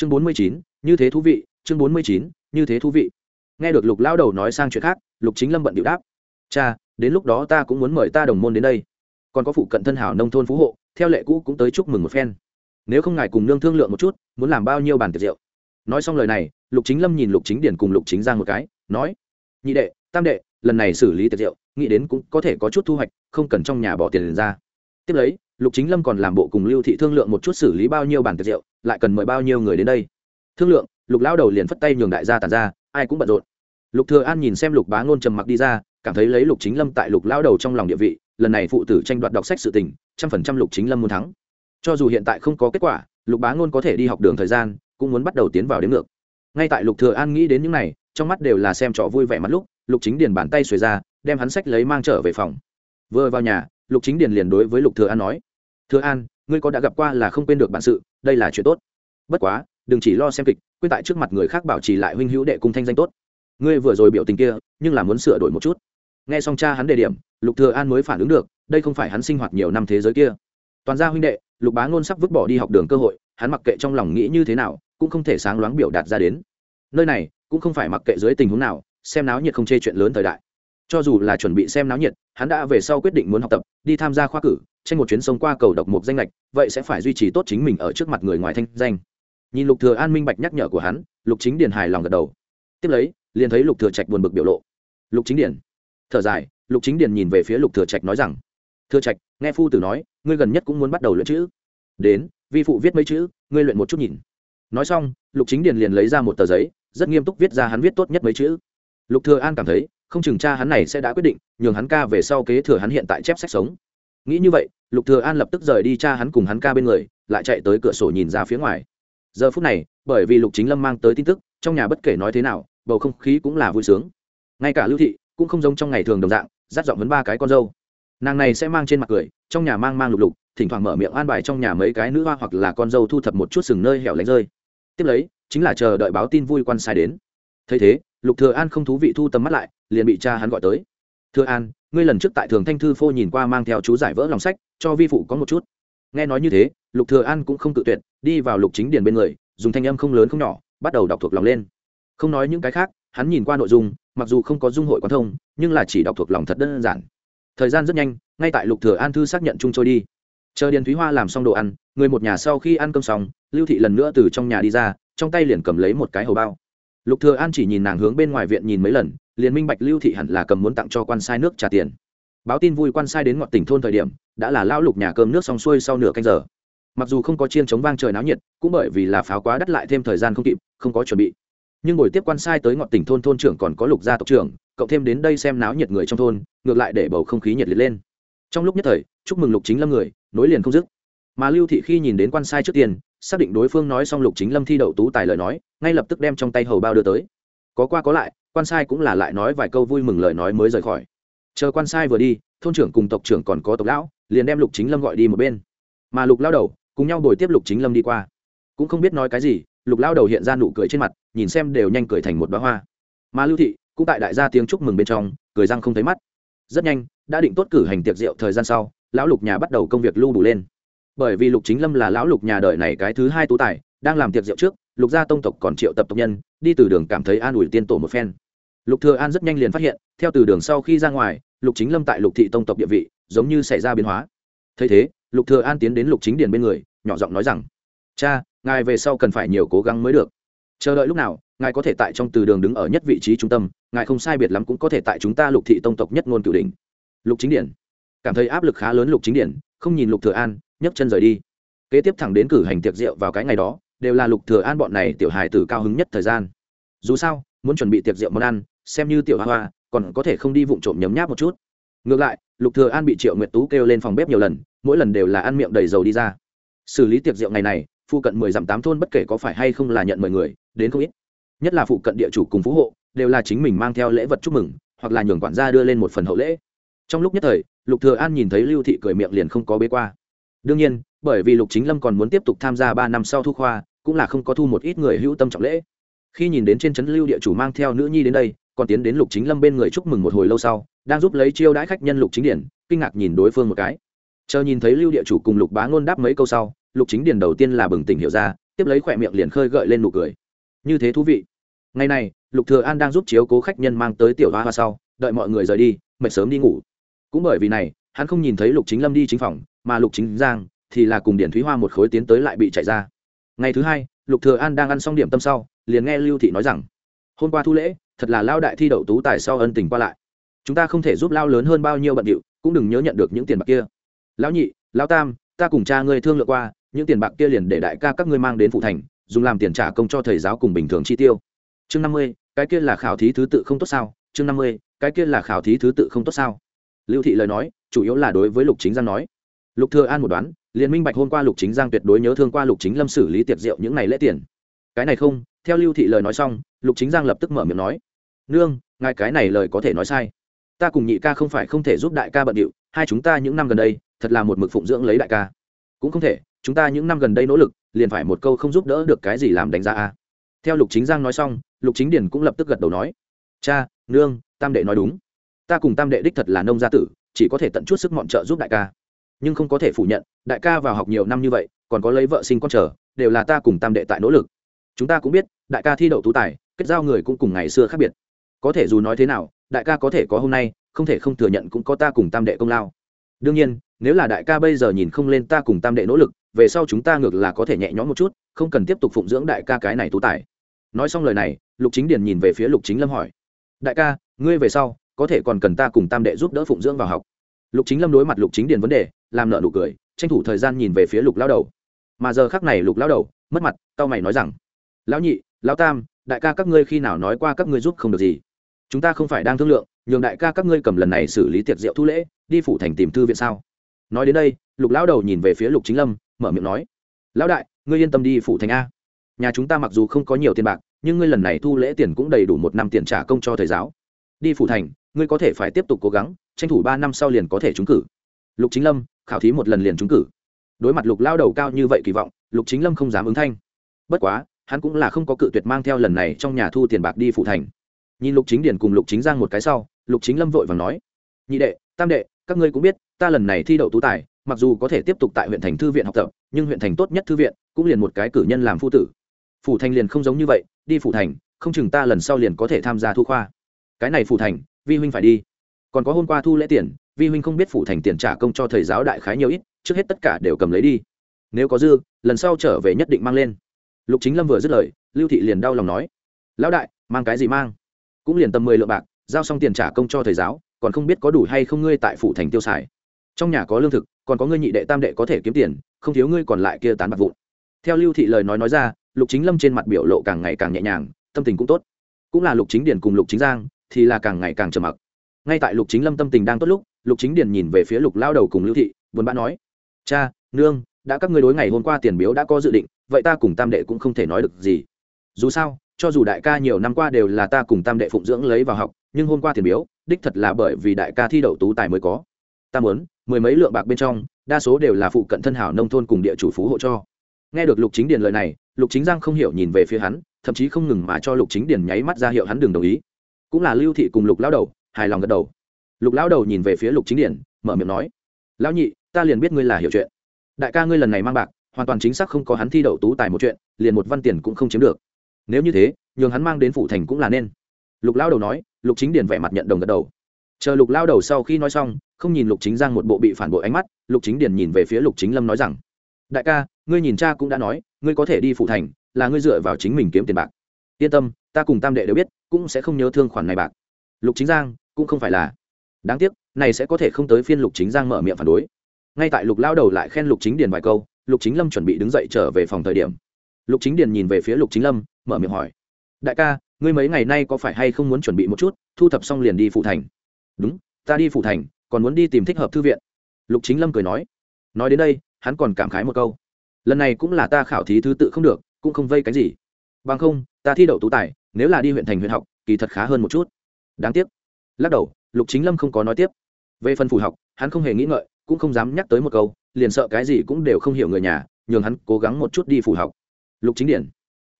chương bốn mươi chín, như thế thú vị, chương bốn mươi chín, như thế thú vị. Nghe được lục lao đầu nói sang chuyện khác, lục chính lâm bận điệu đáp. Cha, đến lúc đó ta cũng muốn mời ta đồng môn đến đây. Còn có phụ cận thân hảo nông thôn phú hộ, theo lệ cũ cũng tới chúc mừng một phen. Nếu không ngài cùng nương thương lượng một chút, muốn làm bao nhiêu bàn tiệc rượu? Nói xong lời này, lục chính lâm nhìn lục chính điển cùng lục chính giang một cái, nói, nhị đệ, tam đệ, lần này xử lý tiệc rượu, nghĩ đến cũng có thể có chút thu hoạch, không cần trong nhà bỏ tiền ra tiếp lấy, lục chính lâm còn làm bộ cùng lưu thị thương lượng một chút xử lý bao nhiêu bàn tiệc rượu, lại cần mời bao nhiêu người đến đây. Thương lượng, lục lao đầu liền phất tay nhường đại gia tàn ra, ai cũng bận rộn. Lục thừa an nhìn xem lục bá ngôn trầm mặc đi ra, cảm thấy lấy lục chính lâm tại lục lao đầu trong lòng địa vị, lần này phụ tử tranh đoạt đọc sách sự tình, trăm phần trăm lục chính lâm muốn thắng. Cho dù hiện tại không có kết quả, lục bá ngôn có thể đi học đường thời gian, cũng muốn bắt đầu tiến vào đến ngược. Ngay tại lục thừa an nghĩ đến những này, trong mắt đều là xem trò vui vẻ mắt lúc, lục chính điền bàn tay xuề ra, đem hắn sách lấy mang trở về phòng. Vừa vào nhà lục chính điền liền đối với lục thừa an nói, thừa an, ngươi có đã gặp qua là không quên được bản sự, đây là chuyện tốt. Bất quá, đừng chỉ lo xem kịch, quên tại trước mặt người khác bảo trì lại huynh hữu đệ cung thanh danh tốt. Ngươi vừa rồi biểu tình kia, nhưng là muốn sửa đổi một chút. Nghe xong cha hắn đề điểm, lục thừa an mới phản ứng được, đây không phải hắn sinh hoạt nhiều năm thế giới kia. Toàn gia huynh đệ, lục bá ngôn sắp vứt bỏ đi học đường cơ hội, hắn mặc kệ trong lòng nghĩ như thế nào, cũng không thể sáng loáng biểu đạt ra đến. Nơi này, cũng không phải mặc kệ dưới tình huống nào, xem náo nhiệt không chê chuyện lớn thời đại cho dù là chuẩn bị xem náo nhiệt, hắn đã về sau quyết định muốn học tập, đi tham gia khoa cử, tranh một chuyến sông qua cầu độc một danh lệch, vậy sẽ phải duy trì tốt chính mình ở trước mặt người ngoài thanh danh. Nhìn lục thừa an minh bạch nhắc nhở của hắn, lục chính điền hài lòng gật đầu. Tiếp lấy, liền thấy lục thừa trạch buồn bực biểu lộ. Lục chính điền. Thở dài, lục chính điền nhìn về phía lục thừa trạch nói rằng, thừa trạch, nghe phu tử nói, ngươi gần nhất cũng muốn bắt đầu luyện chữ. Đến, vi phụ viết mấy chữ, ngươi luyện một chút nhìn. Nói xong, lục chính điền liền lấy ra một tờ giấy, rất nghiêm túc viết ra hắn viết tốt nhất mấy chữ lục thừa an cảm thấy, không chừng cha hắn này sẽ đã quyết định, nhường hắn ca về sau kế thừa hắn hiện tại chép sách sống. Nghĩ như vậy, lục thừa an lập tức rời đi cha hắn cùng hắn ca bên người, lại chạy tới cửa sổ nhìn ra phía ngoài. Giờ phút này, bởi vì lục chính lâm mang tới tin tức, trong nhà bất kể nói thế nào, bầu không khí cũng là vui sướng. Ngay cả lưu thị cũng không giống trong ngày thường đồng dạng, dắt dọn vấn ba cái con dâu. Nàng này sẽ mang trên mặt cười, trong nhà mang mang lục lục, thỉnh thoảng mở miệng an bài trong nhà mấy cái nữ hoa hoặc là con dâu thu thập một chút sừng nơi hẻo lánh rơi. Tiếp lấy, chính là chờ đợi báo tin vui quan sai đến. Thấy thế lục thừa an không thú vị thu tầm mắt lại, liền bị cha hắn gọi tới. Thừa an, ngươi lần trước tại thường thanh thư phô nhìn qua mang theo chú giải vỡ lòng sách, cho vi phụ có một chút. Nghe nói như thế, lục thừa an cũng không tự tuyệt, đi vào lục chính điền bên người, dùng thanh âm không lớn không nhỏ, bắt đầu đọc thuộc lòng lên. Không nói những cái khác, hắn nhìn qua nội dung, mặc dù không có dung hội quan thông, nhưng là chỉ đọc thuộc lòng thật đơn giản. Thời gian rất nhanh, ngay tại lục thừa an thư xác nhận chung trôi đi. Chờ điền thúy hoa làm xong đồ ăn, người một nhà sau khi ăn cơm xong, lưu thị lần nữa từ trong nhà đi ra, trong tay liền cầm lấy một cái hầu bao lục thừa an chỉ nhìn nàng hướng bên ngoài viện nhìn mấy lần, liền minh bạch lưu thị hẳn là cầm muốn tặng cho quan sai nước trả tiền. Báo tin vui quan sai đến ngọn tỉnh thôn thời điểm, đã là lao lục nhà cơm nước xong xuôi sau nửa canh giờ. Mặc dù không có chiên chống vang trời náo nhiệt, cũng bởi vì là pháo quá đắt lại thêm thời gian không kịp, không có chuẩn bị. Nhưng buổi tiếp quan sai tới ngọn tỉnh thôn thôn trưởng còn có lục gia tộc trưởng cộng thêm đến đây xem náo nhiệt người trong thôn, ngược lại để bầu không khí nhiệt liệt lên. Trong lúc nhất thời, chúc mừng lục chính lâm người, nối liền không dứt. Mà lưu thị khi nhìn đến quan sai trước tiên xác định đối phương nói xong lục chính lâm thi đậu tú tài lời nói, ngay lập tức đem trong tay hầu bao đưa tới. Có qua có lại, quan sai cũng là lại nói vài câu vui mừng lời nói mới rời khỏi. Chờ quan sai vừa đi, thôn trưởng cùng tộc trưởng còn có tộc lão, liền đem lục chính lâm gọi đi một bên. Mà lục lao đầu, cùng nhau đổi tiếp lục chính lâm đi qua. Cũng không biết nói cái gì, lục lao đầu hiện ra nụ cười trên mặt, nhìn xem đều nhanh cười thành một bá hoa. Mà lưu thị, cũng tại đại gia tiếng chúc mừng bên trong, cười răng không thấy mắt. Rất nhanh, đã định tốt cử hành tiệc rượu thời gian sau, lão lục nhà bắt đầu công việc lưu đủ lên bởi vì lục chính lâm là lão lục nhà đời này cái thứ hai tú tài, đang làm tiệc rượu trước, lục gia tông tộc còn triệu tập tộc nhân, đi từ đường cảm thấy an ủi tiên tổ một phen. Lục thừa an rất nhanh liền phát hiện, theo từ đường sau khi ra ngoài, lục chính lâm tại lục thị tông tộc địa vị, giống như xảy ra biến hóa. Thấy thế, lục thừa an tiến đến lục chính điền bên người, nhỏ giọng nói rằng, cha, ngài về sau cần phải nhiều cố gắng mới được. Chờ đợi lúc nào, ngài có thể tại trong từ đường đứng ở nhất vị trí trung tâm, ngài không sai biệt lắm cũng có thể tại chúng ta lục thị tông tộc nhất ngôn cửu đỉnh. Lục chính điển cảm thấy áp lực khá lớn lục chính điển không nhìn lục thừa an nhấc chân rời đi. Kế tiếp thẳng đến cử hành tiệc rượu vào cái ngày đó, đều là lục thừa an bọn này tiểu hài tử cao hứng nhất thời gian. Dù sao, muốn chuẩn bị tiệc rượu món ăn, xem như tiểu hoa hoa, còn có thể không đi vụng trộm nhấm nháp một chút. Ngược lại, lục thừa an bị triệu nguyệt tú kêu lên phòng bếp nhiều lần, mỗi lần đều là ăn miệng đầy dầu đi ra. Xử lý tiệc rượu ngày này, phụ cận mười dặm tám thôn bất kể có phải hay không là nhận mời người, đến không ít. Nhất là phụ cận địa chủ cùng phú hộ, đều là chính mình mang theo lễ vật chúc mừng, hoặc là nhường quản gia đưa lên một phần hậu lễ. Trong lúc nhất thời, lục thừa an nhìn thấy lưu thị cười miệng liền không có bế qua đương nhiên, bởi vì lục chính lâm còn muốn tiếp tục tham gia ba năm sau thu khoa, cũng là không có thu một ít người hữu tâm trọng lễ. Khi nhìn đến trên trấn lưu địa chủ mang theo nữ nhi đến đây, còn tiến đến lục chính lâm bên người chúc mừng một hồi lâu sau, đang giúp lấy chiêu đãi khách nhân lục chính điển, kinh ngạc nhìn đối phương một cái. Chờ nhìn thấy lưu địa chủ cùng lục bá ngôn đáp mấy câu sau, lục chính điển đầu tiên là bừng tỉnh hiểu ra, tiếp lấy khỏe miệng liền khơi gợi lên nụ cười. Như thế thú vị. Ngày này, lục thừa an đang giúp chiếu cố khách nhân mang tới tiểu hoa hoa sau, đợi mọi người rời đi, mệt sớm đi ngủ. Cũng bởi vì này, hắn không nhìn thấy lục chính lâm đi chính phòng mà lục chính giang thì là cùng điển thúy hoa một khối tiến tới lại bị chạy ra. Ngày thứ hai, lục thừa an đang ăn xong điểm tâm sau, liền nghe lưu thị nói rằng, hôm qua thu lễ, thật là lao đại thi đậu tú tài sau ân tình qua lại. Chúng ta không thể giúp lao lớn hơn bao nhiêu bận điệu, cũng đừng nhớ nhận được những tiền bạc kia. Lão nhị, lão tam, ta cùng cha ngươi thương lượng qua, những tiền bạc kia liền để đại ca các ngươi mang đến phụ thành, dùng làm tiền trả công cho thầy giáo cùng bình thường chi tiêu. Chương năm mươi, cái kia là khảo thí thứ tự không tốt sao? Chương năm mươi, cái kia là khảo thí thứ tự không tốt sao? Lưu thị lời nói, chủ yếu là đối với lục chính giang nói lục thừa an một đoán Liên minh bạch hôm qua lục chính giang tuyệt đối nhớ thương qua lục chính lâm xử lý tiệc rượu những ngày lễ tiền. Cái này không, theo lưu thị lời nói xong, lục chính giang lập tức mở miệng nói, nương, ngài cái này lời có thể nói sai. Ta cùng nhị ca không phải không thể giúp đại ca bận điệu, hai chúng ta những năm gần đây, thật là một mực phụng dưỡng lấy đại ca. Cũng không thể, chúng ta những năm gần đây nỗ lực, liền phải một câu không giúp đỡ được cái gì làm đánh giá a. Theo lục chính giang nói xong, lục chính điền cũng lập tức gật đầu nói, cha, nương, tam đệ nói đúng. Ta cùng tam đệ đích thật là nông gia tử, chỉ có thể tận chút sức mọn trợ giúp đại ca nhưng không có thể phủ nhận, đại ca vào học nhiều năm như vậy, còn có lấy vợ sinh con trở đều là ta cùng tam đệ tại nỗ lực. Chúng ta cũng biết, đại ca thi đậu tú tài, kết giao người cũng cùng ngày xưa khác biệt. Có thể dù nói thế nào, đại ca có thể có hôm nay, không thể không thừa nhận cũng có ta cùng tam đệ công lao. Đương nhiên, nếu là đại ca bây giờ nhìn không lên ta cùng tam đệ nỗ lực, về sau chúng ta ngược là có thể nhẹ nhõm một chút, không cần tiếp tục phụng dưỡng đại ca cái này tú tài. Nói xong lời này, lục chính điền nhìn về phía lục chính lâm hỏi. Đại ca, ngươi về sau, có thể còn cần ta cùng tam đệ giúp đỡ phụng dưỡng vào học lục chính lâm đối mặt lục chính điền vấn đề, làm nợ nụ cười, tranh thủ thời gian nhìn về phía lục lao đầu. Mà giờ khác này lục lao đầu, mất mặt tao mày nói rằng, lão nhị, lão tam, đại ca các ngươi khi nào nói qua các ngươi giúp không được gì? Chúng ta không phải đang thương lượng, nhường đại ca các ngươi cầm lần này xử lý tiệc rượu thu lễ, đi phủ thành tìm thư viện sao? Nói đến đây, lục lão đầu nhìn về phía lục chính lâm, mở miệng nói, lão đại, ngươi yên tâm đi phủ thành a. Nhà chúng ta mặc dù không có nhiều tiền bạc, nhưng ngươi lần này thu lễ tiền cũng đầy đủ một năm tiền trả công cho thầy giáo. Đi phủ thành, ngươi có thể phải tiếp tục cố gắng tranh thủ ba năm sau liền có thể trúng cử. Lục chính lâm, khảo thí một lần liền trúng cử. Đối mặt lục lao đầu cao như vậy kỳ vọng, lục chính lâm không dám ứng thanh. Bất quá, hắn cũng là không có cự tuyệt mang theo lần này trong nhà thu tiền bạc đi phủ thành. Nhìn lục chính điển cùng lục chính giang một cái sau, lục chính lâm vội và nói, nhị đệ, tam đệ, các ngươi cũng biết, ta lần này thi đậu tú tài, mặc dù có thể tiếp tục tại huyện thành thư viện học tập, nhưng huyện thành tốt nhất thư viện, cũng liền một cái cử nhân làm phu tử. Phủ thành liền không giống như vậy, đi phủ thành, không chừng ta lần sau liền có thể tham gia thu khoa. Cái này phủ thành, vi huynh phải đi còn có hôm qua thu lễ tiền, vi huynh không biết phủ thành tiền trả công cho thầy giáo đại khái nhiều ít, trước hết tất cả đều cầm lấy đi. Nếu có dư, lần sau trở về nhất định mang lên. Lục chính lâm vừa dứt lời, lưu thị liền đau lòng nói, lão đại, mang cái gì mang? Cũng liền tầm mười lượng bạc, giao xong tiền trả công cho thầy giáo, còn không biết có đủ hay không ngươi tại phủ thành tiêu xài. Trong nhà có lương thực, còn có ngươi nhị đệ tam đệ có thể kiếm tiền, không thiếu ngươi còn lại kia tán bạc vụn. Theo lưu thị lời nói nói ra, lục chính lâm trên mặt biểu lộ càng ngày càng nhẹ nhàng, tâm tình cũng tốt. Cũng là lục chính điển cùng lục chính giang, thì là càng ngày càng trầm mặc ngay tại lục chính lâm tâm tình đang tốt lúc, lục chính điền nhìn về phía lục lao đầu cùng lưu thị, buồn bã nói, cha, nương, đã các ngươi đối ngày hôm qua tiền biếu đã có dự định, vậy ta cùng tam đệ cũng không thể nói được gì. Dù sao, cho dù đại ca nhiều năm qua đều là ta cùng tam đệ phụng dưỡng lấy vào học, nhưng hôm qua tiền biếu, đích thật là bởi vì đại ca thi đậu tú tài mới có. Ta muốn, mười mấy lượng bạc bên trong, đa số đều là phụ cận thân hảo nông thôn cùng địa chủ phú hộ cho. Nghe được lục chính điền lời này, lục chính giang không hiểu nhìn về phía hắn, thậm chí không ngừng mà cho lục chính điền nháy mắt ra hiệu hắn đừng đồng ý. Cũng là lưu thị cùng lục lao đầu hài lòng gật đầu. Lục lão đầu nhìn về phía lục chính điển, mở miệng nói lão nhị ta liền biết ngươi là hiểu chuyện. Đại ca ngươi lần này mang bạc hoàn toàn chính xác không có hắn thi đậu tú tài một chuyện liền một văn tiền cũng không chiếm được. Nếu như thế nhường hắn mang đến phủ thành cũng là nên. Lục lao đầu nói lục chính điền vẻ mặt nhận đồng gật đầu. Chờ lục lao đầu sau khi nói xong không nhìn lục chính giang một bộ bị phản bội ánh mắt lục chính điền nhìn về phía lục chính lâm nói rằng đại ca ngươi nhìn cha cũng đã nói ngươi có thể đi phủ thành là ngươi dựa vào chính mình kiếm tiền bạc. Yên tâm ta cùng tam đệ đều biết cũng sẽ không nhớ thương khoản này bạc. Lục chính giang cũng không phải là. Đáng tiếc, này sẽ có thể không tới phiên lục chính giang mở miệng phản đối. Ngay tại lục lao đầu lại khen lục chính điền vài câu, lục chính lâm chuẩn bị đứng dậy trở về phòng thời điểm. Lục chính điền nhìn về phía lục chính lâm, mở miệng hỏi. Đại ca, ngươi mấy ngày nay có phải hay không muốn chuẩn bị một chút, thu thập xong liền đi phụ thành? Đúng, ta đi phụ thành, còn muốn đi tìm thích hợp thư viện. Lục chính lâm cười nói. Nói đến đây, hắn còn cảm khái một câu. Lần này cũng là ta khảo thí thứ tự không được, cũng không vây cái gì. Bằng không, ta thi đậu tú tài, nếu là đi huyện thành huyện học, kỳ thật khá hơn một chút. Đáng tiếc lắc đầu, lục chính lâm không có nói tiếp. Về phần phủ học, hắn không hề nghĩ ngợi, cũng không dám nhắc tới một câu, liền sợ cái gì cũng đều không hiểu người nhà, nhường hắn cố gắng một chút đi phủ học. Lục chính điển.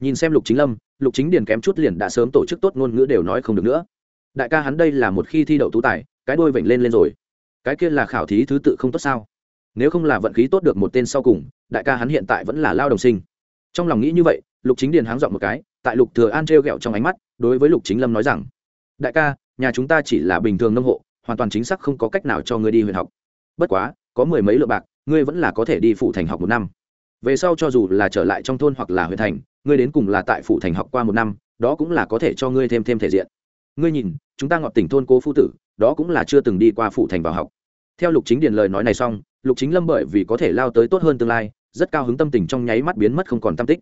Nhìn xem lục chính lâm, lục chính điển kém chút liền đã sớm tổ chức tốt ngôn ngữ đều nói không được nữa. Đại ca hắn đây là một khi thi đậu tú tài, cái đôi vểnh lên lên rồi. Cái kia là khảo thí thứ tự không tốt sao? Nếu không là vận khí tốt được một tên sau cùng, đại ca hắn hiện tại vẫn là lao đồng sinh. Trong lòng nghĩ như vậy, lục chính điền háng dọn một cái, tại lục thừa an treo gẹo trong ánh mắt, đối với lục chính lâm nói rằng, đại ca nhà chúng ta chỉ là bình thường nông hộ, hoàn toàn chính xác không có cách nào cho ngươi đi huyện học. Bất quá, có mười mấy lượng bạc, ngươi vẫn là có thể đi phụ thành học một năm. Về sau cho dù là trở lại trong thôn hoặc là huyện thành, ngươi đến cùng là tại phụ thành học qua một năm, đó cũng là có thể cho ngươi thêm thêm thể diện. Ngươi nhìn, chúng ta ngọt tỉnh thôn cố phu tử, đó cũng là chưa từng đi qua phụ thành vào học. Theo lục chính điền lời nói này xong, lục chính lâm bởi vì có thể lao tới tốt hơn tương lai, rất cao hứng tâm tình trong nháy mắt biến mất không còn tâm tích.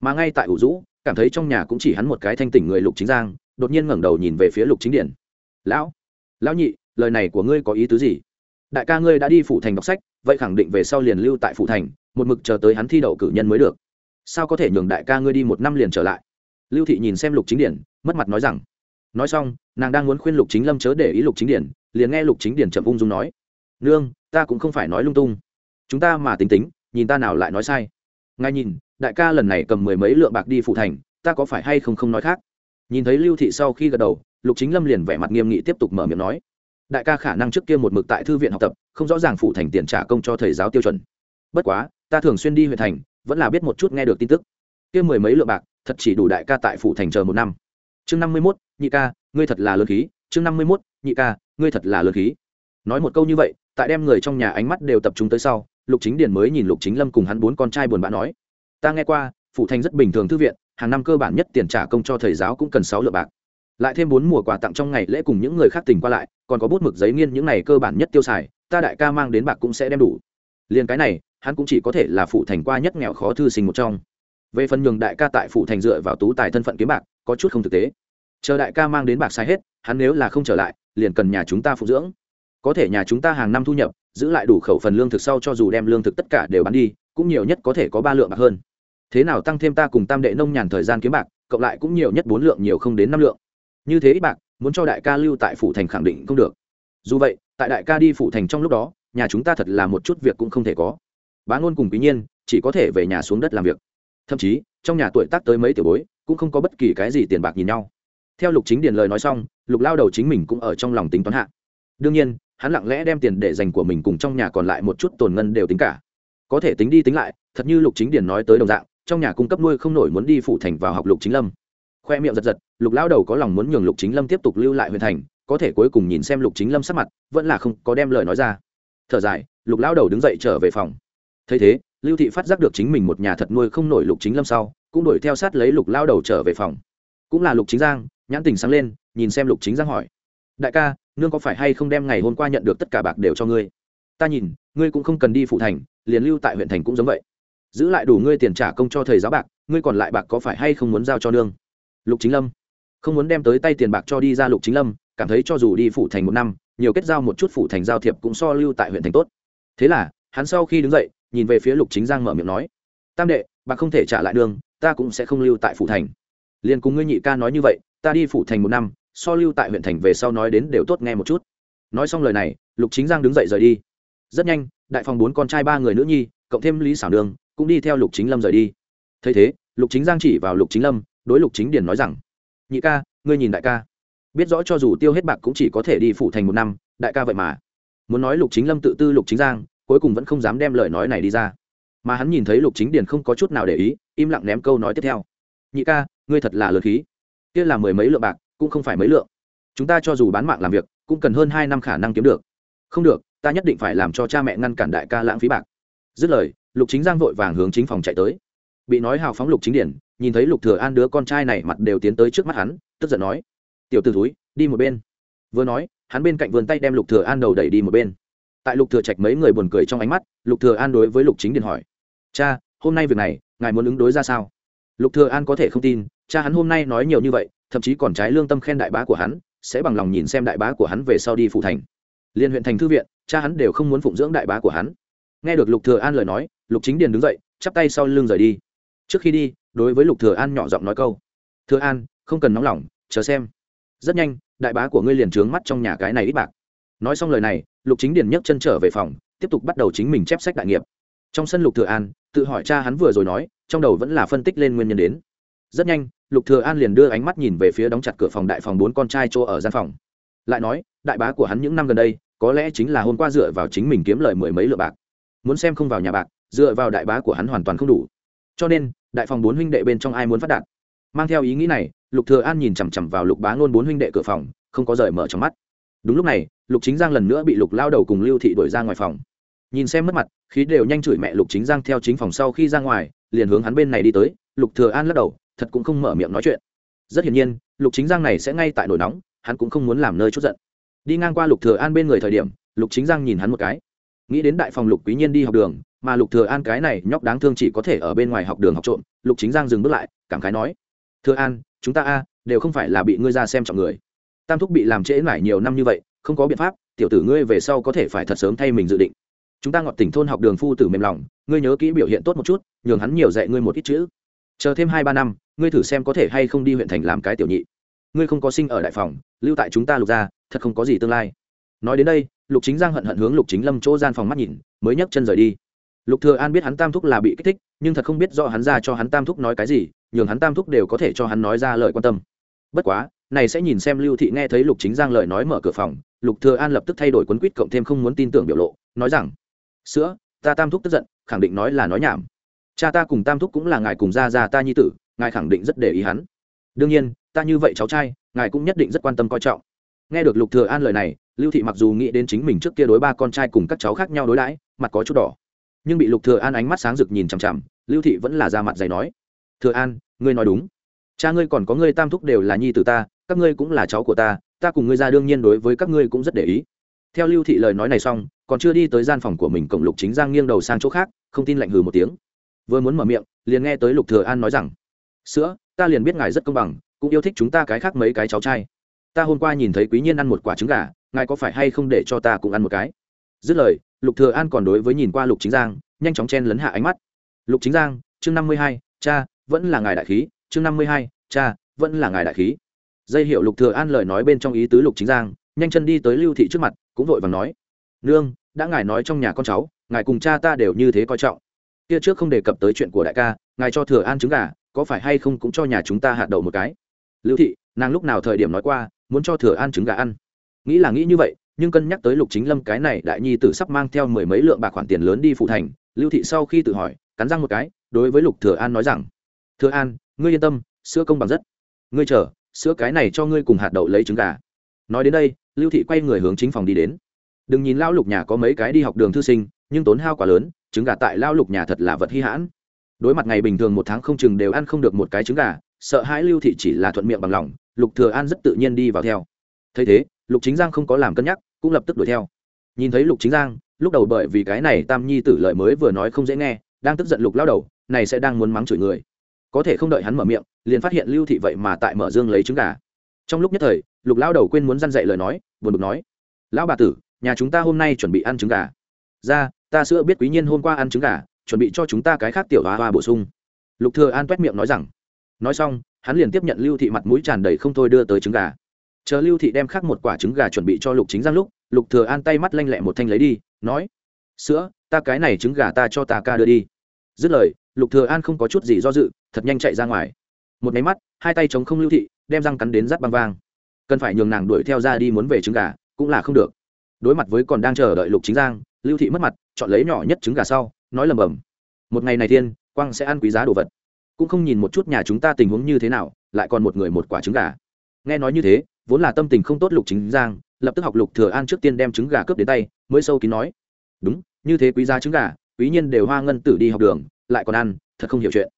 Mà ngay tại ủ rũ, cảm thấy trong nhà cũng chỉ hắn một cái thanh tỉnh người lục chính giang đột nhiên ngẩng đầu nhìn về phía lục chính điển lão lão nhị, lời này của ngươi có ý tứ gì? Đại ca ngươi đã đi phủ thành đọc sách, vậy khẳng định về sau liền lưu tại phủ thành, một mực chờ tới hắn thi đậu cử nhân mới được. Sao có thể nhường đại ca ngươi đi một năm liền trở lại? Lưu thị nhìn xem lục chính điển mất mặt nói rằng, nói xong, nàng đang muốn khuyên lục chính lâm chớ để ý lục chính điển liền nghe lục chính điển chậm ung dung nói, nương, ta cũng không phải nói lung tung. Chúng ta mà tính tính, nhìn ta nào lại nói sai. Ngay nhìn, đại ca lần này cầm mười mấy lượng bạc đi phụ thành, ta có phải hay không không nói khác? Nhìn thấy lưu thị sau khi gật đầu, lục chính lâm liền vẻ mặt nghiêm nghị tiếp tục mở miệng nói, đại ca khả năng trước kia một mực tại thư viện học tập, không rõ ràng phụ thành tiền trả công cho thầy giáo tiêu chuẩn. Bất quá, ta thường xuyên đi huyện thành, vẫn là biết một chút nghe được tin tức. Kia mười mấy lượng bạc, thật chỉ đủ đại ca tại phủ thành chờ một năm. Chương năm mươi mốt, nhị ca, ngươi thật là lớn khí. Chương năm mươi mốt, nhị ca, ngươi thật là lớn khí. Nói một câu như vậy, tại đem người trong nhà ánh mắt đều tập trung tới sau, lục chính điền mới nhìn lục chính lâm cùng hắn bốn con trai buồn bã nói, ta nghe qua phụ thành rất bình thường thư viện hàng năm cơ bản nhất tiền trả công cho thầy giáo cũng cần sáu lượng bạc. Lại thêm bốn mùa quà tặng trong ngày lễ cùng những người khác tình qua lại, còn có bút mực giấy nghiên những này cơ bản nhất tiêu xài, ta đại ca mang đến bạc cũng sẽ đem đủ. Liền cái này, hắn cũng chỉ có thể là phụ thành qua nhất nghèo khó thư sinh một trong. Về phần nhường đại ca tại phụ thành dựa vào tú tài thân phận kiếm bạc, có chút không thực tế. Chờ đại ca mang đến bạc sai hết, hắn nếu là không trở lại, liền cần nhà chúng ta phụ dưỡng. Có thể nhà chúng ta hàng năm thu nhập, giữ lại đủ khẩu phần lương thực sau cho dù đem lương thực tất cả đều bán đi, cũng nhiều nhất có thể có ba lượng bạc hơn thế nào tăng thêm ta cùng tam đệ nông nhàn thời gian kiếm bạc, cộng lại cũng nhiều nhất bốn lượng, nhiều không đến năm lượng. Như thế ít bạc, muốn cho đại ca lưu tại phủ thành khẳng định không được. Dù vậy, tại đại ca đi phủ thành trong lúc đó, nhà chúng ta thật là một chút việc cũng không thể có. Bá ngôn cùng quý nhiên, chỉ có thể về nhà xuống đất làm việc. Thậm chí, trong nhà tuổi tác tới mấy tiểu bối, cũng không có bất kỳ cái gì tiền bạc nhìn nhau. Theo lục chính điền lời nói xong, lục lao đầu chính mình cũng ở trong lòng tính toán hạ. Đương nhiên, hắn lặng lẽ đem tiền để dành của mình cùng trong nhà còn lại một chút tồn ngân đều tính cả. Có thể tính đi tính lại, thật như lục chính điền nói tới đồng dạng trong nhà cung cấp nuôi không nổi muốn đi phụ thành vào học lục chính lâm. Khoe miệng giật giật, lục lao đầu có lòng muốn nhường lục chính lâm tiếp tục lưu lại huyện thành, có thể cuối cùng nhìn xem lục chính lâm sắc mặt, vẫn là không có đem lời nói ra. Thở dài, lục lao đầu đứng dậy trở về phòng. Thấy thế, lưu thị phát giác được chính mình một nhà thật nuôi không nổi lục chính lâm sau, cũng đuổi theo sát lấy lục lao đầu trở về phòng. Cũng là lục chính giang, nhãn tình sáng lên, nhìn xem lục chính giang hỏi. Đại ca, nương có phải hay không đem ngày hôm qua nhận được tất cả bạc đều cho ngươi? Ta nhìn, ngươi cũng không cần đi phụ thành, liền lưu tại huyện thành cũng giống vậy giữ lại đủ ngươi tiền trả công cho thầy giáo bạc, ngươi còn lại bạc có phải hay không muốn giao cho nương? Lục chính lâm. Không muốn đem tới tay tiền bạc cho đi ra lục chính lâm, cảm thấy cho dù đi phủ thành một năm, nhiều kết giao một chút phủ thành giao thiệp cũng so lưu tại huyện thành tốt. Thế là, hắn sau khi đứng dậy, nhìn về phía lục chính giang mở miệng nói, tam đệ, bạc không thể trả lại nương, ta cũng sẽ không lưu tại phủ thành. Liền cùng ngươi nhị ca nói như vậy, ta đi phủ thành một năm, so lưu tại huyện thành về sau nói đến đều tốt nghe một chút. Nói xong lời này, lục chính giang đứng dậy rời đi. Rất nhanh, đại phòng bốn con trai ba người nữ nhi, cộng thêm lý xảo đường cũng đi theo lục chính lâm rời đi. Thấy thế, lục chính giang chỉ vào lục chính lâm, đối lục chính điền nói rằng, nhị ca, ngươi nhìn đại ca. Biết rõ cho dù tiêu hết bạc cũng chỉ có thể đi phủ thành một năm, đại ca vậy mà. Muốn nói lục chính lâm tự tư lục chính giang, cuối cùng vẫn không dám đem lời nói này đi ra. Mà hắn nhìn thấy lục chính điền không có chút nào để ý, im lặng ném câu nói tiếp theo. Nhị ca, ngươi thật là lượt khí. Kia là mười mấy lượng bạc, cũng không phải mấy lượng. Chúng ta cho dù bán mạng làm việc, cũng cần hơn hai năm khả năng kiếm được. Không được, ta nhất định phải làm cho cha mẹ ngăn cản đại ca lãng phí bạc. Dứt lời lục chính giang vội vàng hướng chính phòng chạy tới. Bị nói hào phóng lục chính điển nhìn thấy lục thừa an đứa con trai này mặt đều tiến tới trước mắt hắn, tức giận nói, tiểu tử ử túi đi một bên. Vừa nói, hắn bên cạnh vườn tay đem lục thừa an đầu đẩy đi một bên. Tại lục thừa trạch mấy người buồn cười trong ánh mắt, lục thừa an đối với lục chính điển hỏi, cha, hôm nay việc này, ngài muốn ứng đối ra sao? Lục thừa an có thể không tin, cha hắn hôm nay nói nhiều như vậy, thậm chí còn trái lương tâm khen đại bá của hắn, sẽ bằng lòng nhìn xem đại bá của hắn về sau đi phụ thành. Liên huyện thành thư viện, cha hắn đều không muốn phụng dưỡng đại bá của hắn nghe được lục thừa an lời nói, lục chính điền đứng dậy, chắp tay sau lưng rời đi. Trước khi đi, đối với lục thừa an nhỏ giọng nói câu, thừa an, không cần nóng lòng, chờ xem. Rất nhanh, đại bá của ngươi liền trướng mắt trong nhà cái này ít bạc. Nói xong lời này, lục chính điền nhấc chân trở về phòng, tiếp tục bắt đầu chính mình chép sách đại nghiệp. Trong sân lục thừa an, tự hỏi cha hắn vừa rồi nói, trong đầu vẫn là phân tích lên nguyên nhân đến. Rất nhanh, lục thừa an liền đưa ánh mắt nhìn về phía đóng chặt cửa phòng đại phòng bốn con trai chỗ ở gian phòng. Lại nói, đại bá của hắn những năm gần đây, có lẽ chính là hôm qua dựa vào chính mình kiếm lời mười mấy lượng bạc muốn xem không vào nhà bạc, dựa vào đại bá của hắn hoàn toàn không đủ. Cho nên, đại phòng bốn huynh đệ bên trong ai muốn phát đạt? Mang theo ý nghĩ này, lục thừa an nhìn chằm chằm vào lục bá ngôn bốn huynh đệ cửa phòng, không có rời mở trong mắt. Đúng lúc này, lục chính giang lần nữa bị lục lao đầu cùng lưu thị đuổi ra ngoài phòng. Nhìn xem mất mặt, khí đều nhanh chửi mẹ lục chính giang theo chính phòng sau khi ra ngoài, liền hướng hắn bên này đi tới, lục thừa an lắc đầu, thật cũng không mở miệng nói chuyện. Rất hiển nhiên, lục chính giang này sẽ ngay tại nổi nóng, hắn cũng không muốn làm nơi chút giận. Đi ngang qua lục thừa an bên người thời điểm, lục chính giang nhìn hắn một cái nghĩ đến đại phòng lục quý nhiên đi học đường, mà lục thừa an cái này nhóc đáng thương chỉ có thể ở bên ngoài học đường học trộm, lục chính giang dừng bước lại, cảm khái nói, thừa an, chúng ta a, đều không phải là bị ngươi ra xem trọng người. Tam thúc bị làm trễ mãi nhiều năm như vậy, không có biện pháp, tiểu tử ngươi về sau có thể phải thật sớm thay mình dự định. Chúng ta ngọt tỉnh thôn học đường phu tử mềm lòng, ngươi nhớ kỹ biểu hiện tốt một chút, nhường hắn nhiều dạy ngươi một ít chữ. Chờ thêm hai ba năm, ngươi thử xem có thể hay không đi huyện thành làm cái tiểu nhị. Ngươi không có sinh ở đại phòng, lưu tại chúng ta lục gia, thật không có gì tương lai. Nói đến đây lục chính giang hận hận hướng lục chính lâm chỗ gian phòng mắt nhìn, mới nhấc chân rời đi. Lục thừa an biết hắn tam thúc là bị kích thích, nhưng thật không biết rõ hắn ra cho hắn tam thúc nói cái gì, nhường hắn tam thúc đều có thể cho hắn nói ra lời quan tâm. Bất quá, này sẽ nhìn xem lưu thị nghe thấy lục chính giang lời nói mở cửa phòng, lục thừa an lập tức thay đổi quấn quýt cộng thêm không muốn tin tưởng biểu lộ, nói rằng, sữa, ta tam thúc tức giận, khẳng định nói là nói nhảm. Cha ta cùng tam thúc cũng là ngài cùng gia gia ta nhi tử, ngài khẳng định rất để ý hắn. Đương nhiên, ta như vậy cháu trai, ngài cũng nhất định rất quan tâm coi trọng. Nghe được lục thừa an lời này lưu thị mặc dù nghĩ đến chính mình trước kia đối ba con trai cùng các cháu khác nhau đối đãi, mặt có chút đỏ. Nhưng bị lục thừa an ánh mắt sáng rực nhìn chằm chằm, lưu thị vẫn là ra mặt dày nói, thừa an, ngươi nói đúng. Cha ngươi còn có ngươi tam thúc đều là nhi tử ta, các ngươi cũng là cháu của ta ta cùng ngươi ra đương nhiên đối với các ngươi cũng rất để ý. Theo lưu thị lời nói này xong, còn chưa đi tới gian phòng của mình, cổng lục chính giang nghiêng đầu sang chỗ khác, không tin lạnh hừ một tiếng. Vừa muốn mở miệng, liền nghe tới lục thừa an nói rằng, sữa, ta liền biết ngài rất công bằng, cũng yêu thích chúng ta cái khác mấy cái cháu trai. Ta hôm qua nhìn thấy quý nhiên ăn một quả trứng gà ngài có phải hay không để cho ta cũng ăn một cái? Dứt lời, lục thừa an còn đối với nhìn qua lục chính giang, nhanh chóng chen lấn hạ ánh mắt. Lục chính giang, chương năm mươi hai, cha, vẫn là ngài đại khí, chương năm mươi hai, cha, vẫn là ngài đại khí. Dây hiệu lục thừa an lời nói bên trong ý tứ lục chính giang, nhanh chân đi tới lưu thị trước mặt, cũng vội vàng nói, nương, đã ngài nói trong nhà con cháu, ngài cùng cha ta đều như thế coi trọng. Kia trước không đề cập tới chuyện của đại ca, ngài cho thừa an trứng gà, có phải hay không cũng cho nhà chúng ta hạt đậu một cái? Lưu thị, nàng lúc nào thời điểm nói qua, muốn cho thừa an trứng gà ăn? Nghĩ là nghĩ như vậy, nhưng cân nhắc tới lục chính lâm cái này đại nhi tử sắp mang theo mười mấy lượng bạc khoản tiền lớn đi phụ thành, lưu thị sau khi tự hỏi, cắn răng một cái, đối với lục thừa an nói rằng, thừa an, ngươi yên tâm, sữa công bằng rất. Ngươi chờ, sữa cái này cho ngươi cùng hạt đậu lấy trứng gà. Nói đến đây, lưu thị quay người hướng chính phòng đi đến. Đừng nhìn lao lục nhà có mấy cái đi học đường thư sinh, nhưng tốn hao quá lớn, trứng gà tại lao lục nhà thật là vật hy hãn. Đối mặt ngày bình thường một tháng không chừng đều ăn không được một cái trứng gà, sợ hãi lưu thị chỉ là thuận miệng bằng lòng, lục thừa an rất tự nhiên đi vào theo. Thấy thế lục chính giang không có làm cân nhắc, cũng lập tức đuổi theo. Nhìn thấy lục chính giang, lúc đầu bởi vì cái này tam nhi tử lợi mới vừa nói không dễ nghe, đang tức giận lục lao đầu, này sẽ đang muốn mắng chửi người. Có thể không đợi hắn mở miệng, liền phát hiện lưu thị vậy mà tại mở dương lấy trứng gà. Trong lúc nhất thời, lục lao đầu quên muốn dăn dạy lời nói, buồn bực nói, lão bà tử, nhà chúng ta hôm nay chuẩn bị ăn trứng gà. Ra, ta sữa biết quý nhiên hôm qua ăn trứng gà, chuẩn bị cho chúng ta cái khác tiểu hoa hoa bổ sung. Lục thừa an toét miệng nói rằng. Nói xong, hắn liền tiếp nhận lưu thị mặt mũi tràn đầy không thôi đưa tới trứng gà chờ lưu thị đem khắc một quả trứng gà chuẩn bị cho lục chính giang lúc, lục thừa an tay mắt lanh lẹ một thanh lấy đi, nói, sữa, ta cái này trứng gà ta cho ta ca đưa đi. Dứt lời, lục thừa an không có chút gì do dự, thật nhanh chạy ra ngoài. Một máy mắt, hai tay chống không lưu thị, đem răng cắn đến rát băng vang. Cần phải nhường nàng đuổi theo ra đi muốn về trứng gà, cũng là không được. Đối mặt với còn đang chờ đợi lục chính giang, lưu thị mất mặt, chọn lấy nhỏ nhất trứng gà sau, nói lầm bầm, một ngày này thiên, quang sẽ ăn quý giá đồ vật. Cũng không nhìn một chút nhà chúng ta tình huống như thế nào, lại còn một người một quả trứng gà. Nghe nói như thế vốn là tâm tình không tốt lục chính giang, lập tức học lục thừa an trước tiên đem trứng gà cướp đến tay, mới sâu kín nói, đúng, như thế quý giá trứng gà, quý nhiên đều hoa ngân tử đi học đường, lại còn ăn, thật không hiểu chuyện.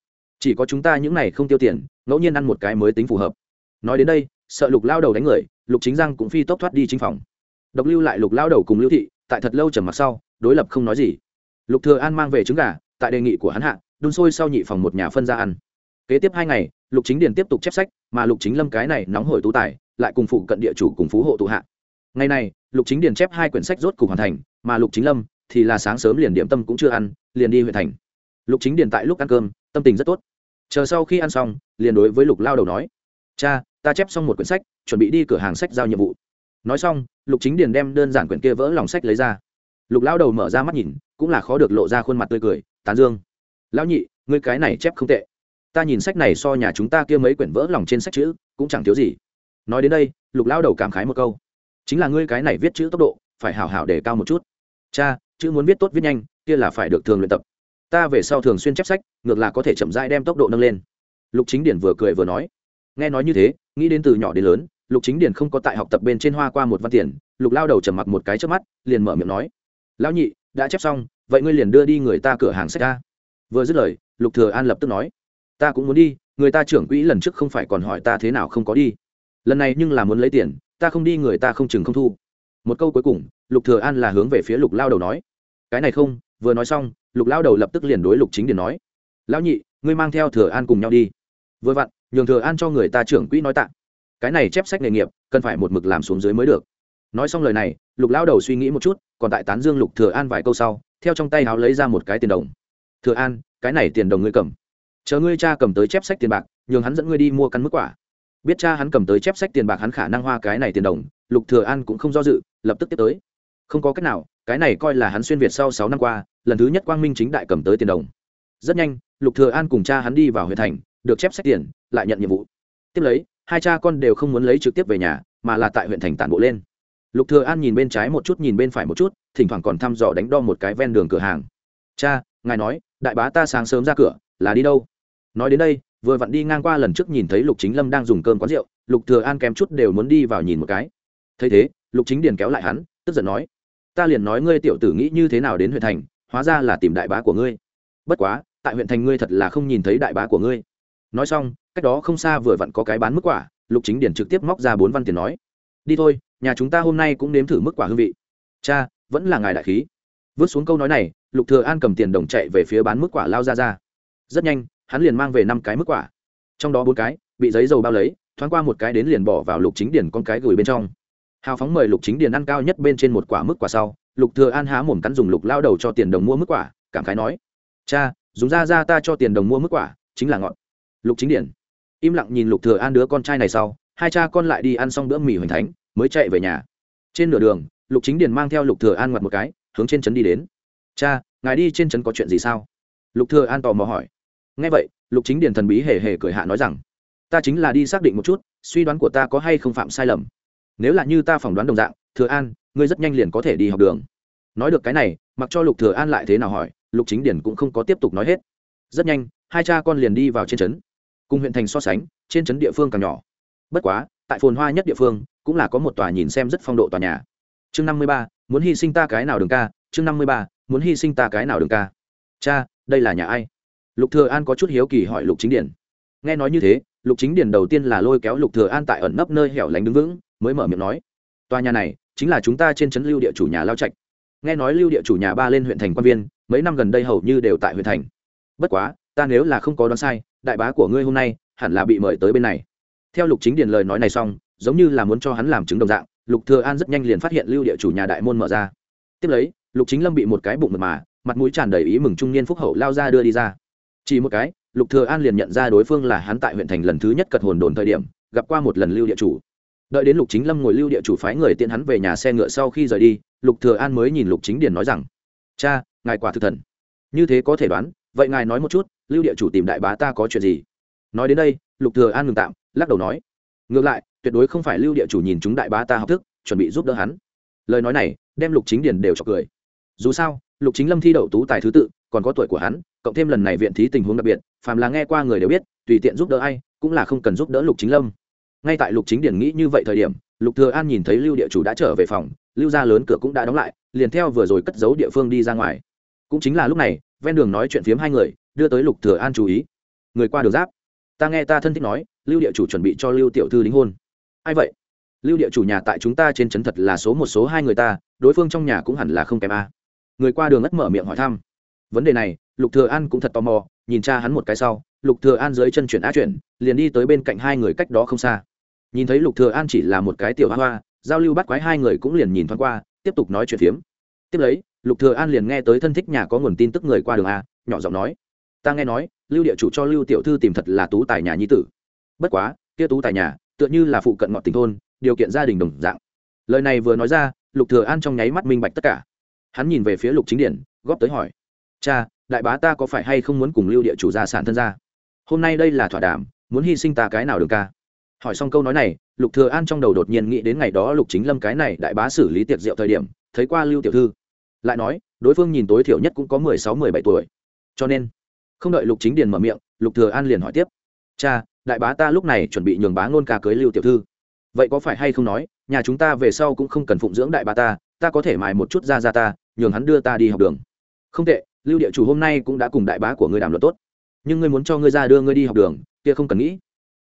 Chỉ có chúng ta những này không tiêu tiền, ngẫu nhiên ăn một cái mới tính phù hợp. Nói đến đây, sợ lục lao đầu đánh người, lục chính giang cũng phi tốc thoát đi chính phòng. Độc lưu lại lục lao đầu cùng lưu thị, tại thật lâu trầm mặc sau, đối lập không nói gì. Lục thừa an mang về trứng gà, tại đề nghị của hắn hạ, đun sôi sau nhị phòng một nhà phân ra ăn. Kế tiếp hai ngày, lục chính điền tiếp tục chép sách, mà lục chính lâm cái này nóng hổi tú tài lại cùng phụ cận địa chủ cùng phú hộ tụ hạ. Ngày này, lục chính điền chép hai quyển sách rốt cục hoàn thành, mà lục chính lâm thì là sáng sớm liền điểm tâm cũng chưa ăn, liền đi huyện thành. Lục chính điền tại lúc ăn cơm, tâm tình rất tốt. Chờ sau khi ăn xong, liền đối với lục lao đầu nói, cha, ta chép xong một quyển sách, chuẩn bị đi cửa hàng sách giao nhiệm vụ. Nói xong, lục chính điền đem đơn giản quyển kia vỡ lòng sách lấy ra. Lục lao đầu mở ra mắt nhìn, cũng là khó được lộ ra khuôn mặt tươi cười, tán dương, lão nhị, ngươi cái này chép không tệ. Ta nhìn sách này so nhà chúng ta kia mấy quyển vỡ lòng trên sách chữ, cũng chẳng thiếu gì nói đến đây, lục lao đầu cảm khái một câu. Chính là ngươi cái này viết chữ tốc độ, phải hảo hảo để cao một chút. Cha, chữ muốn viết tốt viết nhanh, kia là phải được thường luyện tập. Ta về sau thường xuyên chép sách, ngược là có thể chậm rãi đem tốc độ nâng lên. Lục chính điển vừa cười vừa nói. Nghe nói như thế, nghĩ đến từ nhỏ đến lớn, lục chính điển không có tại học tập bên trên hoa qua một văn tiền, lục lao đầu trầm mặc một cái trước mắt, liền mở miệng nói. Lão nhị, đã chép xong, vậy ngươi liền đưa đi người ta cửa hàng sách ra vừa dứt lời, lục thừa an lập tức nói. Ta cũng muốn đi, người ta trưởng quỹ lần trước không phải còn hỏi ta thế nào không có đi lần này nhưng là muốn lấy tiền, ta không đi người ta không chừng không thu. Một câu cuối cùng, lục thừa an là hướng về phía lục lao đầu nói. Cái này không, vừa nói xong, lục lao đầu lập tức liền đối lục chính điền nói. Lão nhị, ngươi mang theo thừa an cùng nhau đi. Vừa vặn, nhường thừa an cho người ta trưởng quỹ nói tạ. Cái này chép sách nghề nghiệp, cần phải một mực làm xuống dưới mới được. Nói xong lời này, lục lao đầu suy nghĩ một chút, còn tại tán dương lục thừa an vài câu sau, theo trong tay háo lấy ra một cái tiền đồng. Thừa an, cái này tiền đồng ngươi cầm. Chờ ngươi cha cầm tới chép sách tiền bạc, nhường hắn dẫn ngươi đi mua căn mức quả biết cha hắn cầm tới chép sách tiền bạc hắn khả năng hoa cái này tiền đồng, lục thừa an cũng không do dự, lập tức tiếp tới. Không có cách nào, cái này coi là hắn xuyên việt sau sáu năm qua, lần thứ nhất quang minh chính đại cầm tới tiền đồng. Rất nhanh, lục thừa an cùng cha hắn đi vào huyện thành, được chép sách tiền, lại nhận nhiệm vụ. Tiếp lấy, hai cha con đều không muốn lấy trực tiếp về nhà, mà là tại huyện thành tản bộ lên. Lục thừa an nhìn bên trái một chút, nhìn bên phải một chút, thỉnh thoảng còn thăm dò đánh đo một cái ven đường cửa hàng. Cha, ngài nói, đại bá ta sáng sớm ra cửa, là đi đâu? Nói đến đây vừa vặn đi ngang qua lần trước nhìn thấy lục chính lâm đang dùng cơm quán rượu, lục thừa an kém chút đều muốn đi vào nhìn một cái. Thấy thế, lục chính điền kéo lại hắn, tức giận nói, ta liền nói ngươi tiểu tử nghĩ như thế nào đến huyện thành, hóa ra là tìm đại bá của ngươi. Bất quá, tại huyện thành ngươi thật là không nhìn thấy đại bá của ngươi. Nói xong, cách đó không xa vừa vặn có cái bán mức quả, lục chính điển trực tiếp móc ra bốn văn tiền nói, đi thôi, nhà chúng ta hôm nay cũng nếm thử mức quả hương vị. Cha, vẫn là ngài đại khí. Vứt xuống câu nói này, lục thừa an cầm tiền đồng chạy về phía bán mức quả lao ra ra. Rất nhanh hắn liền mang về năm cái mức quả. Trong đó bốn cái, bị giấy dầu bao lấy, thoáng qua một cái đến liền bỏ vào lục chính điển con cái gửi bên trong. Hào phóng mời lục chính điển ăn cao nhất bên trên một quả mức quả sau, lục thừa an há mồm cắn dùng lục lao đầu cho tiền đồng mua mức quả, cảm khái nói, cha, dùng ra ra ta cho tiền đồng mua mức quả, chính là ngọn. Lục chính điển im lặng nhìn lục thừa an đứa con trai này sau, hai cha con lại đi ăn xong bữa mì hoành thánh, mới chạy về nhà. Trên nửa đường, lục chính điển mang theo lục thừa an ngoặt một cái, hướng trên trấn đi đến. Cha, ngài đi trên trấn có chuyện gì sao? Lục thừa an tò mò hỏi nghe vậy, lục chính điển thần bí hề hề cười hạ nói rằng, ta chính là đi xác định một chút, suy đoán của ta có hay không phạm sai lầm. Nếu là như ta phỏng đoán đồng dạng, thừa an, ngươi rất nhanh liền có thể đi học đường. Nói được cái này, mặc cho lục thừa an lại thế nào hỏi, lục chính điển cũng không có tiếp tục nói hết. Rất nhanh, hai cha con liền đi vào trên trấn. Cùng huyện thành so sánh, trên trấn địa phương càng nhỏ. Bất quá, tại phồn hoa nhất địa phương, cũng là có một tòa nhìn xem rất phong độ tòa nhà. Chương năm mươi ba, muốn hy sinh ta cái nào đường ca? Chương năm mươi ba, muốn hy sinh ta cái nào đường ca? Cha, đây là nhà ai? Lục thừa an có chút hiếu kỳ hỏi lục chính điển nghe nói như thế, lục chính điển đầu tiên là lôi kéo lục thừa an tại ẩn nấp nơi hẻo lánh đứng vững, mới mở miệng nói, tòa nhà này chính là chúng ta trên trấn lưu địa chủ nhà lao trạch. Nghe nói lưu địa chủ nhà ba lên huyện thành quan viên, mấy năm gần đây hầu như đều tại huyện thành. Bất quá, ta nếu là không có đoán sai, đại bá của ngươi hôm nay hẳn là bị mời tới bên này. Theo lục chính điền lời nói này xong, giống như là muốn cho hắn làm chứng đồng dạng, lục thừa an rất nhanh liền phát hiện lưu địa chủ nhà đại môn mở ra. Tiếp lấy, lục chính lâm bị một cái bụng mật mà, mặt mũi tràn đầy ý mừng trung niên phúc hậu lao ra đưa đi ra chỉ một cái, lục thừa an liền nhận ra đối phương là hắn tại huyện thành lần thứ nhất cật hồn đồn thời điểm, gặp qua một lần lưu địa chủ. Đợi đến lục chính lâm ngồi lưu địa chủ phái người tiện hắn về nhà xe ngựa sau khi rời đi, lục thừa an mới nhìn lục chính điền nói rằng, cha, ngài quả thực thần. Như thế có thể đoán, vậy ngài nói một chút, lưu địa chủ tìm đại bá ta có chuyện gì? Nói đến đây, lục thừa an ngừng tạm, lắc đầu nói, ngược lại, tuyệt đối không phải lưu địa chủ nhìn chúng đại bá ta học thức, chuẩn bị giúp đỡ hắn. Lời nói này, đem lục chính điền đều chọc cười. Dù sao, lục chính lâm thi đậu tú tài thứ tự, còn có tuổi của hắn cộng thêm lần này viện thí tình huống đặc biệt, phàm là nghe qua người đều biết, tùy tiện giúp đỡ ai, cũng là không cần giúp đỡ lục chính lâm. Ngay tại lục chính điển nghĩ như vậy thời điểm, lục thừa an nhìn thấy lưu địa chủ đã trở về phòng, lưu gia lớn cửa cũng đã đóng lại, liền theo vừa rồi cất giấu địa phương đi ra ngoài. Cũng chính là lúc này, ven đường nói chuyện phiếm hai người, đưa tới lục thừa an chú ý. Người qua đường giáp. Ta nghe ta thân thích nói, lưu địa chủ chuẩn bị cho lưu tiểu thư đính hôn. Ai vậy? Lưu địa chủ nhà tại chúng ta trên trấn thật là số một số hai người ta, đối phương trong nhà cũng hẳn là không kém a. Người qua đường ất mở miệng hỏi thăm. Vấn đề này lục thừa an cũng thật tò mò, nhìn cha hắn một cái sau, lục thừa an dưới chân chuyển á chuyển, liền đi tới bên cạnh hai người cách đó không xa. Nhìn thấy lục thừa an chỉ là một cái tiểu hoa hoa, giao lưu bắt quái hai người cũng liền nhìn thoáng qua, tiếp tục nói chuyện phiếm. Tiếp lấy, lục thừa an liền nghe tới thân thích nhà có nguồn tin tức người qua đường a, nhỏ giọng nói, ta nghe nói, lưu địa chủ cho lưu tiểu thư tìm thật là tú tài nhà nhi tử. Bất quá, kia tú tài nhà, tựa như là phụ cận ngọn tình thôn, điều kiện gia đình đồng dạng. Lời này vừa nói ra, lục thừa an trong nháy mắt minh bạch tất cả. Hắn nhìn về phía lục chính điển, góp tới hỏi, cha đại bá ta có phải hay không muốn cùng lưu địa chủ gia sản thân gia? Hôm nay đây là thỏa đàm, muốn hy sinh ta cái nào đường ca? Hỏi xong câu nói này, lục thừa an trong đầu đột nhiên nghĩ đến ngày đó lục chính lâm cái này đại bá xử lý tiệc rượu thời điểm, thấy qua lưu tiểu thư. Lại nói, đối phương nhìn tối thiểu nhất cũng có mười sáu, mười bảy tuổi. Cho nên, không đợi lục chính điền mở miệng, lục thừa an liền hỏi tiếp. Cha, đại bá ta lúc này chuẩn bị nhường bá ngôn ca cưới lưu tiểu thư. Vậy có phải hay không nói, nhà chúng ta về sau cũng không cần phụng dưỡng đại bá ta ta có thể mài một chút ra ra ta, nhường hắn đưa ta đi học đường. Không tệ lưu địa chủ hôm nay cũng đã cùng đại bá của ngươi đàm luận tốt. Nhưng ngươi muốn cho ngươi ra đưa ngươi đi học đường, kia không cần nghĩ.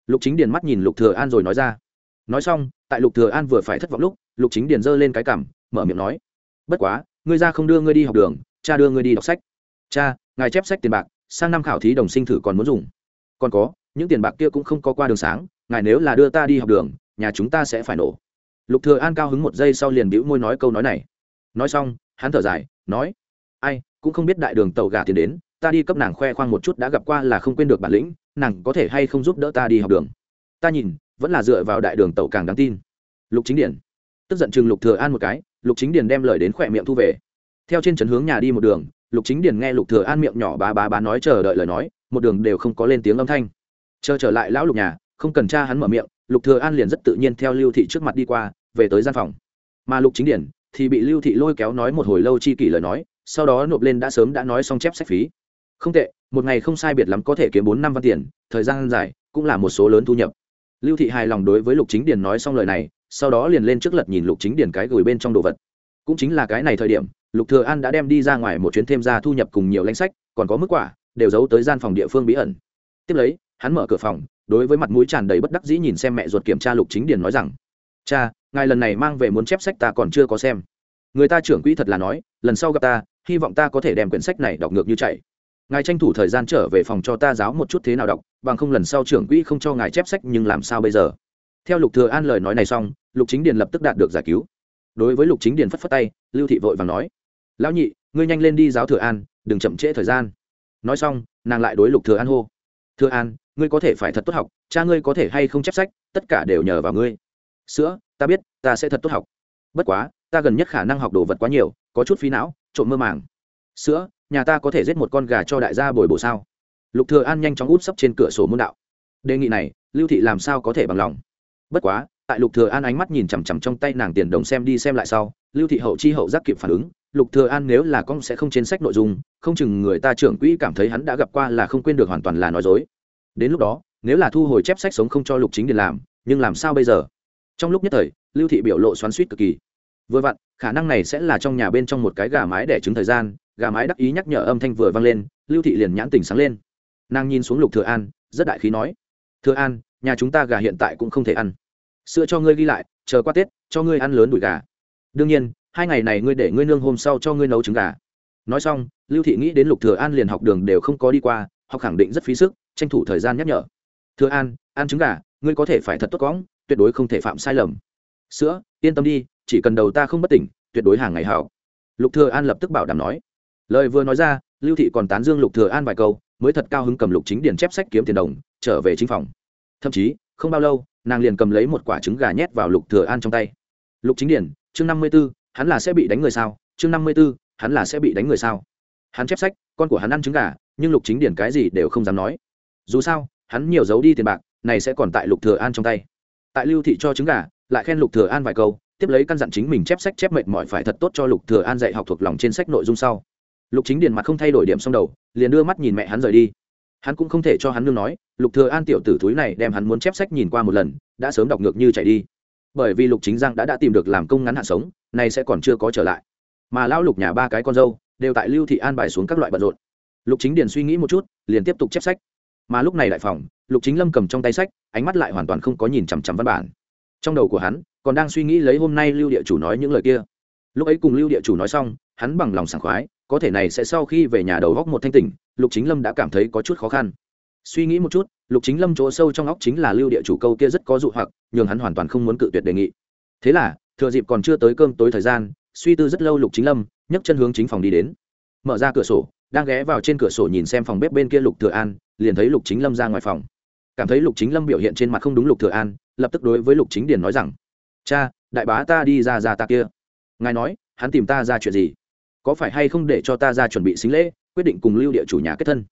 Lục chính điền mắt nhìn lục thừa an rồi nói ra. Nói xong, tại lục thừa an vừa phải thất vọng lúc, lục chính điền giơ lên cái cằm, mở miệng nói. Bất quá, ngươi ra không đưa ngươi đi học đường, cha đưa ngươi đi đọc sách. Cha, ngài chép sách tiền bạc, sang năm khảo thí đồng sinh thử còn muốn dùng. Còn có, những tiền bạc kia cũng không có qua đường sáng, ngài nếu là đưa ta đi học đường, nhà chúng ta sẽ phải nổ. Lục thừa an cao hứng một giây sau liền bĩu môi nói câu nói này. Nói xong, hắn thở dài, nói. Ai cũng không biết đại đường tàu gà tiền đến, ta đi cấp nàng khoe khoang một chút đã gặp qua là không quên được bản lĩnh, nàng có thể hay không giúp đỡ ta đi học đường. Ta nhìn, vẫn là dựa vào đại đường tàu càng đáng tin. Lục chính điển tức giận chừng lục thừa an một cái, lục chính điển đem lời đến khỏe miệng thu về. Theo trên trấn hướng nhà đi một đường, lục chính điển nghe lục thừa an miệng nhỏ bá bá bá nói chờ đợi lời nói, một đường đều không có lên tiếng âm thanh. Chờ trở lại lão lục nhà, không cần cha hắn mở miệng, lục thừa an liền rất tự nhiên theo lưu thị trước mặt đi qua, về tới gian phòng. Mà lục chính điển thì bị lưu thị lôi kéo nói một hồi lâu chi kỷ lời nói sau đó nộp lên đã sớm đã nói xong chép sách phí. Không tệ, một ngày không sai biệt lắm có thể kiếm bốn năm văn tiền, thời gian dài cũng là một số lớn thu nhập. Lưu thị hài lòng đối với lục chính điền nói xong lời này, sau đó liền lên trước lật nhìn lục chính điền cái gửi bên trong đồ vật. Cũng chính là cái này thời điểm, lục thừa an đã đem đi ra ngoài một chuyến thêm ra thu nhập cùng nhiều lãnh sách, còn có mức quả, đều giấu tới gian phòng địa phương bí ẩn. Tiếp lấy, hắn mở cửa phòng, đối với mặt mũi tràn đầy bất đắc dĩ nhìn xem mẹ ruột kiểm tra lục chính điền nói rằng, cha, ngài lần này mang về muốn chép sách ta còn chưa có xem. Người ta trưởng quỹ thật là nói, lần sau gặp ta hy vọng ta có thể đem quyển sách này đọc ngược như chạy. Ngài tranh thủ thời gian trở về phòng cho ta giáo một chút thế nào đọc, bằng không lần sau trưởng quỹ không cho ngài chép sách nhưng làm sao bây giờ? Theo lục thừa an lời nói này xong, lục chính điền lập tức đạt được giải cứu. Đối với lục chính điền phất phất tay, lưu thị vội vàng nói, lão nhị, ngươi nhanh lên đi giáo thừa an, đừng chậm trễ thời gian. Nói xong, nàng lại đối lục thừa an hô, thừa an, ngươi có thể phải thật tốt học, cha ngươi có thể hay không chép sách, tất cả đều nhờ vào ngươi. Sữa, ta biết, ta sẽ thật tốt học. Bất quá, ta gần nhất khả năng học đồ vật quá nhiều, có chút phí não trộm mơ màng. Sữa, nhà ta có thể giết một con gà cho đại gia bồi bổ sao? Lục thừa an nhanh chóng út sấp trên cửa sổ môn đạo. Đề nghị này, lưu thị làm sao có thể bằng lòng? Bất quá, tại lục thừa an ánh mắt nhìn chằm chằm trong tay nàng tiền đồng xem đi xem lại sau, lưu thị hậu chi hậu giác kịp phản ứng, lục thừa an nếu là con sẽ không trên sách nội dung, không chừng người ta trưởng quỹ cảm thấy hắn đã gặp qua là không quên được hoàn toàn là nói dối. Đến lúc đó, nếu là thu hồi chép sách sống không cho lục chính điền làm, nhưng làm sao bây giờ? Trong lúc nhất thời, lưu thị biểu lộ xoắn xuýt cực kỳ vừa vặn, khả năng này sẽ là trong nhà bên trong một cái gà mái để trứng thời gian, gà mái đắc ý nhắc nhở âm thanh vừa vang lên, lưu thị liền nhãn tình sáng lên. Nàng nhìn xuống lục thừa an, rất đại khí nói, thừa an, nhà chúng ta gà hiện tại cũng không thể ăn. Sữa cho ngươi ghi lại, chờ qua tết, cho ngươi ăn lớn đùi gà. Đương nhiên, hai ngày này ngươi để ngươi nương hôm sau cho ngươi nấu trứng gà. Nói xong, lưu thị nghĩ đến lục thừa an liền học đường đều không có đi qua, học khẳng định rất phí sức, tranh thủ thời gian nhắc nhở. Thừa an, ăn trứng gà, ngươi có thể phải thật tốt cõng, tuyệt đối không thể phạm sai lầm. Sữa, yên tâm đi chỉ cần đầu ta không bất tỉnh tuyệt đối hàng ngày hảo. Lục thừa an lập tức bảo đảm nói. Lời vừa nói ra lưu thị còn tán dương lục thừa an vài câu mới thật cao hứng cầm lục chính Điền chép sách kiếm tiền đồng trở về chính phòng. Thậm chí không bao lâu nàng liền cầm lấy một quả trứng gà nhét vào lục thừa an trong tay. Lục chính Điền, chương năm mươi 54, hắn là sẽ bị đánh người sao? Chương năm mươi 54, hắn là sẽ bị đánh người sao? Hắn chép sách con của hắn ăn trứng gà nhưng lục chính điển cái gì đều không dám nói. Dù sao hắn nhiều giấu đi tiền bạc này sẽ còn tại lục thừa an trong tay. Tại lưu thị cho trứng gà lại khen lục thừa an vài câu tiếp lấy căn dặn chính mình chép sách chép mệt mỏi phải thật tốt cho lục thừa an dạy học thuộc lòng trên sách nội dung sau. Lục chính điền mặt không thay đổi điểm xong đầu, liền đưa mắt nhìn mẹ hắn rời đi. Hắn cũng không thể cho hắn nương nói, lục thừa an tiểu tử thúi này đem hắn muốn chép sách nhìn qua một lần, đã sớm đọc ngược như chạy đi. Bởi vì lục chính giang đã đã tìm được làm công ngắn hạn sống, nay sẽ còn chưa có trở lại. Mà lão lục nhà ba cái con dâu, đều tại lưu thị an bài xuống các loại bận rộn. Lục chính điền suy nghĩ một chút, liền tiếp tục chép sách. Mà lúc này đại phòng, lục chính lâm cầm trong tay sách, ánh mắt lại hoàn toàn không có nhìn chằm chằm văn bản. Trong đầu của hắn còn đang suy nghĩ lấy hôm nay lưu địa chủ nói những lời kia. Lúc ấy cùng lưu địa chủ nói xong, hắn bằng lòng sảng khoái, có thể này sẽ sau khi về nhà đầu góc một thanh tỉnh, lục chính lâm đã cảm thấy có chút khó khăn. Suy nghĩ một chút, lục chính lâm chỗ sâu trong óc chính là lưu địa chủ câu kia rất có dụ hoặc, nhường hắn hoàn toàn không muốn cự tuyệt đề nghị. Thế là, thừa dịp còn chưa tới cơm tối thời gian, suy tư rất lâu lục chính lâm, nhấc chân hướng chính phòng đi đến. Mở ra cửa sổ, đang ghé vào trên cửa sổ nhìn xem phòng bếp bên kia lục thừa an, liền thấy lục chính lâm ra ngoài phòng. Cảm thấy lục chính lâm biểu hiện trên mặt không đúng lục thừa an, lập tức đối với lục chính điền nói rằng cha, đại bá ta đi ra ra ta kia. Ngài nói, hắn tìm ta ra chuyện gì? Có phải hay không để cho ta ra chuẩn bị xính lễ, quyết định cùng lưu địa chủ nhà kết thân?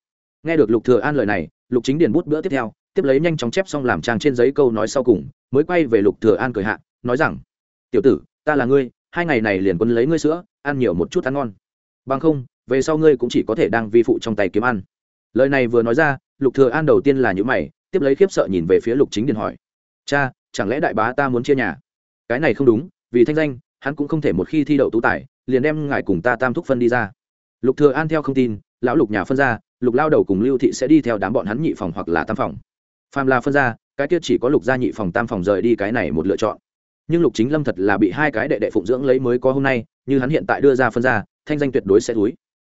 Nghe được lục thừa an lời này, lục chính điền bút bữa tiếp theo, tiếp lấy nhanh chóng chép xong làm trang trên giấy câu nói sau cùng, mới quay về lục thừa an cười hạ, nói rằng, tiểu tử, ta là ngươi, hai ngày này liền quân lấy ngươi sữa, ăn nhiều một chút ăn ngon. Bằng không, về sau ngươi cũng chỉ có thể đang vi phụ trong tay kiếm ăn. Lời này vừa nói ra, lục thừa an đầu tiên là những mày, tiếp lấy khiếp sợ nhìn về phía lục chính điền hỏi, cha, chẳng lẽ đại bá ta muốn chia nhà? Cái này không đúng, vì thanh danh, hắn cũng không thể một khi thi đậu tú tài, liền đem ngài cùng ta tam thúc phân đi ra. Lục thừa an theo không tin, lão lục nhà phân ra, lục lao đầu cùng lưu thị sẽ đi theo đám bọn hắn nhị phòng hoặc là tam phòng. Phàm là phân ra, cái kia chỉ có lục gia nhị phòng tam phòng rời đi cái này một lựa chọn. Nhưng lục chính lâm thật là bị hai cái đệ đệ phụng dưỡng lấy mới có hôm nay, như hắn hiện tại đưa ra phân ra, thanh danh tuyệt đối sẽ túi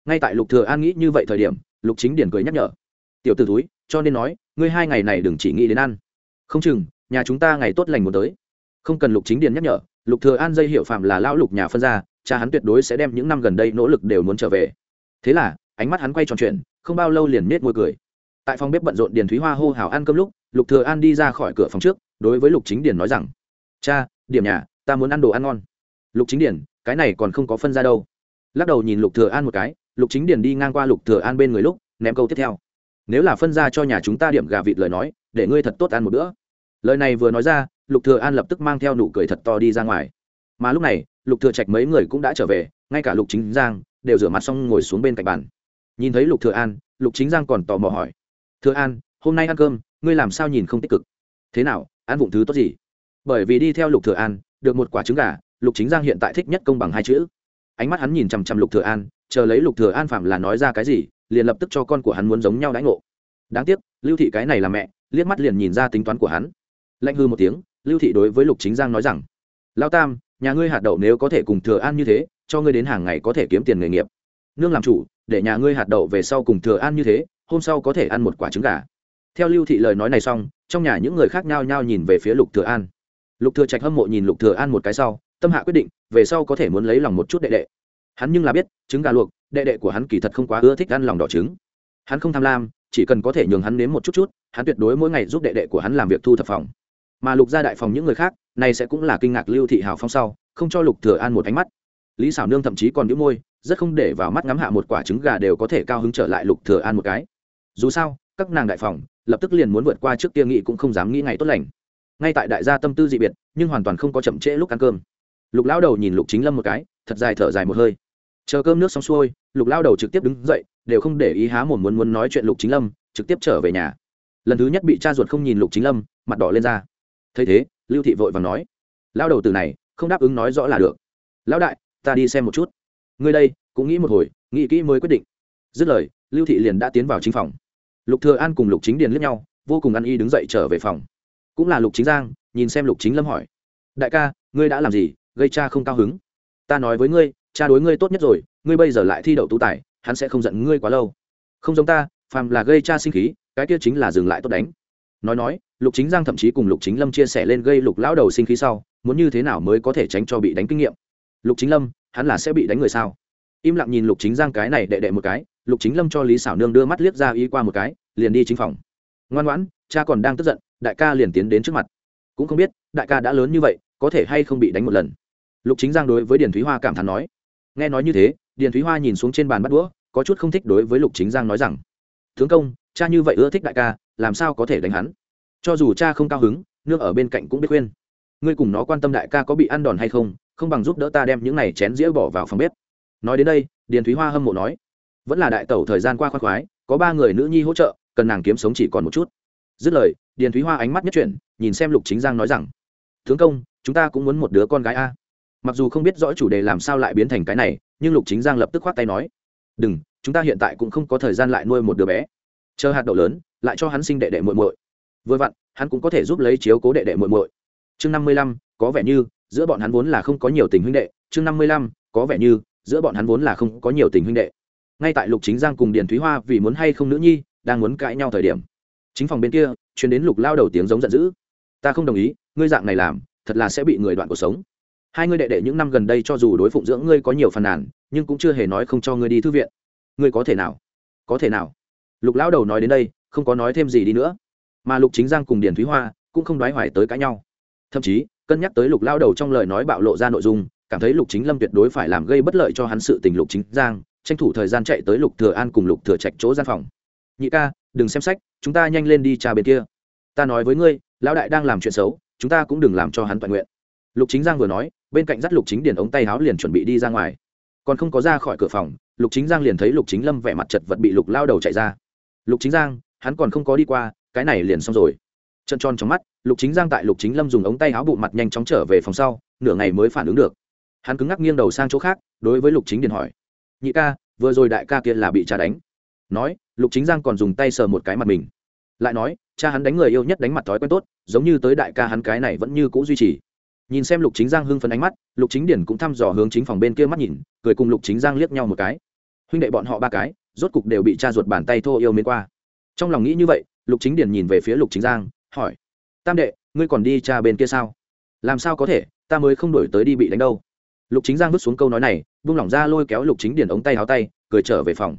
ngay tại lục thừa an nghĩ như vậy thời điểm, lục chính điển cười nhắc nhở. Tiểu tử túi cho nên nói, ngươi hai ngày này đừng chỉ nghĩ đến ăn. Không chừng, nhà chúng ta ngày tốt lành muốn tới không cần lục chính điền nhắc nhở, lục thừa an dây hiệu phạm là lão lục nhà phân ra cha hắn tuyệt đối sẽ đem những năm gần đây nỗ lực đều muốn trở về. Thế là, ánh mắt hắn quay tròn chuyện không bao lâu liền nết môi cười. Tại phòng bếp bận rộn điền thúy hoa hô hào ăn cơm lúc, lục thừa an đi ra khỏi cửa phòng trước, đối với lục chính điền nói rằng, cha, điểm nhà, ta muốn ăn đồ ăn ngon. Lục chính điền, cái này còn không có phân ra đâu. Lắc đầu nhìn lục thừa an một cái, lục chính điền đi ngang qua lục thừa an bên người lúc, ném câu tiếp theo. Nếu là phân ra cho nhà chúng ta điểm gà vịt lời nói, để ngươi thật tốt ăn một bữa. Lời này vừa nói ra lục thừa an lập tức mang theo nụ cười thật to đi ra ngoài. Mà lúc này, lục thừa trạch mấy người cũng đã trở về, ngay cả lục chính giang đều rửa mặt xong ngồi xuống bên cạnh bàn. Nhìn thấy lục thừa an, lục chính giang còn tò mò hỏi, thừa an, hôm nay ăn cơm, ngươi làm sao nhìn không tích cực? Thế nào, ăn vụng thứ tốt gì? Bởi vì đi theo lục thừa an, được một quả trứng gà, lục chính giang hiện tại thích nhất công bằng hai chữ. Ánh mắt hắn nhìn chằm chằm lục thừa an, chờ lấy lục thừa an phạm là nói ra cái gì, liền lập tức cho con của hắn muốn giống nhau đãi ngộ. Đáng tiếc, lưu thị cái này là mẹ, liếc mắt liền nhìn ra tính toán của hắn. Lạnh hư một tiếng lưu thị đối với lục chính giang nói rằng lao tam, nhà ngươi hạt đậu nếu có thể cùng thừa an như thế, cho ngươi đến hàng ngày có thể kiếm tiền nghề nghiệp. Nương làm chủ, để nhà ngươi hạt đậu về sau cùng thừa an như thế, hôm sau có thể ăn một quả trứng gà. Theo lưu thị lời nói này xong, trong nhà những người khác nhau nhau nhìn về phía lục thừa an. Lục thừa trạch hâm mộ nhìn lục thừa an một cái sau, tâm hạ quyết định, về sau có thể muốn lấy lòng một chút đệ đệ. Hắn nhưng là biết, trứng gà luộc, đệ đệ của hắn kỳ thật không quá ưa thích ăn lòng đỏ trứng. Hắn không tham lam, chỉ cần có thể nhường hắn nếm một chút chút, hắn tuyệt đối mỗi ngày giúp đệ đệ của hắn làm việc thu thập phòng mà lục gia đại phòng những người khác, này sẽ cũng là kinh ngạc lưu thị hào phong sau, không cho lục thừa an một ánh mắt. Lý xảo nương thậm chí còn nhíu môi, rất không để vào mắt ngắm hạ một quả trứng gà đều có thể cao hứng trở lại lục thừa an một cái. Dù sao, các nàng đại phòng, lập tức liền muốn vượt qua trước kia nghị cũng không dám nghĩ ngày tốt lành. Ngay tại đại gia tâm tư dị biệt, nhưng hoàn toàn không có chậm trễ lúc ăn cơm. Lục lão đầu nhìn lục chính lâm một cái, thật dài thở dài một hơi. Chờ cơm nước xong xuôi, lục lao đầu trực tiếp đứng dậy, đều không để ý há mồm muốn muốn nói chuyện lục chính lâm, trực tiếp trở về nhà. Lần thứ nhất bị cha ruột không nhìn lục chính lâm, mặt đỏ lên ra thấy thế, lưu thị vội và nói lao đầu từ này, không đáp ứng nói rõ là được. Lão đại, ta đi xem một chút. Ngươi đây, cũng nghĩ một hồi, nghĩ kỹ mới quyết định. Dứt lời, lưu thị liền đã tiến vào chính phòng. Lục thừa an cùng lục chính điền liếc nhau, vô cùng ăn y đứng dậy trở về phòng. Cũng là lục chính giang, nhìn xem lục chính lâm hỏi, đại ca, ngươi đã làm gì? Gây cha không cao hứng. Ta nói với ngươi, cha đối ngươi tốt nhất rồi, ngươi bây giờ lại thi đậu tú tài, hắn sẽ không giận ngươi quá lâu. Không giống ta, phàm là gây cha sinh khí, cái kia chính là dừng lại tốt đánh. Nói nói lục chính giang thậm chí cùng lục chính lâm chia sẻ lên gây lục lão đầu sinh khí sau, muốn như thế nào mới có thể tránh cho bị đánh kinh nghiệm. Lục chính lâm, hắn là sẽ bị đánh người sao? Im lặng nhìn lục chính giang cái này đệ đệ một cái, lục chính lâm cho lý xảo nương đưa mắt liếc ra ý qua một cái, liền đi chính phòng. Ngoan ngoãn, cha còn đang tức giận, đại ca liền tiến đến trước mặt. Cũng không biết, đại ca đã lớn như vậy, có thể hay không bị đánh một lần? Lục chính giang đối với điền thúy hoa cảm thán nói. Nghe nói như thế, điền thúy hoa nhìn xuống trên bàn bắt đũa, có chút không thích đối với lục chính giang nói rằng, tướng công, cha như vậy ưa thích đại ca, làm sao có thể đánh hắn? Cho dù cha không cao hứng nương ở bên cạnh cũng biết khuyên. Ngươi cùng nó quan tâm đại ca có bị ăn đòn hay không không bằng giúp đỡ ta đem những này chén dĩa bỏ vào phòng bếp. Nói đến đây, điền thúy hoa hâm mộ nói, vẫn là đại tẩu thời gian qua khoác khoái, có ba người nữ nhi hỗ trợ, cần nàng kiếm sống chỉ còn một chút. Dứt lời, điền thúy hoa ánh mắt nhất chuyển, nhìn xem lục chính giang nói rằng, tướng công, chúng ta cũng muốn một đứa con gái a. Mặc dù không biết rõ chủ đề làm sao lại biến thành cái này, nhưng lục chính giang lập tức khoát tay nói, đừng, chúng ta hiện tại cũng không có thời gian lại nuôi một đứa bé. Chờ hạt đậu lớn, lại cho hắn sinh đệ đệ muội muội vừa vặn, hắn cũng có thể giúp lấy chiếu cố đệ đệ muội muội. Chương năm mươi lăm, có vẻ như, giữa bọn hắn vốn là không có nhiều tình huynh đệ. Chương năm mươi lăm, có vẻ như, giữa bọn hắn vốn là không có nhiều tình huynh đệ. Ngay tại lục chính giang cùng điền thúy hoa vì muốn hay không nữ nhi, đang muốn cãi nhau thời điểm, chính phòng bên kia chuyến đến lục lao đầu tiếng giống giận dữ. Ta không đồng ý, ngươi dạng này làm, thật là sẽ bị người đoạn cuộc sống. Hai ngươi đệ đệ những năm gần đây cho dù đối phụng dưỡng ngươi có nhiều phàn nàn, nhưng cũng chưa hề nói không cho ngươi đi thư viện. Ngươi có thể nào? Có thể nào? Lục lão đầu nói đến đây, không có nói thêm gì đi nữa mà lục chính giang cùng điền thúy hoa cũng không đoái hoài tới cãi nhau. Thậm chí, cân nhắc tới lục lao đầu trong lời nói bạo lộ ra nội dung, cảm thấy lục chính lâm tuyệt đối phải làm gây bất lợi cho hắn sự tình lục chính giang, tranh thủ thời gian chạy tới lục thừa an cùng lục thừa trạch chỗ gian phòng. Nhị ca, đừng xem sách, chúng ta nhanh lên đi trà bên kia. Ta nói với ngươi, lão đại đang làm chuyện xấu, chúng ta cũng đừng làm cho hắn toàn nguyện. Lục chính giang vừa nói, bên cạnh dắt lục chính điền ống tay áo liền chuẩn bị đi ra ngoài. Còn không có ra khỏi cửa phòng, lục chính giang liền thấy lục chính lâm vẻ mặt chật vật bị lục lao đầu chạy ra. Lục chính giang, hắn còn không có đi qua cái này liền xong rồi. Chân tròn trong mắt, lục chính giang tại lục chính lâm dùng ống tay áo bụng mặt nhanh chóng trở về phòng sau, nửa ngày mới phản ứng được. Hắn cứng ngắc nghiêng đầu sang chỗ khác, đối với lục chính điền hỏi, nhị ca, vừa rồi đại ca kia là bị cha đánh. Nói, lục chính giang còn dùng tay sờ một cái mặt mình. Lại nói, cha hắn đánh người yêu nhất đánh mặt thói quen tốt, giống như tới đại ca hắn cái này vẫn như cũ duy trì. Nhìn xem lục chính giang hưng phấn ánh mắt, lục chính điển cũng thăm dò hướng chính phòng bên kia mắt nhìn, cười cùng lục chính giang liếc nhau một cái. Huynh đệ bọn họ ba cái, rốt cục đều bị cha ruột bàn tay thô yêu mến qua. Trong lòng nghĩ như vậy lục chính Điền nhìn về phía lục chính giang, hỏi, tam đệ, ngươi còn đi cha bên kia sao? Làm sao có thể? Ta mới không đổi tới đi bị đánh đâu. Lục chính giang vứt xuống câu nói này, buông lỏng ra lôi kéo lục chính Điền ống tay háo tay, cười trở về phòng.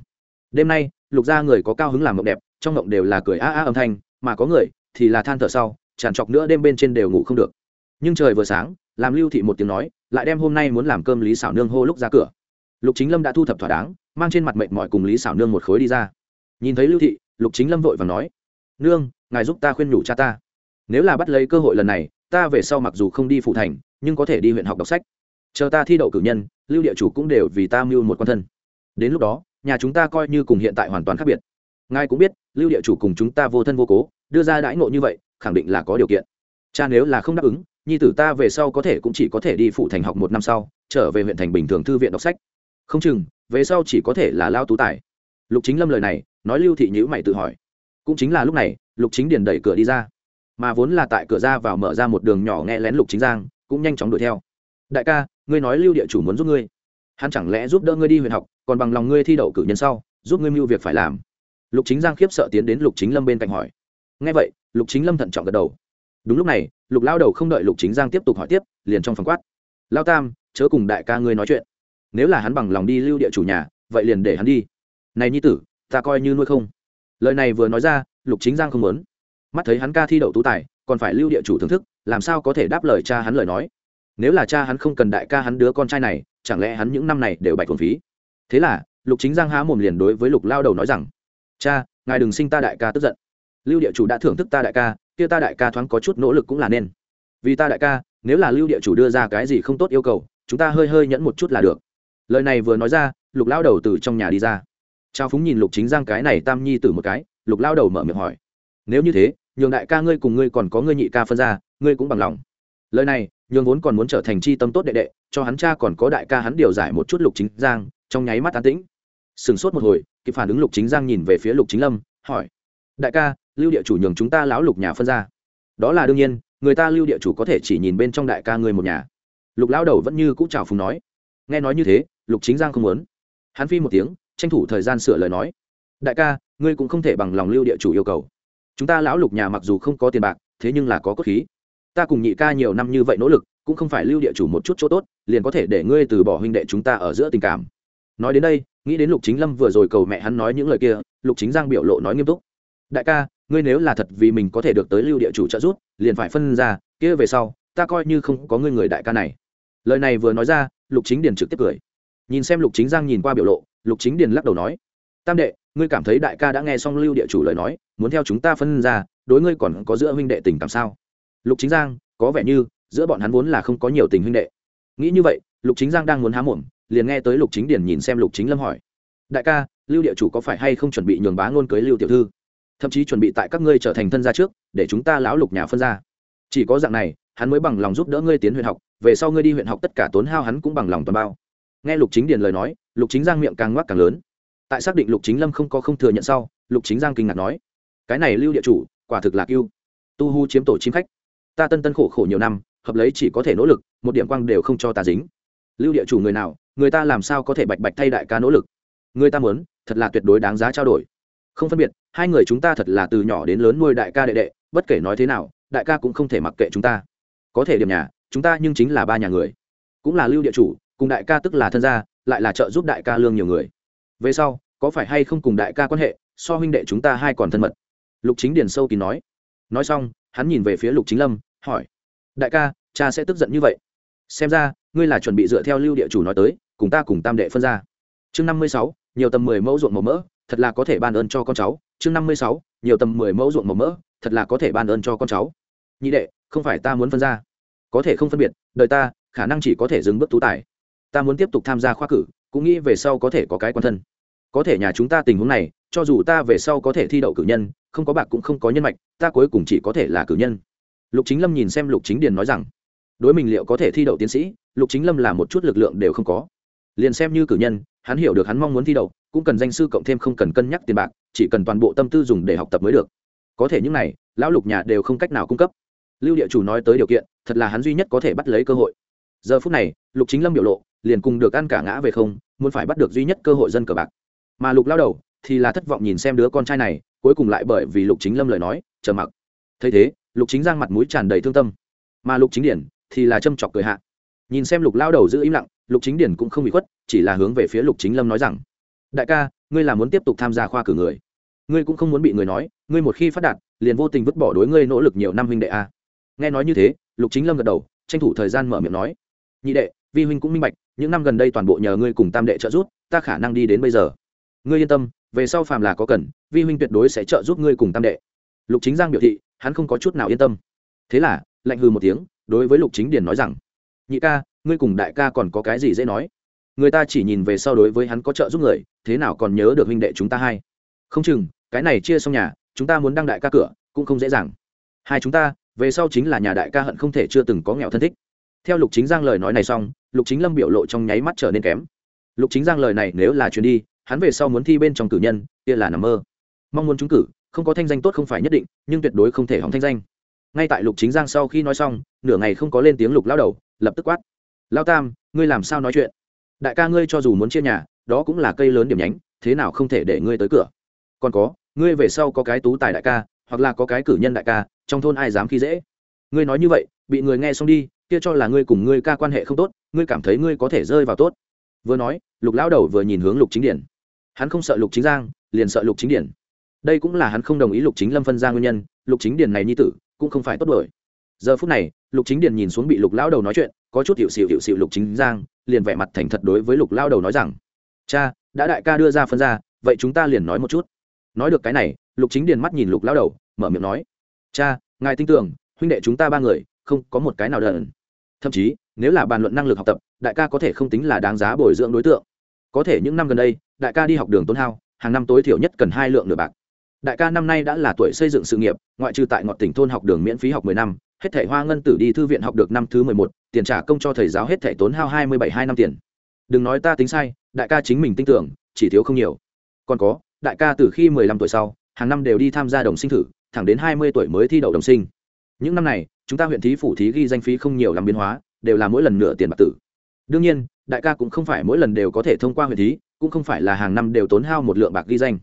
Đêm nay, lục gia người có cao hứng làm mộng đẹp, trong mộng đều là cười a a âm thanh, mà có người thì là than thở sau tràn trọc nữa đêm bên trên đều ngủ không được. Nhưng trời vừa sáng, làm lưu thị một tiếng nói, lại đem hôm nay muốn làm cơm lý xảo nương hô lúc ra cửa. Lục chính lâm đã thu thập thỏa đáng, mang trên mặt mệnh mọi cùng lý xảo nương một khối đi ra. Nhìn thấy lưu thị, lục chính lâm vội và nói nương, ngài giúp ta khuyên nhủ cha ta. Nếu là bắt lấy cơ hội lần này, ta về sau mặc dù không đi phụ thành, nhưng có thể đi huyện học đọc sách. Chờ ta thi đậu cử nhân, lưu địa chủ cũng đều vì ta mưu một quan thân. Đến lúc đó, nhà chúng ta coi như cùng hiện tại hoàn toàn khác biệt. Ngài cũng biết, lưu địa chủ cùng chúng ta vô thân vô cố, đưa ra đãi ngộ như vậy, khẳng định là có điều kiện. Cha nếu là không đáp ứng, nhi tử ta về sau có thể cũng chỉ có thể đi phụ thành học một năm sau, trở về huyện thành bình thường thư viện đọc sách. Không chừng, về sau chỉ có thể là lao tú tài. Lục chính lâm lời này, nói lưu thị nhữ mày tự hỏi cũng chính là lúc này, lục chính điền đẩy cửa đi ra. Mà vốn là tại cửa ra vào mở ra một đường nhỏ nghe lén lục chính giang, cũng nhanh chóng đuổi theo. Đại ca, ngươi nói lưu địa chủ muốn giúp ngươi. Hắn chẳng lẽ giúp đỡ ngươi đi huyền học, còn bằng lòng ngươi thi đậu cử nhân sau, giúp ngươi mưu việc phải làm? Lục chính giang khiếp sợ tiến đến lục chính lâm bên cạnh hỏi. Ngay vậy, lục chính lâm thận trọng gật đầu. Đúng lúc này, lục lao đầu không đợi lục chính giang tiếp tục hỏi tiếp, liền trong phòng quát. Lao tam, chớ cùng đại ca ngươi nói chuyện. Nếu là hắn bằng lòng đi lưu địa chủ nhà, vậy liền để hắn đi. Này nhi tử, ta coi như nuôi không lời này vừa nói ra, lục chính giang không muốn. Mắt thấy hắn ca thi đậu tú tài, còn phải lưu địa chủ thưởng thức, làm sao có thể đáp lời cha hắn lời nói? Nếu là cha hắn không cần đại ca hắn đứa con trai này, chẳng lẽ hắn những năm này đều bạch thuần phí? Thế là, lục chính giang há mồm liền đối với lục lao đầu nói rằng, cha, ngài đừng sinh ta đại ca tức giận. Lưu địa chủ đã thưởng thức ta đại ca, kia ta đại ca thoáng có chút nỗ lực cũng là nên. Vì ta đại ca, nếu là lưu địa chủ đưa ra cái gì không tốt yêu cầu, chúng ta hơi hơi nhẫn một chút là được. Lời này vừa nói ra, lục lao đầu từ trong nhà đi ra trao phúng nhìn lục chính giang cái này tam nhi tử một cái, lục lao đầu mở miệng hỏi. Nếu như thế, nhường đại ca ngươi cùng ngươi còn có ngươi nhị ca phân ra, ngươi cũng bằng lòng. Lời này, nhường vốn còn muốn trở thành chi tâm tốt đệ đệ, cho hắn cha còn có đại ca hắn điều giải một chút lục chính giang, trong nháy mắt tán tĩnh. Sửng sốt một hồi, kịp phản ứng lục chính giang nhìn về phía lục chính lâm, hỏi. Đại ca, lưu địa chủ nhường chúng ta lão lục nhà phân ra. Đó là đương nhiên, người ta lưu địa chủ có thể chỉ nhìn bên trong đại ca người một nhà. Lục lão đầu vẫn như cũ chào phùng nói. Nghe nói như thế, lục chính giang không muốn. Hắn phi một tiếng tranh thủ thời gian sửa lời nói. Đại ca, ngươi cũng không thể bằng lòng lưu địa chủ yêu cầu. Chúng ta lão lục nhà mặc dù không có tiền bạc, thế nhưng là có cốt khí. Ta cùng nhị ca nhiều năm như vậy nỗ lực, cũng không phải lưu địa chủ một chút chỗ tốt, liền có thể để ngươi từ bỏ huynh đệ chúng ta ở giữa tình cảm. Nói đến đây, nghĩ đến lục chính lâm vừa rồi cầu mẹ hắn nói những lời kia, lục chính giang biểu lộ nói nghiêm túc. Đại ca, ngươi nếu là thật vì mình có thể được tới lưu địa chủ trợ giúp, liền phải phân ra, kia về sau, ta coi như không có ngươi người đại ca này. Lời này vừa nói ra, lục chính điền trực tiếp cười. Nhìn xem lục chính giang nhìn qua biểu lộ lục chính điền lắc đầu nói, tam đệ, ngươi cảm thấy đại ca đã nghe xong lưu địa chủ lời nói, muốn theo chúng ta phân ra, đối ngươi còn có giữa huynh đệ tình cảm sao? Lục chính giang, có vẻ như giữa bọn hắn vốn là không có nhiều tình huynh đệ. Nghĩ như vậy, lục chính giang đang muốn há mồm, liền nghe tới lục chính điền nhìn xem lục chính lâm hỏi, đại ca, lưu địa chủ có phải hay không chuẩn bị nhường bá ngôn cưới lưu tiểu thư? Thậm chí chuẩn bị tại các ngươi trở thành thân gia trước, để chúng ta lão lục nhà phân ra? Chỉ có dạng này, hắn mới bằng lòng giúp đỡ ngươi tiến huyện học, về sau ngươi đi huyện học tất cả tốn hao hắn cũng bằng lòng toàn bao nghe lục chính điền lời nói, lục chính giang miệng càng ngoác càng lớn. Tại xác định lục chính lâm không có không thừa nhận sau, lục chính giang kinh ngạc nói, cái này lưu địa chủ, quả thực là yêu tu hu chiếm tổ chim khách. Ta tân tân khổ khổ nhiều năm, hợp lấy chỉ có thể nỗ lực, một điểm quang đều không cho ta dính. Lưu địa chủ người nào, người ta làm sao có thể bạch bạch thay đại ca nỗ lực? Người ta muốn, thật là tuyệt đối đáng giá trao đổi. Không phân biệt, hai người chúng ta thật là từ nhỏ đến lớn nuôi đại ca đệ đệ, bất kể nói thế nào, đại ca cũng không thể mặc kệ chúng ta. Có thể điểm nhà, chúng ta nhưng chính là ba nhà người. Cũng là lưu địa chủ cùng đại ca tức là thân gia, lại là trợ giúp đại ca lương nhiều người. Về sau, có phải hay không cùng đại ca quan hệ, so huynh đệ chúng ta hai còn thân mật? Lục chính điền sâu kín nói. Nói xong, hắn nhìn về phía lục chính lâm, hỏi. Đại ca, cha sẽ tức giận như vậy? Xem ra, ngươi là chuẩn bị dựa theo lưu địa chủ nói tới, cùng ta cùng tam đệ phân ra. Chương năm mươi sáu, nhiều tầm mười mẫu ruộng màu mỡ, thật là có thể ban ơn cho con cháu. Chương năm mươi sáu, nhiều tầm mười mẫu ruộng màu mỡ, thật là có thể ban ơn cho con cháu. Nhị đệ, không phải ta muốn phân ra. Có thể không phân biệt, đời ta, khả năng chỉ có thể dừng bước tú tài ta muốn tiếp tục tham gia khoa cử, cũng nghĩ về sau có thể có cái quan thân. Có thể nhà chúng ta tình huống này, cho dù ta về sau có thể thi đậu cử nhân, không có bạc cũng không có nhân mạch, ta cuối cùng chỉ có thể là cử nhân. Lục chính lâm nhìn xem lục chính điền nói rằng, đối mình liệu có thể thi đậu tiến sĩ, lục chính lâm là một chút lực lượng đều không có. Liền xem như cử nhân, hắn hiểu được hắn mong muốn thi đậu, cũng cần danh sư cộng thêm không cần cân nhắc tiền bạc, chỉ cần toàn bộ tâm tư dùng để học tập mới được. Có thể những này, lão lục nhà đều không cách nào cung cấp. Lưu địa chủ nói tới điều kiện, thật là hắn duy nhất có thể bắt lấy cơ hội. Giờ phút này, lục chính lâm biểu lộ liền cùng được ăn cả ngã về không, muốn phải bắt được duy nhất cơ hội dân cờ bạc. Mà lục lao đầu thì là thất vọng nhìn xem đứa con trai này, cuối cùng lại bởi vì lục chính lâm lời nói chờ mặc. Thấy thế, lục chính giang mặt mũi tràn đầy thương tâm. Mà lục chính điển thì là châm chọc cười hạ. Nhìn xem lục lao đầu giữ im lặng, lục chính điển cũng không bị khuất, chỉ là hướng về phía lục chính lâm nói rằng, đại ca, ngươi là muốn tiếp tục tham gia khoa cử người. Ngươi cũng không muốn bị người nói, ngươi một khi phát đạt, liền vô tình vứt bỏ đối ngươi nỗ lực nhiều năm huynh đệ a. Nghe nói như thế, lục chính lâm gật đầu, tranh thủ thời gian mở miệng nói, nhị đệ vi huynh cũng minh bạch, những năm gần đây toàn bộ nhờ ngươi cùng tam đệ trợ giúp, ta khả năng đi đến bây giờ. Ngươi yên tâm, về sau phàm là có cần, vi huynh tuyệt đối sẽ trợ giúp ngươi cùng tam đệ. Lục chính giang biểu thị, hắn không có chút nào yên tâm. Thế là, lạnh hư một tiếng, đối với lục chính điền nói rằng, nhị ca, ngươi cùng đại ca còn có cái gì dễ nói? Người ta chỉ nhìn về sau đối với hắn có trợ giúp người, thế nào còn nhớ được huynh đệ chúng ta hay? Không chừng, cái này chia xong nhà, chúng ta muốn đăng đại ca cửa, cũng không dễ dàng. Hai chúng ta, về sau chính là nhà đại ca hận không thể chưa từng có nghèo thân thích theo lục chính giang lời nói này xong, lục chính lâm biểu lộ trong nháy mắt trở nên kém. Lục chính giang lời này nếu là chuyến đi, hắn về sau muốn thi bên trong cử nhân, kia là nằm mơ. Mong muốn trúng cử, không có thanh danh tốt không phải nhất định, nhưng tuyệt đối không thể hỏng thanh danh. Ngay tại lục chính giang sau khi nói xong, nửa ngày không có lên tiếng lục lao đầu, lập tức quát. Lao tam, ngươi làm sao nói chuyện? Đại ca ngươi cho dù muốn chia nhà, đó cũng là cây lớn điểm nhánh, thế nào không thể để ngươi tới cửa? Còn có, ngươi về sau có cái tú tài đại ca, hoặc là có cái cử nhân đại ca, trong thôn ai dám khi dễ? Ngươi nói như vậy, bị người nghe xong đi kia cho là ngươi cùng ngươi ca quan hệ không tốt, ngươi cảm thấy ngươi có thể rơi vào tốt. Vừa nói, lục lão đầu vừa nhìn hướng lục chính điển. Hắn không sợ lục chính giang, liền sợ lục chính điển. Đây cũng là hắn không đồng ý lục chính lâm phân ra nguyên nhân, lục chính điển này nhi tử, cũng không phải tốt đổi giờ phút này, lục chính điển nhìn xuống bị lục lão đầu nói chuyện, có chút hiệu xịu hiệu xịu lục chính giang, liền vẻ mặt thành thật đối với lục lão đầu nói rằng, cha, đã đại ca đưa ra phân ra, vậy chúng ta liền nói một chút. Nói được cái này, lục chính điền mắt nhìn lục lão đầu, mở miệng nói, cha, ngài tin tưởng, huynh đệ chúng ta ba người, không có một cái nào đợn thậm chí, nếu là bàn luận năng lực học tập, đại ca có thể không tính là đáng giá bồi dưỡng đối tượng. Có thể những năm gần đây, đại ca đi học đường tốn hao, hàng năm tối thiểu nhất cần hai lượng nửa bạc. Đại ca năm nay đã là tuổi xây dựng sự nghiệp, ngoại trừ tại ngọn tỉnh thôn học đường miễn phí học mười năm, hết thảy hoa ngân tử đi thư viện học được năm thứ mười một, tiền trả công cho thầy giáo hết thảy tốn hao hai mươi bảy, hai năm tiền. Đừng nói ta tính sai, đại ca chính mình tin tưởng, chỉ thiếu không nhiều. Còn có, đại ca từ khi mười lăm tuổi sau, hàng năm đều đi tham gia đồng sinh thử, thẳng đến hai mươi tuổi mới thi đậu đồng sinh. Những năm này chúng ta huyện thí phủ thí ghi danh phí không nhiều làm biến hóa, đều là mỗi lần nửa tiền bạc tử. Đương nhiên, đại ca cũng không phải mỗi lần đều có thể thông qua huyện thí, cũng không phải là hàng năm đều tốn hao một lượng bạc ghi danh.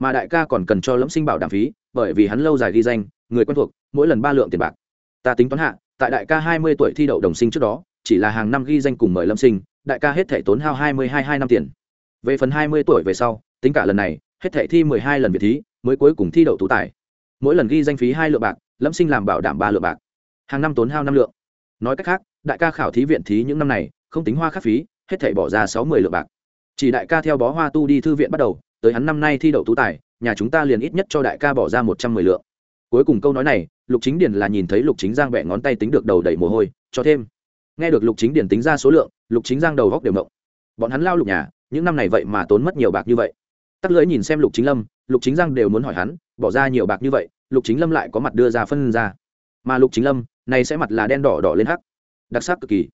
Mà đại ca còn cần cho lẫm sinh bảo đảm phí, bởi vì hắn lâu dài ghi danh, người quen thuộc, mỗi lần ba lượng tiền bạc. Ta tính toán hạ, tại đại ca hai mươi tuổi thi đậu đồng sinh trước đó, chỉ là hàng năm ghi danh cùng mời lâm sinh, đại ca hết thể tốn hao hai mươi hai hai năm tiền. Về phần hai mươi tuổi về sau, tính cả lần này, hết thể thi mười hai lần việt thí, mới cuối cùng thi đậu tú tài. Mỗi lần ghi danh phí hai lượng bạc, lâm sinh làm bảo đảm ba lượng bạc hàng năm tốn hao năm lượng. Nói cách khác, đại ca khảo thí viện thí những năm này, không tính hoa khắc phí, hết thể bỏ ra sáu mươi lượng bạc. Chỉ đại ca theo bó hoa tu đi thư viện bắt đầu, tới hắn năm nay thi đậu tú tài, nhà chúng ta liền ít nhất cho đại ca bỏ ra một trăm mười lượng. Cuối cùng câu nói này, lục chính điền là nhìn thấy lục chính giang vẽ ngón tay tính được đầu đầy mồ hôi, cho thêm. Nghe được lục chính điền tính ra số lượng, lục chính giang đầu góc đều mộng bọn hắn lao lục nhà, những năm này vậy mà tốn mất nhiều bạc như vậy. Tắt lưỡi nhìn xem lục chính lâm, lục chính giang đều muốn hỏi hắn, bỏ ra nhiều bạc như vậy, lục chính lâm lại có mặt đưa ra phân ra mà lục chính lâm này sẽ mặt là đen đỏ đỏ lên hắc. Đặc sắc cực kỳ.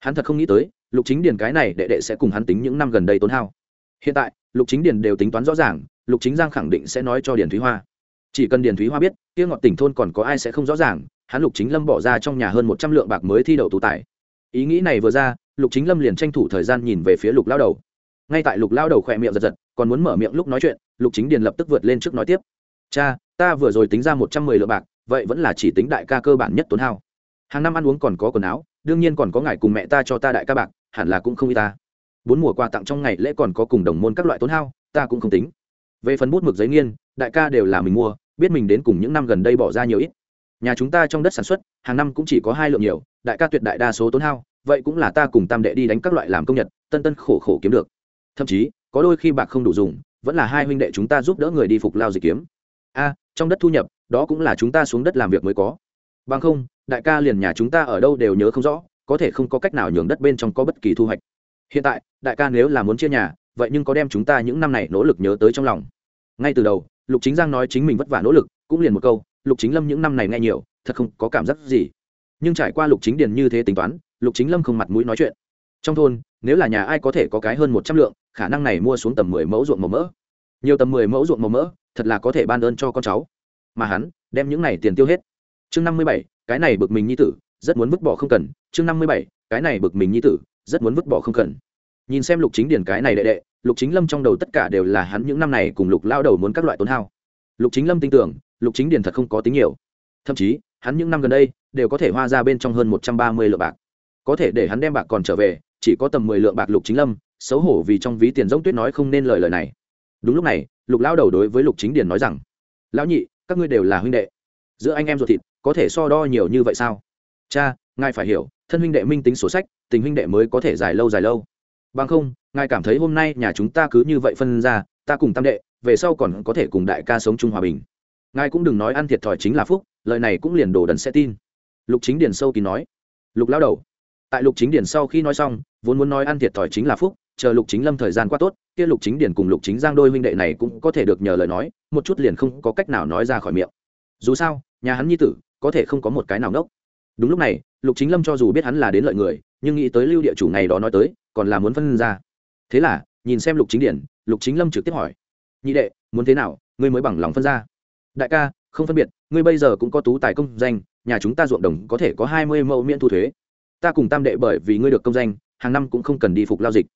Hắn thật không nghĩ tới, lục chính điền cái này đệ đệ sẽ cùng hắn tính những năm gần đây tốn hao. Hiện tại, lục chính điền đều tính toán rõ ràng, lục chính giang khẳng định sẽ nói cho điền thúy hoa. Chỉ cần điền thúy hoa biết, kia ngọt tỉnh thôn còn có ai sẽ không rõ ràng, hắn lục chính lâm bỏ ra trong nhà hơn một trăm lượng bạc mới thi đậu tú tài. Ý nghĩ này vừa ra, lục chính lâm liền tranh thủ thời gian nhìn về phía lục lao đầu. Ngay tại lục lao đầu khỏe miệng giật giật, còn muốn mở miệng lúc nói chuyện, lục chính điền lập tức vượt lên trước nói tiếp. Cha, ta vừa rồi tính ra một trăm mười lượng bạc vậy vẫn là chỉ tính đại ca cơ bản nhất tốn hao. Hàng năm ăn uống còn có quần áo, đương nhiên còn có ngài cùng mẹ ta cho ta đại ca bạc, hẳn là cũng không y ta. Bốn mùa quà tặng trong ngày lễ còn có cùng đồng môn các loại tốn hao, ta cũng không tính. Về phần bút mực giấy nghiên, đại ca đều là mình mua, biết mình đến cùng những năm gần đây bỏ ra nhiều ít. Nhà chúng ta trong đất sản xuất, hàng năm cũng chỉ có hai lượng nhiều, đại ca tuyệt đại đa số tốn hao, vậy cũng là ta cùng tam đệ đi đánh các loại làm công nhật, tân tân khổ khổ kiếm được. Thậm chí, có đôi khi bạc không đủ dùng, vẫn là hai huynh đệ chúng ta giúp đỡ người đi phục lao dịch kiếm. A, trong đất thu nhập đó cũng là chúng ta xuống đất làm việc mới có. Bằng không, đại ca liền nhà chúng ta ở đâu đều nhớ không rõ, có thể không có cách nào nhường đất bên trong có bất kỳ thu hoạch. Hiện tại, đại ca nếu là muốn chia nhà, vậy nhưng có đem chúng ta những năm này nỗ lực nhớ tới trong lòng. Ngay từ đầu, lục chính giang nói chính mình vất vả nỗ lực, cũng liền một câu, lục chính lâm những năm này nghe nhiều, thật không có cảm giác gì. Nhưng trải qua lục chính điền như thế tính toán, lục chính lâm không mặt mũi nói chuyện. Trong thôn, nếu là nhà ai có thể có cái hơn một trăm lượng, khả năng này mua xuống tầm mười mẫu ruộng màu mỡ. Nhiều tầm mười mẫu ruộng màu mỡ, thật là có thể ban ơn cho con cháu mà hắn đem những này tiền tiêu hết. Chương năm mươi bảy, cái này bực mình nhi tử, rất muốn vứt bỏ không cần. Chương năm mươi bảy, cái này bực mình nhi tử, rất muốn vứt bỏ không cần. Nhìn xem lục chính điển cái này đệ đệ, lục chính lâm trong đầu tất cả đều là hắn những năm này cùng lục lao đầu muốn các loại tốn hao. Lục chính lâm tin tưởng, lục chính điển thật không có tính nhiều. Thậm chí, hắn những năm gần đây đều có thể hoa ra bên trong hơn một trăm ba mươi lượng bạc. Có thể để hắn đem bạc còn trở về, chỉ có tầm mười lượng bạc lục chính lâm, xấu hổ vì trong ví tiền giống tuyết nói không nên lời lời này. Đúng lúc này, lục lao đầu đối với lục chính điển nói rằng, lão nhị các ngươi đều là huynh đệ. Giữa anh em ruột thịt, có thể so đo nhiều như vậy sao? Cha, ngài phải hiểu, thân huynh đệ minh tính sổ sách, tình huynh đệ mới có thể dài lâu dài lâu. Bằng không, ngài cảm thấy hôm nay nhà chúng ta cứ như vậy phân ra, ta cùng tam đệ, về sau còn có thể cùng đại ca sống chung hòa bình. Ngài cũng đừng nói ăn thiệt thòi chính là phúc, lời này cũng liền đồ đần sẽ tin. Lục chính điền sâu kỳ nói. Lục lao đầu. Tại lục chính điền sau khi nói xong, vốn muốn nói ăn thiệt thòi chính là phúc chờ lục chính lâm thời gian qua tốt, kia lục chính điển cùng lục chính giang đôi huynh đệ này cũng có thể được nhờ lời nói, một chút liền không có cách nào nói ra khỏi miệng. Dù sao, nhà hắn nhi tử, có thể không có một cái nào nốc. Đúng lúc này, lục chính lâm cho dù biết hắn là đến lợi người, nhưng nghĩ tới lưu địa chủ ngày đó nói tới, còn là muốn phân ra. Thế là, nhìn xem lục chính điển lục chính lâm trực tiếp hỏi, nhị đệ, muốn thế nào? Ngươi mới bằng lòng phân ra. Đại ca, không phân biệt, ngươi bây giờ cũng có tú tài công danh, nhà chúng ta ruộng đồng có thể có hai mươi mẫu miễn thu thuế. Ta cùng tam đệ bởi vì ngươi được công danh, hàng năm cũng không cần đi phục lao dịch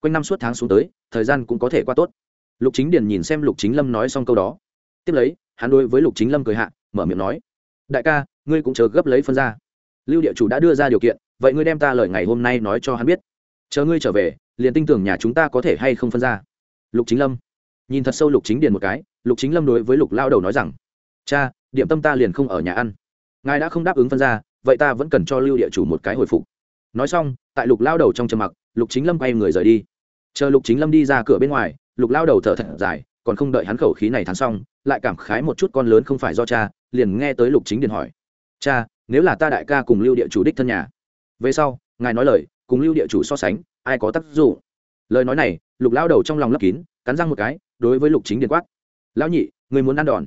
quanh năm suốt tháng xuống tới, thời gian cũng có thể qua tốt. Lục chính điền nhìn xem lục chính lâm nói xong câu đó. Tiếp lấy, hắn đối với lục chính lâm cười hạ, mở miệng nói, đại ca, ngươi cũng chờ gấp lấy phân ra. Lưu địa chủ đã đưa ra điều kiện, vậy ngươi đem ta lời ngày hôm nay nói cho hắn biết. Chờ ngươi trở về, liền tin tưởng nhà chúng ta có thể hay không phân ra. Lục chính lâm nhìn thật sâu lục chính điền một cái, lục chính lâm đối với lục lao đầu nói rằng, cha, điểm tâm ta liền không ở nhà ăn. Ngài đã không đáp ứng phân ra, vậy ta vẫn cần cho lưu địa chủ một cái hồi phục. Nói xong, tại lục lao đầu trong trầm mặc lục chính lâm quay người rời đi. Chờ lục chính lâm đi ra cửa bên ngoài, lục lao đầu thở thật dài, còn không đợi hắn khẩu khí này thắng xong, lại cảm khái một chút con lớn không phải do cha, liền nghe tới lục chính điền hỏi. Cha, nếu là ta đại ca cùng lưu địa chủ đích thân nhà? Về sau, ngài nói lời, cùng lưu địa chủ so sánh, ai có tác dụng? Lời nói này, lục lao đầu trong lòng lấp kín, cắn răng một cái, đối với lục chính điền quát. Lão nhị, người muốn ăn đòn.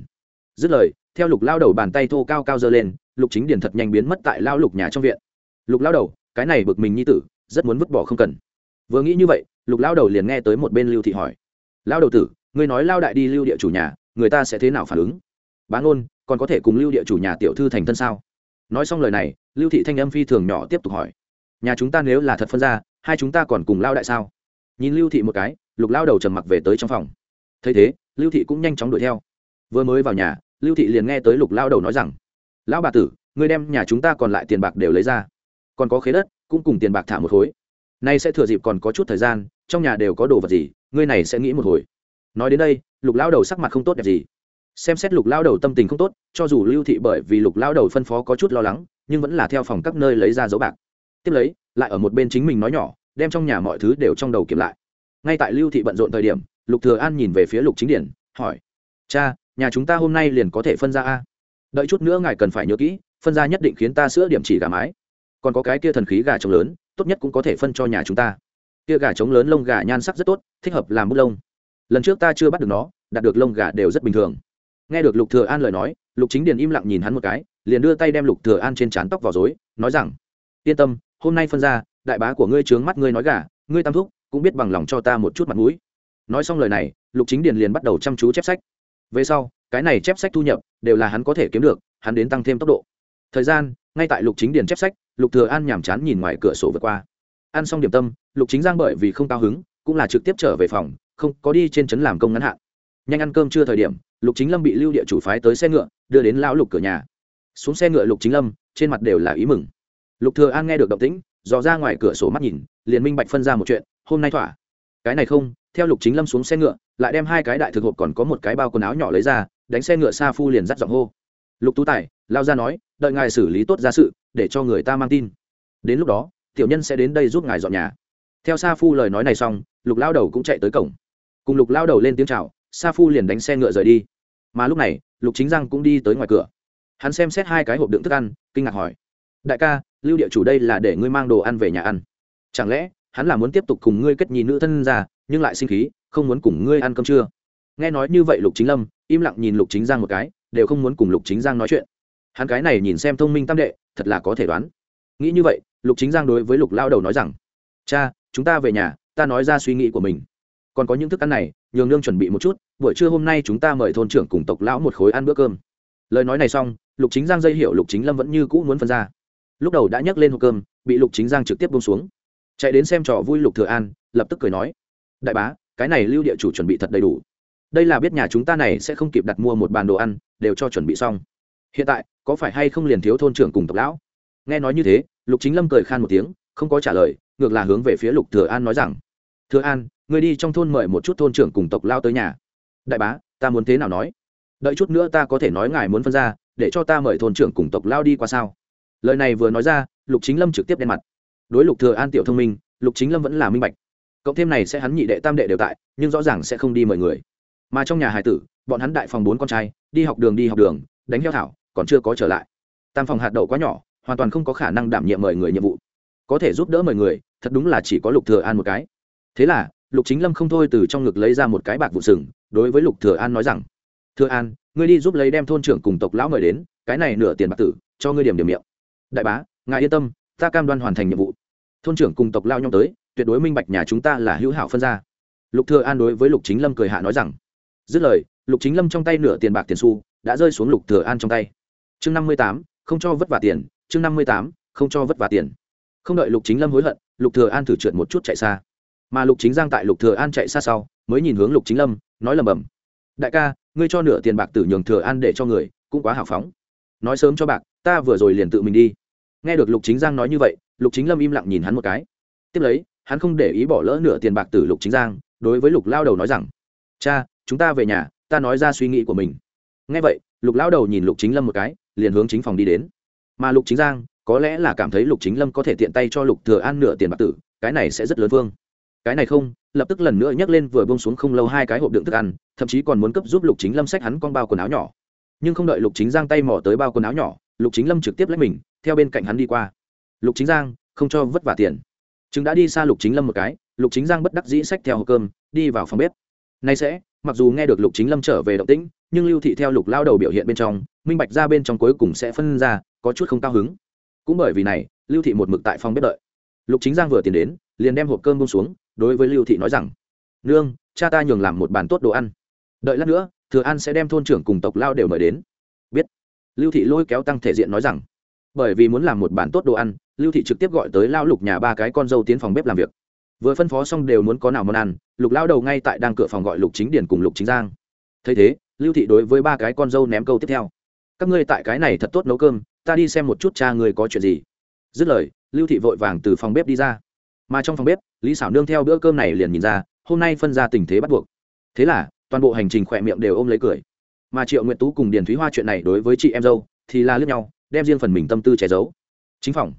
Dứt lời, theo lục lao đầu bàn tay thô cao cao giơ lên, lục chính điền thật nhanh biến mất tại lao lục nhà trong viện. Lục lao đầu, cái này bực mình như tử rất muốn vứt bỏ không cần. Vừa nghĩ như vậy, lục lao đầu liền nghe tới một bên lưu thị hỏi. Lao đầu tử người nói lao đại đi lưu địa chủ nhà, người ta sẽ thế nào phản ứng? Bá ngôn, còn có thể cùng lưu địa chủ nhà tiểu thư thành thân sao? Nói xong lời này, lưu thị thanh âm phi thường nhỏ tiếp tục hỏi. Nhà chúng ta nếu là thật phân ra, hai chúng ta còn cùng lao đại sao? Nhìn lưu thị một cái, lục lao đầu trầm mặc về tới trong phòng. Thấy thế, lưu thị cũng nhanh chóng đuổi theo. Vừa mới vào nhà, lưu thị liền nghe tới lục lao đầu nói rằng, lão bà tử, ngươi đem nhà chúng ta còn lại tiền bạc đều lấy ra. Còn có khế đất cũng cùng tiền bạc thả một khối. Nay sẽ thừa dịp còn có chút thời gian, trong nhà đều có đồ vật gì, ngươi này sẽ nghĩ một hồi. Nói đến đây, lục lao đầu sắc mặt không tốt đẹp gì. Xem xét lục lao đầu tâm tình không tốt, cho dù lưu thị bởi vì lục lao đầu phân phó có chút lo lắng, nhưng vẫn là theo phòng các nơi lấy ra dấu bạc. Tiếp lấy, lại ở một bên chính mình nói nhỏ, đem trong nhà mọi thứ đều trong đầu kiểm lại. Ngay tại lưu thị bận rộn thời điểm, lục thừa an nhìn về phía lục chính điển, hỏi, cha, nhà chúng ta hôm nay liền có thể phân ra a? Đợi chút nữa ngài cần phải nhớ kỹ, phân ra nhất định khiến ta sữa điểm chỉ gà mái còn có cái kia thần khí gà trống lớn, tốt nhất cũng có thể phân cho nhà chúng ta. Kia gà trống lớn lông gà nhan sắc rất tốt, thích hợp làm bút lông. Lần trước ta chưa bắt được nó, đạt được lông gà đều rất bình thường. Nghe được lục thừa an lời nói, lục chính điền im lặng nhìn hắn một cái, liền đưa tay đem lục thừa an trên trán tóc vào rối, nói rằng, yên tâm, hôm nay phân ra, đại bá của ngươi trướng mắt ngươi nói gà, ngươi tam thúc cũng biết bằng lòng cho ta một chút mặt mũi. Nói xong lời này, lục chính điền liền bắt đầu chăm chú chép sách. Về sau, cái này chép sách thu nhập đều là hắn có thể kiếm được, hắn đến tăng thêm tốc độ. Thời gian ngay tại lục chính điền chép sách, lục thừa an nhảm chán nhìn ngoài cửa sổ vượt qua. Ăn xong điểm tâm, lục chính giang bởi vì không cao hứng, cũng là trực tiếp trở về phòng, không có đi trên trấn làm công ngắn hạn. Nhanh ăn cơm chưa thời điểm, lục chính lâm bị lưu địa chủ phái tới xe ngựa, đưa đến lão lục cửa nhà. Xuống xe ngựa lục chính lâm, trên mặt đều là ý mừng. Lục thừa an nghe được động tĩnh, dò ra ngoài cửa sổ mắt nhìn, liền minh bạch phân ra một chuyện, hôm nay thỏa. Cái này không, theo lục chính lâm xuống xe ngựa, lại đem hai cái đại thực hộp còn có một cái bao quần áo nhỏ lấy ra, đánh xe ngựa xa phu liền dắt giọng hô. Lục tú tài lao ra nói đợi ngài xử lý tốt ra sự, để cho người ta mang tin. Đến lúc đó, tiểu nhân sẽ đến đây giúp ngài dọn nhà. Theo sa phu lời nói này xong, lục lao đầu cũng chạy tới cổng. Cùng lục lao đầu lên tiếng chào, sa phu liền đánh xe ngựa rời đi. Mà lúc này, lục chính giang cũng đi tới ngoài cửa. Hắn xem xét hai cái hộp đựng thức ăn, kinh ngạc hỏi, đại ca, lưu địa chủ đây là để ngươi mang đồ ăn về nhà ăn. Chẳng lẽ, hắn là muốn tiếp tục cùng ngươi kết nhì nữ thân già nhưng lại sinh khí, không muốn cùng ngươi ăn cơm trưa? Nghe nói như vậy, lục chính lâm im lặng nhìn lục chính giang một cái, đều không muốn cùng lục chính giang nói chuyện hắn cái này nhìn xem thông minh tam đệ, thật là có thể đoán. Nghĩ như vậy, lục chính giang đối với lục lao đầu nói rằng, cha, chúng ta về nhà, ta nói ra suy nghĩ của mình. Còn có những thức ăn này, nhường nương chuẩn bị một chút, buổi trưa hôm nay chúng ta mời thôn trưởng cùng tộc lão một khối ăn bữa cơm. Lời nói này xong, lục chính giang dây hiểu lục chính lâm vẫn như cũ muốn phân ra. Lúc đầu đã nhấc lên hộp cơm, bị lục chính giang trực tiếp bông xuống. Chạy đến xem trò vui lục thừa an, lập tức cười nói, đại bá, cái này lưu địa chủ chuẩn bị thật đầy đủ. Đây là biết nhà chúng ta này sẽ không kịp đặt mua một bàn đồ ăn, đều cho chuẩn bị xong. Hiện tại có phải hay không liền thiếu thôn trưởng cùng tộc lão? Nghe nói như thế, lục chính lâm cười khan một tiếng, không có trả lời, ngược là hướng về phía lục thừa an nói rằng, thừa an người đi trong thôn mời một chút thôn trưởng cùng tộc lao tới nhà. Đại bá, ta muốn thế nào nói? Đợi chút nữa ta có thể nói ngài muốn phân ra, để cho ta mời thôn trưởng cùng tộc lao đi qua sao? Lời này vừa nói ra, lục chính lâm trực tiếp đen mặt. Đối lục thừa an tiểu thông minh, lục chính lâm vẫn là minh bạch. Cộng thêm này sẽ hắn nhị đệ tam đệ đều tại, nhưng rõ ràng sẽ không đi mời người. Mà trong nhà hải tử, bọn hắn đại phòng bốn con trai, đi học đường đi học đường, đánh heo thảo còn chưa có trở lại. Tam phòng hạt đậu quá nhỏ, hoàn toàn không có khả năng đảm nhiệm mời người nhiệm vụ. Có thể giúp đỡ mời người, thật đúng là chỉ có lục thừa an một cái. Thế là, lục chính lâm không thôi từ trong ngực lấy ra một cái bạc vụ sừng, đối với lục thừa an nói rằng, thừa an, ngươi đi giúp lấy đem thôn trưởng cùng tộc lão mời đến, cái này nửa tiền bạc tử, cho ngươi điểm điểm miệng. Đại bá, ngài yên tâm, ta cam đoan hoàn thành nhiệm vụ. Thôn trưởng cùng tộc lao nhau tới, tuyệt đối minh bạch nhà chúng ta là hữu hảo phân ra lục thừa an đối với lục chính lâm cười hạ nói rằng, dứt lời, lục chính lâm trong tay nửa tiền bạc tiền xu đã rơi xuống lục thừa an trong tay chương năm mươi tám, không cho vất vả tiền. Chương năm mươi tám, không cho vất vả tiền. Không đợi lục chính lâm hối hận, lục thừa an thử trượt một chút chạy xa. Mà lục chính giang tại lục thừa an chạy xa sau, mới nhìn hướng lục chính lâm, nói lầm bầm đại ca, ngươi cho nửa tiền bạc tử nhường thừa an để cho người, cũng quá hào phóng. Nói sớm cho bạc, ta vừa rồi liền tự mình đi. Nghe được lục chính giang nói như vậy, lục chính lâm im lặng nhìn hắn một cái. Tiếp lấy, hắn không để ý bỏ lỡ nửa tiền bạc tử lục chính giang, đối với lục lao đầu nói rằng, cha, chúng ta về nhà, ta nói ra suy nghĩ của mình. Nghe vậy, lục lao đầu nhìn lục chính lâm một cái liền hướng chính phòng đi đến. Mà lục chính giang, có lẽ là cảm thấy lục chính lâm có thể tiện tay cho lục thừa an nửa tiền bạc tử, cái này sẽ rất lớn vương. Cái này không, lập tức lần nữa nhấc lên vừa bông xuống không lâu hai cái hộp đựng thức ăn, thậm chí còn muốn cấp giúp lục chính lâm xách hắn con bao quần áo nhỏ. Nhưng không đợi lục chính giang tay mò tới bao quần áo nhỏ, lục chính lâm trực tiếp lấy mình, theo bên cạnh hắn đi qua. Lục chính giang, không cho vất vả tiền. Chứng đã đi xa lục chính lâm một cái, lục chính giang bất đắc dĩ xách theo hộp cơm, đi vào phòng bếp nay sẽ, mặc dù nghe được lục chính lâm trở về động tĩnh, nhưng lưu thị theo lục lao đầu biểu hiện bên trong, minh bạch ra bên trong cuối cùng sẽ phân ra, có chút không cao hứng. Cũng bởi vì này, lưu thị một mực tại phòng bếp đợi. Lục chính giang vừa tiến đến, liền đem hộp cơm bông xuống, đối với lưu thị nói rằng, nương, cha ta nhường làm một bàn tốt đồ ăn. Đợi lát nữa, thừa an sẽ đem thôn trưởng cùng tộc lao đều mời đến. Biết. Lưu thị lôi kéo tăng thể diện nói rằng, bởi vì muốn làm một bàn tốt đồ ăn, lưu thị trực tiếp gọi tới lao lục nhà ba cái con dâu tiến phòng bếp làm việc vừa phân phó xong đều muốn có nào món ăn, lục lao đầu ngay tại đang cửa phòng gọi lục chính điển cùng lục chính giang. Thấy thế, lưu thị đối với ba cái con dâu ném câu tiếp theo. Các ngươi tại cái này thật tốt nấu cơm, ta đi xem một chút cha người có chuyện gì. Dứt lời, lưu thị vội vàng từ phòng bếp đi ra. Mà trong phòng bếp, lý xảo nương theo bữa cơm này liền nhìn ra, hôm nay phân ra tình thế bắt buộc. Thế là, toàn bộ hành trình khỏe miệng đều ôm lấy cười. Mà triệu nguyện tú cùng điền thúy hoa chuyện này đối với chị em dâu, thì là lướt nhau, đem riêng phần mình tâm tư che giấu. Chính phòng,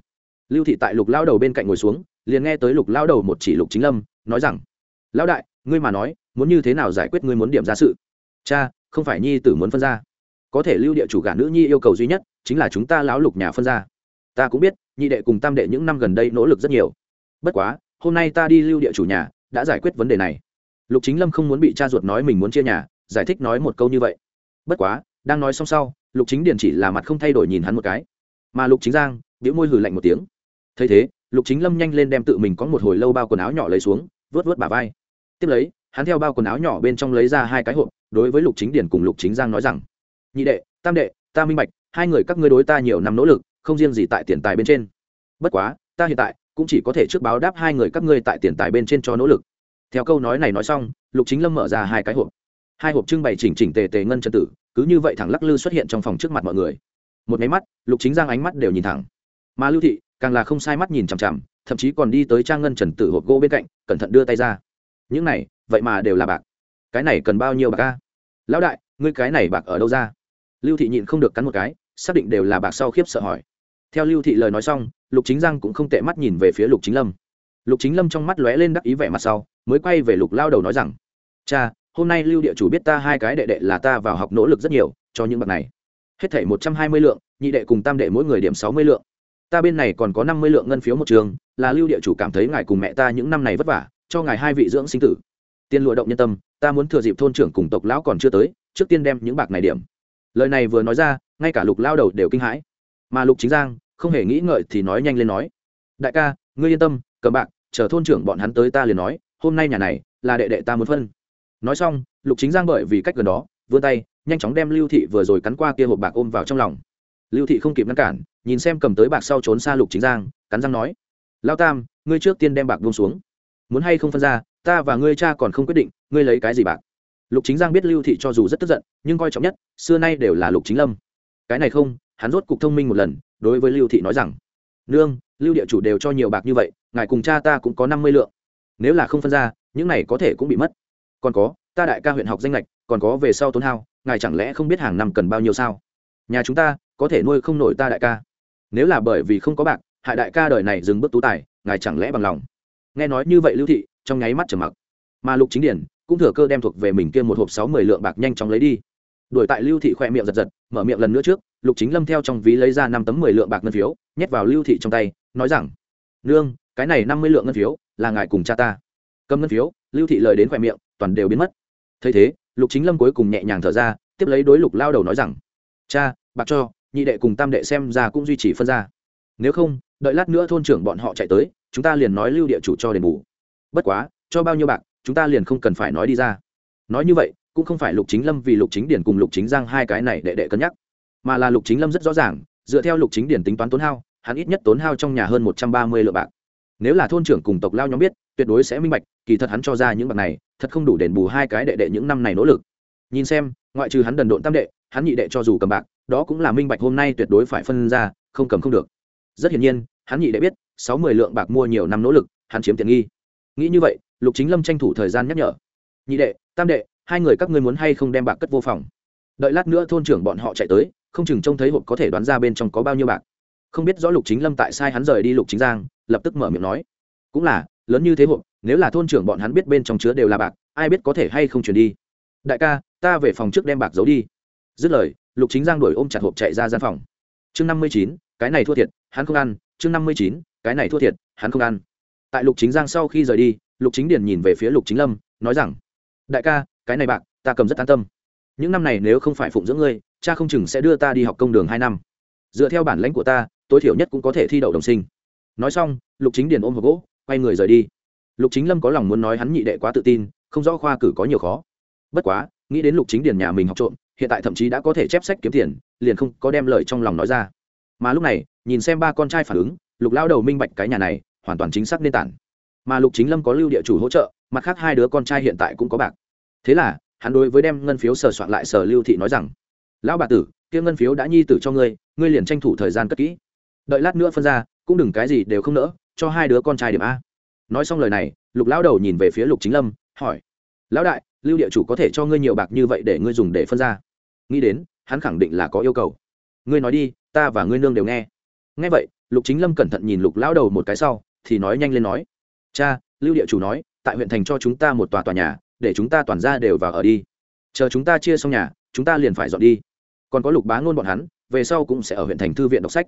lưu thị tại lục lao đầu bên cạnh ngồi xuống liền nghe tới lục lao đầu một chỉ lục chính lâm, nói rằng, lão đại, ngươi mà nói, muốn như thế nào giải quyết ngươi muốn điểm ra sự? Cha, không phải nhi tử muốn phân ra. Có thể lưu địa chủ gả nữ nhi yêu cầu duy nhất chính là chúng ta lão lục nhà phân ra. Ta cũng biết, nhị đệ cùng tam đệ những năm gần đây nỗ lực rất nhiều. Bất quá, hôm nay ta đi lưu địa chủ nhà, đã giải quyết vấn đề này. Lục chính lâm không muốn bị cha ruột nói mình muốn chia nhà, giải thích nói một câu như vậy. Bất quá, đang nói xong sau, lục chính điền chỉ là mặt không thay đổi nhìn hắn một cái. Mà lục chính giang biễu môi hừ lạnh một tiếng. Thấy thế lục chính lâm nhanh lên đem tự mình có một hồi lâu bao quần áo nhỏ lấy xuống, vớt vớt bà vai. Tiếp lấy, hắn theo bao quần áo nhỏ bên trong lấy ra hai cái hộp, đối với lục chính điền cùng lục chính giang nói rằng, nhị đệ, tam đệ, ta minh bạch, hai người các ngươi đối ta nhiều năm nỗ lực, không riêng gì tại tiền tài bên trên. Bất quá, ta hiện tại cũng chỉ có thể trước báo đáp hai người các ngươi tại tiền tài bên trên cho nỗ lực. Theo câu nói này nói xong, lục chính lâm mở ra hai cái hộp. Hai hộp trưng bày chỉnh chỉnh tề tề ngân chân tử, cứ như vậy thẳng lắc lư xuất hiện trong phòng trước mặt mọi người. Một máy mắt, lục chính giang ánh mắt đều nhìn thẳng. Mà lưu thị càng là không sai mắt nhìn chằm chằm, thậm chí còn đi tới trang ngân trần tử hộp gỗ bên cạnh, cẩn thận đưa tay ra. Những này, vậy mà đều là bạc. Cái này cần bao nhiêu bạc ca lão đại, ngươi cái này bạc ở đâu ra? Lưu thị nhịn không được cắn một cái, xác định đều là bạc sau khiếp sợ hỏi. Theo lưu thị lời nói xong, lục chính giang cũng không tệ mắt nhìn về phía lục chính lâm. Lục chính lâm trong mắt lóe lên đắc ý vẻ mặt sau, mới quay về lục lao đầu nói rằng, cha, hôm nay lưu địa chủ biết ta hai cái đệ đệ là ta vào học nỗ lực rất nhiều, cho những bậc này. Hết thảy một trăm hai mươi lượng, nhị đệ cùng tam đệ mỗi người điểm sáu mươi lượng ta bên này còn có năm mươi lượng ngân phiếu một trường, là lưu địa chủ cảm thấy ngài cùng mẹ ta những năm này vất vả, cho ngài hai vị dưỡng sinh tử. Tiên lụa động nhân tâm, ta muốn thừa dịp thôn trưởng cùng tộc lão còn chưa tới, trước tiên đem những bạc này điểm. Lời này vừa nói ra, ngay cả lục lao đầu đều kinh hãi. Mà lục chính giang, không hề nghĩ ngợi thì nói nhanh lên nói. Đại ca, ngươi yên tâm, cầm bạc, chờ thôn trưởng bọn hắn tới ta liền nói, hôm nay nhà này, là đệ đệ ta muốn phân. Nói xong, lục chính giang bởi vì cách gần đó, vươn tay, nhanh chóng đem lưu thị vừa rồi cắn qua kia hộp bạc ôm vào trong lòng. Lưu thị không kịp ngăn cản nhìn xem cầm tới bạc sau trốn xa lục chính giang, cắn răng nói lao tam, ngươi trước tiên đem bạc buông xuống. Muốn hay không phân ra, ta và ngươi cha còn không quyết định, ngươi lấy cái gì bạc? Lục chính giang biết lưu thị cho dù rất tức giận, nhưng coi trọng nhất, xưa nay đều là lục chính lâm. Cái này không, hắn rốt cục thông minh một lần, đối với lưu thị nói rằng, nương, lưu địa chủ đều cho nhiều bạc như vậy, ngài cùng cha ta cũng có năm mươi lượng. Nếu là không phân ra, những này có thể cũng bị mất. Còn có, ta đại ca huyện học danh lệch còn có về sau tốn hao, ngài chẳng lẽ không biết hàng năm cần bao nhiêu sao? Nhà chúng ta có thể nuôi không nổi ta đại ca nếu là bởi vì không có bạc hại đại ca đời này dừng bước tú tài, ngài chẳng lẽ bằng lòng? Nghe nói như vậy lưu thị, trong nháy mắt trầm mặc. Mà lục chính điển cũng thừa cơ đem thuộc về mình kia một hộp sáu mươi lượng bạc nhanh chóng lấy đi. Đuổi tại lưu thị khoe miệng giật giật, mở miệng lần nữa trước, lục chính lâm theo trong ví lấy ra năm tấm mười lượng bạc ngân phiếu, nhét vào lưu thị trong tay, nói rằng, nương, cái này năm mươi lượng ngân phiếu là ngài cùng cha ta. Cầm ngân phiếu, lưu thị lời đến khoe miệng, toàn đều biến mất. Thấy thế, lục chính lâm cuối cùng nhẹ nhàng thở ra, tiếp lấy đối lục lao đầu nói rằng, cha, bạc cho nhị đệ cùng tam đệ xem ra cũng duy trì phân ra. Nếu không, đợi lát nữa thôn trưởng bọn họ chạy tới, chúng ta liền nói lưu địa chủ cho đền bù. Bất quá, cho bao nhiêu bạc, chúng ta liền không cần phải nói đi ra. Nói như vậy, cũng không phải lục chính lâm vì lục chính điển cùng lục chính giang hai cái này đệ đệ cân nhắc, mà là lục chính lâm rất rõ ràng, dựa theo lục chính điển tính toán tốn hao, hắn ít nhất tốn hao trong nhà hơn một trăm ba mươi lượng bạc. Nếu là thôn trưởng cùng tộc lao nhóm biết, tuyệt đối sẽ minh bạch, kỳ thật hắn cho ra những bạc này, thật không đủ đền bù hai cái đệ đệ những năm này nỗ lực. Nhìn xem, ngoại trừ hắn đần độn tam đệ hắn nhị đệ cho dù cầm bạc, đó cũng là minh bạch hôm nay tuyệt đối phải phân ra, không cầm không được. Rất hiển nhiên, hắn nhị đệ biết, sáu mươi lượng bạc mua nhiều năm nỗ lực, hắn chiếm tiện nghi. Nghĩ như vậy, lục chính lâm tranh thủ thời gian nhắc nhở. Nhị đệ, tam đệ, hai người các ngươi muốn hay không đem bạc cất vô phòng? Đợi lát nữa thôn trưởng bọn họ chạy tới, không chừng trông thấy hộp có thể đoán ra bên trong có bao nhiêu bạc. Không biết rõ lục chính lâm tại sai hắn rời đi lục chính giang, lập tức mở miệng nói. Cũng là, lớn như thế hộp, nếu là thôn trưởng bọn hắn biết bên trong chứa đều là bạc, ai biết có thể hay không chuyển đi. Đại ca, ta về phòng trước đem bạc giấu đi dứt lời, lục chính giang đuổi ôm chặt hộp chạy ra gian phòng. Chương năm mươi chín, cái này thua thiệt, hắn không ăn. Chương năm mươi chín, cái này thua thiệt, hắn không ăn. Tại lục chính giang sau khi rời đi, lục chính điền nhìn về phía lục chính lâm, nói rằng, đại ca, cái này bạc, ta cầm rất an tâm. Những năm này nếu không phải phụng dưỡng ngươi, cha không chừng sẽ đưa ta đi học công đường hai năm. Dựa theo bản lãnh của ta, tối thiểu nhất cũng có thể thi đậu đồng sinh. Nói xong, lục chính điền ôm hộp gỗ, quay người rời đi. Lục chính lâm có lòng muốn nói hắn nhị đệ quá tự tin, không rõ khoa cử có nhiều khó. Bất quá, nghĩ đến lục chính điền nhà mình học trộm hiện tại thậm chí đã có thể chép sách kiếm tiền, liền không có đem lời trong lòng nói ra. Mà lúc này, nhìn xem ba con trai phản ứng, lục lao đầu minh bạch cái nhà này hoàn toàn chính xác nên tản mà lục chính lâm có lưu địa chủ hỗ trợ, mặt khác hai đứa con trai hiện tại cũng có bạc. Thế là, hắn đối với đem ngân phiếu sờ soạn lại sở lưu thị nói rằng, lão bà tử, kia ngân phiếu đã nhi tử cho ngươi ngươi liền tranh thủ thời gian cất kỹ. Đợi lát nữa phân ra, cũng đừng cái gì đều không nỡ, cho hai đứa con trai điểm a. Nói xong lời này, lục lão đầu nhìn về phía lục chính lâm, hỏi, lão đại, lưu địa chủ có thể cho ngươi nhiều bạc như vậy để ngươi dùng để phân ra? Nghĩ đến, hắn khẳng định là có yêu cầu. Ngươi nói đi, ta và ngươi nương đều nghe. Nghe vậy, lục chính lâm cẩn thận nhìn lục lão đầu một cái sau, thì nói nhanh lên nói. Cha, lưu địa chủ nói, tại huyện thành cho chúng ta một tòa tòa nhà, để chúng ta toàn ra đều vào ở đi. Chờ chúng ta chia xong nhà, chúng ta liền phải dọn đi. Còn có lục bá ngôn bọn hắn, về sau cũng sẽ ở huyện thành thư viện đọc sách.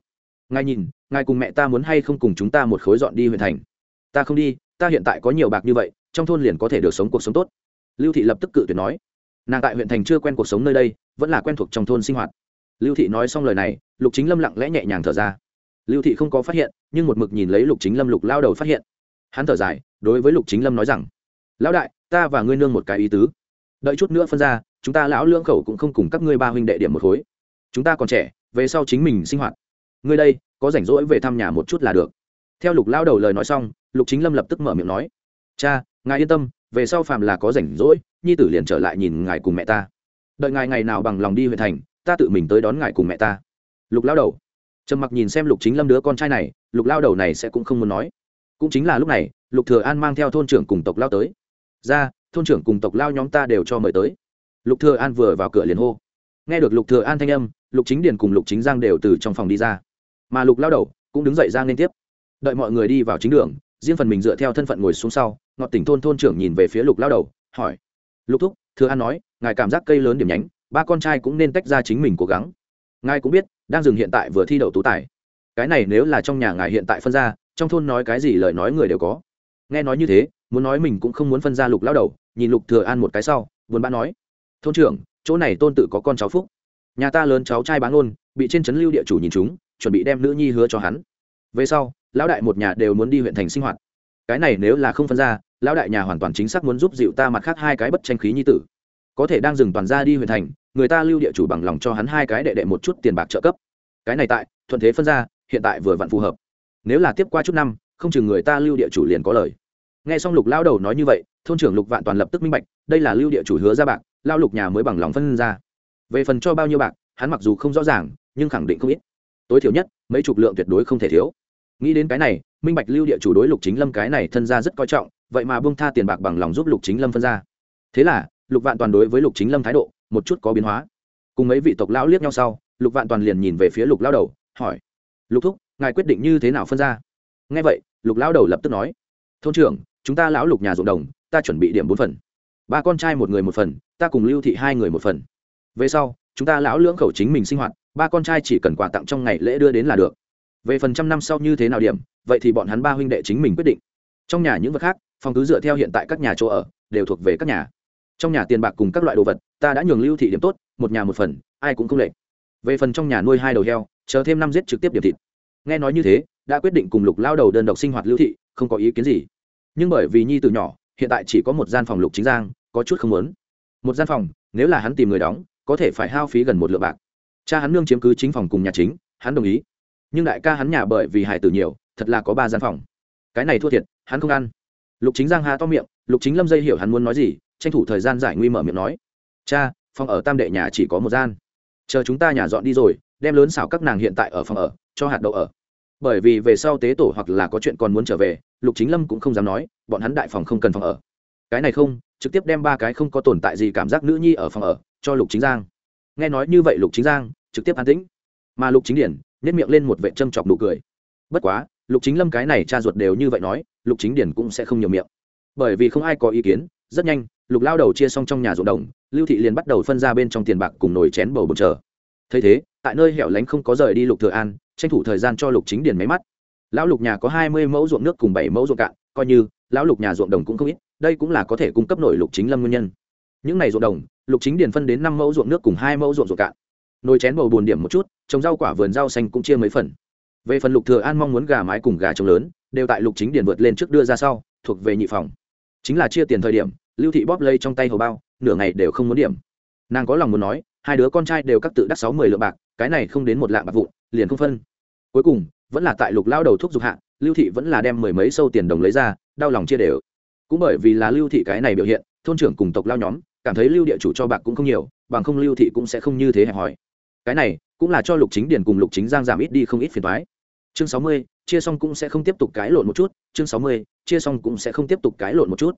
Ngài nhìn, ngài cùng mẹ ta muốn hay không cùng chúng ta một khối dọn đi huyện thành? Ta không đi, ta hiện tại có nhiều bạc như vậy, trong thôn liền có thể được sống cuộc sống tốt. Lưu thị lập tức cự tuyệt nói nàng tại huyện thành chưa quen cuộc sống nơi đây, vẫn là quen thuộc trong thôn sinh hoạt. Lưu thị nói xong lời này, lục chính lâm lặng lẽ nhẹ nhàng thở ra. Lưu thị không có phát hiện, nhưng một mực nhìn lấy lục chính lâm lục lao đầu phát hiện. Hắn thở dài, đối với lục chính lâm nói rằng, lão đại, ta và ngươi nương một cái ý tứ. Đợi chút nữa phân ra, chúng ta lão lưỡng khẩu cũng không cùng các ngươi ba huynh đệ điểm một khối. Chúng ta còn trẻ, về sau chính mình sinh hoạt. Ngươi đây, có rảnh rỗi về thăm nhà một chút là được. Theo lục lao đầu lời nói xong, lục chính lâm lập tức mở miệng nói, cha, ngài yên tâm về sau phàm là có rảnh rỗi, nhi tử liền trở lại nhìn ngài cùng mẹ ta. Đợi ngài ngày nào bằng lòng đi huyện thành, ta tự mình tới đón ngài cùng mẹ ta. Lục lao đầu. Trầm mặc nhìn xem lục chính lâm đứa con trai này, lục lao đầu này sẽ cũng không muốn nói. Cũng chính là lúc này, lục thừa an mang theo thôn trưởng cùng tộc lao tới. Ra, thôn trưởng cùng tộc lao nhóm ta đều cho mời tới. Lục thừa an vừa vào cửa liền hô. Nghe được lục thừa an thanh âm, lục chính điền cùng lục chính giang đều từ trong phòng đi ra. Mà lục lao đầu cũng đứng dậy ra liên tiếp. Đợi mọi người đi vào chính đường, riêng phần mình dựa theo thân phận ngồi xuống sau ngọt tỉnh thôn thôn trưởng nhìn về phía lục lao đầu, hỏi, lục thúc, thừa an nói, ngài cảm giác cây lớn điểm nhánh, ba con trai cũng nên tách ra chính mình cố gắng. Ngài cũng biết, đang dừng hiện tại vừa thi đậu tú tài. Cái này nếu là trong nhà ngài hiện tại phân ra, trong thôn nói cái gì lời nói người đều có. Nghe nói như thế, muốn nói mình cũng không muốn phân ra lục lao đầu, nhìn lục thừa an một cái sau, buồn bã nói, thôn trưởng, chỗ này tôn tự có con cháu phúc. Nhà ta lớn cháu trai bán ôn bị trên trấn lưu địa chủ nhìn chúng, chuẩn bị đem nữ nhi hứa cho hắn. Về sau, lão đại một nhà đều muốn đi huyện thành sinh hoạt. Cái này nếu là không phân ra lão đại nhà hoàn toàn chính xác muốn giúp dịu ta mặt khác hai cái bất tranh khí nhi tử. Có thể đang dừng toàn ra đi huyện thành, người ta lưu địa chủ bằng lòng cho hắn hai cái đệ đệ một chút tiền bạc trợ cấp. Cái này tại, thuận thế phân ra, hiện tại vừa vặn phù hợp. Nếu là tiếp qua chút năm, không chừng người ta lưu địa chủ liền có lời. Nghe xong lục lao đầu nói như vậy, thôn trưởng lục vạn toàn lập tức minh bạch, đây là lưu địa chủ hứa ra bạc lao lục nhà mới bằng lòng phân ra. Về phần cho bao nhiêu bạc, hắn mặc dù không rõ ràng, nhưng khẳng định không ít. Tối thiểu nhất, mấy chục lượng tuyệt đối không thể thiếu. Nghĩ đến cái này, minh bạch lưu địa chủ đối lục chính lâm cái này thân ra rất coi trọng vậy mà buông tha tiền bạc bằng lòng giúp lục chính lâm phân ra. Thế là, lục vạn toàn đối với lục chính lâm thái độ, một chút có biến hóa. Cùng mấy vị tộc lão liếc nhau sau, lục vạn toàn liền nhìn về phía lục lao đầu, hỏi, lục thúc, ngài quyết định như thế nào phân ra? Nghe vậy, lục lao đầu lập tức nói, thôn trưởng, chúng ta lão lục nhà ruộng đồng, ta chuẩn bị điểm bốn phần. Ba con trai một người một phần, ta cùng lưu thị hai người một phần. Về sau, chúng ta lão lưỡng khẩu chính mình sinh hoạt, ba con trai chỉ cần quà tặng trong ngày lễ đưa đến là được. Về phần trăm năm sau như thế nào điểm, vậy thì bọn hắn ba huynh đệ chính mình quyết định. Trong nhà những vật khác phòng cứ dựa theo hiện tại các nhà chỗ ở, đều thuộc về các nhà. Trong nhà tiền bạc cùng các loại đồ vật, ta đã nhường lưu thị điểm tốt, một nhà một phần, ai cũng không lệ về phần trong nhà nuôi hai đầu heo, chờ thêm năm giết trực tiếp điểm thịt. Nghe nói như thế, đã quyết định cùng lục lao đầu đơn độc sinh hoạt lưu thị, không có ý kiến gì. Nhưng bởi vì nhi từ nhỏ, hiện tại chỉ có một gian phòng lục chính giang, có chút không muốn. Một gian phòng, nếu là hắn tìm người đóng, có thể phải hao phí gần một lượng bạc. Cha hắn nương chiếm cứ chính phòng cùng nhà chính, hắn đồng ý. Nhưng đại ca hắn nhà bởi vì hải tử nhiều, thật là có ba gian phòng. Cái này thua thiệt, hắn không ăn lục chính giang hà to miệng, lục chính lâm dây hiểu hắn muốn nói gì, tranh thủ thời gian giải nguy mở miệng nói. Cha, phòng ở tam đệ nhà chỉ có một gian. Chờ chúng ta nhà dọn đi rồi, đem lớn xảo các nàng hiện tại ở phòng ở, cho hạt đậu ở. Bởi vì về sau tế tổ hoặc là có chuyện còn muốn trở về, lục chính lâm cũng không dám nói, bọn hắn đại phòng không cần phòng ở. Cái này không, trực tiếp đem ba cái không có tồn tại gì cảm giác nữ nhi ở phòng ở, cho lục chính giang. Nghe nói như vậy lục chính giang, trực tiếp an tĩnh. Mà lục chính điển nhét miệng lên một vệ châm chọc nụ cười. Bất quá lục chính lâm cái này cha ruột đều như vậy nói, lục chính điển cũng sẽ không nhiều miệng. Bởi vì không ai có ý kiến, rất nhanh, lục lao đầu chia xong trong nhà ruộng đồng, lưu thị liền bắt đầu phân ra bên trong tiền bạc cùng nồi chén bầu bột chờ. Thấy thế, tại nơi hẻo lánh không có rời đi lục thừa an, tranh thủ thời gian cho lục chính điển máy mắt. Lão lục nhà có hai mươi mẫu ruộng nước cùng bảy mẫu ruộng cạn, coi như, lão lục nhà ruộng đồng cũng không ít, đây cũng là có thể cung cấp nổi lục chính lâm nguyên nhân. Những này ruộng đồng, lục chính điển phân đến năm mẫu ruộng nước cùng hai mẫu ruộng ruộng cạn. Nồi chén bầu buồn điểm một chút, trồng rau quả vườn rau xanh cũng chia mấy phần về phần lục thừa an mong muốn gà mái cùng gà trống lớn, đều tại lục chính điển vượt lên trước đưa ra sau, thuộc về nhị phòng. Chính là chia tiền thời điểm, lưu thị bóp lây trong tay hầu bao, nửa ngày đều không muốn điểm. Nàng có lòng muốn nói, hai đứa con trai đều các tự đắc sáu mười lượng bạc, cái này không đến một lạng bạc vụn, liền không phân. Cuối cùng, vẫn là tại lục lao đầu thuốc dục hạ, lưu thị vẫn là đem mười mấy sâu tiền đồng lấy ra, đau lòng chia đều. Cũng bởi vì là lưu thị cái này biểu hiện, thôn trưởng cùng tộc lao nhóm, cảm thấy lưu địa chủ cho bạc cũng không nhiều, bằng không lưu thị cũng sẽ không như thế hẹp hòi. Cái này, cũng là cho lục chính điền cùng lục chính giang giảm ít đi không ít phiền toái chương sáu mươi, chia xong cũng sẽ không tiếp tục cãi lộn một chút. Chương sáu mươi, chia xong cũng sẽ không tiếp tục cãi lộn một chút.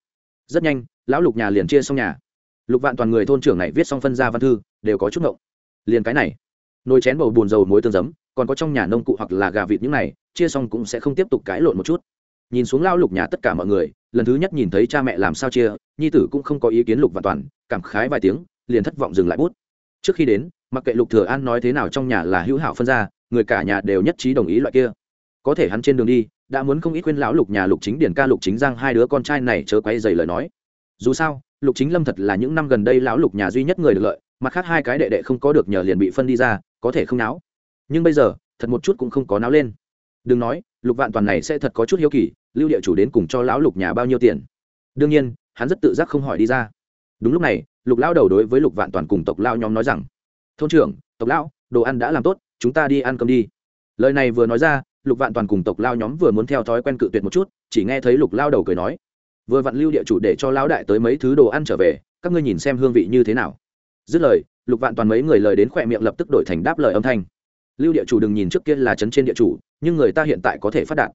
Rất nhanh, lão lục nhà liền chia xong nhà. Lục vạn toàn người thôn trưởng này viết xong phân ra văn thư, đều có chút ngộng. Liền cái này, nồi chén bầu bùn dầu muối tương giấm, còn có trong nhà nông cụ hoặc là gà vịt những này, chia xong cũng sẽ không tiếp tục cãi lộn một chút. Nhìn xuống lao lục nhà tất cả mọi người, lần thứ nhất nhìn thấy cha mẹ làm sao chia, nhi tử cũng không có ý kiến lục vạn toàn, cảm khái vài tiếng, liền thất vọng dừng lại bút. Trước khi đến, mặc kệ lục thừa an nói thế nào trong nhà là hữu hảo phân ra người cả nhà đều nhất trí đồng ý loại kia. Có thể hắn trên đường đi, đã muốn không ít khuyên lão lục nhà lục chính điển ca lục chính giang hai đứa con trai này chớ quay dày lời nói. Dù sao, lục chính lâm thật là những năm gần đây lão lục nhà duy nhất người được lợi, mặt khác hai cái đệ đệ không có được nhờ liền bị phân đi ra, có thể không náo. Nhưng bây giờ, thật một chút cũng không có náo lên. Đừng nói, lục vạn toàn này sẽ thật có chút hiếu kỳ, lưu địa chủ đến cùng cho lão lục nhà bao nhiêu tiền. Đương nhiên, hắn rất tự giác không hỏi đi ra. Đúng lúc này, lục lão đầu đối với lục vạn toàn cùng tộc lao nhóm nói rằng, thôn trưởng, tộc lão, đồ ăn đã làm tốt chúng ta đi ăn cơm đi. Lời này vừa nói ra, lục vạn toàn cùng tộc lao nhóm vừa muốn theo thói quen cự tuyệt một chút, chỉ nghe thấy lục lao đầu cười nói, vừa vặn lưu địa chủ để cho lão đại tới mấy thứ đồ ăn trở về, các ngươi nhìn xem hương vị như thế nào. Dứt lời, lục vạn toàn mấy người lời đến khỏe miệng lập tức đổi thành đáp lời âm thanh. Lưu địa chủ đừng nhìn trước kia là trấn trên địa chủ, nhưng người ta hiện tại có thể phát đạt.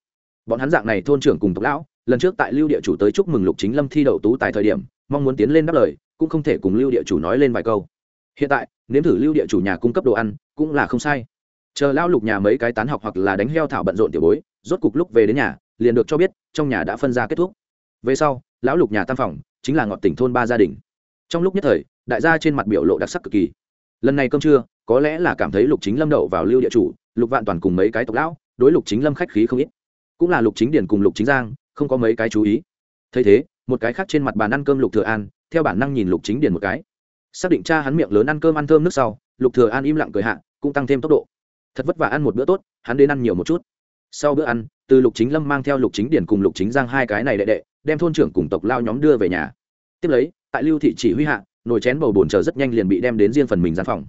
Bọn hắn dạng này thôn trưởng cùng tộc lão, lần trước tại lưu địa chủ tới chúc mừng lục chính lâm thi đậu tú tại thời điểm, mong muốn tiến lên đáp lời, cũng không thể cùng lưu địa chủ nói lên vài câu. Hiện tại, nếm thử lưu địa chủ nhà cung cấp đồ ăn, cũng là không sai chờ lão lục nhà mấy cái tán học hoặc là đánh heo thảo bận rộn tiểu bối, rốt cục lúc về đến nhà, liền được cho biết, trong nhà đã phân ra kết thúc. Về sau, lão lục nhà tam phòng, chính là ngọn tỉnh thôn ba gia đình. Trong lúc nhất thời, đại gia trên mặt biểu lộ đặc sắc cực kỳ. Lần này cơm trưa, có lẽ là cảm thấy lục chính lâm đậu vào lưu địa chủ, lục vạn toàn cùng mấy cái tộc lão, đối lục chính lâm khách khí không ít. Cũng là lục chính điển cùng lục chính giang, không có mấy cái chú ý. Thấy thế, một cái khác trên mặt bàn ăn cơm lục thừa an, theo bản năng nhìn lục chính điển một cái. Xác định cha hắn miệng lớn ăn cơm ăn thơm nước sau, lục thừa an im lặng cười hạ, cũng tăng thêm tốc độ thật vất vả ăn một bữa tốt, hắn đến ăn nhiều một chút. Sau bữa ăn, từ lục chính lâm mang theo lục chính điển cùng lục chính giang hai cái này đệ đệ, đem thôn trưởng cùng tộc lao nhóm đưa về nhà. Tiếp lấy, tại lưu thị chỉ huy hạ, nồi chén bầu bồn chờ rất nhanh liền bị đem đến riêng phần mình gian phòng.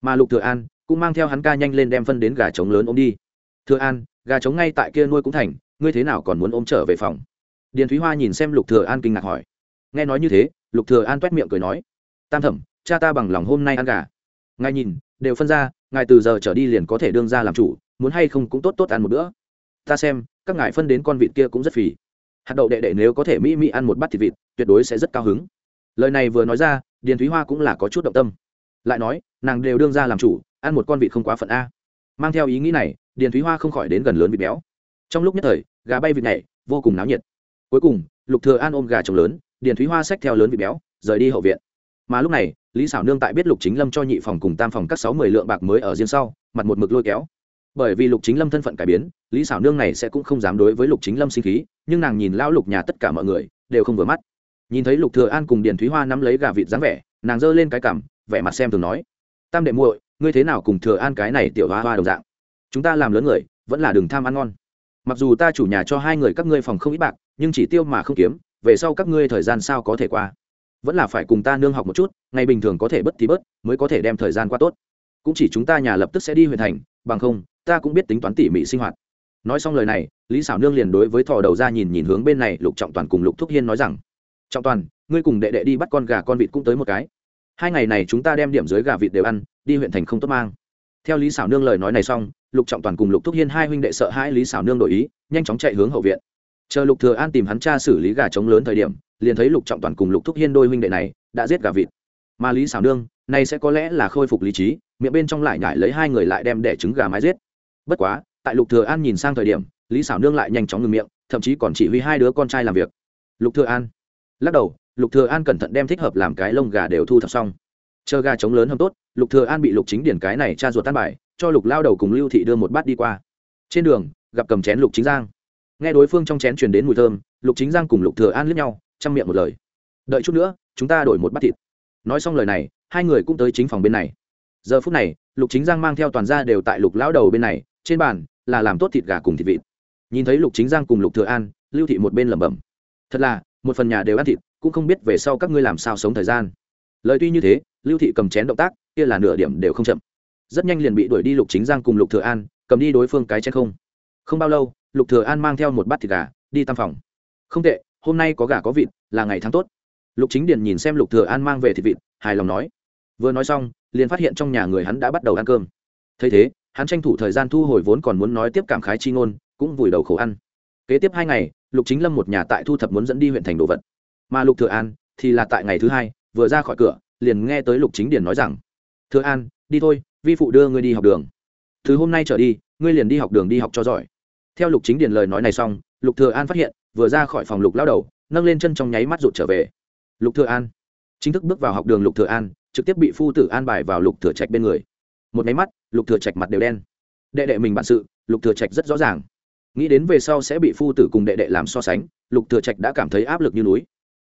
Mà lục thừa an cũng mang theo hắn ca nhanh lên đem phân đến gà trống lớn ôm đi. Thừa an, gà trống ngay tại kia nuôi cũng thành, ngươi thế nào còn muốn ôm trở về phòng? Điền thúy hoa nhìn xem lục thừa an kinh ngạc hỏi. Nghe nói như thế, lục thừa an toét miệng cười nói, tam thẩm, cha ta bằng lòng hôm nay ăn gà. Ngài nhìn, đều phân ra ngài từ giờ trở đi liền có thể đương ra làm chủ, muốn hay không cũng tốt tốt ăn một bữa. Ta xem, các ngài phân đến con vịt kia cũng rất phì. Hạt đậu đệ đệ nếu có thể mỹ mỹ ăn một bát thịt vịt, tuyệt đối sẽ rất cao hứng. Lời này vừa nói ra, điền thúy hoa cũng là có chút động tâm. Lại nói, nàng đều đương ra làm chủ, ăn một con vịt không quá phận a. Mang theo ý nghĩ này, điền thúy hoa không khỏi đến gần lớn vịt béo. Trong lúc nhất thời, gà bay vịt này vô cùng náo nhiệt. Cuối cùng, lục thừa an ôm gà trồng lớn, điền thúy hoa xách theo lớn vịt béo, rời đi hậu viện. Mà lúc này lý xảo nương tại biết lục chính lâm cho nhị phòng cùng tam phòng các sáu mươi lượng bạc mới ở riêng sau, mặt một mực lôi kéo. Bởi vì lục chính lâm thân phận cải biến, lý xảo nương này sẽ cũng không dám đối với lục chính lâm sinh khí, nhưng nàng nhìn lão lục nhà tất cả mọi người, đều không vừa mắt. Nhìn thấy lục thừa an cùng điền thúy hoa nắm lấy gà vịt dáng vẻ, nàng giơ lên cái cằm, vẻ mặt xem thường nói, tam đệ muội, ngươi thế nào cùng thừa an cái này tiểu hoa hoa đồng dạng? Chúng ta làm lớn người, vẫn là đừng tham ăn ngon. Mặc dù ta chủ nhà cho hai người các ngươi phòng không ít bạc, nhưng chỉ tiêu mà không kiếm, về sau các ngươi thời gian sao có thể qua? Vẫn là phải cùng ta nương học một chút, ngày bình thường có thể bất thì bớt, mới có thể đem thời gian qua tốt. Cũng chỉ chúng ta nhà lập tức sẽ đi huyện thành, bằng không, ta cũng biết tính toán tỉ mỉ sinh hoạt. Nói xong lời này, lý xảo nương liền đối với thò đầu ra nhìn nhìn hướng bên này, lục trọng toàn cùng lục thúc hiên nói rằng, trọng toàn, ngươi cùng đệ đệ đi bắt con gà con vịt cũng tới một cái. Hai ngày này chúng ta đem điểm dưới gà vịt đều ăn, đi huyện thành không tốt mang. Theo lý xảo nương lời nói này xong, lục trọng toàn cùng lục thúc hiên hai huynh đệ sợ hai lý xảo nương đổi ý, nhanh chóng chạy hướng hậu viện chờ lục thừa an tìm hắn cha xử lý gà trống lớn thời điểm, liền thấy lục trọng toàn cùng lục thúc hiên đôi huynh đệ này đã giết gà vịt. Mà lý xảo nương, này sẽ có lẽ là khôi phục lý trí, miệng bên trong lại nhảy lấy hai người lại đem đẻ trứng gà mái giết. Bất quá, tại lục thừa an nhìn sang thời điểm, lý xảo nương lại nhanh chóng ngừng miệng, thậm chí còn chỉ huy hai đứa con trai làm việc. Lục thừa an lắc đầu, lục thừa an cẩn thận đem thích hợp làm cái lông gà đều thu thập xong. Chờ gà trống lớn hơn tốt, lục thừa an bị lục chính điển cái này cha ruột tan bài, cho lục lao đầu cùng lưu thị đưa một bát đi qua. Trên đường, gặp cầm chén lục chính giang nghe đối phương trong chén truyền đến mùi thơm, lục chính giang cùng lục thừa an liếc nhau, chăm miệng một lời. Đợi chút nữa, chúng ta đổi một bát thịt. Nói xong lời này, hai người cũng tới chính phòng bên này. Giờ phút này, lục chính giang mang theo toàn gia đều tại lục lão đầu bên này, trên bàn là làm tốt thịt gà cùng thịt vịt. Nhìn thấy lục chính giang cùng lục thừa an, lưu thị một bên lẩm bẩm. Thật là, một phần nhà đều ăn thịt, cũng không biết về sau các ngươi làm sao sống thời gian. Lời tuy như thế, lưu thị cầm chén động tác, kia là nửa điểm đều không chậm. Rất nhanh liền bị đuổi đi lục chính giang cùng lục thừa an, cầm đi đối phương cái chén không. Không bao lâu lục thừa an mang theo một bát thịt gà, đi tam phòng. Không tệ, hôm nay có gà có vịt, là ngày tháng tốt. Lục chính điền nhìn xem lục thừa an mang về thịt vịt, hài lòng nói. Vừa nói xong, liền phát hiện trong nhà người hắn đã bắt đầu ăn cơm. Thấy thế, hắn tranh thủ thời gian thu hồi vốn còn muốn nói tiếp cảm khái chi ngôn, cũng vùi đầu khổ ăn. Kế tiếp hai ngày, lục chính lâm một nhà tại thu thập muốn dẫn đi huyện thành đồ vật. Mà lục thừa an thì là tại ngày thứ hai, vừa ra khỏi cửa, liền nghe tới lục chính điền nói rằng, thừa an, đi thôi, vi phụ đưa ngươi đi học đường. Từ hôm nay trở đi, ngươi liền đi học đường đi học cho giỏi theo lục chính điền lời nói này xong, lục thừa an phát hiện, vừa ra khỏi phòng lục lao đầu, nâng lên chân trong nháy mắt rụt trở về. Lục thừa an. Chính thức bước vào học đường lục thừa an, trực tiếp bị phu tử an bài vào lục thừa trạch bên người. Một máy mắt, lục thừa trạch mặt đều đen. Đệ đệ mình bản sự, lục thừa trạch rất rõ ràng. Nghĩ đến về sau sẽ bị phu tử cùng đệ đệ làm so sánh, lục thừa trạch đã cảm thấy áp lực như núi.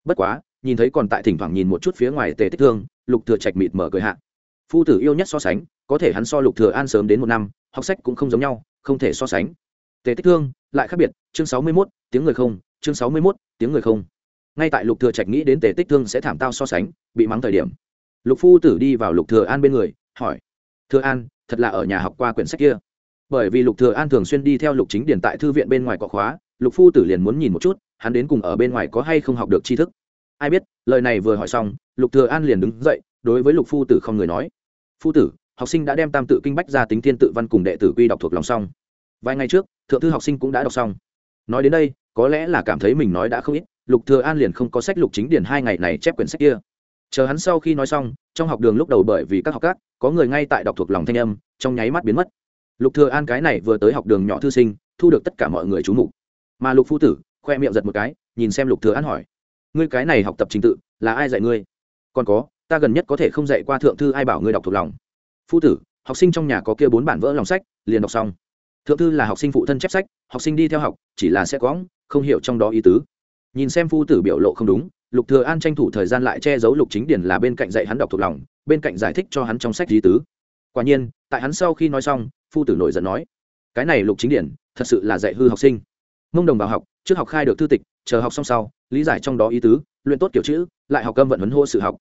Bất quá, nhìn thấy còn tại thỉnh thoảng nhìn một chút phía ngoài tề tích thương, lục thừa trạch mịt mở cười hạ. Phu tử yêu nhất so sánh, có thể hắn so lục thừa an sớm đến một năm, học sách cũng không giống nhau, không thể so sánh tề tích thương lại khác biệt chương sáu mươi 61, tiếng người không chương sáu mươi 61, tiếng người không. Ngay tại lục thừa trạch nghĩ đến tề tích thương sẽ thảm tao so sánh bị mắng thời điểm. Lục phu tử đi vào lục thừa an bên người hỏi thừa an thật là ở nhà học qua quyển sách kia? Bởi vì lục thừa an thường xuyên đi theo lục chính điển tại thư viện bên ngoài có khóa lục phu tử liền muốn nhìn một chút hắn đến cùng ở bên ngoài có hay không học được tri thức. Ai biết lời này vừa hỏi xong lục thừa an liền đứng dậy đối với lục phu tử không người nói phu tử học sinh đã đem tam tự kinh bách ra tính thiên tự văn cùng đệ tử quy đọc thuộc lòng xong. Vài ngày trước thượng thư học sinh cũng đã đọc xong. Nói đến đây, có lẽ là cảm thấy mình nói đã không ít, lục thừa an liền không có sách lục chính điển hai ngày này chép quyển sách kia. Chờ hắn sau khi nói xong, trong học đường lúc đầu bởi vì các học các, có người ngay tại đọc thuộc lòng thanh âm, trong nháy mắt biến mất. Lục thừa an cái này vừa tới học đường nhỏ thư sinh, thu được tất cả mọi người chú mục. Mà lục phu tử, khoe miệng giật một cái, nhìn xem lục thừa an hỏi, ngươi cái này học tập trình tự, là ai dạy ngươi? Còn có, ta gần nhất có thể không dạy qua thượng thư ai bảo ngươi đọc thuộc lòng. Phu tử, học sinh trong nhà có kia bốn bản vỡ lòng sách, liền đọc xong thượng thư là học sinh phụ thân chép sách, học sinh đi theo học, chỉ là sẽ quõng, không hiểu trong đó ý tứ. Nhìn xem phu tử biểu lộ không đúng, lục thừa an tranh thủ thời gian lại che giấu lục chính điển là bên cạnh dạy hắn đọc thuộc lòng, bên cạnh giải thích cho hắn trong sách ý tứ. Quả nhiên, tại hắn sau khi nói xong, phu tử nổi giận nói, cái này lục chính điển thật sự là dạy hư học sinh. Mông đồng vào học, trước học khai được thư tịch, chờ học xong sau, lý giải trong đó ý tứ, luyện tốt kiểu chữ, lại học cơm vận huấn hô sự học.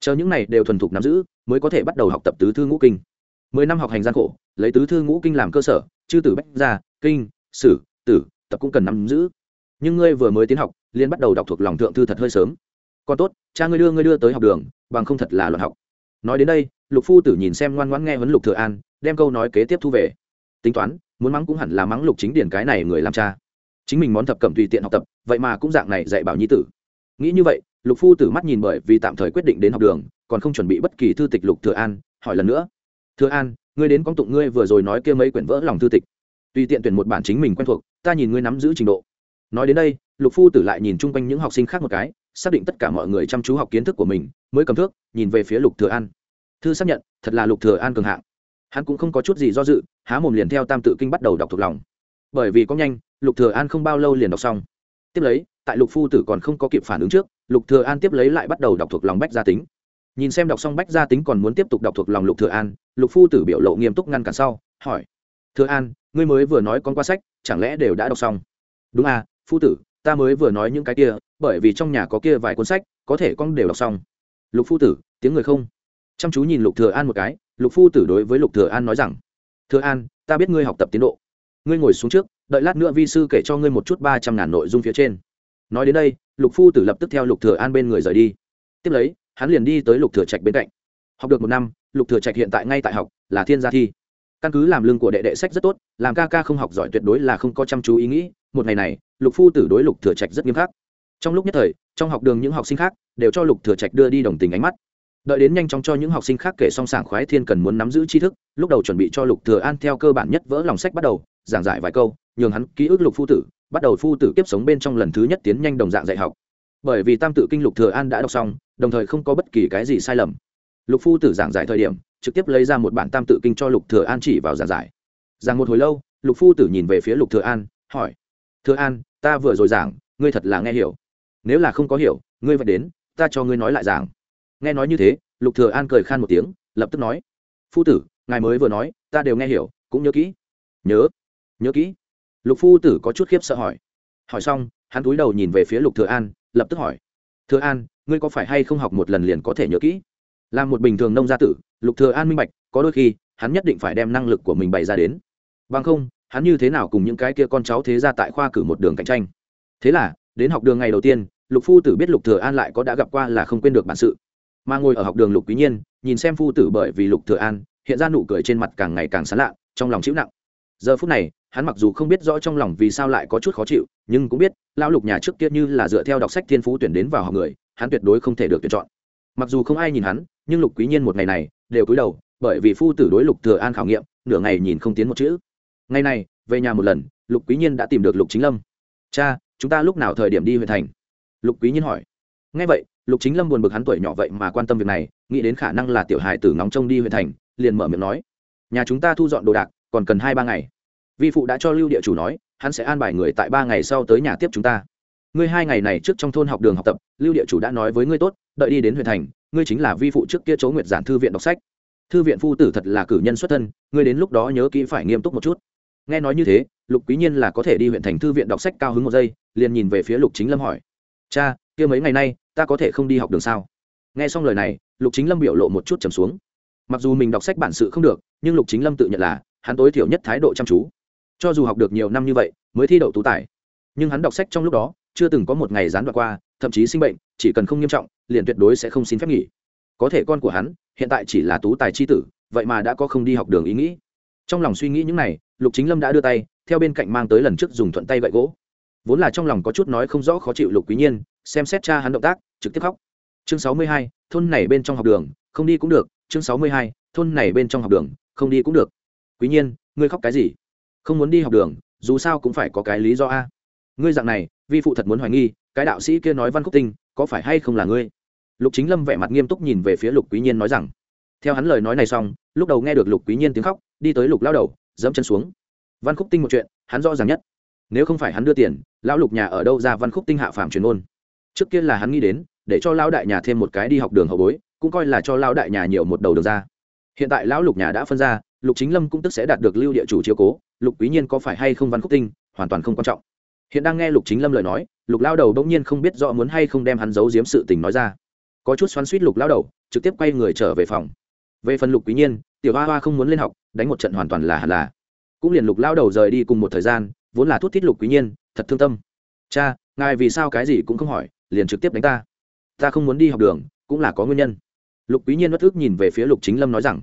Chờ những này đều thuần thục nắm giữ, mới có thể bắt đầu học tập tứ thư ngũ kinh mười năm học hành gian khổ, lấy tứ thư ngũ kinh làm cơ sở, chư tử bách gia, kinh, sử, tử, tập cũng cần nắm giữ. Nhưng ngươi vừa mới tiến học liên bắt đầu đọc thuộc lòng thượng thư thật hơi sớm. Còn tốt, cha ngươi đưa ngươi đưa tới học đường, bằng không thật là luận học. Nói đến đây, lục phu tử nhìn xem ngoan ngoãn nghe huấn lục thừa an, đem câu nói kế tiếp thu về. Tính toán, muốn mắng cũng hẳn là mắng lục chính điển cái này người làm cha. Chính mình món thập cẩm tùy tiện học tập, vậy mà cũng dạng này dạy bảo nhi tử. Nghĩ như vậy, lục phu tử mắt nhìn bởi vì tạm thời quyết định đến học đường, còn không chuẩn bị bất kỳ thư tịch lục thừa an, hỏi lần nữa thừa an, ngươi đến con tụng ngươi vừa rồi nói kia mấy quyển vỡ lòng thư tịch. Tùy tiện tuyển một bản chính mình quen thuộc, ta nhìn ngươi nắm giữ trình độ. Nói đến đây, lục phu tử lại nhìn chung quanh những học sinh khác một cái, xác định tất cả mọi người chăm chú học kiến thức của mình, mới cầm thước, nhìn về phía lục thừa an. Thư xác nhận, thật là lục thừa an cường hạng. Hắn cũng không có chút gì do dự, há mồm liền theo tam tự kinh bắt đầu đọc thuộc lòng. Bởi vì có nhanh, lục thừa an không bao lâu liền đọc xong. Tiếp lấy, tại lục phu tử còn không có kịp phản ứng trước, lục thừa an tiếp lấy lại bắt đầu đọc thuộc lòng bách gia tính nhìn xem đọc xong bách gia tính còn muốn tiếp tục đọc thuộc lòng lục thừa an, lục phu tử biểu lộ nghiêm túc ngăn cản sau, hỏi, thừa an, ngươi mới vừa nói con qua sách, chẳng lẽ đều đã đọc xong? Đúng à phu tử, ta mới vừa nói những cái kia, bởi vì trong nhà có kia vài cuốn sách, có thể con đều đọc xong. Lục phu tử, tiếng người không? Chăm chú nhìn lục thừa an một cái, lục phu tử đối với lục thừa an nói rằng, thừa an, ta biết ngươi học tập tiến độ. Ngươi ngồi xuống trước, đợi lát nữa vi sư kể cho ngươi một chút ba trăm ngàn nội dung phía trên. Nói đến đây, lục phu tử lập tức theo lục thừa an bên người rời đi. Tiếp lấy hắn liền đi tới lục thừa trạch bên cạnh. Học được một năm, lục thừa trạch hiện tại ngay tại học, là thiên gia thi. Căn cứ làm lương của đệ đệ sách rất tốt, làm ca ca không học giỏi tuyệt đối là không có chăm chú ý nghĩ, một ngày này, lục phu tử đối lục thừa trạch rất nghiêm khắc. Trong lúc nhất thời, trong học đường những học sinh khác đều cho lục thừa trạch đưa đi đồng tình ánh mắt. Đợi đến nhanh chóng cho những học sinh khác kể xong sảng khoái thiên cần muốn nắm giữ tri thức, lúc đầu chuẩn bị cho lục thừa an theo cơ bản nhất vỡ lòng sách bắt đầu, giảng giải vài câu, nhường hắn ký ức lục phu tử, bắt đầu phu tử kiếp sống bên trong lần thứ nhất tiến nhanh đồng dạng dạy học bởi vì tam tự kinh lục thừa an đã đọc xong, đồng thời không có bất kỳ cái gì sai lầm. Lục phu tử giảng giải thời điểm, trực tiếp lấy ra một bản tam tự kinh cho lục thừa an chỉ vào giảng giải. Giảng một hồi lâu, lục phu tử nhìn về phía lục thừa an, hỏi, thừa an, ta vừa rồi giảng, ngươi thật là nghe hiểu. Nếu là không có hiểu, ngươi vẫn đến, ta cho ngươi nói lại giảng. Nghe nói như thế, lục thừa an cười khan một tiếng, lập tức nói, phu tử, ngài mới vừa nói, ta đều nghe hiểu, cũng nhớ kỹ. Nhớ? Nhớ kỹ? Lục phu tử có chút khiếp sợ hỏi. Hỏi xong, hắn cúi đầu nhìn về phía lục thừa an lập tức hỏi. Thừa an, ngươi có phải hay không học một lần liền có thể nhớ kỹ? Là một bình thường nông gia tử, lục thừa an minh bạch, có đôi khi, hắn nhất định phải đem năng lực của mình bày ra đến. Bằng không, hắn như thế nào cùng những cái kia con cháu thế gia tại khoa cử một đường cạnh tranh? Thế là, đến học đường ngày đầu tiên, lục phu tử biết lục thừa an lại có đã gặp qua là không quên được bản sự. Mà ngồi ở học đường lục quý nhiên, nhìn xem phu tử bởi vì lục thừa an, hiện ra nụ cười trên mặt càng ngày càng sán lạ, trong lòng chịu nặng giờ phút này, hắn mặc dù không biết rõ trong lòng vì sao lại có chút khó chịu, nhưng cũng biết, lão lục nhà trước kia như là dựa theo đọc sách thiên phú tuyển đến vào học người, hắn tuyệt đối không thể được tuyển chọn. Mặc dù không ai nhìn hắn, nhưng lục quý nhiên một ngày này đều cúi đầu, bởi vì phu tử đối lục thừa an khảo nghiệm, nửa ngày nhìn không tiến một chữ. Ngày này, về nhà một lần, lục quý nhiên đã tìm được lục chính lâm. Cha, chúng ta lúc nào thời điểm đi huyện thành? Lục quý nhiên hỏi. Nghe vậy, lục chính lâm buồn bực hắn tuổi nhỏ vậy mà quan tâm việc này, nghĩ đến khả năng là tiểu hài tử nóng trông đi huyện thành, liền mở miệng nói. Nhà chúng ta thu dọn đồ đạc còn cần hai ba ngày. Vi phụ đã cho lưu địa chủ nói, hắn sẽ an bài người tại ba ngày sau tới nhà tiếp chúng ta. Ngươi hai ngày này trước trong thôn học đường học tập, lưu địa chủ đã nói với ngươi tốt, đợi đi đến huyện thành, ngươi chính là vi phụ trước kia chỗ nguyệt giản thư viện đọc sách. Thư viện phu tử thật là cử nhân xuất thân, ngươi đến lúc đó nhớ kỹ phải nghiêm túc một chút. Nghe nói như thế, lục quý nhiên là có thể đi huyện thành thư viện đọc sách cao hứng một giây, liền nhìn về phía lục chính lâm hỏi. Cha, kia mấy ngày nay, ta có thể không đi học đường sao? Nghe xong lời này, lục chính lâm biểu lộ một chút trầm xuống. Mặc dù mình đọc sách bản sự không được, nhưng lục chính lâm tự nhận là hắn tối thiểu nhất thái độ chăm chú. Cho dù học được nhiều năm như vậy, mới thi đậu tú tài. Nhưng hắn đọc sách trong lúc đó, chưa từng có một ngày gián đoạn qua, thậm chí sinh bệnh, chỉ cần không nghiêm trọng, liền tuyệt đối sẽ không xin phép nghỉ. Có thể con của hắn, hiện tại chỉ là tú tài chi tử, vậy mà đã có không đi học đường ý nghĩ. Trong lòng suy nghĩ những này, lục chính lâm đã đưa tay, theo bên cạnh mang tới lần trước dùng thuận tay gậy gỗ. Vốn là trong lòng có chút nói không rõ khó chịu lục quý nhiên, xem xét cha hắn động tác, trực tiếp khóc. Chương sáu mươi hai, thôn này bên trong học đường, không đi cũng được. Chương sáu mươi hai, thôn này bên trong học đường, không đi cũng được quý nhiên, ngươi khóc cái gì? Không muốn đi học đường, dù sao cũng phải có cái lý do a. Ngươi dạng này, vi phụ thật muốn hoài nghi, cái đạo sĩ kia nói văn khúc tinh, có phải hay không là ngươi? Lục chính lâm vẻ mặt nghiêm túc nhìn về phía lục quý nhiên nói rằng. Theo hắn lời nói này xong, lúc đầu nghe được lục quý nhiên tiếng khóc, đi tới lục lao đầu, dẫm chân xuống. Văn khúc tinh một chuyện, hắn rõ ràng nhất. Nếu không phải hắn đưa tiền, lão lục nhà ở đâu ra văn khúc tinh hạ phàm truyền ôn trước kia là hắn nghĩ đến, để cho lão đại nhà thêm một cái đi học đường hậu bối, cũng coi là cho lão đại nhà nhiều một đầu đường ra hiện tại lão lục nhà đã phân ra, lục chính lâm cũng tức sẽ đạt được lưu địa chủ chiếu cố, lục quý nhiên có phải hay không văn khúc tinh, hoàn toàn không quan trọng. Hiện đang nghe lục chính lâm lời nói, lục lao đầu bỗng nhiên không biết rõ muốn hay không đem hắn giấu giếm sự tình nói ra. Có chút xoắn suýt lục lao đầu, trực tiếp quay người trở về phòng. Về phần lục quý nhiên, tiểu hoa hoa không muốn lên học, đánh một trận hoàn toàn là hẳn là. Cũng liền lục lao đầu rời đi cùng một thời gian, vốn là thút thiết lục quý nhiên, thật thương tâm. Cha, ngài vì sao cái gì cũng không hỏi, liền trực tiếp đánh ta. Ta không muốn đi học đường, cũng là có nguyên nhân lục quý nhiên bất ức nhìn về phía lục chính lâm nói rằng,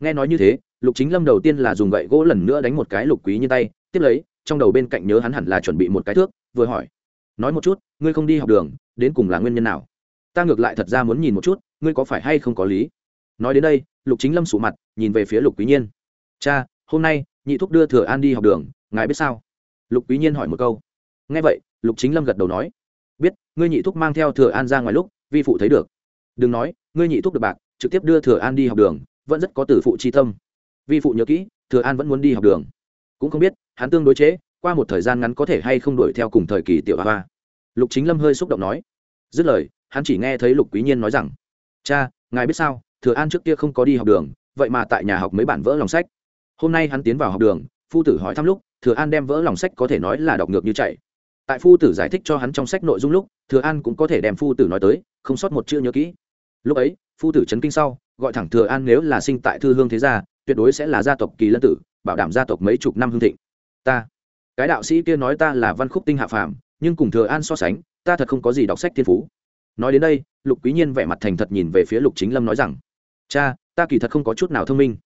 nghe nói như thế, lục chính lâm đầu tiên là dùng gậy gỗ lần nữa đánh một cái lục quý nhiên tay, tiếp lấy, trong đầu bên cạnh nhớ hắn hẳn là chuẩn bị một cái thước, vừa hỏi, nói một chút, ngươi không đi học đường, đến cùng là nguyên nhân nào? Ta ngược lại thật ra muốn nhìn một chút, ngươi có phải hay không có lý? Nói đến đây, lục chính lâm sụ mặt, nhìn về phía lục quý nhiên. Cha, hôm nay, nhị thúc đưa thừa an đi học đường, ngài biết sao? Lục quý nhiên hỏi một câu. Nghe vậy, lục chính lâm gật đầu nói, biết, ngươi nhị thúc mang theo thừa an ra ngoài lúc, vi phụ thấy được đừng nói, ngươi nhị thuốc được bạc, trực tiếp đưa thừa an đi học đường, vẫn rất có tử phụ chi tâm. Vi phụ nhớ kỹ, thừa an vẫn muốn đi học đường. Cũng không biết, hắn tương đối chế, qua một thời gian ngắn có thể hay không đuổi theo cùng thời kỳ tiểu hoa. Lục chính lâm hơi xúc động nói. Dứt lời, hắn chỉ nghe thấy lục quý nhiên nói rằng, cha, ngài biết sao, thừa an trước kia không có đi học đường, vậy mà tại nhà học mấy bản vỡ lòng sách. Hôm nay hắn tiến vào học đường, phu tử hỏi thăm lúc, thừa an đem vỡ lòng sách có thể nói là đọc ngược như chạy. Tại phu tử giải thích cho hắn trong sách nội dung lúc, thừa an cũng có thể đem phu tử nói tới, không sót một chữ nhớ kỹ lúc ấy, phu tử chấn kinh sau, gọi thẳng thừa an nếu là sinh tại thư hương thế gia, tuyệt đối sẽ là gia tộc kỳ lân tử, bảo đảm gia tộc mấy chục năm hương thịnh. Ta, cái đạo sĩ kia nói ta là văn khúc tinh hạ phàm, nhưng cùng thừa an so sánh, ta thật không có gì đọc sách thiên phú. Nói đến đây, lục quý nhiên vẻ mặt thành thật nhìn về phía lục chính lâm nói rằng, cha, ta kỳ thật không có chút nào thông minh.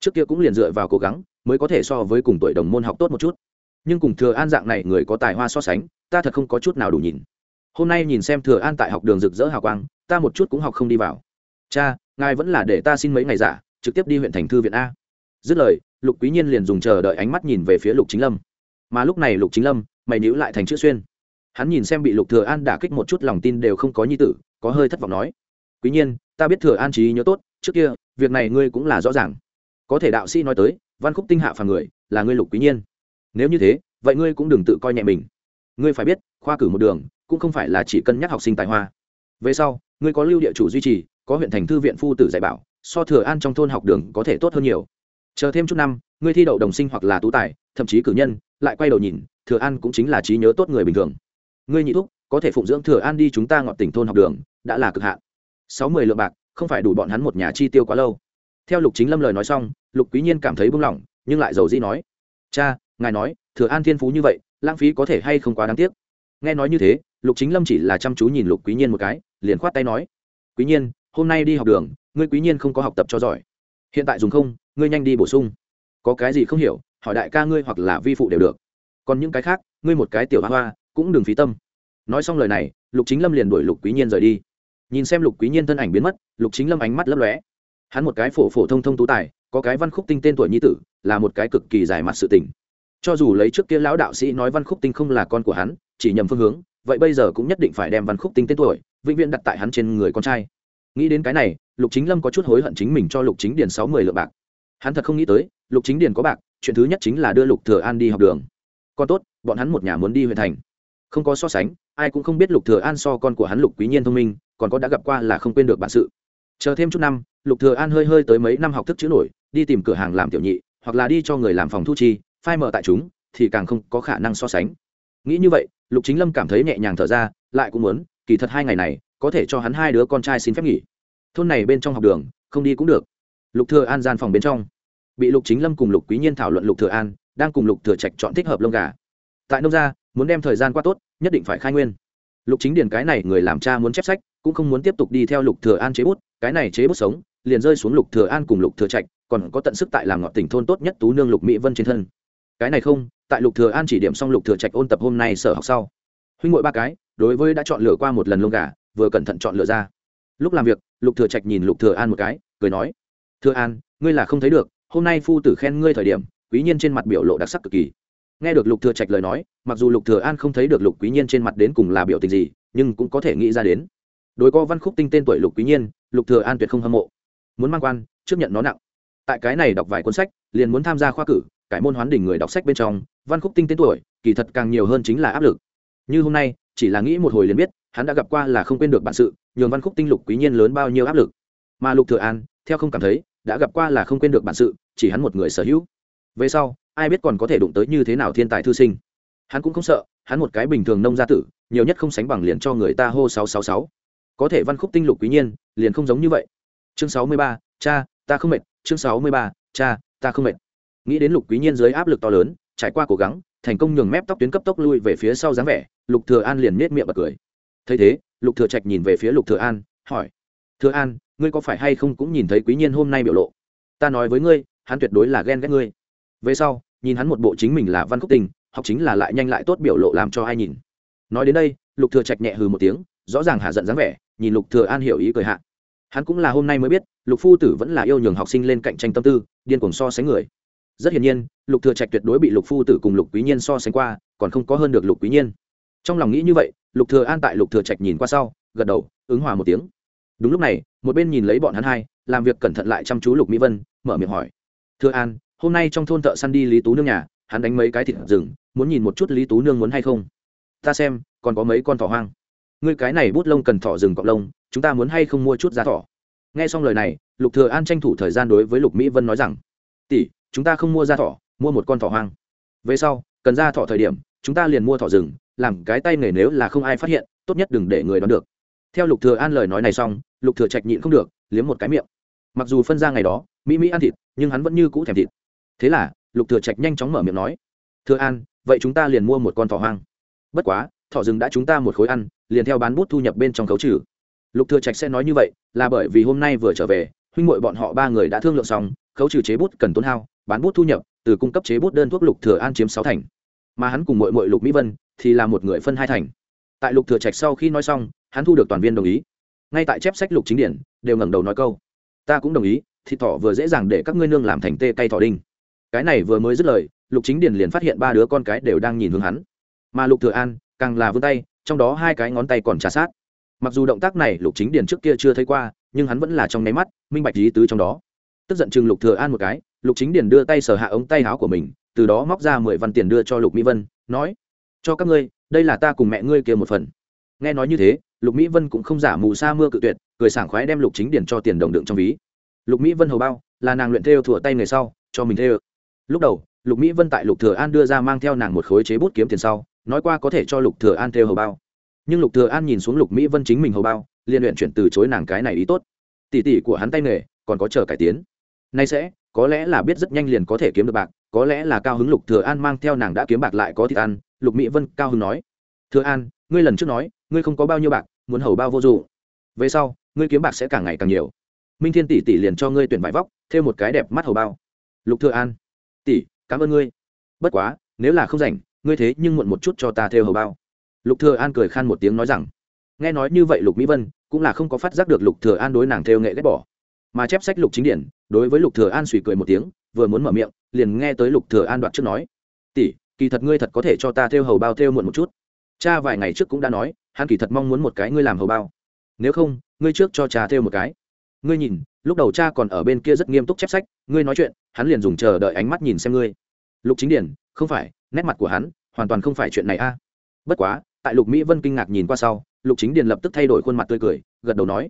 Trước kia cũng liền dựa vào cố gắng, mới có thể so với cùng tuổi đồng môn học tốt một chút. Nhưng cùng thừa an dạng này người có tài hoa so sánh, ta thật không có chút nào đủ nhìn. Hôm nay nhìn xem thừa an tại học đường rực rỡ hào quang ta một chút cũng học không đi vào. Cha, ngài vẫn là để ta xin mấy ngày giả, trực tiếp đi huyện thành thư viện a. Dứt lời, lục quý nhiên liền dùng chờ đợi ánh mắt nhìn về phía lục chính lâm. Mà lúc này lục chính lâm, mày nhữ lại thành chữ xuyên. Hắn nhìn xem bị lục thừa an đả kích một chút lòng tin đều không có nhi tử, có hơi thất vọng nói. Quý nhiên, ta biết thừa an trí nhớ tốt, trước kia, việc này ngươi cũng là rõ ràng. Có thể đạo sĩ nói tới, văn khúc tinh hạ phàm người, là ngươi lục quý nhiên. Nếu như thế, vậy ngươi cũng đừng tự coi nhẹ mình. Ngươi phải biết, khoa cử một đường, cũng không phải là chỉ cân nhắc học sinh tài hoa. Về sau ngươi có lưu địa chủ duy trì, có huyện thành thư viện phu tử dạy bảo, so thừa an trong thôn học đường có thể tốt hơn nhiều. Chờ thêm chút năm, ngươi thi đậu đồng sinh hoặc là tú tài, thậm chí cử nhân, lại quay đầu nhìn, thừa an cũng chính là trí nhớ tốt người bình thường. Ngươi nhị thúc, có thể phụng dưỡng thừa an đi chúng ta ngọt tỉnh thôn học đường, đã là cực hạn. Sáu mươi lượng bạc, không phải đủ bọn hắn một nhà chi tiêu quá lâu. Theo lục chính lâm lời nói xong, lục quý nhiên cảm thấy buông lỏng nhưng lại giàu dĩ nói, cha, ngài nói, thừa an thiên phú như vậy, lãng phí có thể hay không quá đáng tiếc. Nghe nói như thế lục chính lâm chỉ là chăm chú nhìn lục quý nhiên một cái, liền khoát tay nói, quý nhiên, hôm nay đi học đường, ngươi quý nhiên không có học tập cho giỏi. Hiện tại dùng không, ngươi nhanh đi bổ sung. Có cái gì không hiểu, hỏi đại ca ngươi hoặc là vi phụ đều được. Còn những cái khác, ngươi một cái tiểu hoa hoa, cũng đừng phí tâm. Nói xong lời này, lục chính lâm liền đuổi lục quý nhiên rời đi. Nhìn xem lục quý nhiên thân ảnh biến mất, lục chính lâm ánh mắt lấp lóe. Hắn một cái phổ phổ thông thông tú tài, có cái văn khúc tinh tên tuổi nhi tử, là một cái cực kỳ dài mặt sự tình. Cho dù lấy trước kia lão đạo sĩ nói văn khúc tinh không là con của hắn, chỉ nhầm phương hướng vậy bây giờ cũng nhất định phải đem văn khúc tinh tên tuổi, vĩnh viễn đặt tại hắn trên người con trai. Nghĩ đến cái này, lục chính lâm có chút hối hận chính mình cho lục chính điền sáu mươi lượng bạc. Hắn thật không nghĩ tới, lục chính điền có bạc, chuyện thứ nhất chính là đưa lục thừa an đi học đường. Còn tốt, bọn hắn một nhà muốn đi huyện thành. Không có so sánh, ai cũng không biết lục thừa an so con của hắn lục quý nhiên thông minh, còn có đã gặp qua là không quên được bản sự. Chờ thêm chút năm, lục thừa an hơi hơi tới mấy năm học thức chữ nổi, đi tìm cửa hàng làm tiểu nhị, hoặc là đi cho người làm phòng thu chi, phai mở tại chúng, thì càng không có khả năng so sánh nghĩ như vậy, lục chính lâm cảm thấy nhẹ nhàng thở ra, lại cũng muốn, kỳ thật hai ngày này, có thể cho hắn hai đứa con trai xin phép nghỉ. Thôn này bên trong học đường, không đi cũng được. Lục thừa an gian phòng bên trong. Bị lục chính lâm cùng lục quý nhiên thảo luận lục thừa an, đang cùng lục thừa trạch chọn thích hợp lông gà. Tại nông gia, muốn đem thời gian qua tốt, nhất định phải khai nguyên. Lục chính điền cái này người làm cha muốn chép sách, cũng không muốn tiếp tục đi theo lục thừa an chế bút, cái này chế bút sống, liền rơi xuống lục thừa an cùng lục thừa trạch, còn có tận sức tại làm ngọt tỉnh thôn tốt nhất tú nương lục mỹ vân trên thân cái này không, tại lục thừa an chỉ điểm xong lục thừa trạch ôn tập hôm nay sở học sau. Huynh muội ba cái, đối với đã chọn lựa qua một lần lông gà, vừa cẩn thận chọn lựa ra. Lúc làm việc, lục thừa trạch nhìn lục thừa an một cái, cười nói, thừa an, ngươi là không thấy được, hôm nay phu tử khen ngươi thời điểm, quý nhiên trên mặt biểu lộ đặc sắc cực kỳ. Nghe được lục thừa trạch lời nói, mặc dù lục thừa an không thấy được lục quý nhiên trên mặt đến cùng là biểu tình gì, nhưng cũng có thể nghĩ ra đến. Đối có văn khúc tinh tên tuổi lục quý nhiên, lục thừa an tuyệt không hâm mộ. Muốn mang quan trước nhận nó nặng. Tại cái này đọc vài cuốn sách, liền muốn tham gia khoa cử cải môn hoán đỉnh người đọc sách bên trong, văn khúc tinh tên tuổi, kỳ thật càng nhiều hơn chính là áp lực. Như hôm nay, chỉ là nghĩ một hồi liền biết, hắn đã gặp qua là không quên được bản sự, nhường văn khúc tinh lục quý nhiên lớn bao nhiêu áp lực. Mà lục thừa an, theo không cảm thấy, đã gặp qua là không quên được bản sự, chỉ hắn một người sở hữu. Về sau, ai biết còn có thể đụng tới như thế nào thiên tài thư sinh. Hắn cũng không sợ, hắn một cái bình thường nông gia tử, nhiều nhất không sánh bằng liền cho người ta hô sáu sáu sáu. Có thể văn khúc tinh lục quý nhiên, liền không giống như vậy. Chương sáu mươi ba, cha, ta không mệt. Chương sáu mươi ba, cha, ta không mệt nghĩ đến lục quý nhiên dưới áp lực to lớn, trải qua cố gắng, thành công nhường mép tóc tuyến cấp tốc lui về phía sau dáng vẻ, lục thừa an liền nết miệng bật cười. Thấy thế, lục thừa trạch nhìn về phía lục thừa an, hỏi, thừa an, ngươi có phải hay không cũng nhìn thấy quý nhiên hôm nay biểu lộ? Ta nói với ngươi, hắn tuyệt đối là ghen ghét ngươi. Về sau, nhìn hắn một bộ chính mình là văn khúc tình, học chính là lại nhanh lại tốt biểu lộ làm cho ai nhìn. Nói đến đây, lục thừa trạch nhẹ hừ một tiếng, rõ ràng hạ giận dáng vẻ, nhìn lục thừa an hiểu ý cười hạ. Hắn cũng là hôm nay mới biết, lục phu tử vẫn là yêu nhường học sinh lên cạnh tranh tâm tư, điên cuồng so sánh người rất hiển nhiên, lục thừa trạch tuyệt đối bị lục phu tử cùng lục quý nhiên so sánh qua, còn không có hơn được lục quý nhiên. Trong lòng nghĩ như vậy, lục thừa an tại lục thừa trạch nhìn qua sau, gật đầu, ứng hòa một tiếng. Đúng lúc này, một bên nhìn lấy bọn hắn hai, làm việc cẩn thận lại chăm chú lục mỹ vân, mở miệng hỏi. Thừa an, hôm nay trong thôn thợ săn đi lý tú nương nhà, hắn đánh mấy cái thịt rừng, muốn nhìn một chút lý tú nương muốn hay không? Ta xem, còn có mấy con thỏ hoang. Ngươi cái này bút lông cần thỏ rừng cọp lông, chúng ta muốn hay không mua chút giá thỏ? Nghe xong lời này, lục thừa an tranh thủ thời gian đối với lục mỹ vân nói rằng, tỷ chúng ta không mua da thỏ, mua một con thỏ hoang. Về sau, cần da thỏ thời điểm, chúng ta liền mua thỏ rừng, làm cái tay nghề nếu là không ai phát hiện, tốt nhất đừng để người đoán được. Theo lục thừa an lời nói này xong, lục thừa trạch nhịn không được, liếm một cái miệng. Mặc dù phân ra ngày đó, mỹ mỹ ăn thịt, nhưng hắn vẫn như cũ thèm thịt. Thế là, lục thừa trạch nhanh chóng mở miệng nói, thừa an, vậy chúng ta liền mua một con thỏ hoang. Bất quá, thỏ rừng đã chúng ta một khối ăn, liền theo bán bút thu nhập bên trong khấu trừ. Lục thừa trạch sẽ nói như vậy, là bởi vì hôm nay vừa trở về, huynh muội bọn họ ba người đã thương lượng xong khấu trừ chế bút cần tốn hao, bán bút thu nhập, từ cung cấp chế bút đơn thuốc lục thừa an chiếm sáu thành. Mà hắn cùng muội muội lục mỹ vân thì là một người phân hai thành. Tại lục thừa trạch sau khi nói xong, hắn thu được toàn viên đồng ý. Ngay tại chép sách lục chính điển, đều ngẩng đầu nói câu, ta cũng đồng ý, thịt thỏ vừa dễ dàng để các ngươi nương làm thành tê cây thỏ đinh. Cái này vừa mới dứt lời, lục chính điển liền phát hiện ba đứa con cái đều đang nhìn hướng hắn. Mà lục thừa an, càng là vươn tay, trong đó hai cái ngón tay còn trà sát. Mặc dù động tác này lục chính điển trước kia chưa thấy qua, nhưng hắn vẫn là trong nháy mắt, minh bạch ý tứ trong đó tức giận chừng lục thừa an một cái, lục chính điển đưa tay sờ hạ ống tay áo của mình, từ đó móc ra mười văn tiền đưa cho lục mỹ vân, nói, cho các ngươi, đây là ta cùng mẹ ngươi kia một phần. Nghe nói như thế, lục mỹ vân cũng không giả mù sa mưa cự tuyệt, cười sảng khoái đem lục chính điển cho tiền đồng đựng trong ví. Lục mỹ vân hầu bao, là nàng luyện theo thủa tay người sau, cho mình theo. Lúc đầu, lục mỹ vân tại lục thừa an đưa ra mang theo nàng một khối chế bút kiếm tiền sau, nói qua có thể cho lục thừa an theo hầu bao. Nhưng lục thừa an nhìn xuống lục mỹ vân chính mình hầu bao liên luyện chuyển từ chối nàng cái này ý tốt. Tỷ tỷ của hắn tay nghề, còn có chờ cải tiến nay sẽ, có lẽ là biết rất nhanh liền có thể kiếm được bạc, có lẽ là cao hứng lục thừa an mang theo nàng đã kiếm bạc lại có thịt ăn, lục mỹ vân cao hứng nói. Thừa an, ngươi lần trước nói, ngươi không có bao nhiêu bạc, muốn hầu bao vô dụng. Về sau, ngươi kiếm bạc sẽ càng ngày càng nhiều. Minh thiên tỷ tỷ liền cho ngươi tuyển vải vóc, thêm một cái đẹp mắt hầu bao. Lục thừa an, tỷ, cảm ơn ngươi. Bất quá, nếu là không rảnh, ngươi thế nhưng muộn một chút cho ta theo hầu bao. Lục thừa an cười khan một tiếng nói rằng. Nghe nói như vậy lục mỹ vân cũng là không có phát giác được lục thừa an đối nàng theo nghệ ghét bỏ mà chép sách lục chính điển, đối với lục thừa an suy cười một tiếng, vừa muốn mở miệng, liền nghe tới lục thừa an đoạt trước nói, tỷ, kỳ thật ngươi thật có thể cho ta theo hầu bao theo muộn một chút. Cha vài ngày trước cũng đã nói, hắn kỳ thật mong muốn một cái ngươi làm hầu bao. Nếu không, ngươi trước cho cha theo một cái. Ngươi nhìn, lúc đầu cha còn ở bên kia rất nghiêm túc chép sách, ngươi nói chuyện, hắn liền dùng chờ đợi ánh mắt nhìn xem ngươi. Lục chính điển, không phải, nét mặt của hắn, hoàn toàn không phải chuyện này a. Bất quá, tại lục mỹ vân kinh ngạc nhìn qua sau, lục chính điền lập tức thay đổi khuôn mặt tươi cười, gật đầu nói,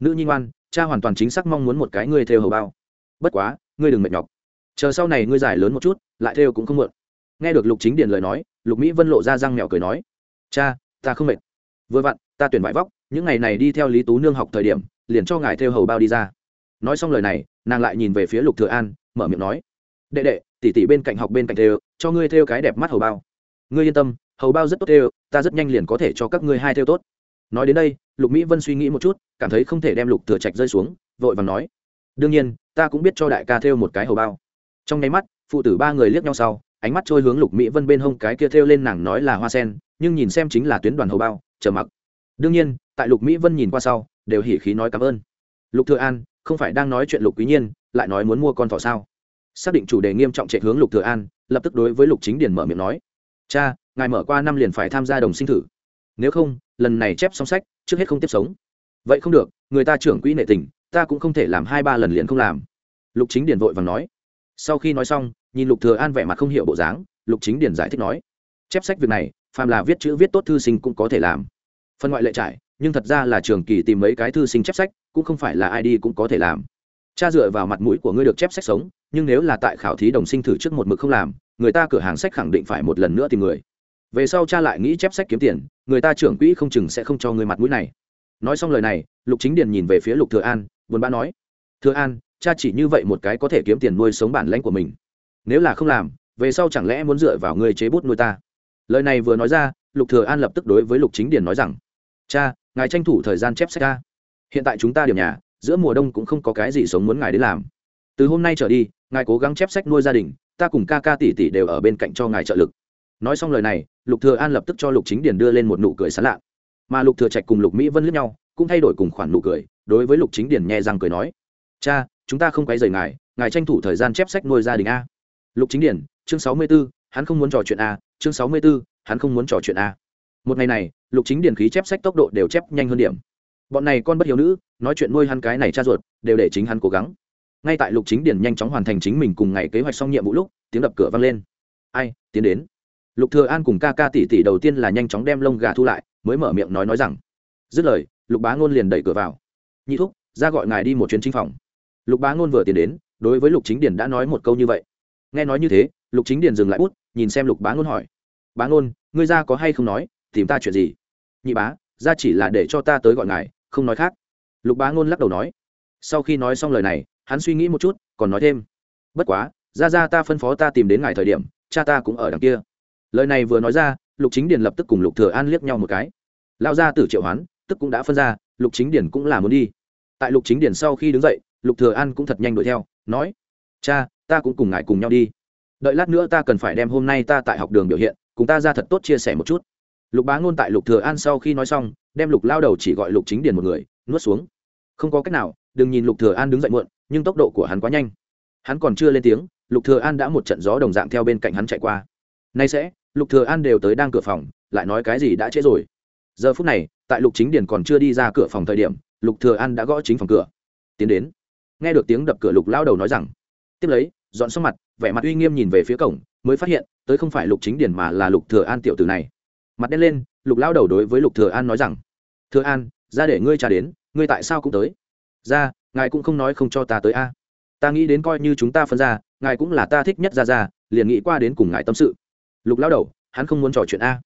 nữ nhi ngoan cha hoàn toàn chính xác mong muốn một cái ngươi theo hầu bao. Bất quá, ngươi đừng mệt nhọc. Chờ sau này ngươi giải lớn một chút, lại theo cũng không mượn nghe được lục chính điền lời nói, lục mỹ vân lộ ra răng mèo cười nói, cha, ta không mệt. Vừa vặn, ta tuyển vải vóc, những ngày này đi theo lý tú nương học thời điểm, liền cho ngài theo hầu bao đi ra. Nói xong lời này, nàng lại nhìn về phía lục thừa an, mở miệng nói, đệ đệ, tỷ tỷ bên cạnh học bên cạnh theo, cho ngươi theo cái đẹp mắt hầu bao. Ngươi yên tâm, hầu bao rất tốt theo, ta rất nhanh liền có thể cho các ngươi hai theo tốt. Nói đến đây lục mỹ vân suy nghĩ một chút, cảm thấy không thể đem lục thừa trạch rơi xuống, vội vàng nói, đương nhiên, ta cũng biết cho đại ca theo một cái hầu bao. Trong nháy mắt, phụ tử ba người liếc nhau sau, ánh mắt trôi hướng lục mỹ vân bên hông cái kia theo lên nàng nói là hoa sen, nhưng nhìn xem chính là tuyến đoàn hầu bao, chờ mặc. Đương nhiên, tại lục mỹ vân nhìn qua sau, đều hỉ khí nói cảm ơn. Lục thừa an, không phải đang nói chuyện lục quý nhiên, lại nói muốn mua con thỏ sao? Xác định chủ đề nghiêm trọng chạy hướng lục thừa an, lập tức đối với lục chính điền mở miệng nói, cha, ngài mở qua năm liền phải tham gia đồng sinh thử nếu không, lần này chép xong sách, trước hết không tiếp sống. Vậy không được, người ta trưởng quỹ nệ tình, ta cũng không thể làm hai ba lần liền không làm. Lục chính điền vội vàng nói. Sau khi nói xong, nhìn lục thừa an vẻ mặt không hiểu bộ dáng, lục chính điền giải thích nói. Chép sách việc này, phàm là viết chữ viết tốt thư sinh cũng có thể làm. Phần ngoại lệ trải, nhưng thật ra là trường kỳ tìm mấy cái thư sinh chép sách, cũng không phải là ai đi cũng có thể làm. Cha dựa vào mặt mũi của ngươi được chép sách sống, nhưng nếu là tại khảo thí đồng sinh thử trước một mực không làm, người ta cửa hàng sách khẳng định phải một lần nữa tìm người. Về sau cha lại nghĩ chép sách kiếm tiền người ta trưởng quỹ không chừng sẽ không cho người mặt mũi này. Nói xong lời này, lục chính điền nhìn về phía lục thừa an, buồn bã nói, thừa an, cha chỉ như vậy một cái có thể kiếm tiền nuôi sống bản lãnh của mình. Nếu là không làm, về sau chẳng lẽ muốn dựa vào ngươi chế bút nuôi ta? Lời này vừa nói ra, lục thừa an lập tức đối với lục chính điền nói rằng, cha, ngài tranh thủ thời gian chép sách ra hiện tại chúng ta điểm nhà, giữa mùa đông cũng không có cái gì sống muốn ngài đến làm. Từ hôm nay trở đi, ngài cố gắng chép sách nuôi gia đình, ta cùng ca ca tỷ tỷ đều ở bên cạnh cho ngài trợ lực nói xong lời này lục thừa an lập tức cho lục chính điền đưa lên một nụ cười sán lạ. Mà lục thừa trạch cùng lục mỹ vân liếc nhau cũng thay đổi cùng khoản nụ cười đối với lục chính điền nhẹ răng cười nói cha chúng ta không quấy rầy ngài ngài tranh thủ thời gian chép sách nuôi gia đình a. Lục chính điền chương sáu mươi 64, hắn không muốn trò chuyện a chương sáu mươi 64, hắn không muốn trò chuyện a. Một ngày này lục chính điền khí chép sách tốc độ đều chép nhanh hơn điểm. Bọn này con bất hiếu nữ nói chuyện nuôi hắn cái này cha ruột đều để chính hắn cố gắng. Ngay tại lục chính điền nhanh chóng hoàn thành chính mình cùng ngày kế hoạch xong nhiệm vụ lúc tiếng đập cửa vang lên. Ai tiến đến lục thừa an cùng ca ca tỷ tỷ đầu tiên là nhanh chóng đem lông gà thu lại, mới mở miệng nói nói rằng, dứt lời, lục bá ngôn liền đẩy cửa vào. Nhị thúc, ra gọi ngài đi một chuyến chính phòng. Lục bá ngôn vừa tiến đến, đối với lục chính điền đã nói một câu như vậy. Nghe nói như thế, lục chính điền dừng lại bút, nhìn xem lục bá ngôn hỏi, bá ngôn, ngươi ra có hay không nói, tìm ta chuyện gì? Nhị bá, ra chỉ là để cho ta tới gọi ngài, không nói khác. Lục bá ngôn lắc đầu nói. Sau khi nói xong lời này, hắn suy nghĩ một chút, còn nói thêm, bất quá, ra ra ta phân phó ta tìm đến ngài thời điểm, cha ta cũng ở đằng kia lời này vừa nói ra, lục chính điền lập tức cùng lục thừa an liếc nhau một cái. Lao ra tử triệu hoán, tức cũng đã phân ra, lục chính điền cũng là muốn đi. Tại lục chính điền sau khi đứng dậy, lục thừa an cũng thật nhanh đuổi theo, nói, cha, ta cũng cùng ngài cùng nhau đi. Đợi lát nữa ta cần phải đem hôm nay ta tại học đường biểu hiện, cùng ta ra thật tốt chia sẻ một chút. Lục bá ngôn tại lục thừa an sau khi nói xong, đem lục lao đầu chỉ gọi lục chính điền một người, nuốt xuống. Không có cách nào, đừng nhìn lục thừa an đứng dậy muộn, nhưng tốc độ của hắn quá nhanh. Hắn còn chưa lên tiếng, lục thừa an đã một trận gió đồng dạng theo bên cạnh hắn chạy qua. Nay sẽ lục thừa an đều tới đang cửa phòng, lại nói cái gì đã trễ rồi. Giờ phút này, tại lục chính điền còn chưa đi ra cửa phòng thời điểm, lục thừa an đã gõ chính phòng cửa. Tiến đến. Nghe được tiếng đập cửa, lục lao đầu nói rằng, tiếp lấy, dọn xong mặt, vẻ mặt uy nghiêm nhìn về phía cổng, mới phát hiện, tới không phải lục chính điền mà là lục thừa an tiểu tử này. Mặt đen lên, lục lao đầu đối với lục thừa an nói rằng, thừa an, ra để ngươi trả đến, ngươi tại sao cũng tới? Ra, ngài cũng không nói không cho ta tới a. Ta nghĩ đến coi như chúng ta phân ra, ngài cũng là ta thích nhất ra ra, liền nghĩ qua đến cùng ngài tâm sự lục lao đầu, hắn không muốn trò chuyện a.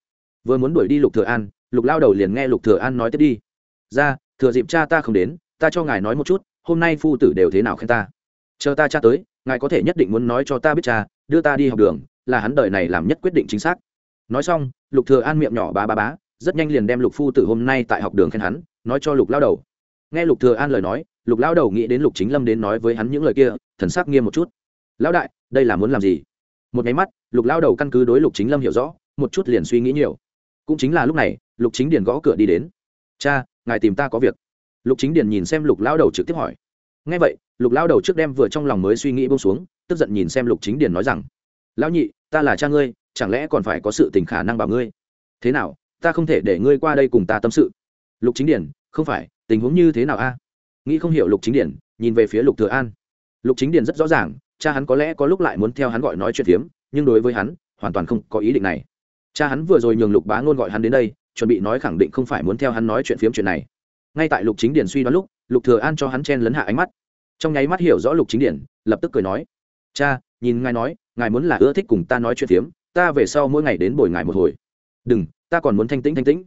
Vừa muốn đuổi đi lục thừa an, lục lao đầu liền nghe lục thừa an nói tiếp đi. Ra, thừa dịp cha ta không đến, ta cho ngài nói một chút, hôm nay phu tử đều thế nào khen ta. Chờ ta cha tới, ngài có thể nhất định muốn nói cho ta biết cha, đưa ta đi học đường, là hắn đời này làm nhất quyết định chính xác. Nói xong, lục thừa an miệng nhỏ bá bá bá, rất nhanh liền đem lục phu tử hôm nay tại học đường khen hắn, nói cho lục lao đầu. Nghe lục thừa an lời nói, lục lao đầu nghĩ đến lục chính lâm đến nói với hắn những lời kia, thần sắc nghiêm một chút. Lão đại, đây là muốn làm gì? Một nháy mắt, lục lao đầu căn cứ đối lục chính lâm hiểu rõ, một chút liền suy nghĩ nhiều. Cũng chính là lúc này, lục chính điền gõ cửa đi đến. Cha, ngài tìm ta có việc. Lục chính điền nhìn xem lục lao đầu trực tiếp hỏi. Ngay vậy, lục lao đầu trước đem vừa trong lòng mới suy nghĩ bông xuống, tức giận nhìn xem lục chính điền nói rằng, lão nhị, ta là cha ngươi, chẳng lẽ còn phải có sự tình khả năng bảo ngươi? Thế nào, ta không thể để ngươi qua đây cùng ta tâm sự. Lục chính điển không phải, tình huống như thế nào a? Nghĩ không hiểu lục chính điển nhìn về phía lục thừa an. Lục chính điển rất rõ ràng cha hắn có lẽ có lúc lại muốn theo hắn gọi nói chuyện phiếm, nhưng đối với hắn, hoàn toàn không có ý định này. Cha hắn vừa rồi nhường lục bá ngôn gọi hắn đến đây, chuẩn bị nói khẳng định không phải muốn theo hắn nói chuyện phiếm chuyện này. Ngay tại lục chính điển suy đoán lúc, lục thừa an cho hắn chen lấn hạ ánh mắt. Trong nháy mắt hiểu rõ lục chính điển lập tức cười nói, cha, nhìn ngài nói, ngài muốn là ưa thích cùng ta nói chuyện phiếm, ta về sau mỗi ngày đến bồi ngài một hồi. Đừng, ta còn muốn thanh tĩnh thanh tĩnh.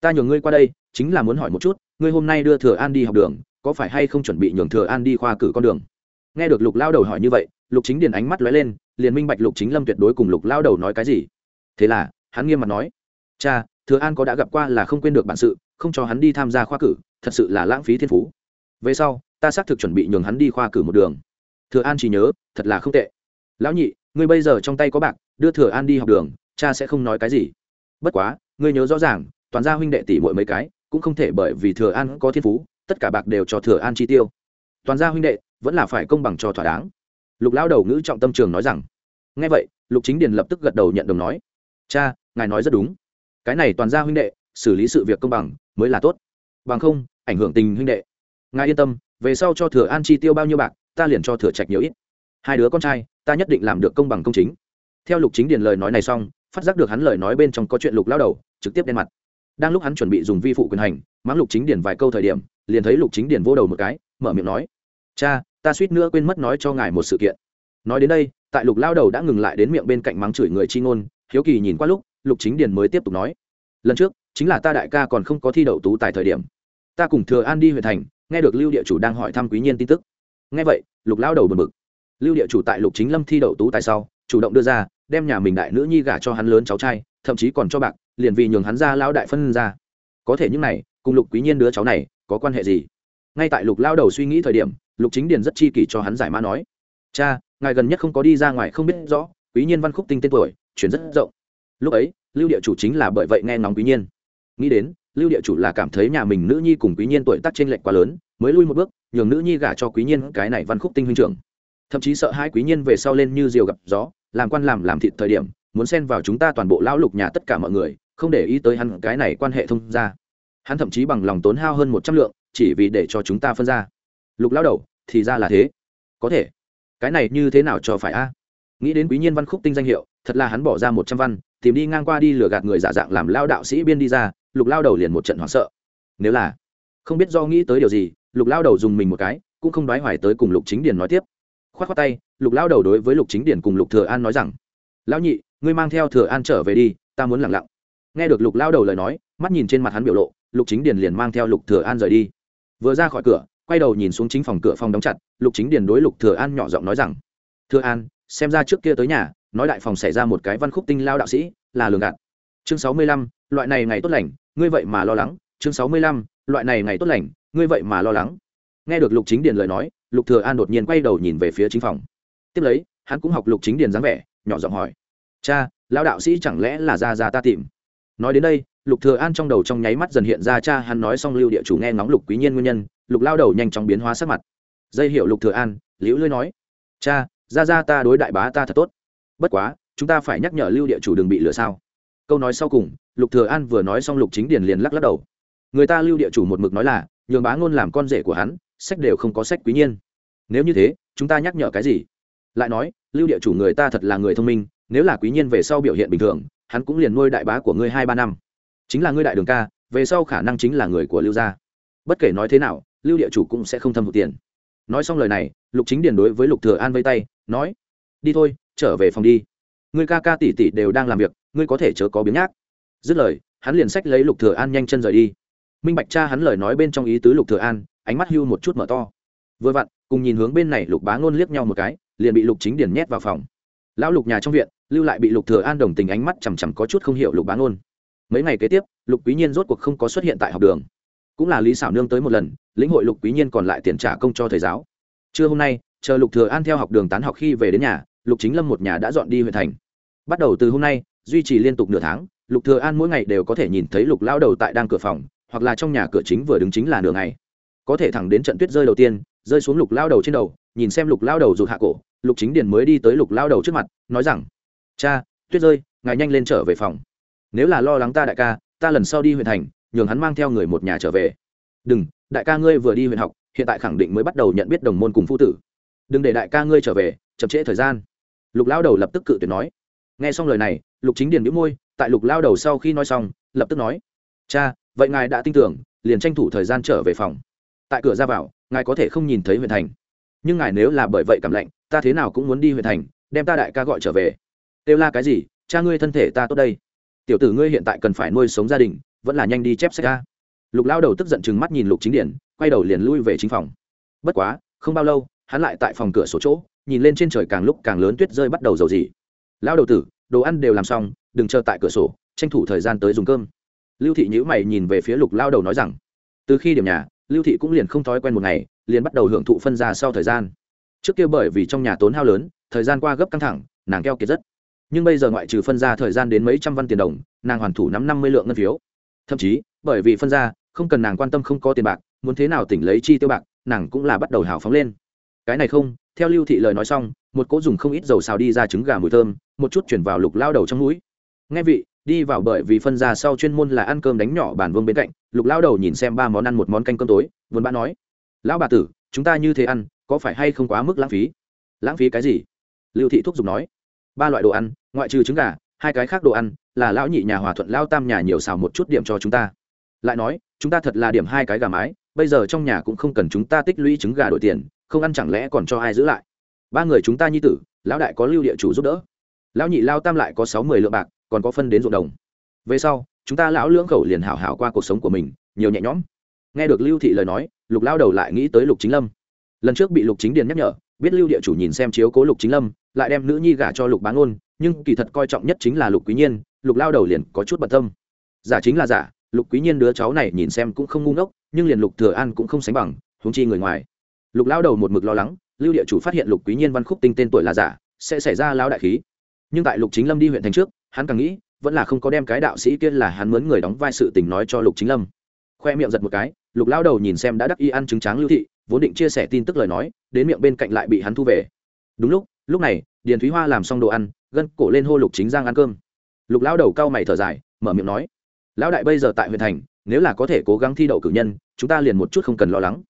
Ta nhường ngươi qua đây, chính là muốn hỏi một chút, ngươi hôm nay đưa thừa an đi học đường, có phải hay không chuẩn bị nhường thừa an đi khoa cử con đường? Nghe được lục lao đầu hỏi như vậy, lục chính điền ánh mắt lóe lên, liền minh bạch lục chính lâm tuyệt đối cùng lục lao đầu nói cái gì. Thế là, hắn nghiêm mặt nói, cha, thừa an có đã gặp qua là không quên được bản sự, không cho hắn đi tham gia khoa cử, thật sự là lãng phí thiên phú. Về sau, ta xác thực chuẩn bị nhường hắn đi khoa cử một đường. Thừa an chỉ nhớ, thật là không tệ. Lão nhị, ngươi bây giờ trong tay có bạc, đưa thừa an đi học đường, cha sẽ không nói cái gì. Bất quá, ngươi nhớ rõ ràng, toàn gia huynh đệ tỷ mỗi mấy cái, cũng không thể bởi vì thừa an có thiên phú, tất cả bạc đều cho thừa an chi tiêu toàn gia huynh đệ vẫn là phải công bằng cho thỏa đáng. Lục lão đầu ngữ trọng tâm trường nói rằng, Nghe vậy, lục chính điền lập tức gật đầu nhận đồng nói, cha, ngài nói rất đúng. Cái này toàn gia huynh đệ, xử lý sự việc công bằng mới là tốt. Bằng không, ảnh hưởng tình huynh đệ. Ngài yên tâm, về sau cho thừa an chi tiêu bao nhiêu bạc, ta liền cho thừa trạch nhiều ít. Hai đứa con trai, ta nhất định làm được công bằng công chính. Theo lục chính điền lời nói này xong, phát giác được hắn lời nói bên trong có chuyện lục lao đầu trực tiếp đen mặt. Đang lúc hắn chuẩn bị dùng vi phụ quyền hành, mắng lục chính điền vài câu thời điểm, liền thấy lục chính điền vô đầu một cái, mở miệng nói cha, ta suýt nữa quên mất nói cho ngài một sự kiện. Nói đến đây, tại lục lao đầu đã ngừng lại đến miệng bên cạnh mắng chửi người chi ngôn, hiếu kỳ nhìn qua lúc, lục chính điền mới tiếp tục nói. Lần trước, chính là ta đại ca còn không có thi đậu tú tại thời điểm. Ta cùng thừa an đi huyện thành, nghe được lưu địa chủ đang hỏi thăm quý nhiên tin tức. Nghe vậy, lục lao đầu bật mực lưu địa chủ tại lục chính lâm thi đậu tú tại sau, chủ động đưa ra, đem nhà mình đại nữ nhi gả cho hắn lớn cháu trai, thậm chí còn cho bạc, liền vì nhường hắn ra lao đại phân ra. Có thể những này, cùng lục quý nhiên đứa cháu này, có quan hệ gì? Ngay tại lục lao đầu suy nghĩ thời điểm lục chính điền rất chi kỷ cho hắn giải mã nói, cha, ngài gần nhất không có đi ra ngoài không biết rõ, quý nhiên văn khúc tinh tên tuổi, chuyển rất rộng. Lúc ấy, lưu địa chủ chính là bởi vậy nghe ngóng quý nhiên. Nghĩ đến, lưu địa chủ là cảm thấy nhà mình nữ nhi cùng quý nhiên tuổi tác trên lệch quá lớn, mới lui một bước, nhường nữ nhi gả cho quý nhiên cái này văn khúc tinh huynh trưởng. Thậm chí sợ hai quý nhiên về sau lên như diều gặp gió, làm quan làm làm thịt thời điểm, muốn xen vào chúng ta toàn bộ lão lục nhà tất cả mọi người, không để ý tới hắn cái này quan hệ thông ra hắn thậm chí bằng lòng tốn hao hơn một trăm lượng, chỉ vì để cho chúng ta phân ra. Lục lao đầu thì ra là thế. Có thể. Cái này như thế nào cho phải a? Nghĩ đến quý nhiên văn khúc tinh danh hiệu, thật là hắn bỏ ra một trăm văn, tìm đi ngang qua đi lừa gạt người giả dạng làm lao đạo sĩ biên đi ra, lục lao đầu liền một trận hoảng sợ. Nếu là không biết do nghĩ tới điều gì, lục lao đầu dùng mình một cái, cũng không đoái hoài tới cùng lục chính điền nói tiếp. K h o á t k h o á tay, lục lao đầu đối với lục chính điền cùng lục thừa an nói rằng, lão nhị, ngươi mang theo thừa an trở về đi, ta muốn lặng lặng. Nghe được lục lao đầu lời nói, mắt nhìn trên mặt hắn biểu lộ, lục chính điền liền mang theo lục thừa an rời đi. Vừa ra khỏi cửa quay đầu nhìn xuống chính phòng cửa phòng đóng chặt, lục chính điền đối lục thừa an nhỏ giọng nói rằng, thừa an, xem ra trước kia tới nhà, nói đại phòng xảy ra một cái văn khúc tinh lao đạo sĩ, là lường gạt. Chương sáu mươi lăm, loại này ngày tốt lành, ngươi vậy mà lo lắng. Chương sáu mươi lăm, loại này ngày tốt lành, ngươi vậy mà lo lắng. Nghe được lục chính điền lời nói, lục thừa an đột nhiên quay đầu nhìn về phía chính phòng. Tiếp lấy, hắn cũng học lục chính điền dáng vẻ, nhỏ giọng hỏi, cha, lao đạo sĩ chẳng lẽ là ra ra ta tìm? Nói đến đây, lục thừa an trong đầu trong nháy mắt dần hiện ra cha hắn nói xong lưu địa chủ nghe ngóng lục quý nhiên nguyên nhân lục lao đầu nhanh chóng biến hóa sắc mặt. Dây hiểu lục thừa an, liễu lưỡi nói, cha, ra ra ta đối đại bá ta thật tốt. Bất quá, chúng ta phải nhắc nhở lưu địa chủ đừng bị lừa sao. Câu nói sau cùng, lục thừa an vừa nói xong lục chính điền liền lắc lắc đầu. Người ta lưu địa chủ một mực nói là, nhường bá ngôn làm con rể của hắn, sách đều không có sách quý nhiên. Nếu như thế, chúng ta nhắc nhở cái gì? Lại nói, lưu địa chủ người ta thật là người thông minh, nếu là quý nhiên về sau biểu hiện bình thường, hắn cũng liền nuôi đại bá của ngươi hai ba năm. Chính là ngươi đại đường ca, về sau khả năng chính là người của lưu gia. Bất kể nói thế nào lưu địa chủ cũng sẽ không thâm hụt tiền. Nói xong lời này, lục chính điền đối với lục thừa an vây tay, nói, đi thôi, trở về phòng đi. Ngươi ca ca tỷ tỷ đều đang làm việc, ngươi có thể chớ có biếng nhác. Dứt lời, hắn liền sách lấy lục thừa an nhanh chân rời đi. Minh bạch cha hắn lời nói bên trong ý tứ lục thừa an, ánh mắt hưu một chút mở to. Vừa vặn, cùng nhìn hướng bên này lục bá ngôn liếc nhau một cái, liền bị lục chính điền nhét vào phòng. Lão lục nhà trong viện, lưu lại bị lục thừa an đồng tình ánh mắt chằm chằm có chút không hiểu lục bá ngôn. Mấy ngày kế tiếp, lục quý nhiên rốt cuộc không có xuất hiện tại học đường cũng là lý xảo nương tới một lần, lĩnh hội lục quý nhiên còn lại tiền trả công cho thầy giáo. Trưa hôm nay, chờ lục thừa an theo học đường tán học khi về đến nhà, lục chính lâm một nhà đã dọn đi huyện thành. Bắt đầu từ hôm nay, duy trì liên tục nửa tháng, lục thừa an mỗi ngày đều có thể nhìn thấy lục lao đầu tại đang cửa phòng, hoặc là trong nhà cửa chính vừa đứng chính là nửa ngày. Có thể thẳng đến trận tuyết rơi đầu tiên, rơi xuống lục lao đầu trên đầu, nhìn xem lục lao đầu rụt hạ cổ, lục chính điền mới đi tới lục lao đầu trước mặt, nói rằng, cha, tuyết rơi, ngài nhanh lên trở về phòng. Nếu là lo lắng ta đại ca, ta lần sau đi huyện thành nhường hắn mang theo người một nhà trở về. Đừng, đại ca ngươi vừa đi huyện học, hiện tại khẳng định mới bắt đầu nhận biết đồng môn cùng phu tử. Đừng để đại ca ngươi trở về, chậm trễ thời gian. Lục lao đầu lập tức cự tuyệt nói. Nghe xong lời này, lục chính điền đĩu môi, tại lục lao đầu sau khi nói xong, lập tức nói. Cha, vậy ngài đã tin tưởng, liền tranh thủ thời gian trở về phòng. Tại cửa ra vào, ngài có thể không nhìn thấy huyện thành. Nhưng ngài nếu là bởi vậy cảm lạnh, ta thế nào cũng muốn đi huyện thành, đem ta đại ca gọi trở về. Kêu la cái gì? Cha ngươi thân thể ta tốt đây. Tiểu tử ngươi hiện tại cần phải nuôi sống gia đình vẫn là nhanh đi chép sách ra. Lục lao đầu tức giận chừng mắt nhìn lục chính điển, quay đầu liền lui về chính phòng. Bất quá, không bao lâu, hắn lại tại phòng cửa sổ chỗ, nhìn lên trên trời càng lúc càng lớn tuyết rơi bắt đầu dầu dỉ. Lao đầu tử, đồ ăn đều làm xong, đừng chờ tại cửa sổ, tranh thủ thời gian tới dùng cơm. Lưu thị nhữ mày nhìn về phía lục lao đầu nói rằng, từ khi điểm nhà, lưu thị cũng liền không thói quen một ngày, liền bắt đầu hưởng thụ phân ra sau thời gian. Trước kia bởi vì trong nhà tốn hao lớn, thời gian qua gấp căng thẳng, nàng keo kiệt rất. Nhưng bây giờ ngoại trừ phân ra thời gian đến mấy trăm văn tiền đồng, nàng hoàn thủ nắm năm mươi lượng ngân phiếu thậm chí, bởi vì phân ra, không cần nàng quan tâm không có tiền bạc, muốn thế nào tỉnh lấy chi tiêu bạc, nàng cũng là bắt đầu hào phóng lên. Cái này không, theo lưu thị lời nói xong, một cỗ dùng không ít dầu xào đi ra trứng gà mùi thơm, một chút chuyển vào lục lao đầu trong mũi. Nghe vị, đi vào bởi vì phân ra sau chuyên môn là ăn cơm đánh nhỏ bàn vương bên cạnh, lục lao đầu nhìn xem ba món ăn một món canh cơm tối, vốn bã nói, lão bà tử, chúng ta như thế ăn, có phải hay không quá mức lãng phí? Lãng phí cái gì? Lưu thị thúc giục nói, ba loại đồ ăn, ngoại trừ trứng gà, hai cái khác đồ ăn là lão nhị nhà hòa thuận lao tam nhà nhiều xào một chút điểm cho chúng ta. Lại nói, chúng ta thật là điểm hai cái gà mái, bây giờ trong nhà cũng không cần chúng ta tích lũy trứng gà đổi tiền, không ăn chẳng lẽ còn cho ai giữ lại? Ba người chúng ta nhi tử, lão đại có lưu địa chủ giúp đỡ. Lão nhị lao tam lại có sáu mươi lượng bạc, còn có phân đến ruộng đồng. Về sau, chúng ta lão lưỡng khẩu liền hảo hảo qua cuộc sống của mình, nhiều nhẹ nhõm. Nghe được lưu thị lời nói, lục lao đầu lại nghĩ tới lục chính lâm. Lần trước bị lục chính điền nhắc nhở, biết lưu địa chủ nhìn xem chiếu cố lục chính lâm, lại đem nữ nhi gả cho lục bán ôn nhưng kỳ thật coi trọng nhất chính là lục quý nhiên lục lao đầu liền có chút bận tâm. Giả chính là giả, lục quý nhiên đứa cháu này nhìn xem cũng không ngu ngốc, nhưng liền lục thừa an cũng không sánh bằng, huống chi người ngoài. Lục lao đầu một mực lo lắng, lưu địa chủ phát hiện lục quý nhiên văn khúc tinh tên tuổi là giả, sẽ xảy ra lao đại khí. Nhưng tại lục chính lâm đi huyện thành trước, hắn càng nghĩ, vẫn là không có đem cái đạo sĩ kia là hắn mướn người đóng vai sự tình nói cho lục chính lâm. Khoe miệng giật một cái, lục lao đầu nhìn xem đã đắc y ăn trứng tráng lưu thị, vốn định chia sẻ tin tức lời nói, đến miệng bên cạnh lại bị hắn thu về. Đúng lúc lúc này, điền thúy hoa làm xong đồ ăn, gân cổ lên hô lục chính giang ăn cơm lục lao đầu cao mày thở dài, mở miệng nói, lão đại bây giờ tại huyện thành, nếu là có thể cố gắng thi đậu cử nhân, chúng ta liền một chút không cần lo lắng.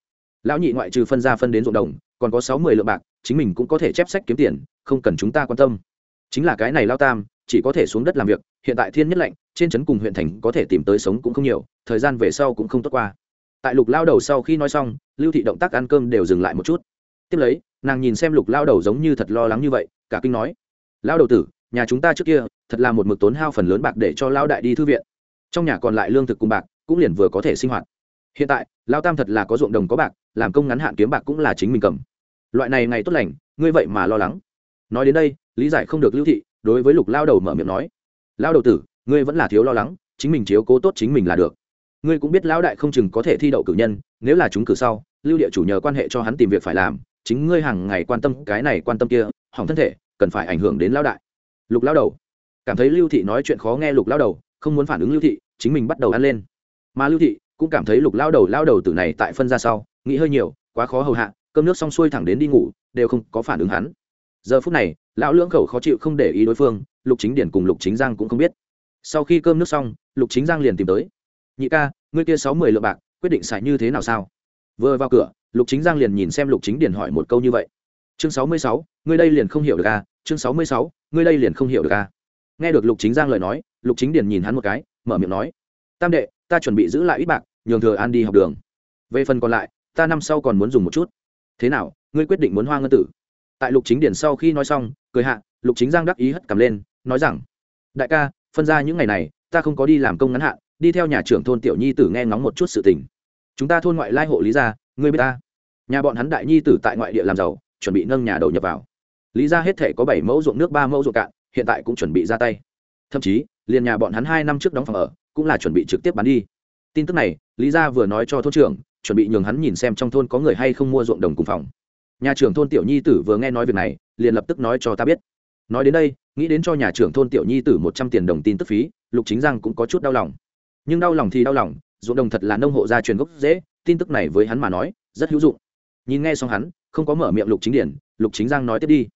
Lão nhị ngoại trừ phân ra phân đến ruộng đồng, còn có sáu mươi lượng bạc, chính mình cũng có thể chép sách kiếm tiền, không cần chúng ta quan tâm. Chính là cái này lao tam, chỉ có thể xuống đất làm việc, hiện tại thiên nhất lạnh, trên trấn cùng huyện thành có thể tìm tới sống cũng không nhiều, thời gian về sau cũng không tốt qua. Tại lục lao đầu sau khi nói xong, lưu thị động tác ăn cơm đều dừng lại một chút. Tiếp lấy, nàng nhìn xem lục lao đầu giống như thật lo lắng như vậy, cả kinh nói lao đầu tử nhà chúng ta trước kia, thật là một mực tốn hao phần lớn bạc để cho lao đại đi thư viện. Trong nhà còn lại lương thực cùng bạc, cũng liền vừa có thể sinh hoạt. Hiện tại lao tam thật là có ruộng đồng có bạc, làm công ngắn hạn kiếm bạc cũng là chính mình cầm. Loại này ngày tốt lành, ngươi vậy mà lo lắng. Nói đến đây, lý giải không được lưu thị, đối với lục lao đầu mở miệng nói, lao đầu tử, ngươi vẫn là thiếu lo lắng, chính mình chiếu cố tốt chính mình là được. Ngươi cũng biết lão đại không chừng có thể thi đậu cử nhân, nếu là chúng cử sau, lưu địa chủ nhờ quan hệ cho hắn tìm việc phải làm, chính ngươi hàng ngày quan tâm cái này quan tâm kia, hỏng thân thể, cần phải ảnh hưởng đến lão đại lục lao đầu. Cảm thấy lưu thị nói chuyện khó nghe lục lao đầu, không muốn phản ứng lưu thị, chính mình bắt đầu ăn lên. Mà lưu thị cũng cảm thấy lục lao đầu lao đầu tử này tại phân ra sau, nghĩ hơi nhiều, quá khó hầu hạ, cơm nước xong xuôi thẳng đến đi ngủ, đều không có phản ứng hắn. Giờ phút này, lão lưỡng khẩu khó chịu không để ý đối phương, lục chính điển cùng lục chính giang cũng không biết. Sau khi cơm nước xong, lục chính giang liền tìm tới. Nhị ca, ngươi kia sáu mươi lượng bạc, quyết định xài như thế nào sao? Vừa vào cửa, lục chính giang liền nhìn xem lục chính điển hỏi một câu như vậy. Chương sáu mươi sáu, ngươi đây liền không hiểu được à? Chương sáu mươi sáu ngươi đây liền không hiểu được à? Nghe được lục chính giang lời nói, lục chính điển nhìn hắn một cái, mở miệng nói, tam đệ, ta chuẩn bị giữ lại ít bạc, nhường thừa an đi học đường. Về phần còn lại, ta năm sau còn muốn dùng một chút. Thế nào, ngươi quyết định muốn hoa ngân tử? Tại lục chính điển sau khi nói xong, cười hạ, lục chính giang đắc ý hất cầm lên, nói rằng, đại ca, phân ra những ngày này, ta không có đi làm công ngắn hạn, đi theo nhà trưởng thôn tiểu nhi tử nghe ngóng một chút sự tình. Chúng ta thôn ngoại lai hộ lý gia, ngươi biết ta. Nhà bọn hắn đại nhi tử tại ngoại địa làm giàu, chuẩn bị nâng nhà đầu nhập vào lý gia hết thể có bảy mẫu ruộng nước, ba mẫu ruộng cạn, hiện tại cũng chuẩn bị ra tay. Thậm chí, liền nhà bọn hắn hai năm trước đóng phòng ở, cũng là chuẩn bị trực tiếp bán đi. Tin tức này, lý gia vừa nói cho thôn trưởng, chuẩn bị nhường hắn nhìn xem trong thôn có người hay không mua ruộng đồng cùng phòng. Nhà trưởng thôn tiểu nhi tử vừa nghe nói việc này, liền lập tức nói cho ta biết. Nói đến đây, nghĩ đến cho nhà trưởng thôn tiểu nhi tử một trăm tiền đồng tin tức phí, lục chính giang cũng có chút đau lòng. Nhưng đau lòng thì đau lòng, ruộng đồng thật là nông hộ gia truyền gốc dễ, tin tức này với hắn mà nói, rất hữu dụng. Nhìn nghe xong hắn, không có mở miệng lục chính điển lục chính giang nói tiếp đi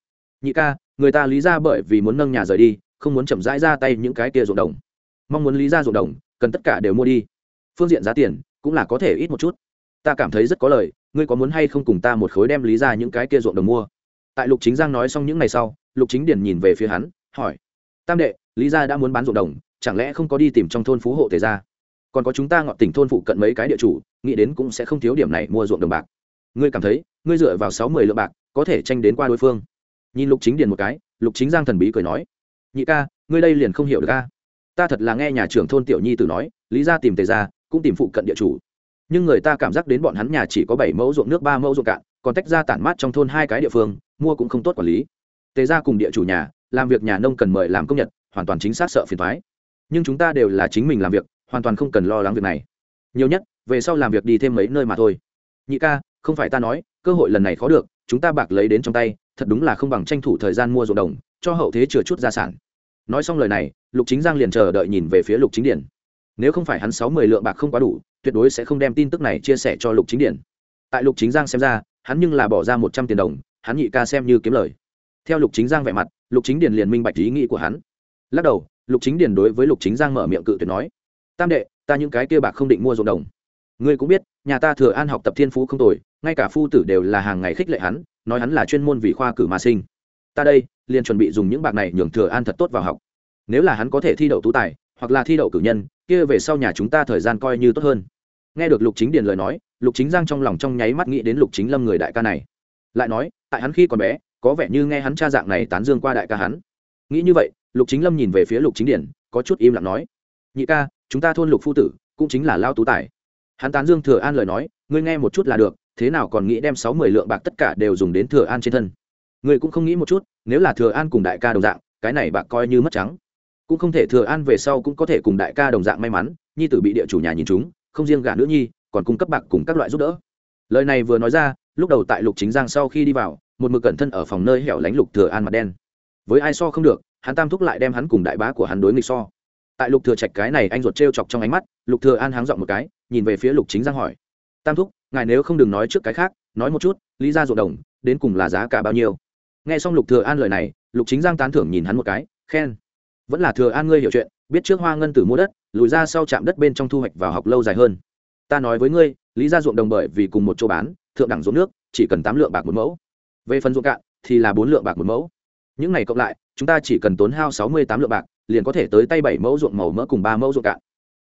nhị ca, người ta lý ra bởi vì muốn nâng nhà rời đi, không muốn chậm rãi ra tay những cái kia ruộng đồng. Mong muốn lý ra ruộng đồng, cần tất cả đều mua đi. Phương diện giá tiền cũng là có thể ít một chút. Ta cảm thấy rất có lời, ngươi có muốn hay không cùng ta một khối đem lý ra những cái kia ruộng đồng mua? Tại lục chính giang nói xong những ngày sau, lục chính Điền nhìn về phía hắn, hỏi, tam đệ, lý ra đã muốn bán ruộng đồng, chẳng lẽ không có đi tìm trong thôn phú hộ tề ra còn có chúng ta ngọn tỉnh thôn phụ cận mấy cái địa chủ, nghĩ đến cũng sẽ không thiếu điểm này mua ruộng đồng bạc. Ngươi cảm thấy, ngươi dựa vào sáu mươi lượng bạc, có thể tranh đến qua đối phương nhìn lục chính điền một cái, lục chính giang thần bí cười nói, nhị ca, ngươi đây liền không hiểu được ca ta thật là nghe nhà trưởng thôn tiểu nhi tử nói, lý ra tìm tề ra cũng tìm phụ cận địa chủ. Nhưng người ta cảm giác đến bọn hắn nhà chỉ có bảy mẫu ruộng nước, ba mẫu ruộng cạn, còn tách ra tản mát trong thôn hai cái địa phương, mua cũng không tốt quản lý. Tề ra cùng địa chủ nhà, làm việc nhà nông cần mời làm công nhật, hoàn toàn chính xác sợ phiền thoái nhưng chúng ta đều là chính mình làm việc, hoàn toàn không cần lo lắng việc này. Nhiều nhất, về sau làm việc đi thêm mấy nơi mà thôi. Nhị ca, không phải ta nói, cơ hội lần này khó được, chúng ta bạc lấy đến trong tay thật đúng là không bằng tranh thủ thời gian mua ruộng đồng, cho hậu thế chừa chút gia sản. Nói xong lời này, lục chính giang liền chờ đợi nhìn về phía lục chính điển nếu không phải hắn sáu mươi lượng bạc không quá đủ, tuyệt đối sẽ không đem tin tức này chia sẻ cho lục chính điển tại lục chính giang xem ra, hắn nhưng là bỏ ra một trăm tiền đồng, hắn nhị ca xem như kiếm lời. Theo lục chính giang vẻ mặt, lục chính điển liền minh bạch ý nghĩ của hắn. Lắc đầu, lục chính điển đối với lục chính giang mở miệng cự tuyệt nói, tam đệ, ta những cái kia bạc không định mua ruộng đồng. Ngươi cũng biết, nhà ta thừa an học tập thiên phú không tồi, ngay cả phu tử đều là hàng ngày khích lệ hắn nói hắn là chuyên môn vì khoa cử mà sinh. Ta đây, liền chuẩn bị dùng những bạc này nhường thừa an thật tốt vào học. Nếu là hắn có thể thi đậu tú tài, hoặc là thi đậu cử nhân, kia về sau nhà chúng ta thời gian coi như tốt hơn. Nghe được lục chính điền lời nói, lục chính giang trong lòng trong nháy mắt nghĩ đến lục chính lâm người đại ca này. Lại nói, tại hắn khi còn bé, có vẻ như nghe hắn cha dạng này tán dương qua đại ca hắn. Nghĩ như vậy, lục chính lâm nhìn về phía lục chính điển có chút im lặng nói, nhị ca, chúng ta thôn lục phu tử cũng chính là lao tú tài. Hắn tán dương thừa an lời nói, ngươi nghe một chút là được thế nào còn nghĩ đem sáu mươi lượng bạc tất cả đều dùng đến thừa an trên thân? Ngươi cũng không nghĩ một chút, nếu là thừa an cùng đại ca đồng dạng, cái này bạc coi như mất trắng. Cũng không thể thừa an về sau cũng có thể cùng đại ca đồng dạng may mắn, nhi tử bị địa chủ nhà nhìn chúng không riêng gả nữ nhi, còn cung cấp bạc cùng các loại giúp đỡ. Lời này vừa nói ra, lúc đầu tại lục chính giang sau khi đi vào, một mực cẩn thân ở phòng nơi hẻo lánh lục thừa an mặt đen. Với ai so không được, hắn tam thúc lại đem hắn cùng đại bá của hắn đối nghịch so. Tại lục thừa trạch cái này anh ruột trêu chọc trong ánh mắt, lục thừa an háng giọng một cái, nhìn về phía lục chính giang hỏi. Tam thúc ngài nếu không đừng nói trước cái khác, nói một chút, lý ra ruộng đồng, đến cùng là giá cả bao nhiêu? Nghe xong lục thừa an lời này, lục chính giang tán thưởng nhìn hắn một cái, khen. Vẫn là thừa an ngươi hiểu chuyện, biết trước hoa ngân tử mua đất, lùi ra sau chạm đất bên trong thu hoạch vào học lâu dài hơn. Ta nói với ngươi, lý ra ruộng đồng bởi vì cùng một chỗ bán, thượng đẳng ruộng nước, chỉ cần tám lượng bạc một mẫu. Về phần ruộng cạn, thì là bốn lượng bạc một mẫu. Những này cộng lại, chúng ta chỉ cần tốn hao sáu mươi tám lượng bạc, liền có thể tới tay bảy mẫu ruộng màu mỡ cùng ba mẫu ruộng cạn.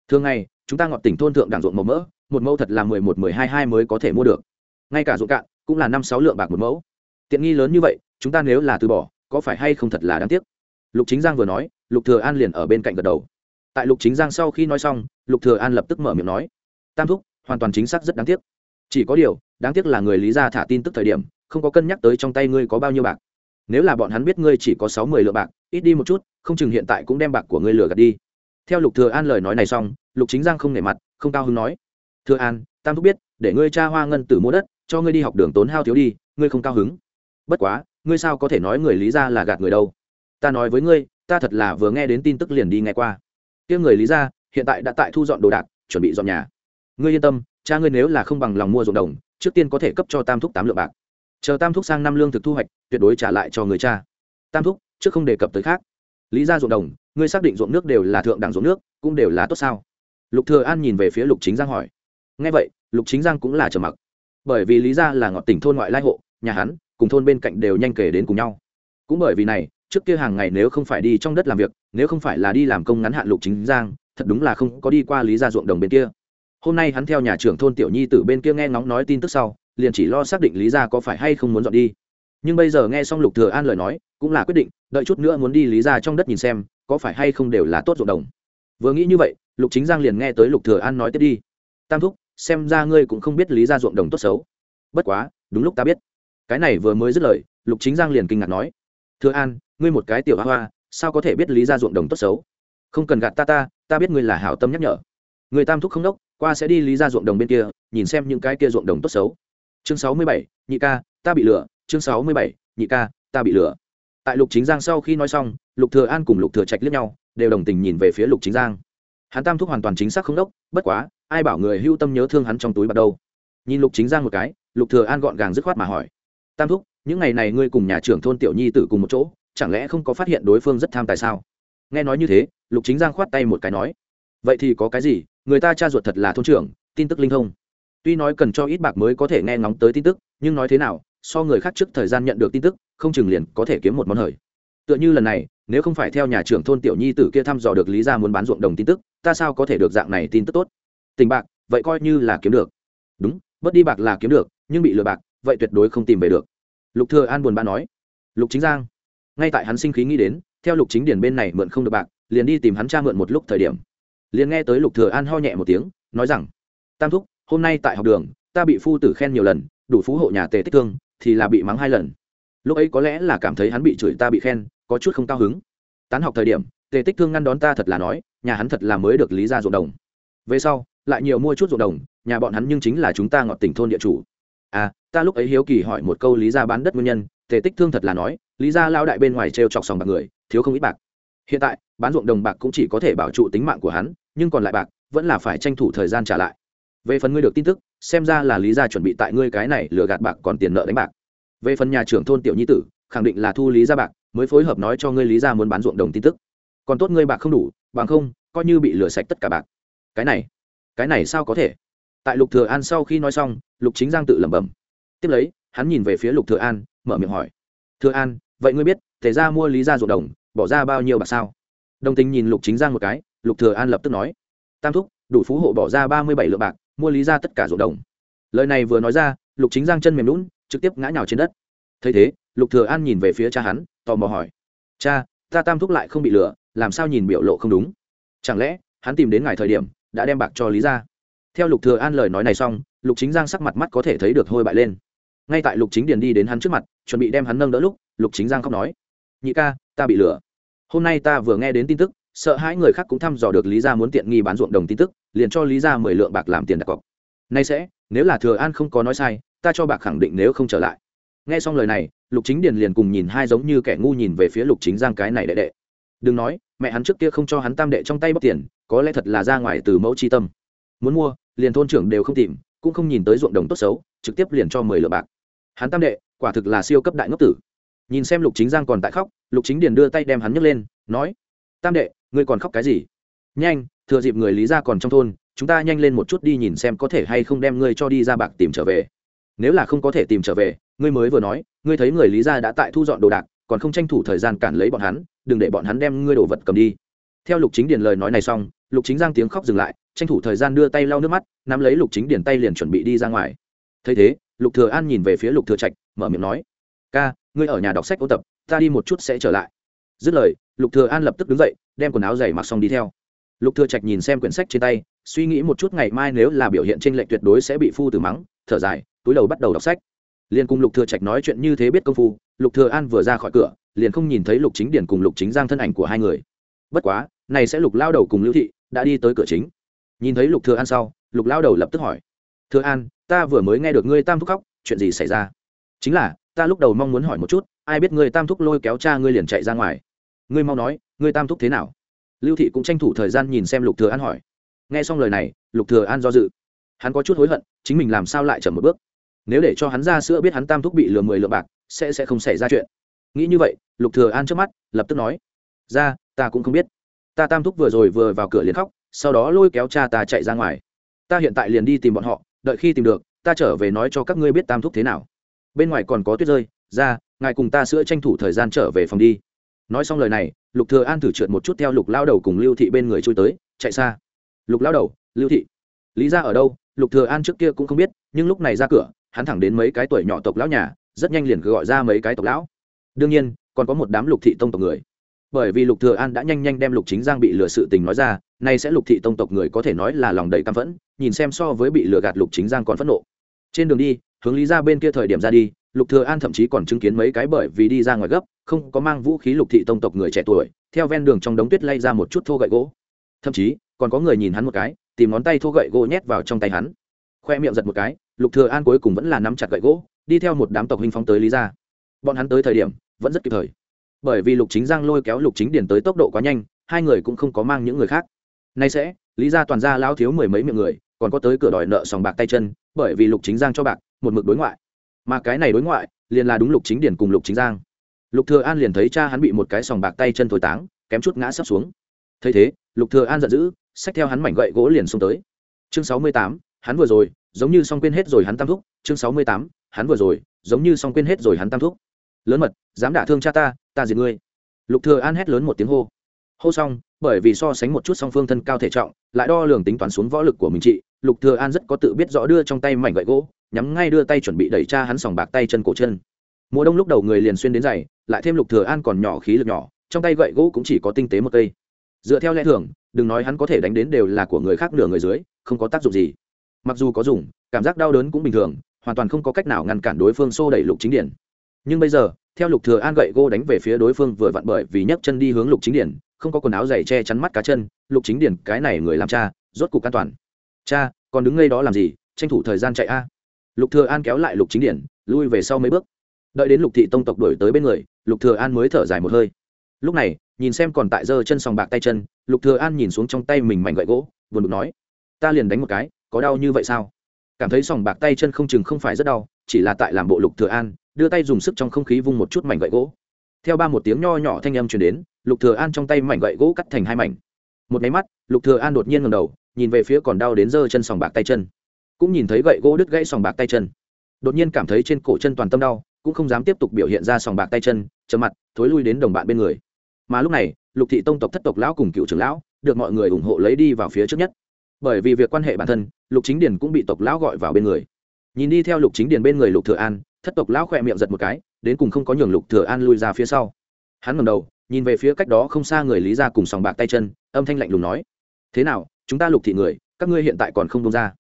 Thường ngày, chúng ta ngọt tỉnh thôn thượng đẳng ruộng màu mỡ một mẫu thật là mười một mười hai hai mới có thể mua được. Ngay cả ruộng cạn cũng là năm sáu lượng bạc một mẫu. Tiện nghi lớn như vậy, chúng ta nếu là từ bỏ, có phải hay không thật là đáng tiếc? Lục chính giang vừa nói, lục thừa an liền ở bên cạnh gật đầu. Tại lục chính giang sau khi nói xong, lục thừa an lập tức mở miệng nói, tam thúc, hoàn toàn chính xác rất đáng tiếc. Chỉ có điều, đáng tiếc là người lý gia thả tin tức thời điểm, không có cân nhắc tới trong tay ngươi có bao nhiêu bạc. Nếu là bọn hắn biết ngươi chỉ có sáu mươi lượng bạc, ít đi một chút, không chừng hiện tại cũng đem bạc của ngươi lừa gạt đi. Theo lục thừa an lời nói này xong, lục chính giang không nể mặt, không cao hứng nói thừa an, tam thúc biết, để ngươi cha hoa ngân tử mua đất, cho ngươi đi học đường tốn hao thiếu đi, ngươi không cao hứng. Bất quá, ngươi sao có thể nói người lý gia là gạt người đâu? Ta nói với ngươi, ta thật là vừa nghe đến tin tức liền đi nghe qua. Tiếng người lý gia, hiện tại đã tại thu dọn đồ đạc, chuẩn bị dọn nhà. Ngươi yên tâm, cha ngươi nếu là không bằng lòng mua ruộng đồng, trước tiên có thể cấp cho tam thúc tám lượng bạc. Chờ tam thúc sang năm lương thực thu hoạch, tuyệt đối trả lại cho người cha. Tam thúc, trước không đề cập tới khác. Lý ra ruộng đồng, ngươi xác định ruộng nước đều là thượng đẳng ruộng nước, cũng đều là tốt sao? Lục thừa an nhìn về phía lục chính giang hỏi nghe vậy, lục chính giang cũng là trầm mặc. Bởi vì lý ra là ngọn tỉnh thôn ngoại lai hộ, nhà hắn, cùng thôn bên cạnh đều nhanh kể đến cùng nhau. Cũng bởi vì này, trước kia hàng ngày nếu không phải đi trong đất làm việc, nếu không phải là đi làm công ngắn hạn lục chính giang, thật đúng là không có đi qua lý ra ruộng đồng bên kia. Hôm nay hắn theo nhà trưởng thôn tiểu nhi từ bên kia nghe ngóng nói tin tức sau, liền chỉ lo xác định lý ra có phải hay không muốn dọn đi. Nhưng bây giờ nghe xong lục thừa an lời nói, cũng là quyết định, đợi chút nữa muốn đi lý ra trong đất nhìn xem, có phải hay không đều là tốt ruộng đồng. Vừa nghĩ như vậy, lục chính giang liền nghe tới lục thừa an nói tiếp đi. Tam thúc xem ra ngươi cũng không biết lý ra ruộng đồng tốt xấu. Bất quá, đúng lúc ta biết. Cái này vừa mới dứt lời, lục chính giang liền kinh ngạc nói thưa an, ngươi một cái tiểu hoa hoa sao có thể biết lý ra ruộng đồng tốt xấu? Không cần gạt ta ta ta biết ngươi là hảo tâm nhắc nhở. Người tam thúc không đốc, qua sẽ đi lý ra ruộng đồng bên kia, nhìn xem những cái kia ruộng đồng tốt xấu. Chương sáu mươi bảy, nhị ca, ta bị lừa. Chương sáu mươi bảy, nhị ca, ta bị lừa. Tại lục chính giang sau khi nói xong, lục thừa an cùng lục thừa trạch liếc nhau, đều đồng tình nhìn về phía lục chính giang. Hắn tam thúc hoàn toàn chính xác không đốc, bất quá ai bảo người hưu tâm nhớ thương hắn trong túi bạc đâu? Nhìn lục chính giang một cái, lục thừa an gọn gàng dứt khoát mà hỏi. Tam thúc, những ngày này ngươi cùng nhà trưởng thôn tiểu nhi tử cùng một chỗ, chẳng lẽ không có phát hiện đối phương rất tham tài sao? Nghe nói như thế, lục chính giang khoát tay một cái nói. Vậy thì có cái gì? Người ta cha ruột thật là thôn trưởng, tin tức linh thông. Tuy nói cần cho ít bạc mới có thể nghe ngóng tới tin tức, nhưng nói thế nào, so người khác trước thời gian nhận được tin tức, không chừng liền có thể kiếm một món hời. Tựa như lần này, nếu không phải theo nhà trưởng thôn tiểu nhi tử kia thăm dò được lý ra muốn bán ruộng đồng tin tức, ta sao có thể được dạng này tin tức tốt? Tình bạc, vậy coi như là kiếm được. Đúng, bớt đi bạc là kiếm được, nhưng bị lừa bạc, vậy tuyệt đối không tìm về được. Lục thừa an buồn bã nói. Lục chính giang. Ngay tại hắn sinh khí nghĩ đến, theo lục chính điển bên này mượn không được bạc, liền đi tìm hắn cha mượn một lúc thời điểm. Liền nghe tới lục thừa an ho nhẹ một tiếng, nói rằng, tam thúc, hôm nay tại học đường, ta bị phu tử khen nhiều lần, đủ phú hộ nhà tề tích thương, thì là bị mắng hai lần. Lúc ấy có lẽ là cảm thấy hắn bị chửi ta bị khen, có chút không cao hứng. Tán học thời điểm, tề tích thương ngăn đón ta thật là nói, nhà hắn thật là mới được lý ra ruộng đồng. Về sau lại nhiều mua chút ruộng đồng, nhà bọn hắn nhưng chính là chúng ta ngọt tỉnh thôn địa chủ. À ta lúc ấy hiếu kỳ hỏi một câu lý ra bán đất nguyên nhân, tề tích thương thật là nói, lý ra lao đại bên ngoài t chọc sòng bạc người, thiếu không ít bạc. Hiện tại, bán ruộng đồng bạc cũng chỉ có thể bảo trụ tính mạng của hắn, nhưng còn lại bạc, vẫn là phải tranh thủ thời gian trả lại. Về phần ngươi được tin tức, xem ra là lý gia chuẩn bị tại ngươi cái này lừa gạt bạc còn tiền nợ đánh bạc. Về phần nhà trưởng thôn tiểu nhi tử, khẳng định là thu lý gia bạc, mới phối hợp nói cho ngươi lý gia muốn bán ruộng đồng tin tức. Còn tốt ngươi bạc không đủ, bằng không, coi như bị lừa sạch tất cả bạc. Cái này cái này sao có thể? Tại lục thừa an sau khi nói xong, lục chính giang tự lẩm bẩm. Tiếp lấy, hắn nhìn về phía lục thừa an, mở miệng hỏi. Thừa an, vậy ngươi biết, tề gia mua lý gia ruộng đồng, bỏ ra bao nhiêu bạc sao? Đồng tình nhìn lục chính giang một cái, lục thừa an lập tức nói. Tam thúc, đủ phú hộ bỏ ra ba mươi bảy lượng bạc, mua lý gia tất cả ruộng đồng. Lời này vừa nói ra, lục chính giang chân mềm lún trực tiếp ngã nhào trên đất. Thấy thế, lục thừa an nhìn về phía cha hắn, tò mò hỏi. Cha, ta tam thúc lại không bị lừa, làm sao nhìn biểu lộ không đúng? Chẳng lẽ, hắn tìm đến ngài thời điểm đã đem bạc cho lý ra theo lục thừa an lời nói này xong, lục chính giang sắc mặt mắt có thể thấy được hôi bại lên. Ngay tại lục chính điền đi đến hắn trước mặt, chuẩn bị đem hắn nâng đỡ lúc, lục chính giang khóc nói, nhị ca, ta bị lừa. Hôm nay ta vừa nghe đến tin tức, sợ hãi người khác cũng thăm dò được lý gia muốn tiện nghi bán ruộng đồng tin tức, liền cho lý gia mười lượng bạc làm tiền đặt cọc. Nay sẽ, nếu là thừa an không có nói sai, ta cho bạc khẳng định nếu không trở lại. Nghe xong lời này, lục chính điền liền cùng nhìn hai giống như kẻ ngu nhìn về phía lục chính giang cái này đệ đệ. Đừng nói mẹ hắn trước kia không cho hắn tam đệ trong tay bóc tiền, có lẽ thật là ra ngoài từ mẫu c tâm. Muốn mua, liền thôn trưởng đều không tìm, cũng không nhìn tới ruộng đồng tốt xấu, trực tiếp liền cho mười lượng bạc. Hắn tam đệ, quả thực là siêu cấp đại ngốc tử. Nhìn xem lục chính giang còn tại khóc, lục chính điền đưa tay đem hắn nhấc lên, nói, tam đệ, ngươi còn khóc cái gì? Nhanh, thừa dịp người lý ra còn trong thôn, chúng ta nhanh lên một chút đi nhìn xem có thể hay không đem ngươi cho đi ra bạc tìm trở về. Nếu là không có thể tìm trở về, ngươi mới vừa nói, ngươi thấy người lý ra đã tại thu dọn đồ đạc còn không tranh thủ thời gian cản lấy bọn hắn, đừng để bọn hắn đem ngươi đồ vật cầm đi. Theo lục chính điền lời nói này xong, lục chính giang tiếng khóc dừng lại, tranh thủ thời gian đưa tay lau nước mắt, nắm lấy lục chính điền tay liền chuẩn bị đi ra ngoài. Thấy thế, lục thừa an nhìn về phía lục thừa trạch, mở miệng nói, ca, ngươi ở nhà đọc sách ôn tập, ta đi một chút sẽ trở lại. Dứt lời, lục thừa an lập tức đứng dậy, đem quần áo giày mặc xong đi theo. Lục thừa trạch nhìn xem quyển sách trên tay, suy nghĩ một chút ngày mai nếu là biểu hiện trên lệnh tuyệt đối sẽ bị phu tử mắng, thở dài, túi đầu bắt đầu đọc sách. Liên cùng lục thừa trạch nói chuyện như thế biết công phu lục thừa an vừa ra khỏi cửa, liền không nhìn thấy lục chính điển cùng lục chính giang thân ảnh của hai người. Bất quá, này sẽ lục lao đầu cùng lưu thị đã đi tới cửa chính. Nhìn thấy lục thừa an sau, lục lao đầu lập tức hỏi, thừa an, ta vừa mới nghe được ngươi tam thúc khóc, chuyện gì xảy ra? Chính là, ta lúc đầu mong muốn hỏi một chút, ai biết ngươi tam thúc lôi kéo cha ngươi liền chạy ra ngoài. Ngươi mau nói, ngươi tam thúc thế nào? Lưu thị cũng tranh thủ thời gian nhìn xem lục thừa an hỏi. Nghe xong lời này, lục thừa an do dự. Hắn có chút hối hận, chính mình làm sao lại chậm một bước? Nếu để cho hắn ra sữa biết hắn tam thúc bị lừa mười lượng bạc, sẽ sẽ không xảy ra chuyện. Nghĩ như vậy, lục thừa an trước mắt, lập tức nói, ra, ta cũng không biết. Ta tam thúc vừa rồi vừa vào cửa liền khóc, sau đó lôi kéo cha ta chạy ra ngoài. Ta hiện tại liền đi tìm bọn họ, đợi khi tìm được, ta trở về nói cho các ngươi biết tam thúc thế nào. Bên ngoài còn có tuyết rơi, ra, ngài cùng ta sữa tranh thủ thời gian trở về phòng đi. Nói xong lời này, lục thừa an thử trượt một chút theo lục lao đầu cùng lưu thị bên người chui tới, chạy xa. Lục lao đầu, lưu thị, lý ra ở đâu? Lục thừa an trước kia cũng không biết, nhưng lúc này ra cửa hắn thẳng đến mấy cái tuổi nhỏ tộc lão nhà, rất nhanh liền gọi ra mấy cái tộc lão. Đương nhiên, còn có một đám lục thị tông tộc người. Bởi vì lục thừa an đã nhanh nhanh đem lục chính giang bị lừa sự tình nói ra, nay sẽ lục thị tông tộc người có thể nói là lòng đầy căm phẫn, nhìn xem so với bị lừa gạt lục chính giang còn phẫn nộ. Trên đường đi, hướng lý ra bên kia thời điểm ra đi, lục thừa an thậm chí còn chứng kiến mấy cái bởi vì đi ra ngoài gấp, không có mang vũ khí lục thị tông tộc người trẻ tuổi, theo ven đường trong đống tuyết lay ra một chút thô gậy gỗ. Thậm chí, còn có người nhìn hắn một cái, tìm ngón tay thô gậy gỗ nhét vào trong tay hắn. Khoe miệng giật một cái lục thừa an cuối cùng vẫn là nắm chặt gậy gỗ đi theo một đám tộc hình phóng tới lý gia. Bọn hắn tới thời điểm vẫn rất kịp thời. Bởi vì lục chính giang lôi kéo lục chính điền tới tốc độ quá nhanh hai người cũng không có mang những người khác. Nay sẽ lý gia toàn gia lão thiếu mười mấy miệng người còn có tới cửa đòi nợ sòng bạc tay chân bởi vì lục chính giang cho bạc một mực đối ngoại. Mà cái này đối ngoại liền là đúng lục chính điển cùng lục chính giang. Lục thừa an liền thấy cha hắn bị một cái sòng bạc tay chân thổi táng kém chút ngã sấp xuống. Thấy thế lục thừa an giận dữ xách theo hắn mảnh gậy gỗ liền xông tới. Chương sáu mươi tám, hắn vừa rồi giống như xong quên hết rồi hắn tam thúc chương sáu mươi tám, hắn vừa rồi giống như xong quên hết rồi hắn tam thúc. Lớn mật dám đả thương cha ta ta diệt ngươi. Lục thừa an hét lớn một tiếng hô. Hô xong bởi vì so sánh một chút song phương thân cao thể trọng lại đo lường tính toán xuống võ lực của mình chị lục thừa an rất có tự biết rõ đưa trong tay mảnh gậy gỗ nhắm ngay đưa tay chuẩn bị đẩy cha hắn sòng bạc tay chân cổ chân. Mùa đông lúc đầu người liền xuyên đến giày lại thêm lục thừa an còn nhỏ khí lực nhỏ trong tay gậy gỗ cũng chỉ có tinh tế một cây. Dựa theo lẽ thường đừng nói hắn có thể đánh đến đều là của người khác nửa người dưới không có tác dụng gì mặc dù có dùng, cảm giác đau đớn cũng bình thường, hoàn toàn không có cách nào ngăn cản đối phương xô đẩy lục chính điển nhưng bây giờ, theo lục thừa an gậy gỗ đánh về phía đối phương vừa vặn bởi vì nhấc chân đi hướng lục chính điển không có quần áo dày che chắn mắt cá chân, lục chính điển cái này người làm cha, rốt cục an toàn. Cha, còn đứng ngay đó làm gì? Tranh thủ thời gian chạy a. Lục thừa an kéo lại lục chính điển lui về sau mấy bước. Đợi đến lục thị tông tộc đuổi tới bên người, lục thừa an mới thở dài một hơi. Lúc này, nhìn xem còn tại giơ chân sòng bạc tay chân, lục thừa an nhìn xuống trong tay mình mảnh gậy gỗ, buồn bực nói, ta liền đánh một cái có đau như vậy sao? Cảm thấy sòng bạc tay chân không chừng không phải rất đau, chỉ là tại làm bộ lục thừa an, đưa tay dùng sức trong không khí vung một chút mảnh gậy gỗ. Theo ba một tiếng nho nhỏ thanh âm truyền đến, lục thừa an trong tay mảnh gậy gỗ cắt thành hai mảnh. Một máy mắt, lục thừa an đột nhiên ngẩng đầu, nhìn về phía còn đau đến giơ chân sòng bạc tay chân. Cũng nhìn thấy gậy gỗ đứt gãy sòng bạc tay chân. Đột nhiên cảm thấy trên cổ chân toàn tâm đau, cũng không dám tiếp tục biểu hiện ra sòng bạc tay chân, trầm mặt, thối lui đến đồng bạn bên người. Mà lúc này, lục thị tông tộc thất tộc lão cùng cựu trưởng lão, được mọi người ủng hộ lấy đi vào phía trước nhất bởi vì việc quan hệ bản thân, lục chính điền cũng bị tộc lão gọi vào bên người. Nhìn đi theo lục chính điền bên người lục thừa an, thất tộc lão khỏe miệng giật một cái, đến cùng không có nhường lục thừa an lui ra phía sau. Hắn ngẩng đầu, nhìn về phía cách đó không xa người lý gia cùng sòng bạc tay chân, âm thanh lạnh lùng nói, thế nào, chúng ta lục thị người, các ngươi hiện tại còn không đông ra?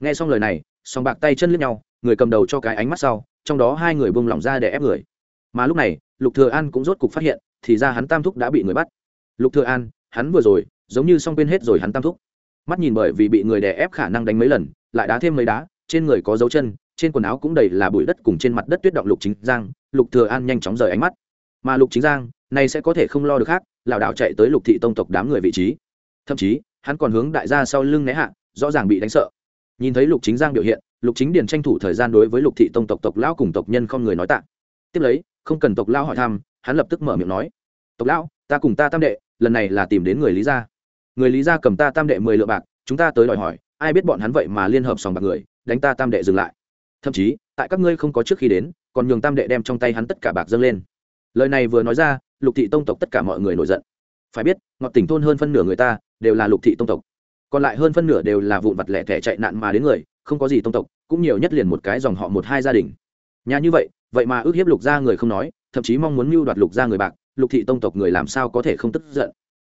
Nghe xong lời này, sòng bạc tay chân liếc nhau, người cầm đầu cho cái ánh mắt sau, trong đó hai người buông lỏng ra để ép người. Mà lúc này, lục thừa an cũng rốt cục phát hiện, thì ra hắn tam thúc đã bị người bắt. Lục thừa an, hắn vừa rồi, giống như xong quên hết rồi hắn tam thúc mắt nhìn bởi vì bị người đè ép khả năng đánh mấy lần, lại đá thêm mấy đá, trên người có dấu chân, trên quần áo cũng đầy là bụi đất cùng trên mặt đất tuyết động lục chính giang, lục thừa an nhanh chóng rời ánh mắt. Mà lục chính giang, này sẽ có thể không lo được khác, lảo đảo chạy tới lục thị tông tộc đám người vị trí. Thậm chí, hắn còn hướng đại gia sau lưng né hạ, rõ ràng bị đánh sợ. Nhìn thấy lục chính giang biểu hiện, lục chính điền tranh thủ thời gian đối với lục thị tông tộc tộc lão cùng tộc nhân không người nói tạ. Tiếp lấy, không cần tộc lão hỏi thăm, hắn lập tức mở miệng nói, tộc lão, ta cùng ta tam đệ, lần này là tìm đến người lý gia người lý gia cầm ta tam đệ mười lượng bạc, chúng ta tới đòi hỏi, ai biết bọn hắn vậy mà liên hợp sòng bạc người, đánh ta tam đệ dừng lại. Thậm chí, tại các ngươi không có trước khi đến, còn nhường tam đệ đem trong tay hắn tất cả bạc dâng lên. Lời này vừa nói ra, lục thị tông tộc tất cả mọi người nổi giận. Phải biết, ngọt tỉnh thôn hơn phân nửa người ta, đều là lục thị tông tộc. Còn lại hơn phân nửa đều là vụn vặt lẻ thẻ chạy nạn mà đến người, không có gì tông tộc, cũng nhiều nhất liền một cái dòng họ một hai gia đình. Nhà như vậy vậy mà ước hiếp lục gia người không nói, thậm chí mong muốn mưu đoạt lục gia người bạc, lục thị tông tộc người làm sao có thể không tức giận.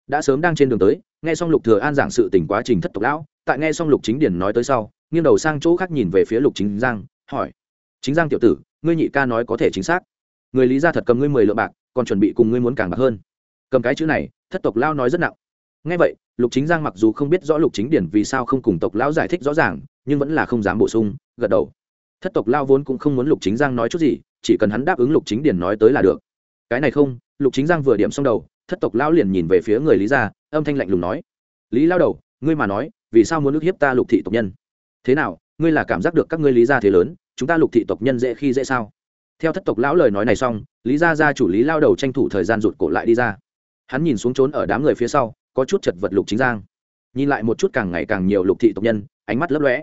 Đã sớm đang trên đường tới nghe xong lục thừa an giảng sự tình quá trình thất tộc lão, tại nghe xong lục chính điển nói tới sau, nghiêng đầu sang chỗ khác nhìn về phía lục chính giang, hỏi, chính giang tiểu tử, ngươi nhị ca nói có thể chính xác. Người lý gia thật cầm ngươi mười lượng bạc, còn chuẩn bị cùng ngươi muốn càng bạc hơn. Cầm cái chữ này, thất tộc lão nói rất nặng. Nghe vậy, lục chính giang mặc dù không biết rõ lục chính điển vì sao không cùng tộc lão giải thích rõ ràng, nhưng vẫn là không dám bổ sung, gật đầu. Thất tộc lão vốn cũng không muốn lục chính giang nói chút gì, chỉ cần hắn đáp ứng lục chính điển nói tới là được. Cái này không, lục chính giang vừa điểm xong đầu, thất tộc lão liền nhìn về phía người lý gia âm thanh lạnh lùng nói, lý lao đầu, ngươi mà nói, vì sao muốn ức hiếp ta lục thị tộc nhân? Thế nào, ngươi là cảm giác được các ngươi lý gia thế lớn, chúng ta lục thị tộc nhân dễ khi dễ sao? Theo thất tộc lão lời nói này xong, lý gia gia chủ lý lao đầu tranh thủ thời gian rụt cổ lại đi ra. Hắn nhìn xuống trốn ở đám người phía sau, có chút chật vật lục chính giang. Nhìn lại một chút càng ngày càng nhiều lục thị tộc nhân, ánh mắt lấp lóe.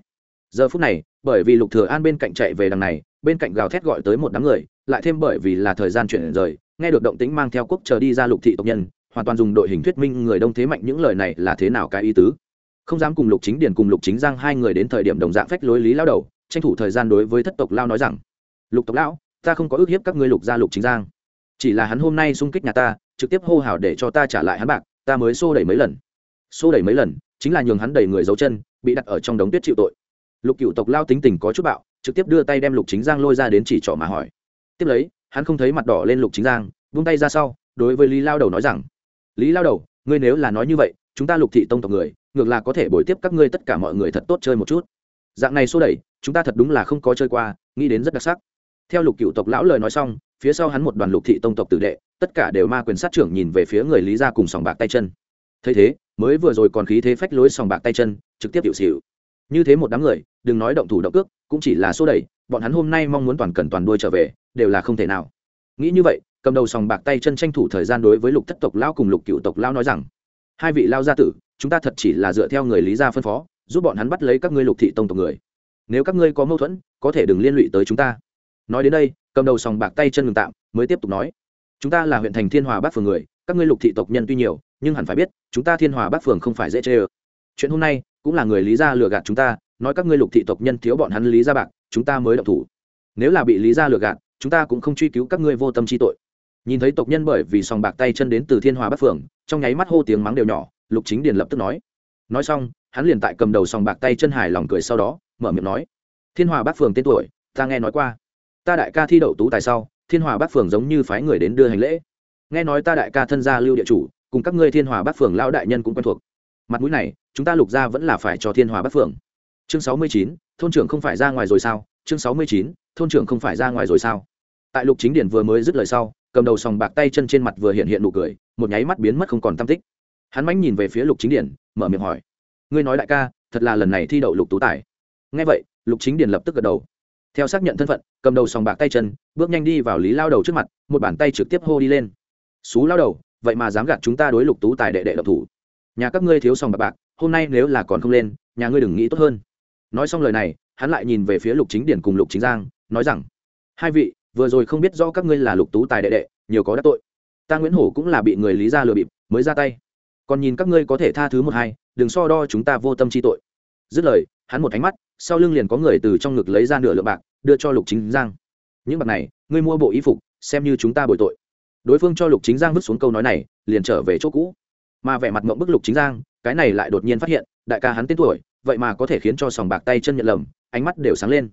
Giờ phút này, bởi vì lục thừa an bên cạnh chạy về đằng này, bên cạnh gào thét gọi tới một đám người, lại thêm bởi vì là thời gian chuyển rời, nghe được động tĩnh mang theo quốc chờ đi ra lục thị tộc nhân hoàn toàn dùng đội hình thuyết minh người đông thế mạnh những lời này là thế nào cái ý tứ. Không dám cùng lục chính điền cùng lục chính giang hai người đến thời điểm đồng dạng phách lối lý lao đầu, tranh thủ thời gian đối với thất tộc lao nói rằng, lục tộc lão, ta không có ước hiếp các ngươi lục gia lục chính giang. Chỉ là hắn hôm nay xung kích nhà ta, trực tiếp hô hào để cho ta trả lại hắn bạc, ta mới xô đẩy mấy lần. Xô đẩy mấy lần, chính là nhường hắn đẩy người giấu chân, bị đặt ở trong đống tuyết chịu tội. Lục cựu tộc lao tính tình có chút bạo, trực tiếp đưa tay đem lục chính giang lôi ra đến chỉ trỏ mà hỏi. Tiếp lấy, hắn không thấy mặt đỏ lên lục chính giang vung tay ra sau, đối với lý lao đầu nói rằng lý lao đầu, ngươi nếu là nói như vậy, chúng ta lục thị tông tộc người, ngược là có thể bồi tiếp các ngươi tất cả mọi người thật tốt chơi một chút. Dạng này xô đẩy, chúng ta thật đúng là không có chơi qua, nghĩ đến rất đặc sắc. Theo lục cựu tộc lão lời nói xong, phía sau hắn một đoàn lục thị tông tộc tử đệ, tất cả đều ma quyền sát trưởng nhìn về phía người lý ra cùng sòng bạc tay chân. Thấy thế, mới vừa rồi còn khí thế phách lối sòng bạc tay chân, trực tiếp hiệu xịu như thế một đám người, đừng nói động thủ động cước, cũng chỉ là xô đẩy, bọn hắn hôm nay mong muốn toàn cần toàn đuôi trở về, đều là không thể nào. Nghĩ như vậy cầm đầu sòng bạc tay chân tranh thủ thời gian đối với lục thất tộc lão cùng lục cựu tộc lão nói rằng, hai vị lao gia tử, chúng ta thật chỉ là dựa theo người lý gia phân phó, giúp bọn hắn bắt lấy các ngươi lục thị tông tộc người. Nếu các ngươi có mâu thuẫn, có thể đừng liên lụy tới chúng ta. Nói đến đây, cầm đầu sòng bạc tay chân ngừng tạm, mới tiếp tục nói, chúng ta là huyện thành thiên hòa bắc phường người, các ngươi lục thị tộc nhân tuy nhiều, nhưng hẳn phải biết, chúng ta thiên hòa bắc phường không phải dễ chê ơ. Chuyện hôm nay, cũng là người lý gia lừa gạt chúng ta, nói các ngươi lục thị tộc nhân thiếu bọn hắn lý gia bạc, chúng ta mới động thủ. Nếu là bị lý gia lừa gạt, chúng ta cũng không truy cứu các ngươi vô tâm chi tội nhìn thấy tộc nhân bởi vì sòng bạc tay chân đến từ thiên hòa bắc phường trong nháy mắt hô tiếng mắng đều nhỏ, lục chính điền lập tức nói. Nói xong, hắn liền tại cầm đầu sòng bạc tay chân hài lòng cười sau đó, mở miệng nói. Thiên hòa bắc phường tên tuổi, ta nghe nói qua. Ta đại ca thi đậu tú tài sau, thiên hòa bắc phường giống như phái người đến đưa hành lễ. Nghe nói ta đại ca thân gia lưu địa chủ, cùng các ngươi thiên hòa bắc phường lão đại nhân cũng quen thuộc. Mặt mũi này, chúng ta lục ra vẫn là phải cho thiên hòa bắc phường chương sáu mươi chín, thôn trưởng không phải ra ngoài rồi sao? Chương sáu mươi chín, thôn trưởng không phải ra ngoài rồi sao? Tại lục chính điển vừa mới dứt lời sau cầm đầu sòng bạc tay chân trên mặt vừa hiện hiện nụ cười, một nháy mắt biến mất không còn tam tích. Hắn mánh nhìn về phía lục chính điển, mở miệng hỏi, ngươi nói đại ca, thật là lần này thi đậu lục tú tài. Ngay vậy, lục chính điển lập tức gật đầu. Theo xác nhận thân phận, cầm đầu sòng bạc tay chân, bước nhanh đi vào lý lao đầu trước mặt, một bàn tay trực tiếp hô đi lên. Xú lao đầu, vậy mà dám gạt chúng ta đối lục tú tài đệ đệ độc thủ. Nhà các ngươi thiếu sòng bạc bạc, hôm nay nếu là còn không lên, nhà ngươi đừng nghĩ tốt hơn. Nói xong lời này, hắn lại nhìn về phía lục chính điển cùng lục chính giang, nói rằng, hai vị vừa rồi không biết rõ các ngươi là lục tú tài đệ đệ, nhiều có đắc tội. Ta nguyễn hổ cũng là bị người lý ra lừa bịp, mới ra tay. Còn nhìn các ngươi có thể tha thứ một hai, đừng so đo chúng ta vô tâm chi tội. Dứt lời, hắn một ánh mắt, sau lưng liền có người từ trong ngực lấy ra nửa lượng bạc, đưa cho lục chính giang. Những bạc này, ngươi mua bộ y phục, xem như chúng ta bồi tội. Đối phương cho lục chính giang vứt xuống câu nói này, liền trở về chỗ cũ. Mà vẻ mặt mộng bức lục chính giang, cái này lại đột nhiên phát hiện, đại ca hắn tên tuổi, vậy mà có thể khiến cho sòng bạc tay chân nhận lầm, ánh mắt đều sáng lên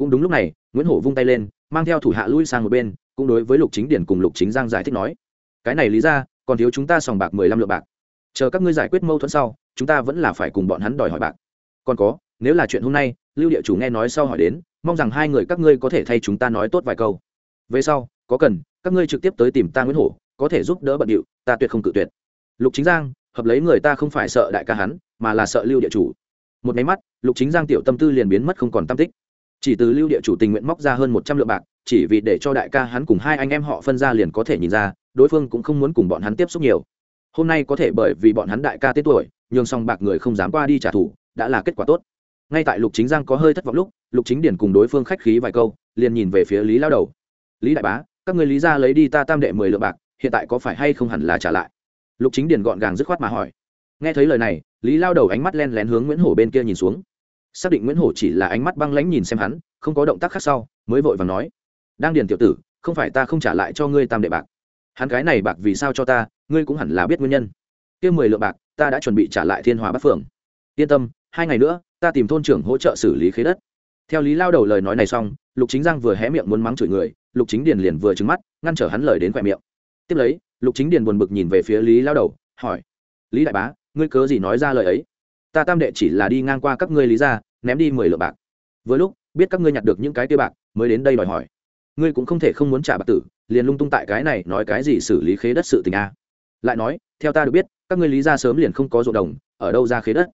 cũng đúng lúc này, nguyễn hổ vung tay lên, mang theo thủ hạ lui sang một bên, cũng đối với lục chính điển cùng lục chính giang giải thích nói, cái này lý ra, còn thiếu chúng ta sòng bạc mười lăm lượng bạc. Chờ các ngươi giải quyết mâu thuẫn sau, chúng ta vẫn là phải cùng bọn hắn đòi hỏi bạc. Còn có, nếu là chuyện hôm nay, lưu địa chủ nghe nói sau hỏi đến, mong rằng hai người các ngươi có thể thay chúng ta nói tốt vài câu. Về sau, có cần, các ngươi trực tiếp tới tìm ta nguyễn hổ, có thể giúp đỡ bận điệu, ta tuyệt không cự tuyệt. Lục chính giang, hợp lấy người ta không phải sợ đại ca hắn, mà là sợ lưu địa chủ. Một máy mắt, lục chính giang tiểu tâm tư liền biến mất không còn tâm tích chỉ từ lưu địa chủ tình nguyện móc ra hơn một trăm lượng bạc, chỉ vì để cho đại ca hắn cùng hai anh em họ phân ra liền có thể nhìn ra, đối phương cũng không muốn cùng bọn hắn tiếp xúc nhiều. Hôm nay có thể bởi vì bọn hắn đại ca tết tuổi, nhường xong bạc người không dám qua đi trả thù, đã là kết quả tốt. Ngay tại lục chính giang có hơi thất vọng lúc, lục chính điển cùng đối phương khách khí vài câu, liền nhìn về phía lý lao đầu. Lý đại bá, các người lý ra lấy đi ta tam đệ mười lượng bạc, hiện tại có phải hay không hẳn là trả lại? Lục chính điển gọn gàng dứt khoát mà hỏi. Nghe thấy lời này, lý lao đầu ánh mắt len lén hướng nguyễn hổ bên kia nhìn xuống xác định nguyễn hổ chỉ là ánh mắt băng lãnh nhìn xem hắn, không có động tác khác sau, mới vội và nói, đang điền tiểu tử, không phải ta không trả lại cho ngươi tam đệ bạc. Hắn cái này bạc vì sao cho ta, ngươi cũng hẳn là biết nguyên nhân. Kia mười lượng bạc, ta đã chuẩn bị trả lại thiên hòa bắc phường yên tâm, hai ngày nữa, ta tìm thôn trưởng hỗ trợ xử lý khế đất. Theo lý lao đầu lời nói này xong, lục chính giang vừa hé miệng muốn mắng chửi người, lục chính điền liền vừa trứng mắt, ngăn trở hắn lời đến khoe miệng. Tiếp lấy, lục chính điền buồn bực nhìn về phía lý lao đầu, hỏi, lý đại bá, ngươi cớ gì nói ra lời ấy? Ta tam đệ chỉ là đi ngang qua các ngươi lý ra ném đi mười lượng bạc. Với lúc, biết các ngươi nhặt được những cái kia bạc, mới đến đây đòi hỏi. Ngươi cũng không thể không muốn trả bạc tử, liền lung tung tại cái này nói cái gì xử lý khế đất sự tình a. Lại nói, theo ta được biết, các ngươi lý ra sớm liền không có ruộng đồng, ở đâu ra khế đất?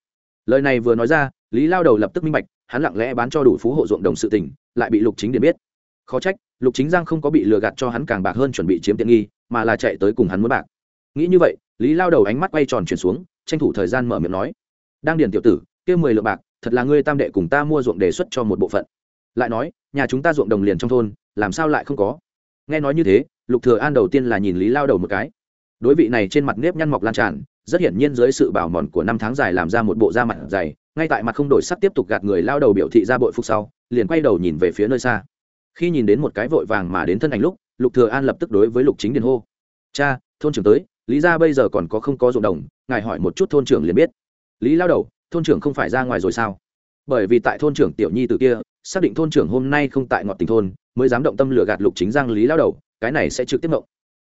Lời này vừa nói ra, lý lao đầu lập tức minh bạch, hắn lặng lẽ bán cho đủ phú hộ ruộng đồng sự tình, lại bị lục chính điền biết. Khó trách, lục chính giang không có bị lừa gạt cho hắn càng bạc hơn chuẩn bị chiếm tiện nghi, mà là chạy tới cùng hắn muốn bạc. Nghĩ như vậy, lý lao đầu ánh mắt quay tròn chuyển xuống, tranh thủ thời gian mở miệng nói đang điền tiểu tử, kia mười lượng bạc, thật là ngươi tam đệ cùng ta mua ruộng đề xuất cho một bộ phận. Lại nói, nhà chúng ta ruộng đồng liền trong thôn, làm sao lại không có? Nghe nói như thế, lục thừa an đầu tiên là nhìn lý lao đầu một cái. Đối vị này trên mặt nếp nhăn mọc lan tràn, rất hiển nhiên dưới sự bảo mòn của năm tháng dài làm ra một bộ da mặt dày, ngay tại mặt không đổi sắc tiếp tục gạt người lao đầu biểu thị ra bội phục sau, liền quay đầu nhìn về phía nơi xa. Khi nhìn đến một cái vội vàng mà đến thân ảnh lúc, lục thừa an lập tức đối với lục chính điền hô. Cha, thôn trưởng tới, lý gia bây giờ còn có không có ruộng đồng, ngài hỏi một chút thôn trưởng liền biết lý lao đầu, thôn trưởng không phải ra ngoài rồi sao? Bởi vì tại thôn trưởng tiểu nhi từ kia, xác định thôn trưởng hôm nay không tại ngọt tình thôn, mới dám động tâm lừa gạt lục chính giang lý lao đầu, cái này sẽ trực tiếp mộng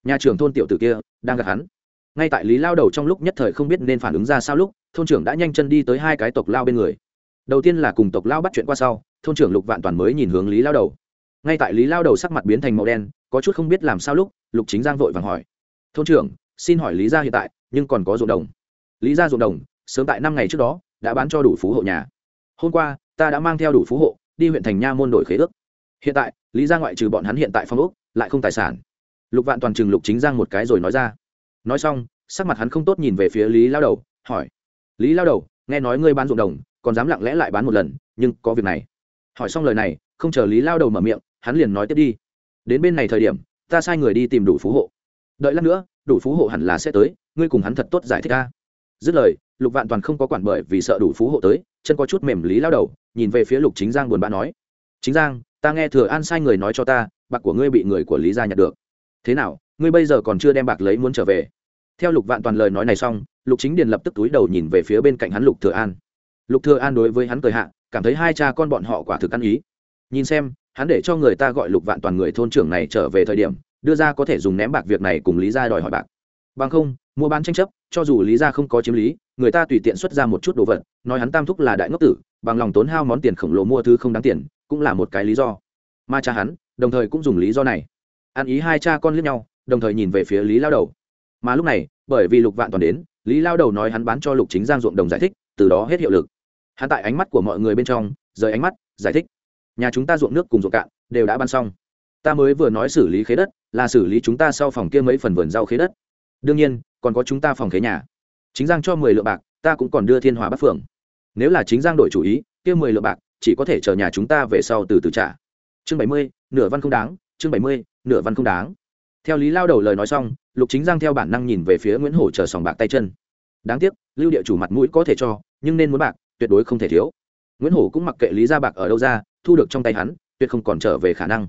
nhà trưởng thôn tiểu tử kia đang gạt hắn. Ngay tại lý lao đầu trong lúc nhất thời không biết nên phản ứng ra sao lúc, thôn trưởng đã nhanh chân đi tới hai cái tộc lao bên người. Đầu tiên là cùng tộc lao bắt chuyện qua sau, thôn trưởng lục vạn toàn mới nhìn hướng lý lao đầu. Ngay tại lý lao đầu sắc mặt biến thành màu đen, có chút không biết làm sao lúc, lục chính giang vội vàng hỏi. Thôn trưởng, xin hỏi lý gia hiện tại, nhưng còn có ruộng đồng. Lý gia ruộng đồng sớm tại năm ngày trước đó, đã bán cho đủ phú hộ nhà. Hôm qua, ta đã mang theo đủ phú hộ, đi huyện thành nha môn đổi khế ước. Hiện tại, lý gia ngoại trừ bọn hắn hiện tại phong úc lại không tài sản. Lục vạn toàn chừng lục chính giang một cái rồi nói ra. Nói xong, sắc mặt hắn không tốt nhìn về phía lý lao đầu, hỏi. Lý lao đầu, nghe nói ngươi bán ruộng đồng, còn dám lặng lẽ lại bán một lần, nhưng có việc này. Hỏi xong lời này, không chờ lý lao đầu mở miệng, hắn liền nói tiếp đi. Đến bên này thời điểm, ta sai người đi tìm đủ phú hộ. Đợi lát nữa, đủ phú hộ hẳn là sẽ tới, ngươi cùng hắn thật tốt giải thích ca dứt lời lục vạn toàn không có quản bởi vì sợ đủ phú hộ tới, chân có chút mềm lý lao đầu, nhìn về phía lục chính giang buồn bã nói, chính giang, ta nghe thừa an sai người nói cho ta, bạc của ngươi bị người của lý gia nhặt được. Thế nào, ngươi bây giờ còn chưa đem bạc lấy muốn trở về? Theo lục vạn toàn lời nói này xong, lục chính điền lập tức túi đầu nhìn về phía bên cạnh hắn lục thừa an. Lục thừa an đối với hắn cười hạ, cảm thấy hai cha con bọn họ quả thực ăn ý. Nhìn xem, hắn để cho người ta gọi lục vạn toàn người thôn trưởng này trở về thời điểm, đưa ra có thể dùng ném bạc việc này cùng lý gia đòi hỏi bạc. Bằng không, mua bán tranh chấp, cho dù lý gia không có chiếm lý người ta tùy tiện xuất ra một chút đồ vật, nói hắn tam thúc là đại ngốc tử, bằng lòng tốn hao món tiền khổng lồ mua thứ không đáng tiền, cũng là một cái lý do. Mà cha hắn, đồng thời cũng dùng lý do này. Ăn ý hai cha con liếc nhau, đồng thời nhìn về phía lý lao đầu. Mà lúc này, bởi vì lục vạn toàn đến, lý lao đầu nói hắn bán cho lục chính giang ruộng đồng giải thích, từ đó hết hiệu lực. Hắn tại ánh mắt của mọi người bên trong, rời ánh mắt, giải thích. Nhà chúng ta ruộng nước cùng ruộng cạn, đều đã bán xong. Ta mới vừa nói xử lý khế đất, là xử lý chúng ta sau phòng kia mấy phần vườn rau khế đất. Đương nhiên, còn có chúng ta phòng khế nhà chính giang cho mười lượng bạc, ta cũng còn đưa thiên hòa bắc phường nếu là chính giang đổi chủ ý, kia mười lượng bạc, chỉ có thể chờ nhà chúng ta về sau từ từ trả. Chương bảy mươi, nửa văn không đáng, chương bảy mươi, nửa văn không đáng. Theo lý lao đầu lời nói xong, lục chính giang theo bản năng nhìn về phía nguyễn hổ chờ sòng bạc tay chân. Đáng tiếc, lưu địa chủ mặt mũi có thể cho, nhưng nên muốn bạc, tuyệt đối không thể thiếu. Nguyễn hổ cũng mặc kệ lý ra bạc ở đâu ra, thu được trong tay hắn, tuyệt không còn trở về khả năng.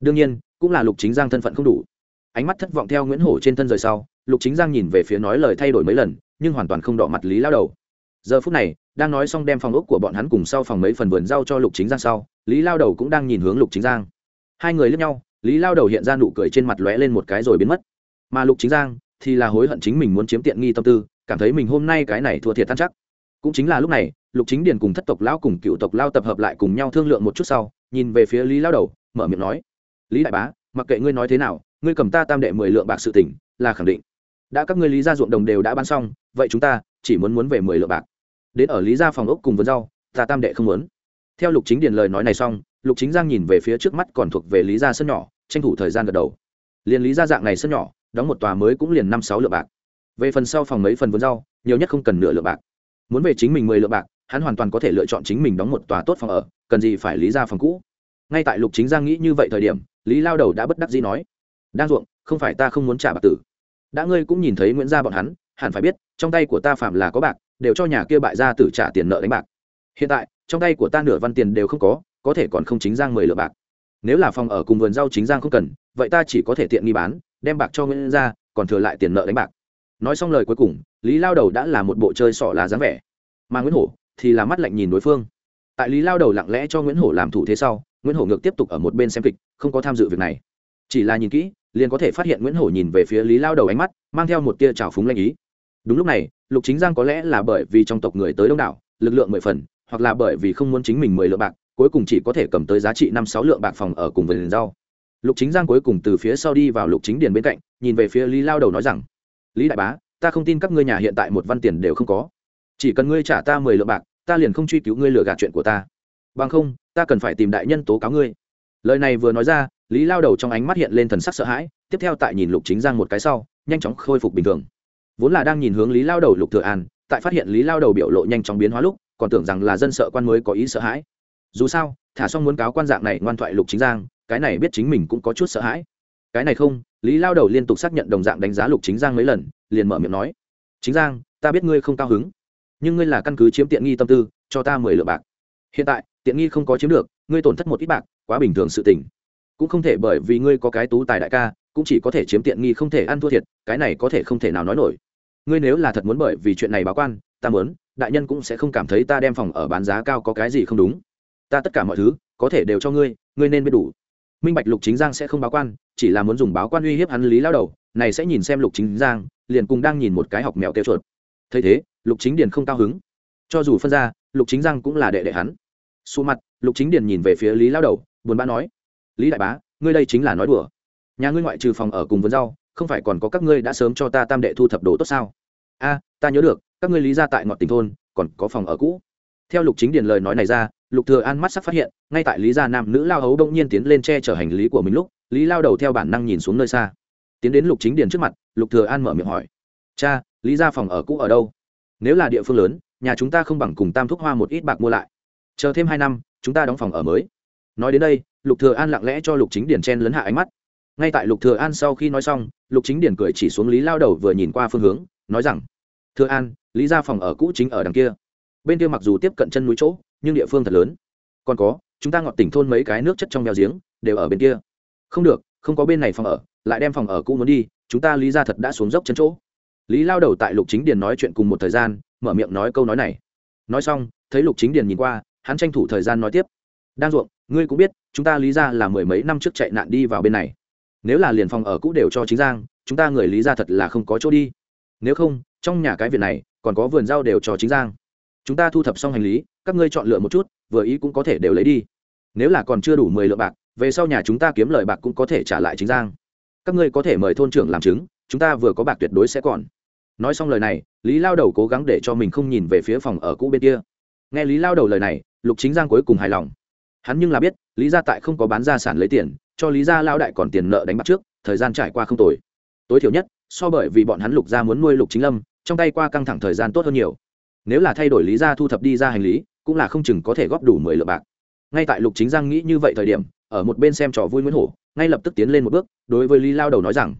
Đương nhiên, cũng là lục chính giang thân phận không đủ. Ánh mắt thất vọng theo nguyễn hổ trên thân rời sau lục chính giang nhìn về phía nói lời thay đổi mấy lần, nhưng hoàn toàn không đỏ mặt lý lao đầu. Giờ phút này, đang nói xong đem phòng ốc của bọn hắn cùng sau phòng mấy phần vườn rau cho lục chính giang sau, lý lao đầu cũng đang nhìn hướng lục chính giang. Hai người lướt nhau, lý lao đầu hiện ra nụ cười trên mặt lóe lên một cái rồi biến mất. Mà lục chính giang thì là hối hận chính mình muốn chiếm tiện nghi tâm tư, cảm thấy mình hôm nay cái này thua thiệt tan chắc. Cũng chính là lúc này, lục chính điền cùng thất tộc Lão cùng cựu tộc lao tập hợp lại cùng nhau thương lượng một chút sau, nhìn về phía lý lao đầu, mở miệng nói, lý đại bá, mặc kệ ngươi nói thế nào, ngươi cầm ta tam đệ mười lượng bạc sự tỉnh là khẳng định đã các ngươi lý gia ruộng đồng đều đã bán xong, vậy chúng ta chỉ muốn muốn về mười lượng bạc. Đến ở lý gia phòng ốc cùng vườn rau, ta tam đệ không muốn. Theo lục chính điền lời nói này xong, lục chính giang nhìn về phía trước mắt còn thuộc về lý gia sân nhỏ, tranh thủ thời gian gật đầu. Liền lý gia dạng này sân nhỏ, đóng một tòa mới cũng liền năm sáu lượng bạc. Về phần sau phòng mấy phần vườn rau, nhiều nhất không cần nửa lượng bạc. Muốn về chính mình mười lượng bạc, hắn hoàn toàn có thể lựa chọn chính mình đóng một tòa tốt phòng ở, cần gì phải lý ra phòng cũ. Ngay tại lục chính giang nghĩ như vậy thời điểm, lý lao đầu đã bất đắc dĩ nói, đang ruộng, không phải ta không muốn trả bạc tử đã ngươi cũng nhìn thấy nguyễn gia bọn hắn, hẳn phải biết, trong tay của ta phạm là có bạc, đều cho nhà kia bại gia tử trả tiền nợ đánh bạc. Hiện tại, trong tay của ta nửa văn tiền đều không có có thể còn không chính giang mười lượng bạc. Nếu là phòng ở cùng vườn rau chính giang không cần, vậy ta chỉ có thể tiện nghi bán, đem bạc cho nguyễn gia, còn thừa lại tiền nợ đánh bạc. Nói xong lời cuối cùng, lý lao đầu đã là một bộ chơi sỏ lá dáng vẻ. Mà nguyễn hổ thì là mắt lạnh nhìn đối phương. Tại lý lao đầu lặng lẽ cho nguyễn hổ làm thủ thế sau, nguyễn hổ ngược tiếp tục ở một bên xem kịch, không có tham dự việc này chỉ là nhìn kỹ, liền có thể phát hiện nguyễn hổ nhìn về phía lý lao đầu ánh mắt, mang theo một tia trào phúng lanh ý. Đúng lúc này, lục chính giang có lẽ là bởi vì trong tộc người tới đông đảo, lực lượng mười phần, hoặc là bởi vì không muốn chính mình mười lượng bạc, cuối cùng chỉ có thể cầm tới giá trị năm sáu lượng bạc phòng ở cùng vườn rau. Lục chính giang cuối cùng từ phía sau đi vào lục chính điền bên cạnh, nhìn về phía lý lao đầu nói rằng, lý đại bá, ta không tin các ngươi nhà hiện tại một văn tiền đều không có. Chỉ cần ngươi trả ta mười lượng bạc, ta liền không truy cứu ngươi lừa gạt chuyện của ta. Bằng không, ta cần phải tìm đại nhân tố cáo ngươi. Lời này vừa nói ra lý lao đầu trong ánh mắt hiện lên thần sắc sợ hãi, tiếp theo tại nhìn lục chính giang một cái sau, nhanh chóng khôi phục bình thường. Vốn là đang nhìn hướng lý lao đầu lục thừa an, tại phát hiện lý lao đầu biểu lộ nhanh chóng biến hóa lúc, còn tưởng rằng là dân sợ quan mới có ý sợ hãi. Dù sao, thả xong muốn cáo quan dạng này ngoan thoại lục chính giang, cái này biết chính mình cũng có chút sợ hãi. Cái này không, lý lao đầu liên tục xác nhận đồng dạng đánh giá lục chính giang mấy lần, liền mở miệng nói, chính giang, ta biết ngươi không cao hứng, nhưng ngươi là căn cứ chiếm tiện nghi tâm tư, cho ta mười lượng bạc. Hiện tại, tiện nghi không có chiếm được, ngươi tổn thất một ít bạc, quá bình thường sự tình cũng không thể bởi vì ngươi có cái tú tài đại ca, cũng chỉ có thể chiếm tiện nghi không thể ăn thua thiệt, cái này có thể không thể nào nói nổi. Ngươi nếu là thật muốn bởi vì chuyện này báo quan, ta muốn, đại nhân cũng sẽ không cảm thấy ta đem phòng ở bán giá cao có cái gì không đúng. Ta tất cả mọi thứ, có thể đều cho ngươi ngươi nên biết đủ. Minh bạch lục chính giang sẽ không báo quan, chỉ là muốn dùng báo quan uy hiếp hắn lý lao đầu, này sẽ nhìn xem lục chính giang, liền cùng đang nhìn một cái học mèo tiêu chuột. Thấy thế, lục chính điền không cao hứng. Cho dù phân ra, lục chính giang cũng là đệ đệ hắn. Xù mặt, lục chính điền nhìn về phía lý lao đầu, buồn bã nói lý đại bá, ngươi đây chính là nói đùa. Nhà ngươi ngoại trừ phòng ở cùng vườn rau, không phải còn có các ngươi đã sớm cho ta tam đệ thu thập đồ tốt sao? A, ta nhớ được, các ngươi lý ra tại ngọn tỉnh thôn, còn có phòng ở cũ. Theo lục chính điền lời nói này ra, lục thừa an mắt sắc phát hiện, ngay tại lý gia nam nữ lao hấu đông nhiên tiến lên che chở hành lý của mình lúc, lý lao đầu theo bản năng nhìn xuống nơi xa. Tiến đến lục chính điền trước mặt, lục thừa an mở miệng hỏi. Cha, lý gia phòng ở cũ ở đâu? Nếu là địa phương lớn, nhà chúng ta không bằng cùng tam thúc hoa một ít bạc mua lại. Chờ thêm hai năm, chúng ta đóng phòng ở mới nói đến đây, lục thừa an lặng lẽ cho lục chính điền chen lấn hạ ánh mắt. Ngay tại lục thừa an sau khi nói xong, lục chính điền cười chỉ xuống lý lao đầu vừa nhìn qua phương hướng, nói rằng, thừa an, lý gia phòng ở cũ chính ở đằng kia. Bên kia mặc dù tiếp cận chân núi chỗ, nhưng địa phương thật lớn. Còn có, chúng ta ngọt tỉnh thôn mấy cái nước chất trong bèo giếng, đều ở bên kia. Không được, không có bên này phòng ở, lại đem phòng ở cũ muốn đi, chúng ta lý ra thật đã xuống dốc chân chỗ. Lý lao đầu tại lục chính điền nói chuyện cùng một thời gian, mở miệng nói câu nói này. Nói xong, thấy lục chính điền nhìn qua, hắn tranh thủ thời gian nói tiếp. Đang ruộng ngươi cũng biết, chúng ta lý ra là mười mấy năm trước chạy nạn đi vào bên này. Nếu là liền phòng ở cũ đều cho chính giang, chúng ta người lý ra thật là không có chỗ đi. Nếu không, trong nhà cái viện này, còn có vườn rau đều cho chính giang. Chúng ta thu thập xong hành lý, các ngươi chọn lựa một chút, vừa ý cũng có thể đều lấy đi. Nếu là còn chưa đủ mười lượng bạc, về sau nhà chúng ta kiếm lời bạc cũng có thể trả lại chính giang. Các ngươi có thể mời thôn trưởng làm chứng, chúng ta vừa có bạc tuyệt đối sẽ còn. Nói xong lời này, lý lao đầu cố gắng để cho mình không nhìn về phía phòng ở cũ bên kia. Nghe lý lao đầu lời này, lục chính giang cuối cùng hài lòng hắn nhưng là biết, lý gia tại không có bán gia sản lấy tiền, cho lý gia lao đại còn tiền nợ đánh bắt trước, thời gian trải qua không tồi. Tối thiểu nhất, so bởi vì bọn hắn lục gia muốn nuôi lục chính lâm, trong tay qua căng thẳng thời gian tốt hơn nhiều. Nếu là thay đổi lý gia thu thập đi ra hành lý, cũng là không chừng có thể góp đủ mười lượng bạc. Ngay tại lục chính giang nghĩ như vậy thời điểm, ở một bên xem trò vui nguyễn hổ, ngay lập tức tiến lên một bước, đối với lý lao đầu nói rằng,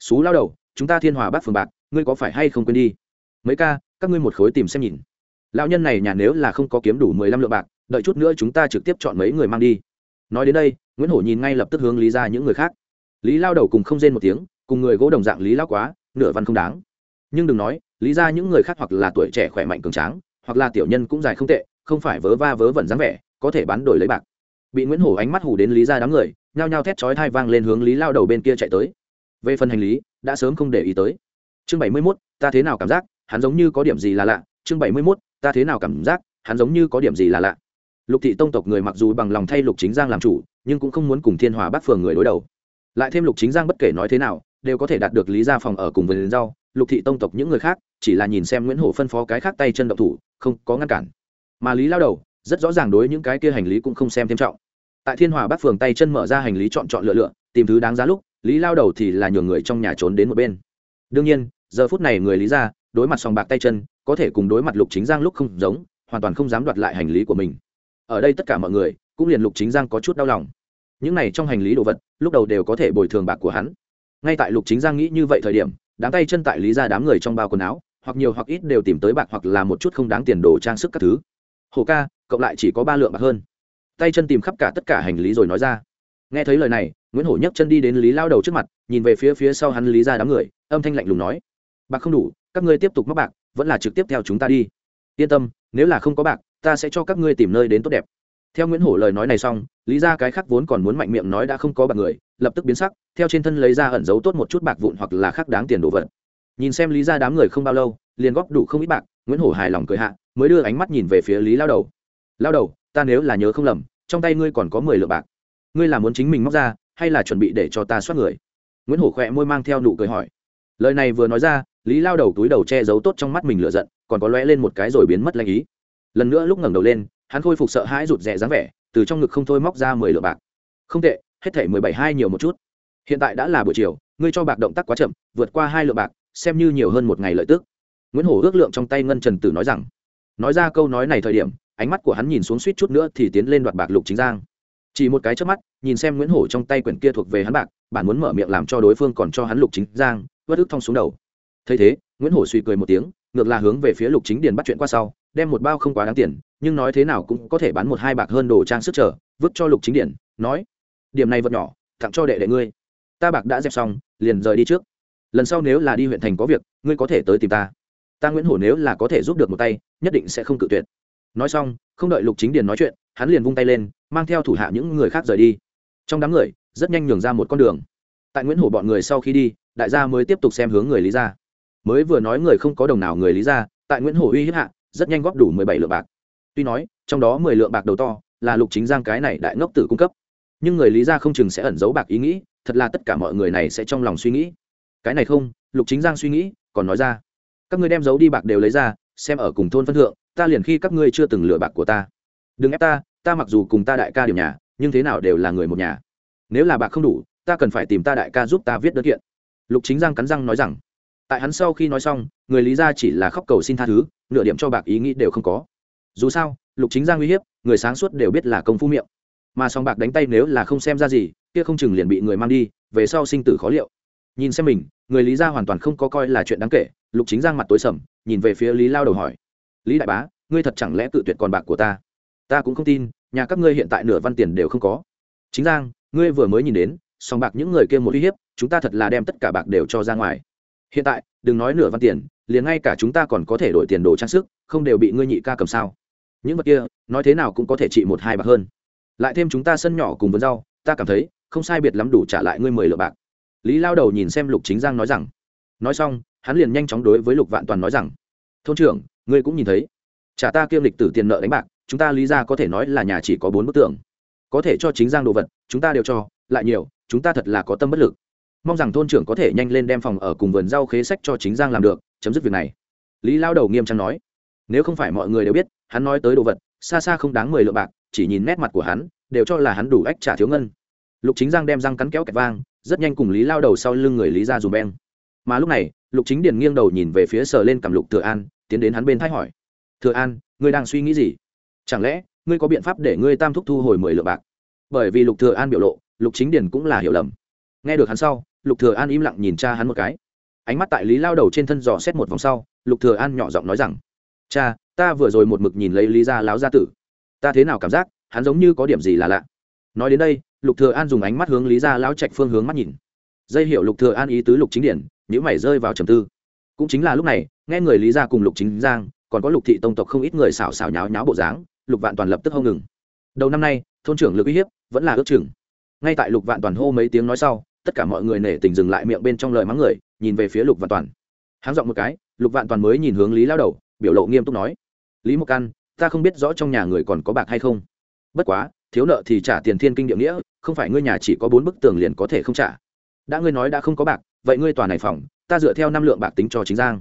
xú lao đầu, chúng ta thiên hòa bắc phường bạc, ngươi có phải hay không quên đi? Mấy ca, các ngươi một khối tìm xem nhìn. Lão nhân này nhà nếu là không có kiếm đủ mười lăm lượng bạc đợi chút nữa chúng ta trực tiếp chọn mấy người mang đi. Nói đến đây, nguyễn hổ nhìn ngay lập tức hướng lý ra những người khác. Lý lao đầu cùng không rên một tiếng, cùng người gỗ đồng dạng lý lao quá, nửa văn không đáng. Nhưng đừng nói, lý ra những người khác hoặc là tuổi trẻ khỏe mạnh cường tráng, hoặc là tiểu nhân cũng dài không tệ, không phải vớ va vớ vẩn dáng vẻ, có thể bán đổi lấy bạc. Bị nguyễn hổ ánh mắt hù đến lý ra đám người, nhao nhao thét chói thai vang lên hướng lý lao đầu bên kia chạy tới. Về phần hành lý, đã sớm không để ý tới. Chương bảy mươi mốt, ta thế nào cảm giác, hắn giống như có điểm gì là lạ. Chương bảy mươi mốt, ta thế nào cảm giác, hắn giống như có điểm gì là lạ lục thị tông tộc người mặc dù bằng lòng thay lục chính giang làm chủ, nhưng cũng không muốn cùng thiên hòa bắc phường người đối đầu. Lại thêm lục chính giang bất kể nói thế nào, đều có thể đạt được lý gia phòng ở cùng vườn rau lục thị tông tộc những người khác, chỉ là nhìn xem nguyễn hổ phân phó cái khác tay chân động thủ, không có ngăn cản. Mà lý lao đầu, rất rõ ràng đối những cái kia hành lý cũng không xem thêm trọng. Tại thiên hòa bắc phường tay chân mở ra hành lý chọn chọn lựa lựa, tìm thứ đáng giá lúc, lý lao đầu thì là nhường người trong nhà trốn đến một bên. Đương nhiên, giờ phút này người lý ra đối mặt sòng bạc tay chân, có thể cùng đối mặt lục chính giang lúc không giống, hoàn toàn không dám đoạt lại hành lý của mình ở đây tất cả mọi người cũng liền lục chính giang có chút đau lòng. Những này trong hành lý đồ vật, lúc đầu đều có thể bồi thường bạc của hắn. Ngay tại lục chính giang nghĩ như vậy thời điểm, đám tay chân tại lý ra đám người trong bao quần áo, hoặc nhiều hoặc ít đều tìm tới bạc hoặc là một chút không đáng tiền đồ trang sức các thứ. Hồ ca cộng lại chỉ có ba lượng bạc hơn. Tay chân tìm khắp cả tất cả hành lý rồi nói ra. Nghe thấy lời này, nguyễn hổ nhấc chân đi đến lý lao đầu trước mặt, nhìn về phía phía sau hắn lý ra đám người, âm thanh lạnh lùng nói. Bạc không đủ, các ngươi tiếp tục mắc bạc, vẫn là trực tiếp theo chúng ta đi. Yên tâm, nếu là không có bạc ta sẽ cho các ngươi tìm nơi đến tốt đẹp. Theo nguyễn hổ lời nói này xong, lý ra cái khác vốn còn muốn mạnh miệng nói đã không có bạc người, lập tức biến sắc, theo trên thân lấy ra ẩn giấu tốt một chút bạc vụn hoặc là khác đáng tiền đồ vật. Nhìn xem lý ra đám người không bao lâu, liền góp đủ không ít bạc, nguyễn hổ hài lòng cười hạ, mới đưa ánh mắt nhìn về phía lý lao đầu. Lao đầu, ta nếu là nhớ không lầm, trong tay ngươi còn có mười lượng bạc. Ngươi là muốn chính mình móc ra, hay là chuẩn bị để cho ta soát người? Nguyễn hổ khỏe môi mang theo nụ cười hỏi. Lời này vừa nói ra, lý lao đầu túi đầu che giấu tốt trong mắt mình lựa giận, còn có lóe lên một cái rồi biến mất lanh ý lần nữa lúc ngẩng đầu lên, hắn khôi phục sợ hãi rụt rè dáng vẻ, từ trong ngực không thôi móc ra mười lượng bạc. Không tệ, hết thể mười bảy hai nhiều một chút. Hiện tại đã là buổi chiều, ngươi cho bạc động tác quá chậm, vượt qua hai lượng bạc, xem như nhiều hơn một ngày lợi tức. Nguyễn hổ ước lượng trong tay ngân trần tử nói rằng, nói ra câu nói này thời điểm, ánh mắt của hắn nhìn xuống suýt chút nữa thì tiến lên đoạt bạc lục chính giang. Chỉ một cái trước mắt, nhìn xem nguyễn hổ trong tay quyển kia thuộc về hắn bạc, bản muốn mở miệng làm cho đối phương còn cho hắn lục chính giang vất ức thong xuống đầu. Thấy thế, nguyễn hổ suy cười một tiếng, ngược là hướng về phía lục chính điền bắt chuyện qua sau đem một bao không quá đáng tiền, nhưng nói thế nào cũng có thể bán một hai bạc hơn đồ trang sức trở vứt cho lục chính điển nói, điểm này vật nhỏ, tặng cho đệ đệ ngươi. Ta bạc đã dẹp xong, liền rời đi trước. Lần sau nếu là đi huyện thành có việc, ngươi có thể tới tìm ta. Ta nguyễn hổ nếu là có thể giúp được một tay, nhất định sẽ không cự tuyệt. Nói xong, không đợi lục chính điền nói chuyện, hắn liền vung tay lên, mang theo thủ hạ những người khác rời đi. Trong đám người, rất nhanh nhường ra một con đường. Tại nguyễn hổ bọn người sau khi đi, đại gia mới tiếp tục xem hướng người lý gia. Mới vừa nói người không có đồng nào người lý gia, tại nguyễn hổ uy hiếp hạ rất nhanh góp đủ mười bảy lượng bạc. Tuy nói, trong đó mười lượng bạc đầu to, là lục chính giang cái này đại ngốc tử cung cấp. Nhưng người lý gia không chừng sẽ ẩn giấu bạc ý nghĩ, thật là tất cả mọi người này sẽ trong lòng suy nghĩ. Cái này không, lục chính giang suy nghĩ, còn nói ra, các ngươi đem giấu đi bạc đều lấy ra, xem ở cùng thôn phân thượng, ta liền khi các ngươi chưa từng lừa bạc của ta. Đừng ép ta ta mặc dù cùng ta đại ca điểm nhà, nhưng thế nào đều là người một nhà. Nếu là bạc không đủ, ta cần phải tìm ta đại ca giúp ta viết đơn kiện. Lục chính giang cắn răng nói rằng tại hắn sau khi nói xong, người lý ra chỉ là khóc cầu xin tha thứ, nửa điểm cho bạc ý nghĩ đều không có. Dù sao, lục chính giang uy hiếp, người sáng suốt đều biết là công phu miệng. Mà song bạc đánh tay nếu là không xem ra gì, kia không chừng liền bị người mang đi, về sau sinh tử khó liệu. Nhìn xem mình, người lý ra hoàn toàn không có coi là chuyện đáng kể, lục chính giang mặt tối sầm, nhìn về phía lý lao đầu hỏi. Lý đại bá, ngươi thật chẳng lẽ tự tuyệt còn bạc của ta? Ta cũng không tin, nhà các ngươi hiện tại nửa văn tiền đều không có. Chính giang, ngươi vừa mới nhìn đến, song bạc những người kia một uy hiếp, chúng ta thật là đem tất cả bạc đều cho ra ngoài hiện tại, đừng nói nửa văn tiền, liền ngay cả chúng ta còn có thể đổi tiền đồ trang sức, không đều bị ngươi nhị ca cầm sao? Những vật kia, nói thế nào cũng có thể trị một hai bạc hơn. Lại thêm chúng ta sân nhỏ cùng vườn rau, ta cảm thấy, không sai biệt lắm đủ trả lại ngươi mười lượng bạc. Lý lao đầu nhìn xem lục chính giang nói rằng. Nói xong, hắn liền nhanh chóng đối với lục vạn toàn nói rằng. Thôn trưởng, ngươi cũng nhìn thấy. Trả ta kiêm lịch tử tiền nợ đánh bạc, chúng ta lý ra có thể nói là nhà chỉ có bốn bức tượng có thể cho chính giang đồ vật, chúng ta đều cho, lại nhiều, chúng ta thật là có tâm bất lực mong rằng thôn trưởng có thể nhanh lên đem phòng ở cùng vườn rau khế sách cho chính giang làm được, chấm dứt việc này. Lý lao đầu nghiêm trang nói. Nếu không phải mọi người đều biết, hắn nói tới đồ vật, xa xa không đáng mười lượng bạc, chỉ nhìn nét mặt của hắn, đều cho là hắn đủ ách trả thiếu ngân. Lục chính giang đem răng cắn kéo kẹt vang, rất nhanh cùng lý lao đầu sau lưng người lý ra dùm beng. Mà lúc này, lục chính điền nghiêng đầu nhìn về phía sờ lên cầm lục thừa an, tiến đến hắn bên thái hỏi. Thừa an, ngươi đang suy nghĩ gì? Chẳng lẽ, ngươi có biện pháp để ngươi tam thúc thu hồi mười lượng bạc? Bởi vì lục thừa an biểu lộ, lục chính điền cũng là hiểu lầm. Nghe được hắn sau lục thừa an im lặng nhìn cha hắn một cái. Ánh mắt tại lý lao đầu trên thân dò xét một vòng sau, lục thừa an nhỏ giọng nói rằng, cha, ta vừa rồi một mực nhìn lấy lý gia láo gia tử. Ta thế nào cảm giác, hắn giống như có điểm gì là lạ. Nói đến đây, lục thừa an dùng ánh mắt hướng lý gia Láo trạch phương hướng mắt nhìn. Dây hiểu lục thừa an ý tứ lục chính điển những mày rơi vào trầm tư. Cũng chính là lúc này, nghe người lý gia cùng lục chính giang, còn có lục thị tông tộc không ít người xảo xảo nháo nháo bộ dáng, lục vạn toàn lập tức hông ngừng. Đầu năm nay, thôn trưởng lực uy hiếp vẫn là ước chừng. Ngay tại lục vạn toàn hô mấy tiếng nói sau tất cả mọi người nể tình dừng lại miệng bên trong lời mắng người, nhìn về phía lục vạn toàn. Háng giọng một cái, lục vạn toàn mới nhìn hướng lý lao đầu, biểu lộ nghiêm túc nói, lý mộc căn ta không biết rõ trong nhà người còn có bạc hay không. Bất quá, thiếu nợ thì trả tiền thiên kinh địa nghĩa, không phải ngươi nhà chỉ có bốn bức tường liền có thể không trả. Đã ngươi nói đã không có bạc, vậy ngươi tòa này phòng, ta dựa theo năm lượng bạc tính cho chính giang.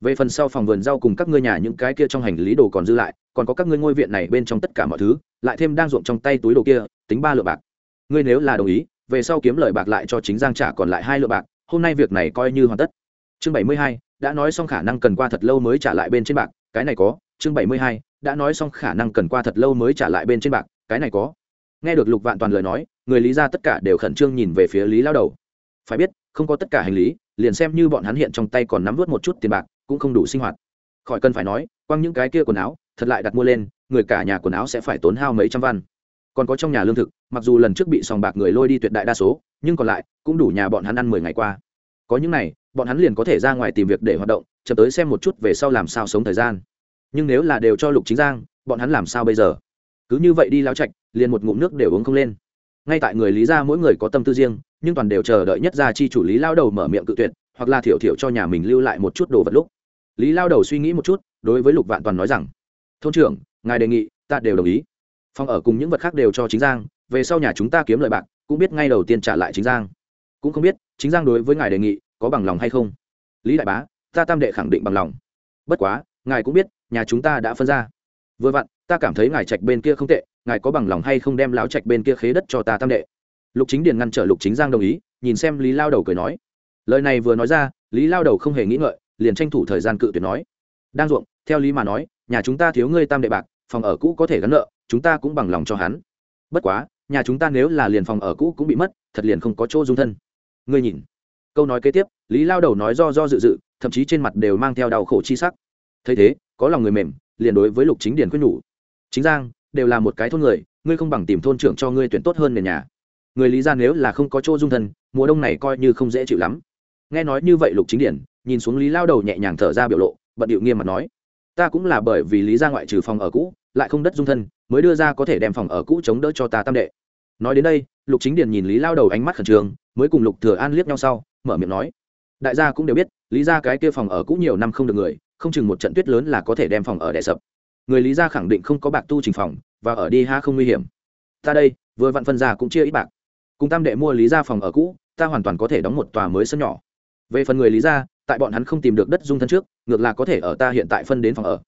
Về phần sau phòng vườn rau cùng các ngươi nhà những cái kia trong hành lý đồ còn dư lại, còn có các ngươi ngôi viện này bên trong tất cả mọi thứ, lại thêm đang ruộng trong tay túi đồ kia, tính ba lượng bạc. Ngươi nếu là đồng ý về sau kiếm lời bạc lại cho chính giang trả còn lại hai lượng bạc, hôm nay việc này coi như hoàn tất. Chương bảy mươi hai, đã nói xong khả năng cần qua thật lâu mới trả lại bên trên bạc, cái này có. Chương bảy mươi hai, đã nói xong khả năng cần qua thật lâu mới trả lại bên trên bạc, cái này có. Nghe được lục vạn toàn lời nói, người lý ra tất cả đều khẩn trương nhìn về phía lý lao đầu. Phải biết, không có tất cả hành lý, liền xem như bọn hắn hiện trong tay còn nắm vớt một chút tiền bạc, cũng không đủ sinh hoạt. Khỏi cần phải nói, quăng những cái kia quần áo, thật lại đặt mua lên, người cả nhà quần áo sẽ phải tốn hao mấy trăm văn. Còn có trong nhà lương thực mặc dù lần trước bị sòng bạc người lôi đi tuyệt đại đa số, nhưng còn lại cũng đủ nhà bọn hắn ăn mười ngày qua. Có những này, bọn hắn liền có thể ra ngoài tìm việc để hoạt động, chậm tới xem một chút về sau làm sao sống thời gian. Nhưng nếu là đều cho lục chính giang, bọn hắn làm sao bây giờ? Cứ như vậy đi lao chạch liền một ngụm nước đều uống không lên. Ngay tại người lý ra mỗi người có tâm tư riêng, nhưng toàn đều chờ đợi nhất ra chi chủ lý lao đầu mở miệng cự tuyệt, hoặc là thiểu thiểu cho nhà mình lưu lại một chút đồ vật lúc. Lý lao đầu suy nghĩ một chút, đối với lục vạn toàn nói rằng, thôn trưởng, ngài đề nghị, ta đều đồng ý phòng ở cùng những vật khác đều cho chính giang, về sau nhà chúng ta kiếm lợi bạc, cũng biết ngay đầu tiên trả lại chính giang. Cũng không biết, chính giang đối với ngài đề nghị có bằng lòng hay không? Lý đại bá, ta tam đệ khẳng định bằng lòng. Bất quá, ngài cũng biết, nhà chúng ta đã phân ra. Vừa vặn, ta cảm thấy ngài trạch bên kia không tệ, ngài có bằng lòng hay không đem lão trạch bên kia khế đất cho ta tam đệ? Lục chính điền ngăn trở lục chính giang đồng ý, nhìn xem lý lao đầu cười nói. Lời này vừa nói ra, lý lao đầu không hề nghĩ ngợi, liền tranh thủ thời gian cự tuyệt nói. Đang ruộng, theo lý mà nói, nhà chúng ta thiếu ngươi tam đệ bạc, phòng ở cũ có thể gắn nợ chúng ta cũng bằng lòng cho hắn. Bất quá, nhà chúng ta nếu là liền phòng ở cũ cũng bị mất, thật liền không có chỗ dung thân. Ngươi nhìn. Câu nói kế tiếp, lý lao đầu nói do do dự dự, thậm chí trên mặt đều mang theo đau khổ chi sắc. Thấy thế, có lòng người mềm, liền đối với lục chính điền khuyên nhủ. Chính giang, đều là một cái thôn người, ngươi không bằng tìm thôn trưởng cho ngươi tuyển tốt hơn nền nhà. Người lý ra nếu là không có chỗ dung thân, mùa đông này coi như không dễ chịu lắm. Nghe nói như vậy lục chính điển nhìn xuống lý lao đầu nhẹ nhàng thở ra biểu lộ, bận điệu nghiêm mặt nói, ta cũng là bởi vì lý ra ngoại trừ phòng ở cũ lại không đất dung thân, mới đưa ra có thể đem phòng ở cũ chống đỡ cho ta tam đệ. Nói đến đây, lục chính điền nhìn lý lao đầu ánh mắt khẩn trương, mới cùng lục thừa an liếc nhau sau, mở miệng nói, đại gia cũng đều biết, lý ra cái kia phòng ở cũ nhiều năm không được người, không chừng một trận tuyết lớn là có thể đem phòng ở đè sập. Người lý ra khẳng định không có bạc tu trình phòng, và ở đi ha không nguy hiểm. Ta đây, vừa vặn phân ra cũng chia ít bạc. Cùng tam đệ mua lý ra phòng ở cũ, ta hoàn toàn có thể đóng một tòa mới sân nhỏ. Về phần người lý ra tại bọn hắn không tìm được đất dung thân trước, ngược là có thể ở ta hiện tại phân đến phòng ở.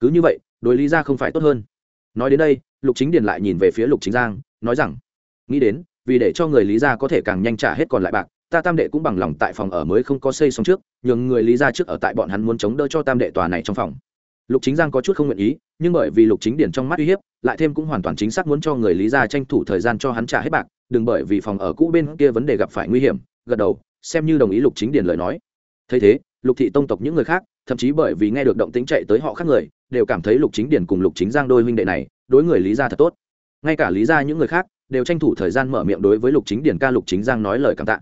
Cứ như vậy đối lý ra không phải tốt hơn. Nói đến đây, lục chính điền lại nhìn về phía lục chính giang, nói rằng, nghĩ đến, vì để cho người lý ra có thể càng nhanh trả hết còn lại bạc, ta tam đệ cũng bằng lòng tại phòng ở mới không có xây xong trước, nhường người lý ra trước ở tại bọn hắn muốn chống đỡ cho tam đệ tòa này trong phòng. Lục chính giang có chút không nguyện ý, nhưng bởi vì lục chính điển trong mắt uy hiếp, lại thêm cũng hoàn toàn chính xác muốn cho người lý ra tranh thủ thời gian cho hắn trả hết bạc, đừng bởi vì phòng ở cũ bên kia vấn đề gặp phải nguy hiểm, gật đầu, xem như đồng ý lục chính điển lời nói. Thấy thế, lục thị tông tộc những người khác thậm chí bởi vì nghe được động tính chạy tới họ khác người, đều cảm thấy lục chính điển cùng lục chính giang đôi huynh đệ này, đối người lý ra thật tốt. Ngay cả lý ra những người khác, đều tranh thủ thời gian mở miệng đối với lục chính điển ca lục chính giang nói lời cảm tạ.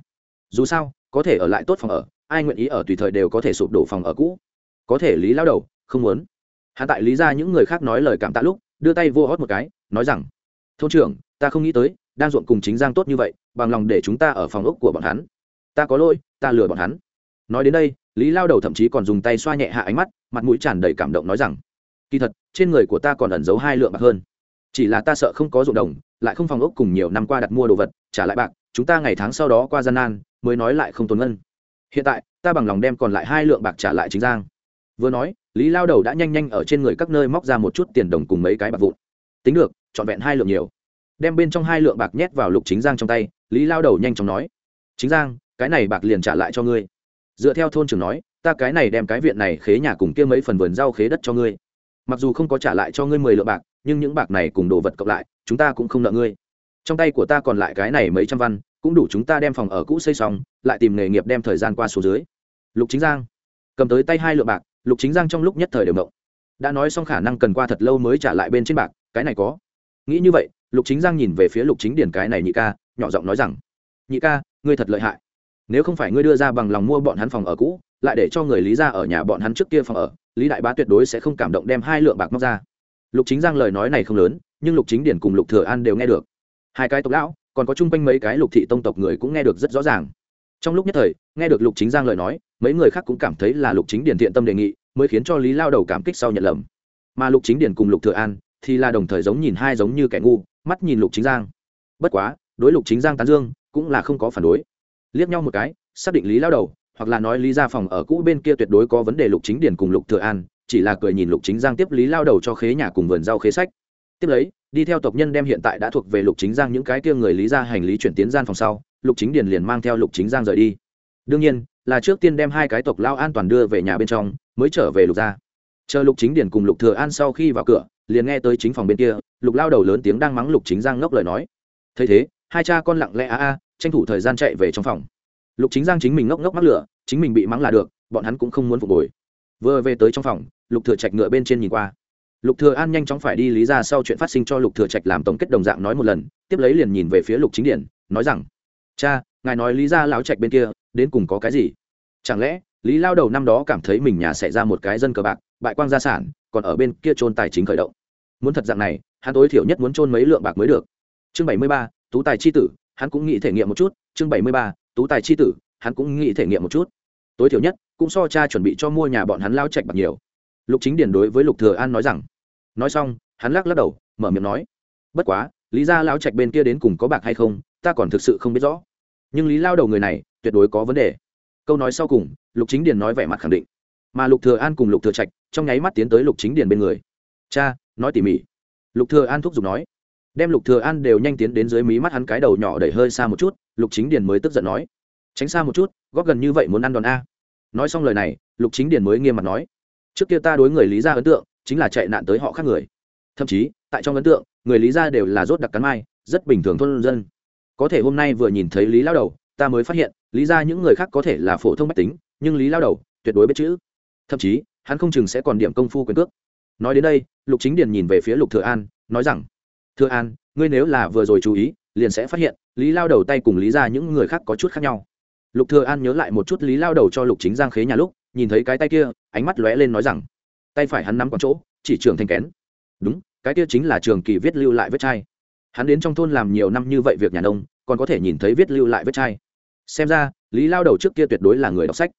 Dù sao, có thể ở lại tốt phòng ở, ai nguyện ý ở tùy thời đều có thể sụp đổ phòng ở cũ. Có thể lý lao đầu, không muốn. Hạ tại lý ra những người khác nói lời cảm tạ lúc, đưa tay vô hót một cái, nói rằng, thôn trưởng, ta không nghĩ tới, đang ruộng cùng chính giang tốt như vậy, bằng lòng để chúng ta ở phòng ốc của bọn hắn. Ta có lỗi, ta lừa bọn hắn. Nói đến đây lý lao đầu thậm chí còn dùng tay xoa nhẹ hạ ánh mắt, mặt mũi tràn đầy cảm động nói rằng, kỳ thật, trên người của ta còn ẩn giấu hai lượng bạc hơn. Chỉ là ta sợ không có ruộng đồng, lại không phòng ốc cùng nhiều năm qua đặt mua đồ vật, trả lại bạc, chúng ta ngày tháng sau đó qua gian nan, mới nói lại không tốn ngân. Hiện tại, ta bằng lòng đem còn lại hai lượng bạc trả lại chính giang. Vừa nói, lý lao đầu đã nhanh nhanh ở trên người các nơi móc ra một chút tiền đồng cùng mấy cái bạc vụn. Tính được, trọn vẹn hai lượng nhiều. Đem bên trong hai lượng bạc nhét vào lục chính giang trong tay, lý lao đầu nhanh chóng nói, chính giang, cái này bạc liền trả lại cho ngươi dựa theo thôn trưởng nói, ta cái này đem cái viện này khế nhà cùng kia mấy phần vườn rau khế đất cho ngươi. Mặc dù không có trả lại cho ngươi mười lượng bạc, nhưng những bạc này cùng đồ vật cộng lại, chúng ta cũng không nợ ngươi. Trong tay của ta còn lại cái này mấy trăm văn, cũng đủ chúng ta đem phòng ở cũ xây xong, lại tìm nghề nghiệp đem thời gian qua số dưới. Lục chính giang, cầm tới tay hai lượng bạc, lục chính giang trong lúc nhất thời đều động. Đã nói xong khả năng cần qua thật lâu mới trả lại bên trên bạc, cái này có. Nghĩ như vậy, lục chính giang nhìn về phía lục chính điển cái này nhị ca, nhỏ giọng nói rằng, nhị ca, ngươi thật lợi hại nếu không phải ngươi đưa ra bằng lòng mua bọn hắn phòng ở cũ, lại để cho người lý ra ở nhà bọn hắn trước kia phòng ở, lý đại bá tuyệt đối sẽ không cảm động đem hai lượng bạc móc ra. Lục chính giang lời nói này không lớn, nhưng lục chính điển cùng lục thừa an đều nghe được. Hai cái tộc lão, còn có chung quanh mấy cái lục thị tông tộc người cũng nghe được rất rõ ràng. Trong lúc nhất thời, nghe được lục chính giang lời nói, mấy người khác cũng cảm thấy là lục chính điển thiện tâm đề nghị, mới khiến cho lý lao đầu cảm kích sau nhận lầm. Mà lục chính điển cùng lục thừa an thì là đồng thời giống nhìn hai giống như kẻ ngu, mắt nhìn lục chính giang. Bất quá, đối lục chính giang tán dương, cũng là không có phản đối liếc nhau một cái, xác định lý lao đầu, hoặc là nói lý ra phòng ở cũ bên kia tuyệt đối có vấn đề lục chính Điền cùng lục thừa an, chỉ là cười nhìn lục chính giang tiếp lý lao đầu cho khế nhà cùng vườn rau khế sách. Tiếp lấy, đi theo tộc nhân đem hiện tại đã thuộc về lục chính giang những cái kia người lý ra hành lý chuyển tiến gian phòng sau, lục chính Điền liền mang theo lục chính giang rời đi. Đương nhiên, là trước tiên đem hai cái tộc lao an toàn đưa về nhà bên trong, mới trở về lục gia. Chờ lục chính Điền cùng lục thừa an sau khi vào cửa, liền nghe tới chính phòng bên kia, lục lao đầu lớn tiếng đang mắng lục chính giang ngốc lời nói. Thấy thế, hai cha con lặng lẽ a a tranh thủ thời gian chạy về trong phòng. Lục chính giang chính mình ngốc ngốc mắc lửa, chính mình bị mắng là được, bọn hắn cũng không muốn phục hồi. Vừa về tới trong phòng, lục thừa trạch ngựa bên trên nhìn qua. Lục thừa an nhanh chóng phải đi lý ra sau chuyện phát sinh cho lục thừa trạch làm tổng kết đồng dạng nói một lần, tiếp lấy liền nhìn về phía lục chính điển, nói rằng, cha, ngài nói lý ra lão trạch bên kia, đến cùng có cái gì? Chẳng lẽ, lý lao đầu năm đó cảm thấy mình nhà xảy ra một cái dân cờ bạc, bại quang gia sản, còn ở bên kia trôn tài chính khởi động? Muốn thật dạng này, hắn tối thiểu nhất muốn trôn mấy lượng bạc mới được. Chương bảy mươi ba, tú tài chi tử hắn cũng nghĩ thể nghiệm một chút, chương bảy mươi ba, tú tài chi tử, hắn cũng nghĩ thể nghiệm một chút. Tối thiểu nhất, cũng so cha chuẩn bị cho mua nhà bọn hắn lao chạch bạc nhiều. Lục chính điền đối với lục thừa an nói rằng, nói xong, hắn lắc lắc đầu, mở miệng nói, bất quá, lý gia lao chạch bên kia đến cùng có bạc hay không, ta còn thực sự không biết rõ. Nhưng lý lao đầu người này, tuyệt đối có vấn đề. Câu nói sau cùng, lục chính điền nói vẻ mặt khẳng định. Mà lục thừa an cùng lục thừa trạch, trong nháy mắt tiến tới lục chính điền bên người. Cha, nói tỉ mỉ. Lục thừa an thúc giục nói đem lục thừa an đều nhanh tiến đến dưới mí mắt hắn cái đầu nhỏ đẩy hơi xa một chút, lục chính điền mới tức giận nói. Tránh xa một chút, góp gần như vậy muốn ăn đòn a. Nói xong lời này, lục chính điền mới nghiêm mặt nói. Trước kia ta đối người lý gia ấn tượng, chính là chạy nạn tới họ khác người. Thậm chí, tại trong ấn tượng, người lý gia đều là rốt đặc cắn mai, rất bình thường thôn dân. Có thể hôm nay vừa nhìn thấy lý lao đầu, ta mới phát hiện, lý ra những người khác có thể là phổ thông mách tính, nhưng lý lao đầu, tuyệt đối biết chữ. Thậm chí, hắn không chừng sẽ còn điểm công phu quyền cước. Nói đến đây, lục chính điền nhìn về phía lục thừa an, nói rằng thừa an, ngươi nếu là vừa rồi chú ý, liền sẽ phát hiện, lý lao đầu tay cùng lý ra những người khác có chút khác nhau. Lục thừa an nhớ lại một chút lý lao đầu cho lục chính giang khế nhà lúc, nhìn thấy cái tay kia, ánh mắt lóe lên nói rằng, tay phải hắn nắm còn chỗ, chỉ trường thành kén. Đúng, cái kia chính là trường kỳ viết lưu lại vết chai. Hắn đến trong thôn làm nhiều năm như vậy việc nhà nông, còn có thể nhìn thấy viết lưu lại vết chai. Xem ra, lý lao đầu trước kia tuyệt đối là người đọc sách.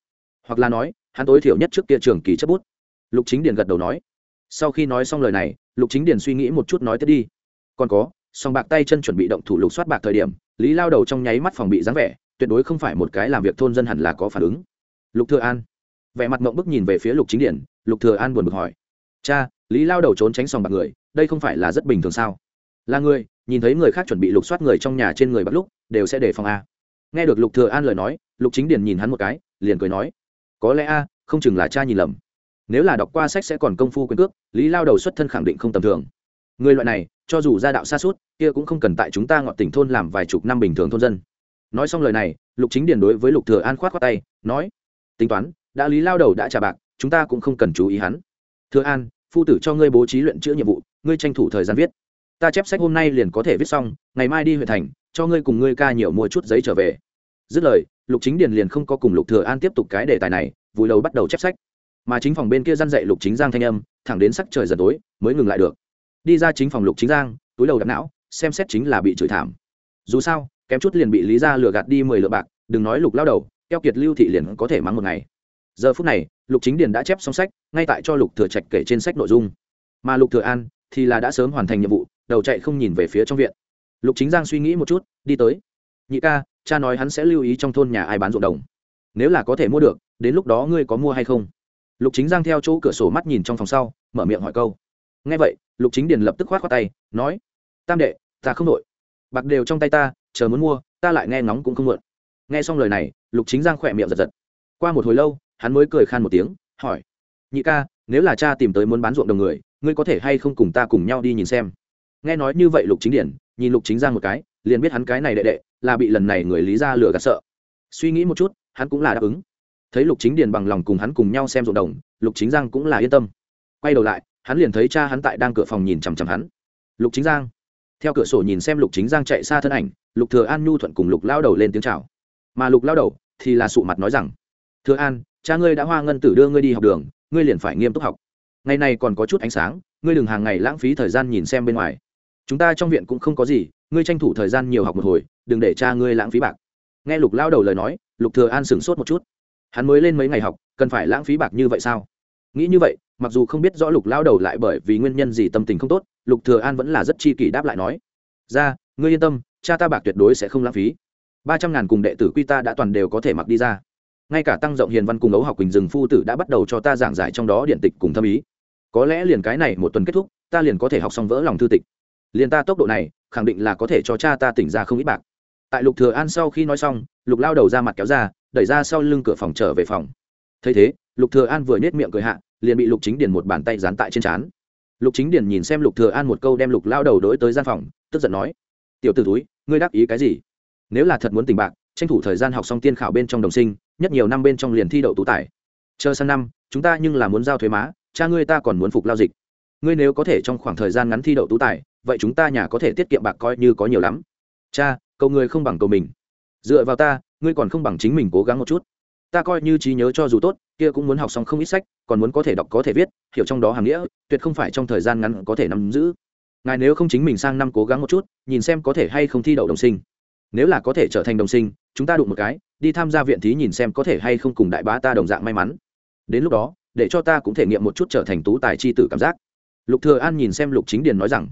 Hoặc là nói, hắn tối thiểu nhất trước kia trường kỳ chấp bút. Lục chính điền gật đầu nói. Sau khi nói xong lời này, lục chính điền suy nghĩ một chút nói tiếp đi còn có, song bạc tay chân chuẩn bị động thủ lục soát bạc thời điểm, lý lao đầu trong nháy mắt phòng bị dáng vẻ, tuyệt đối không phải một cái làm việc thôn dân hẳn là có phản ứng. Lục thừa an. Vẻ mặt mộng bức nhìn về phía lục chính điển, lục thừa an buồn bực hỏi. Cha, lý lao đầu trốn tránh sòng bạc người, đây không phải là rất bình thường sao? Là người, nhìn thấy người khác chuẩn bị lục soát người trong nhà trên người bắt lúc, đều sẽ đề phòng a. Nghe được lục thừa an lời nói, lục chính điển nhìn hắn một cái, liền cười nói. Có lẽ a, không chừng là cha nhìn lầm. Nếu là đọc qua sách sẽ còn công phu quyền cước, lý lao đầu xuất thân khẳng định không tầm thường người loại này, cho dù ra đạo xa suốt, kia cũng không cần tại chúng ta ngọn tỉnh thôn làm vài chục năm bình thường thôn dân. Nói xong lời này, lục chính điền đối với lục thừa an khoát khoát tay, nói, tính toán, đã lý lao đầu đã trả bạc, chúng ta cũng không cần chú ý hắn. Thừa an, phu tử cho ngươi bố trí luyện chữa nhiệm vụ, ngươi tranh thủ thời gian viết. Ta chép sách hôm nay liền có thể viết xong, ngày mai đi huyện thành, cho ngươi cùng ngươi ca nhiều mua chút giấy trở về. Dứt lời, lục chính điền liền không có cùng lục thừa an tiếp tục cái đề tài này, vùi đầu bắt đầu chép sách. Mà chính phòng bên kia răn dạy lục chính giang thanh âm, thẳng đến sắc trời dần tối, mới ngừng lại được đi ra chính phòng lục chính giang, túi đầu đập não, xem xét chính là bị chửi thảm. Dù sao, kém chút liền bị lý gia lừa gạt đi mười lượng bạc, đừng nói lục lao đầu, keo kiệt lưu thị liền có thể mắng một ngày. Giờ phút này, lục chính điền đã chép xong sách, ngay tại cho lục thừa trạch kể trên sách nội dung. Mà lục thừa an, thì là đã sớm hoàn thành nhiệm vụ, đầu chạy không nhìn về phía trong viện. Lục chính giang suy nghĩ một chút, đi tới. Nhị ca, cha nói hắn sẽ lưu ý trong thôn nhà ai bán ruộng đồng. Nếu là có thể mua được, đến lúc đó ngươi có mua hay không? Lục chính giang theo chỗ cửa sổ mắt nhìn trong phòng sau, mở miệng hỏi câu nghe vậy, lục chính điền lập tức khoát khoát tay, nói, tam đệ, ta không đội bạc đều trong tay ta, chờ muốn mua, ta lại nghe ngóng cũng không mượn nghe xong lời này, lục chính giang khỏe miệng giật giật. Qua một hồi lâu, hắn mới cười khan một tiếng, hỏi, nhị ca, nếu là cha tìm tới muốn bán ruộng đồng người, ngươi có thể hay không cùng ta cùng nhau đi nhìn xem? Nghe nói như vậy lục chính điển nhìn lục chính giang một cái, liền biết hắn cái này đệ đệ, là bị lần này người lý ra lừa gạt sợ. Suy nghĩ một chút, hắn cũng là đáp ứng. Thấy lục chính điền bằng lòng cùng hắn cùng nhau xem ruộng đồng, lục chính giang cũng là yên tâm. Quay đầu lại hắn liền thấy cha hắn tại đang cửa phòng nhìn chằm chằm hắn. Lục chính giang. Theo cửa sổ nhìn xem lục chính giang chạy xa thân ảnh, lục thừa an nhu thuận cùng lục lao đầu lên tiếng chào. Mà lục lao đầu thì là sụ mặt nói rằng, thừa an, cha ngươi đã hoa ngân tử đưa ngươi đi học đường, ngươi liền phải nghiêm túc học. Ngày này còn có chút ánh sáng, ngươi đừng hàng ngày lãng phí thời gian nhìn xem bên ngoài. Chúng ta trong viện cũng không có gì, ngươi tranh thủ thời gian nhiều học một hồi, đừng để cha ngươi lãng phí bạc. Nghe lục lao đầu lời nói, lục thừa an sửng sốt một chút. Hắn mới lên mấy ngày học, cần phải lãng phí bạc như vậy sao? Nghĩ như vậy, mặc dù không biết rõ lục lao đầu lại bởi vì nguyên nhân gì tâm tình không tốt, lục thừa an vẫn là rất chi kỷ đáp lại nói. Ra, ngươi yên tâm, cha ta bạc tuyệt đối sẽ không lãng phí. Ba trăm ngàn cùng đệ tử quy ta đã toàn đều có thể mặc đi ra. Ngay cả tăng rộng hiền văn cùng ấu học quỳnh rừng phu tử đã bắt đầu cho ta giảng giải trong đó điện tịch cùng thâm ý. Có lẽ liền cái này một tuần kết thúc, ta liền có thể học xong vỡ lòng thư tịch. Liền ta tốc độ này, khẳng định là có thể cho cha ta tỉnh ra không ít bạc. Tại lục thừa an sau khi nói xong, lục lao đầu ra mặt kéo ra, đẩy ra sau lưng cửa phòng trở về phòng. Thấy thế lục thừa an vừa nhếch miệng cười hạ, liền bị lục chính điền một bàn tay dán tại trên trán. Lục chính điền nhìn xem lục thừa an một câu đem lục lao đầu đối tới gian phòng, tức giận nói, tiểu tử túi ngươi đáp ý cái gì? Nếu là thật muốn tình bạc, tranh thủ thời gian học xong tiên khảo bên trong đồng sinh, nhất nhiều năm bên trong liền thi đậu tú tài. Chờ sang năm, chúng ta nhưng là muốn giao thuế má, cha ngươi ta còn muốn phục lao dịch. Ngươi nếu có thể trong khoảng thời gian ngắn thi đậu tú tài, vậy chúng ta nhà có thể tiết kiệm bạc coi như có nhiều lắm. Cha, cầu ngươi không bằng cầu mình. Dựa vào ta, ngươi còn không bằng chính mình cố gắng một chút ta coi như trí nhớ cho dù tốt, kia cũng muốn học xong không ít sách, còn muốn có thể đọc có thể viết, hiểu trong đó hàm nghĩa, tuyệt không phải trong thời gian ngắn có thể nắm giữ. Ngài nếu không chính mình sang năm cố gắng một chút, nhìn xem có thể hay không thi đậu đồng sinh. Nếu là có thể trở thành đồng sinh, chúng ta đụng một cái, đi tham gia viện thí nhìn xem có thể hay không cùng đại bá ta đồng dạng may mắn. Đến lúc đó, để cho ta cũng thể nghiệm một chút trở thành tú tài chi tử cảm giác. Lục thừa an nhìn xem lục chính điền nói rằng,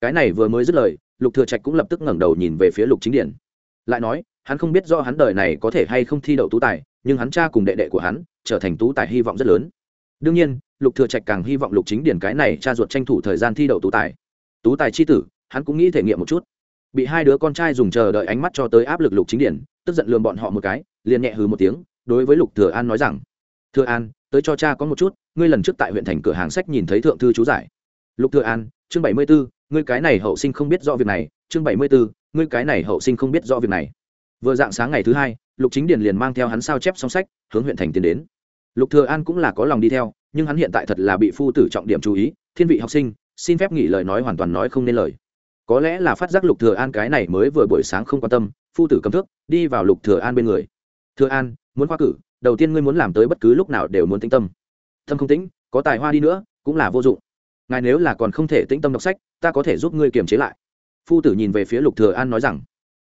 cái này vừa mới dứt lời, lục thừa trạch cũng lập tức ngẩng đầu nhìn về phía lục chính điền. Lại nói hắn không biết do hắn đời này có thể hay không thi đậu tú tài nhưng hắn cha cùng đệ đệ của hắn trở thành tú tài hy vọng rất lớn. Đương nhiên lục thừa trạch càng hy vọng lục chính điển cái này cha ruột tranh thủ thời gian thi đậu tú tài. Tú tài chi tử hắn cũng nghĩ thể nghiệm một chút. Bị hai đứa con trai dùng chờ đợi ánh mắt cho tới áp lực lục chính điển tức giận lườm bọn họ một cái liền nhẹ hừ một tiếng đối với lục thừa an nói rằng thừa an tới cho cha có một chút ngươi lần trước tại huyện thành cửa hàng sách nhìn thấy thượng thư chú giải. Lục thừa an chương bảy mươi 74, ngươi cái này hậu sinh không biết rõ việc này chương bảy mươi 74, ngươi cái này hậu sinh không biết rõ việc này vừa dạng sáng ngày thứ hai, lục chính điền liền mang theo hắn sao chép song sách, hướng huyện thành tiến đến. Lục thừa an cũng là có lòng đi theo, nhưng hắn hiện tại thật là bị phu tử trọng điểm chú ý, thiên vị học sinh, xin phép nghỉ lời nói hoàn toàn nói không nên lời. Có lẽ là phát giác lục thừa an cái này mới vừa buổi sáng không quan tâm, phu tử cầm thước, đi vào lục thừa an bên người. Thừa an, muốn khoa cử, đầu tiên ngươi muốn làm tới bất cứ lúc nào đều muốn tĩnh tâm. Tâm không tĩnh, có tài hoa đi nữa, cũng là vô dụng. Ngài nếu là còn không thể tĩnh tâm đọc sách, ta có thể giúp ngươi kiềm chế lại. Phu tử nhìn về phía lục thừa an nói rằng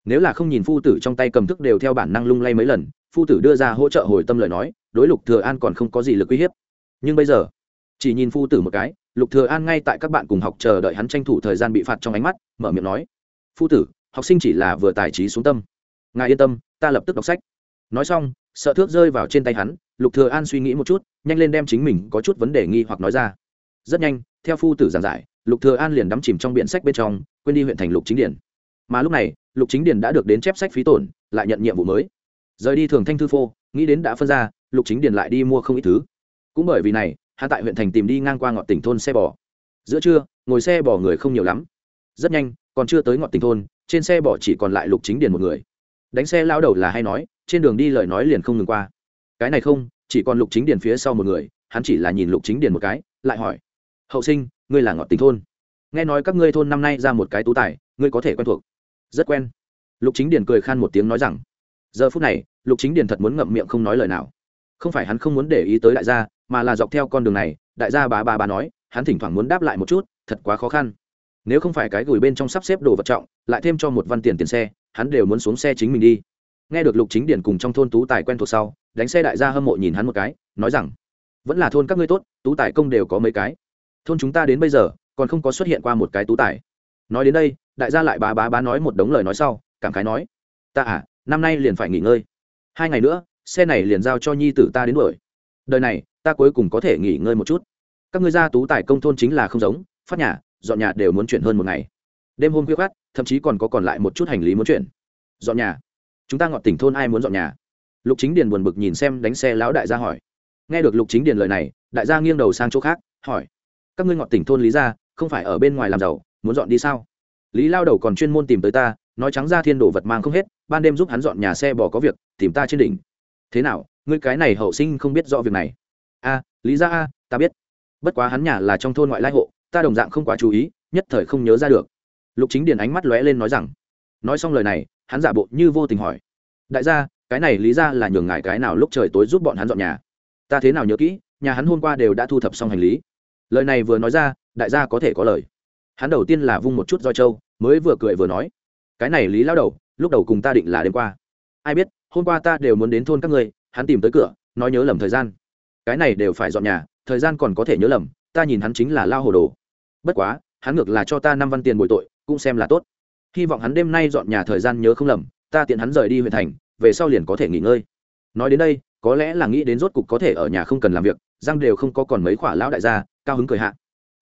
nếu là không nhìn phu tử trong tay cầm thức đều theo bản năng lung lay mấy lần, phu tử đưa ra hỗ trợ hồi tâm lời nói, đối lục thừa an còn không có gì lực uy hiếp. Nhưng bây giờ, chỉ nhìn phu tử một cái, lục thừa an ngay tại các bạn cùng học chờ đợi hắn tranh thủ thời gian bị phạt trong ánh mắt, mở miệng nói, phu tử, học sinh chỉ là vừa tài trí xuống tâm. Ngài yên tâm, ta lập tức đọc sách. Nói xong, sợ thước rơi vào trên tay hắn, lục thừa an suy nghĩ một chút, nhanh lên đem chính mình có chút vấn đề nghi hoặc nói ra. Rất nhanh, theo phu tử giảng giải, lục thừa an liền đắm chìm trong biển sách bên trong, quên đi huyện thành lục chính điển mà lúc này, lục chính điền đã được đến chép sách phí tổn, lại nhận nhiệm vụ mới. Rời đi thường thanh thư phô, nghĩ đến đã phân ra, lục chính điền lại đi mua không ít thứ. Cũng bởi vì này hạ tại huyện thành tìm đi ngang qua ngọn tỉnh thôn xe bò. Giữa trưa, ngồi xe bò người không nhiều lắm. Rất nhanh, còn chưa tới ngọn tỉnh thôn, trên xe bò chỉ còn lại lục chính điền một người. Đánh xe lao đầu là hay nói, trên đường đi lời nói liền không ngừng qua. Cái này không, chỉ còn lục chính điền phía sau một người, hắn chỉ là nhìn lục chính điền một cái, lại hỏi. Hậu sinh, ngươi là ngọn tỉnh thôn? Nghe nói các ngươi thôn năm nay ra một cái tú tài, ngươi có thể quen thuộc rất quen. Lục chính điền cười khan một tiếng nói rằng, giờ phút này, lục chính điền thật muốn ngậm miệng không nói lời nào. Không phải hắn không muốn để ý tới đại gia, mà là dọc theo con đường này, đại gia bà bà bà nói, hắn thỉnh thoảng muốn đáp lại một chút, thật quá khó khăn. Nếu không phải cái gửi bên trong sắp xếp đồ vật trọng, lại thêm cho một văn tiền tiền xe, hắn đều muốn xuống xe chính mình đi. Nghe được lục chính điển cùng trong thôn tú tài quen thuộc sau, đánh xe đại gia hâm mộ nhìn hắn một cái, nói rằng, vẫn là thôn các ngươi tốt, tú tài công đều có mấy cái. Thôn chúng ta đến bây giờ, còn không có xuất hiện qua một cái tú tài. Nói đến đây đại gia lại bá bá bá nói một đống lời nói sau, cảm khái nói, ta à năm nay liền phải nghỉ ngơi. Hai ngày nữa, xe này liền giao cho nhi tử ta đến đuổi. Đời này, ta cuối cùng có thể nghỉ ngơi một chút. Các ngươi gia tú tài công thôn chính là không giống, phát nhà, dọn nhà đều muốn chuyển hơn một ngày. Đêm hôm khuya khát thậm chí còn có còn lại một chút hành lý muốn chuyển. Dọn nhà? Chúng ta ngọt tỉnh thôn ai muốn dọn nhà? Lục chính điền buồn bực nhìn xem đánh xe lão đại gia hỏi. Nghe được lục chính điền lời này, đại gia nghiêng đầu sang chỗ khác, hỏi, các ngươi ngọt tỉnh thôn lý gia, không phải ở bên ngoài làm giàu, muốn dọn đi sao? Lý lao đầu còn chuyên môn tìm tới ta, nói trắng ra thiên đồ vật mang không hết, ban đêm giúp hắn dọn nhà xe bò có việc, tìm ta trên đỉnh. Thế nào, ngươi cái này hậu sinh không biết rõ việc này? A, lý ra a, ta biết. Bất quá hắn nhà là trong thôn ngoại lai hộ, ta đồng dạng không quá chú ý, nhất thời không nhớ ra được. Lục chính điền ánh mắt lóe lên nói rằng, nói xong lời này, hắn giả bộ như vô tình hỏi. Đại gia, cái này lý ra là nhường ngài cái nào lúc trời tối giúp bọn hắn dọn nhà? Ta thế nào nhớ kỹ, nhà hắn hôm qua đều đã thu thập xong hành lý. Lời này vừa nói ra, đại gia có thể có lời hắn đầu tiên là vung một chút roi trâu, mới vừa cười vừa nói, cái này lý lao đầu, lúc đầu cùng ta định là đêm qua. Ai biết, hôm qua ta đều muốn đến thôn các ngươi, hắn tìm tới cửa, nói nhớ lầm thời gian. Cái này đều phải dọn nhà, thời gian còn có thể nhớ lầm, ta nhìn hắn chính là lao hồ đồ. Bất quá, hắn ngược là cho ta năm văn tiền bồi tội, cũng xem là tốt. Hy vọng hắn đêm nay dọn nhà thời gian nhớ không lầm, ta tiện hắn rời đi huyện thành, về sau liền có thể nghỉ ngơi. Nói đến đây, có lẽ là nghĩ đến rốt cục có thể ở nhà không cần làm việc, răng đều không có còn mấy khỏa lão đại gia, cao hứng cười hạ.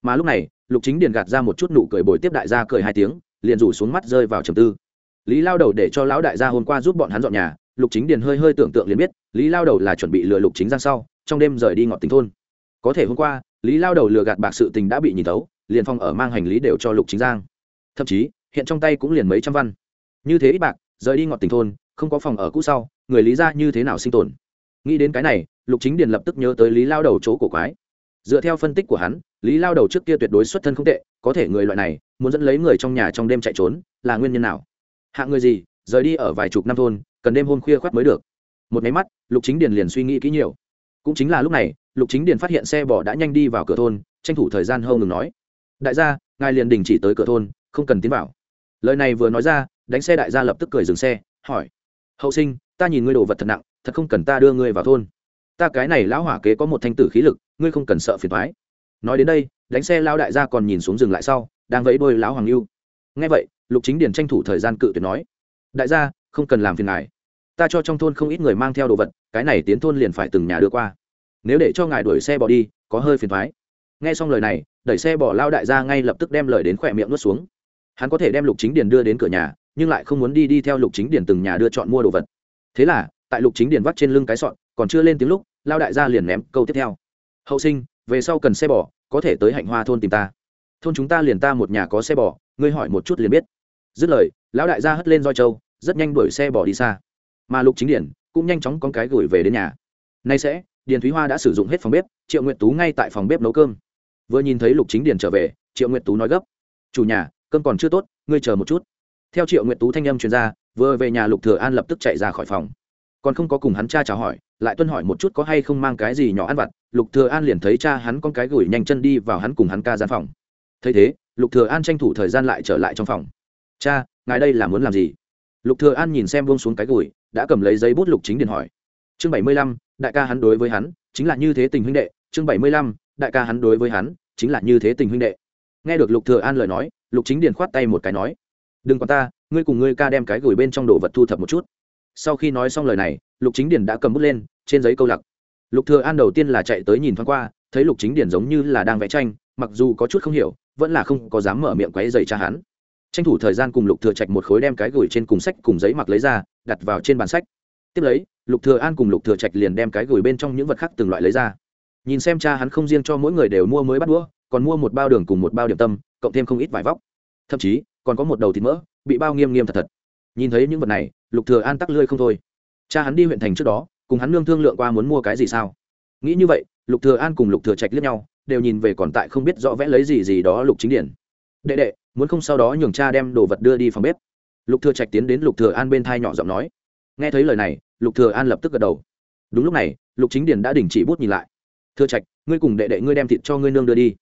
Mà lúc này lục chính điền gạt ra một chút nụ cười bồi tiếp đại gia cười hai tiếng, liền rủ xuống mắt rơi vào trầm tư. Lý lao đầu để cho lão đại gia hôm qua giúp bọn hắn dọn nhà, lục chính điền hơi hơi tưởng tượng liền biết, lý lao đầu là chuẩn bị lừa lục chính giang sau, trong đêm rời đi ngọn tính thôn. Có thể hôm qua, lý lao đầu lừa gạt bạc sự tình đã bị nhìn tấu liền phong ở mang hành lý đều cho lục chính giang. Thậm chí, hiện trong tay cũng liền mấy trăm văn. Như thế ít bạc, rời đi ngọn tình thôn, không có phòng ở cũ sau, người lý ra như thế nào sinh tồn? Nghĩ đến cái này, lục chính điền lập tức nhớ tới lý lao đầu chỗ cổ quái. Dựa theo phân tích của hắn lý lao đầu trước kia tuyệt đối xuất thân không tệ, có thể người loại này, muốn dẫn lấy người trong nhà trong đêm chạy trốn, là nguyên nhân nào? Hạng người gì, rời đi ở vài chục năm thôn, cần đêm hôm khuya khoắt mới được. Một máy mắt, lục chính điền liền suy nghĩ kỹ nhiều. Cũng chính là lúc này, lục chính điền phát hiện xe bò đã nhanh đi vào cửa thôn, tranh thủ thời gian hâu ngừng nói. Đại gia, ngài liền đình chỉ tới cửa thôn, không cần tiến vào. Lời này vừa nói ra, đánh xe đại gia lập tức cười dừng xe, hỏi. Hậu sinh, ta nhìn ngươi đồ vật thật nặng, thật không cần ta đưa ngươi vào thôn. Ta cái này lão hỏa kế có một thanh tử khí lực, ngươi không cần sợ phiền thoái nói đến đây, đánh xe lao đại gia còn nhìn xuống dừng lại sau, đang vẫy đôi lão hoàng lưu ngay vậy, lục chính điền tranh thủ thời gian cự tuyệt nói, đại gia, không cần làm phiền ngài. Ta cho trong thôn không ít người mang theo đồ vật, cái này tiến thôn liền phải từng nhà đưa qua. Nếu để cho ngài đuổi xe bỏ đi, có hơi phiền thoái nghe xong lời này, đẩy xe bỏ lao đại gia ngay lập tức đem lời đến khỏe miệng nuốt xuống. Hắn có thể đem lục chính điền đưa đến cửa nhà, nhưng lại không muốn đi đi theo lục chính điền từng nhà đưa chọn mua đồ vật. Thế là, tại lục chính điền vắt trên lưng cái sọn còn chưa lên tiếng lúc lao đại gia liền ném câu tiếp theo. Hậu sinh về sau cần xe bò, có thể tới hạnh hoa thôn tìm ta. Thôn chúng ta liền ta một nhà có xe bò, ngươi hỏi một chút liền biết. Dứt lời, lão đại gia hất lên roi trâu, rất nhanh đuổi xe bò đi xa. Mà lục chính điển cũng nhanh chóng con cái gửi về đến nhà. Nay sẽ, điền thúy hoa đã sử dụng hết phòng bếp, triệu nguyện tú ngay tại phòng bếp nấu cơm. Vừa nhìn thấy lục chính điển trở về, triệu nguyện tú nói gấp, chủ nhà, cơm còn chưa tốt, ngươi chờ một chút. Theo triệu nguyện tú thanh âm chuyên gia vừa về nhà lục thừa an lập tức chạy ra khỏi phòng còn không có cùng hắn cha chào hỏi, lại tuân hỏi một chút có hay không mang cái gì nhỏ ăn vặt, lục thừa an liền thấy cha hắn con cái gửi nhanh chân đi vào hắn cùng hắn ca gian phòng. Thấy thế, lục thừa an tranh thủ thời gian lại trở lại trong phòng. Cha, ngài đây là muốn làm gì? Lục thừa an nhìn xem buông xuống cái gửi, đã cầm lấy giấy bút lục chính điền hỏi. Chương bảy mươi lăm, đại ca hắn đối với hắn, chính là như thế tình huynh đệ. Chương bảy mươi lăm, đại ca hắn đối với hắn, chính là như thế tình huynh đệ. Nghe được lục thừa an lời nói, lục chính điền khoát tay một cái nói, đừng quan ta, ngươi cùng ngươi ca đem cái gửi bên trong đồ vật thu thập một chút sau khi nói xong lời này, lục chính điền đã cầm bút lên, trên giấy câu lạc. lục thừa an đầu tiên là chạy tới nhìn thoáng qua, thấy lục chính điền giống như là đang vẽ tranh, mặc dù có chút không hiểu, vẫn là không có dám mở miệng quấy giày cha hắn. Tranh thủ thời gian cùng lục thừa trạch một khối đem cái gửi trên cùng sách cùng giấy mặc lấy ra, đặt vào trên bàn sách. Tiếp lấy, lục thừa an cùng lục thừa trạch liền đem cái gửi bên trong những vật khác từng loại lấy ra. Nhìn xem cha hắn không riêng cho mỗi người đều mua mới bắt đũa, còn mua một bao đường cùng một bao điểm tâm, cộng thêm không ít vải vóc. Thậm chí, còn có một đầu thịt mỡ, bị bao nghiêm nghiêm thật thật. Nhìn thấy những vật này lục thừa an tắc lươi không thôi. Cha hắn đi huyện thành trước đó, cùng hắn nương thương lượng qua muốn mua cái gì sao? Nghĩ như vậy, lục thừa an cùng lục thừa trạch liếc nhau, đều nhìn về còn tại không biết rõ vẽ lấy gì gì đó lục chính điển. Đệ đệ, muốn không sau đó nhường cha đem đồ vật đưa đi phòng bếp. Lục thừa trạch tiến đến lục thừa an bên thai nhỏ giọng nói. Nghe thấy lời này, lục thừa an lập tức gật đầu. Đúng lúc này, lục chính điển đã đình chỉ bút nhìn lại. Thừa trạch, ngươi cùng đệ đệ ngươi đem thịt cho ngươi nương đưa đi.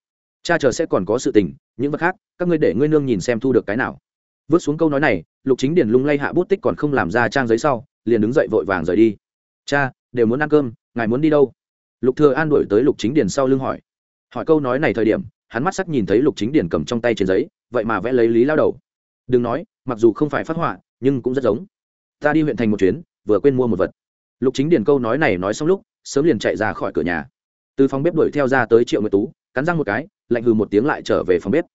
Cha chờ sẽ còn có sự tình, những vật khác, các ngươi để ngươi nương nhìn xem thu được cái nào. Vớt xuống câu nói này lục chính Điền lung lay hạ bút tích còn không làm ra trang giấy sau, liền đứng dậy vội vàng rời đi. Cha, đều muốn ăn cơm, ngài muốn đi đâu? Lục thừa an đuổi tới lục chính Điền sau lưng hỏi. Hỏi câu nói này thời điểm, hắn mắt sắc nhìn thấy lục chính Điền cầm trong tay trên giấy, vậy mà vẽ lấy lý lao đầu. Đừng nói, mặc dù không phải phát họa, nhưng cũng rất giống. Ta đi huyện thành một chuyến, vừa quên mua một vật. Lục chính Điền câu nói này nói xong lúc, sớm liền chạy ra khỏi cửa nhà. Từ phòng bếp đuổi theo ra tới triệu nguyệt tú, cắn răng một cái, lạnh hừ một tiếng lại trở về phòng bếp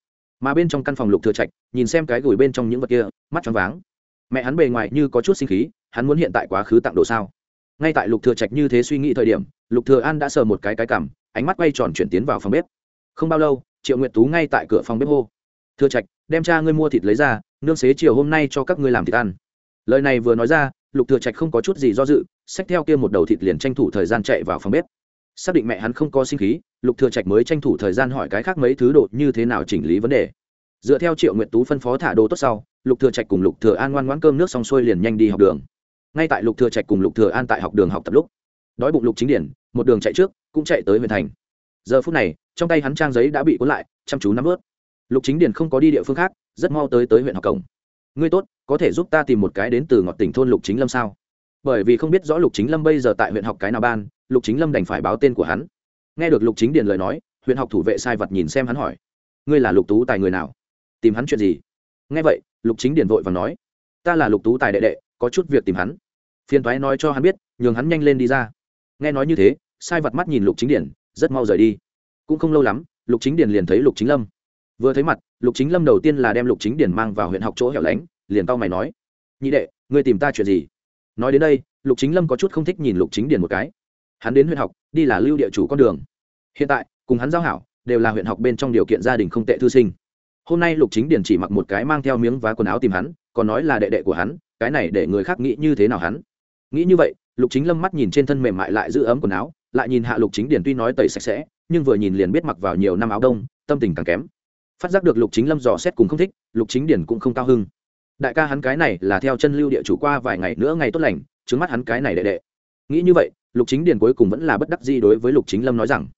mà bên trong căn phòng lục thừa trạch, nhìn xem cái gửi bên trong những vật kia, mắt tròn váng. Mẹ hắn bề ngoài như có chút sinh khí, hắn muốn hiện tại quá khứ tặng đồ sao? Ngay tại lục thừa trạch như thế suy nghĩ thời điểm, lục thừa an đã sờ một cái cái cằm, ánh mắt quay tròn chuyển tiến vào phòng bếp. Không bao lâu, triệu nguyệt tú ngay tại cửa phòng bếp hô. Thừa trạch, đem cha ngươi mua thịt lấy ra, nương xế chiều hôm nay cho các ngươi làm thịt ăn. Lời này vừa nói ra, lục thừa trạch không có chút gì do dự, xách theo kia một đầu thịt liền tranh thủ thời gian chạy vào phòng bếp xác định mẹ hắn không có sinh khí, lục thừa trạch mới tranh thủ thời gian hỏi cái khác mấy thứ đồ như thế nào chỉnh lý vấn đề. Dựa theo triệu nguyện tú phân phó thả đồ tốt sau, lục thừa trạch cùng lục thừa an ngoan ngoãn cơm nước xong xuôi liền nhanh đi học đường. Ngay tại lục thừa trạch cùng lục thừa an tại học đường học tập lúc, đói bụng lục chính điển, một đường chạy trước, cũng chạy tới huyện thành. Giờ phút này, trong tay hắn trang giấy đã bị cuốn lại, chăm chú nắm vớt. Lục chính điển không có đi địa phương khác, rất mau tới tới huyện học cổng. Ngươi tốt, có thể giúp ta tìm một cái đến từ ngọt tỉnh thôn lục chính lâm sao? Bởi vì không biết rõ lục chính lâm bây giờ tại huyện học cái nào ban, lục chính lâm đành phải báo tên của hắn. Nghe được lục chính điền lời nói, huyện học thủ vệ sai vật nhìn xem hắn hỏi, ngươi là lục tú tài người nào? Tìm hắn chuyện gì? Nghe vậy, lục chính điền vội và nói, ta là lục tú tài đệ đệ, có chút việc tìm hắn. Phiền thoái nói cho hắn biết, nhường hắn nhanh lên đi ra. Nghe nói như thế, sai vật mắt nhìn lục chính điền, rất mau rời đi. Cũng không lâu lắm, lục chính điền liền thấy lục chính lâm. Vừa thấy mặt, lục chính lâm đầu tiên là đem lục chính điền mang vào huyện học chỗ hẻo lánh, liền tao mày nói, nhị đệ, ngươi tìm ta chuyện gì? Nói đến đây, lục chính lâm có chút không thích nhìn lục chính điền một cái. Hắn đến huyện học, đi là lưu địa chủ con đường. Hiện tại, cùng hắn giao hảo, đều là huyện học bên trong điều kiện gia đình không tệ thư sinh. Hôm nay lục chính điền chỉ mặc một cái mang theo miếng vá quần áo tìm hắn, còn nói là đệ đệ của hắn, cái này để người khác nghĩ như thế nào hắn? Nghĩ như vậy, lục chính lâm mắt nhìn trên thân mềm mại lại giữ ấm quần áo, lại nhìn hạ lục chính điền tuy nói tẩy sạch sẽ, nhưng vừa nhìn liền biết mặc vào nhiều năm áo đông, tâm tình càng kém. Phát giác được lục chính lâm dò xét cùng không thích, lục chính điền cũng không cao hưng đại ca hắn cái này là theo chân lưu địa chủ qua vài ngày nữa ngày tốt lành, trứng mắt hắn cái này đệ đệ. Nghĩ như vậy, lục chính điển cuối cùng vẫn là bất đắc gì đối với lục chính lâm nói rằng,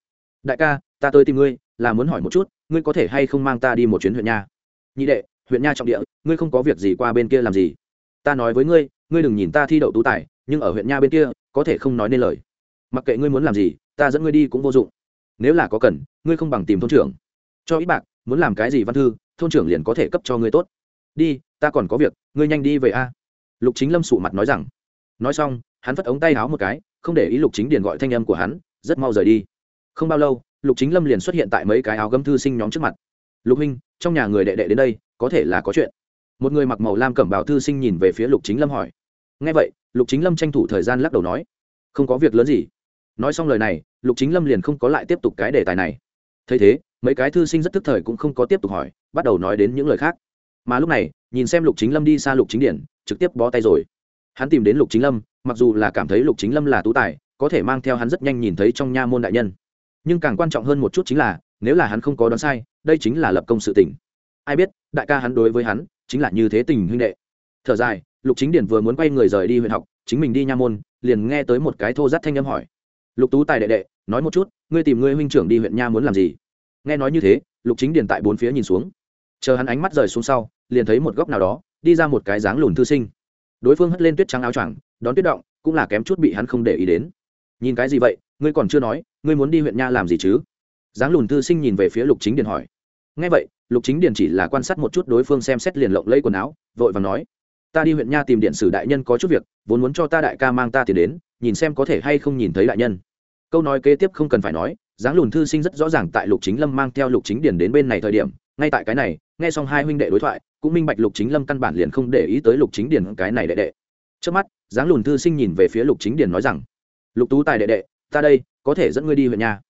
đại ca, ta tới tìm ngươi, là muốn hỏi một chút, ngươi có thể hay không mang ta đi một chuyến huyện nha? Nhị đệ, huyện nha trọng địa, ngươi không có việc gì qua bên kia làm gì? Ta nói với ngươi ngươi đừng nhìn ta thi đậu tú tài, nhưng ở huyện nha bên kia, có thể không nói nên lời. Mặc kệ ngươi muốn làm gì, ta dẫn ngươi đi cũng vô dụng. Nếu là có cần, ngươi không bằng tìm thôn trưởng. Cho ít bạc, muốn làm cái gì văn thư, thôn trưởng liền có thể cấp cho ngươi tốt. Đi ta còn có việc, ngươi nhanh đi về a. Lục chính lâm sụ mặt nói rằng. Nói xong, hắn phất ống tay háo một cái, không để ý lục chính điền gọi thanh âm của hắn, rất mau rời đi. Không bao lâu, lục chính lâm liền xuất hiện tại mấy cái áo gấm thư sinh nhóm trước mặt. Lục huynh, trong nhà người đệ đệ đến đây, có thể là có chuyện. Một người mặc màu lam cẩm bào thư sinh nhìn về phía lục chính lâm hỏi. Ngay vậy, lục chính lâm tranh thủ thời gian lắc đầu nói. Không có việc lớn gì. Nói xong lời này, lục chính lâm liền không có lại tiếp tục cái đề tài này. Thấy thế, mấy cái thư sinh rất tức thời cũng không có tiếp tục hỏi, bắt đầu nói đến những lời khác mà lúc này, nhìn xem lục chính lâm đi xa lục chính điển, trực tiếp bó tay rồi. Hắn tìm đến lục chính lâm, mặc dù là cảm thấy lục chính lâm là tú tài, có thể mang theo hắn rất nhanh nhìn thấy trong nha môn đại nhân. Nhưng càng quan trọng hơn một chút chính là, nếu là hắn không có đoán sai, đây chính là lập công sự tỉnh ai biết, đại ca hắn đối với hắn, chính là như thế tình huynh đệ. Thở dài, lục chính điển vừa muốn quay người rời đi huyện học, chính mình đi nha môn, liền nghe tới một cái thô giắt thanh âm hỏi. Lục tú tài đệ đệ, nói một chút, ngươi tìm ngươi huynh trưởng đi huyện nha muốn làm gì? Nghe nói như thế, lục chính điển tại bốn phía nhìn xuống chờ hắn ánh mắt rời xuống sau, liền thấy một góc nào đó, đi ra một cái dáng lùn thư sinh. Đối phương hất lên tuyết trắng áo choàng, đón tuyết động, cũng là kém chút bị hắn không để ý đến. Nhìn cái gì vậy? Ngươi còn chưa nói, ngươi muốn đi huyện nha làm gì chứ? Dáng lùn thư sinh nhìn về phía lục chính điền hỏi. Ngay vậy, lục chính điền chỉ là quan sát một chút đối phương xem xét liền lộng lấy quần áo, vội và nói. Ta đi huyện nha tìm điện sử đại nhân có chút việc, vốn muốn cho ta đại ca mang ta tiền đến, nhìn xem có thể hay không nhìn thấy đại nhân. Câu nói kế tiếp không cần phải nói, dáng lùn thư sinh rất rõ ràng tại lục chính lâm mang theo lục chính điền đến bên này thời điểm, ngay tại cái này nghe xong hai huynh đệ đối thoại, cũng minh bạch lục chính lâm căn bản liền không để ý tới lục chính điền cái này đệ đệ. Trước mắt dáng lùn thư sinh nhìn về phía lục chính điền nói rằng, lục tú tài đệ đệ, ta đây, có thể dẫn ngươi đi huyện nhà.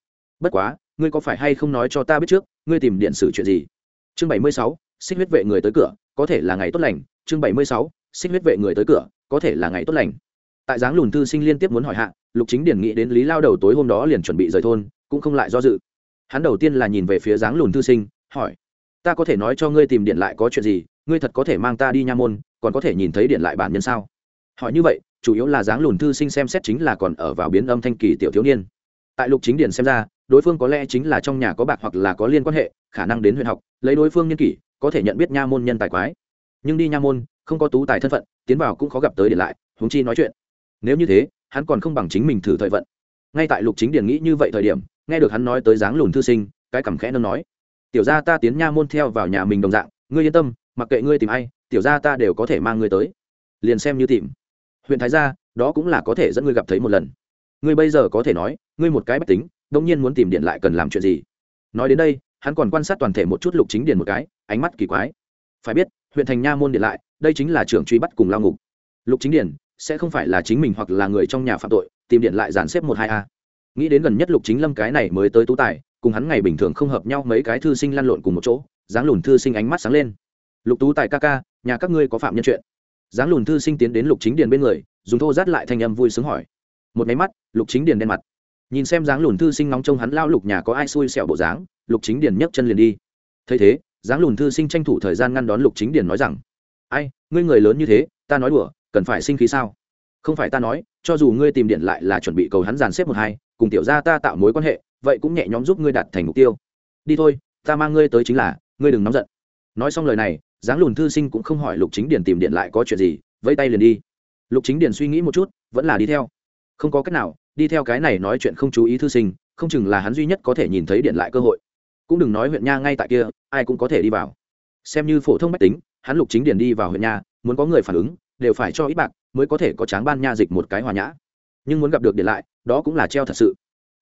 Bất quá, ngươi có phải hay không nói cho ta biết trước, ngươi tìm điện sử chuyện gì? Chương bảy mươi sáu, xích huyết vệ người tới cửa, có thể là ngày tốt lành. Chương bảy mươi sáu, xích huyết vệ người tới cửa, có thể là ngày tốt lành. Tại dáng lùn thư sinh liên tiếp muốn hỏi hạ, lục chính điển nghĩ đến lý lao đầu tối hôm đó liền chuẩn bị rời thôn, cũng không lại do dự. Hắn đầu tiên là nhìn về phía dáng lùn thư sinh, hỏi ta có thể nói cho ngươi tìm điện lại có chuyện gì, ngươi thật có thể mang ta đi nha môn, còn có thể nhìn thấy điện lại bản nhân sao? Hỏi như vậy, chủ yếu là dáng lùn thư sinh xem xét chính là còn ở vào biến âm thanh kỳ tiểu thiếu niên. Tại lục chính điển xem ra, đối phương có lẽ chính là trong nhà có bạc hoặc là có liên quan hệ, khả năng đến huyện học, lấy đối phương nhân kỷ, có thể nhận biết nha môn nhân tài quái. Nhưng đi nha môn, không có tú tài thân phận, tiến vào cũng khó gặp tới điện lại, huống chi nói chuyện. Nếu như thế, hắn còn không bằng chính mình thử thời vận. Ngay tại lục chính điển nghĩ như vậy thời điểm, nghe được hắn nói tới dáng lùn thư sinh, cái cằm khẽ nâng nói tiểu gia ta tiến nha môn theo vào nhà mình đồng dạng, ngươi yên tâm, mặc kệ ngươi tìm ai, tiểu gia ta đều có thể mang ngươi tới. Liền xem như tìm. Huyện thái gia, đó cũng là có thể dẫn ngươi gặp thấy một lần. Ngươi bây giờ có thể nói, ngươi một cái bách tính đông nhiên muốn tìm điện lại cần làm chuyện gì? Nói đến đây, hắn còn quan sát toàn thể một chút lục chính điện một cái, ánh mắt kỳ quái. Phải biết, huyện thành nha môn điện lại, đây chính là trưởng truy bắt cùng lao ngục. Lục chính điện sẽ không phải là chính mình hoặc là người trong nhà phạm tội, tìm điện lại dàn xếp một hai a. Nghĩ đến gần nhất lục chính lâm cái này mới tới tú tài cùng hắn ngày bình thường không hợp nhau, mấy cái thư sinh lăn lộn cùng một chỗ, dáng lùn thư sinh ánh mắt sáng lên. Lục tú tại ca ca, nhà các ngươi có phạm nhân chuyện? Dáng lùn thư sinh tiến đến lục chính điền bên người, dùng thô rát lại thanh âm vui sướng hỏi. Một máy mắt, lục chính điền đen mặt. Nhìn xem dáng lùn thư sinh nóng trông hắn lao lục nhà có ai xui xẻo bộ dáng, lục chính điền nhấc chân liền đi. Thấy thế, dáng lùn thư sinh tranh thủ thời gian ngăn đón lục chính điền nói rằng, ai, ngươi người lớn như thế, ta nói đùa, cần phải sinh khí sao? Không phải ta nói, cho dù ngươi tìm điện lại là chuẩn bị cầu hắn dàn xếp một hai, cùng tiểu gia ta tạo mối quan hệ vậy cũng nhẹ nhõm giúp ngươi đạt thành mục tiêu. Đi thôi, ta mang ngươi tới chính là, ngươi đừng nóng giận. Nói xong lời này, dáng lùn thư sinh cũng không hỏi lục chính điền tìm điện lại có chuyện gì, vẫy tay liền đi. Lục chính điền suy nghĩ một chút, vẫn là đi theo. Không có cách nào, đi theo cái này nói chuyện không chú ý thư sinh, không chừng là hắn duy nhất có thể nhìn thấy điện lại cơ hội. Cũng đừng nói huyện nha ngay tại kia, ai cũng có thể đi vào. Xem như phổ thông mách tính, hắn lục chính điền đi vào huyện nha, muốn có người phản ứng, đều phải cho ít bạc, mới có thể có tráng ban nha dịch một cái hòa nhã. Nhưng muốn gặp được điện lại, đó cũng là treo thật sự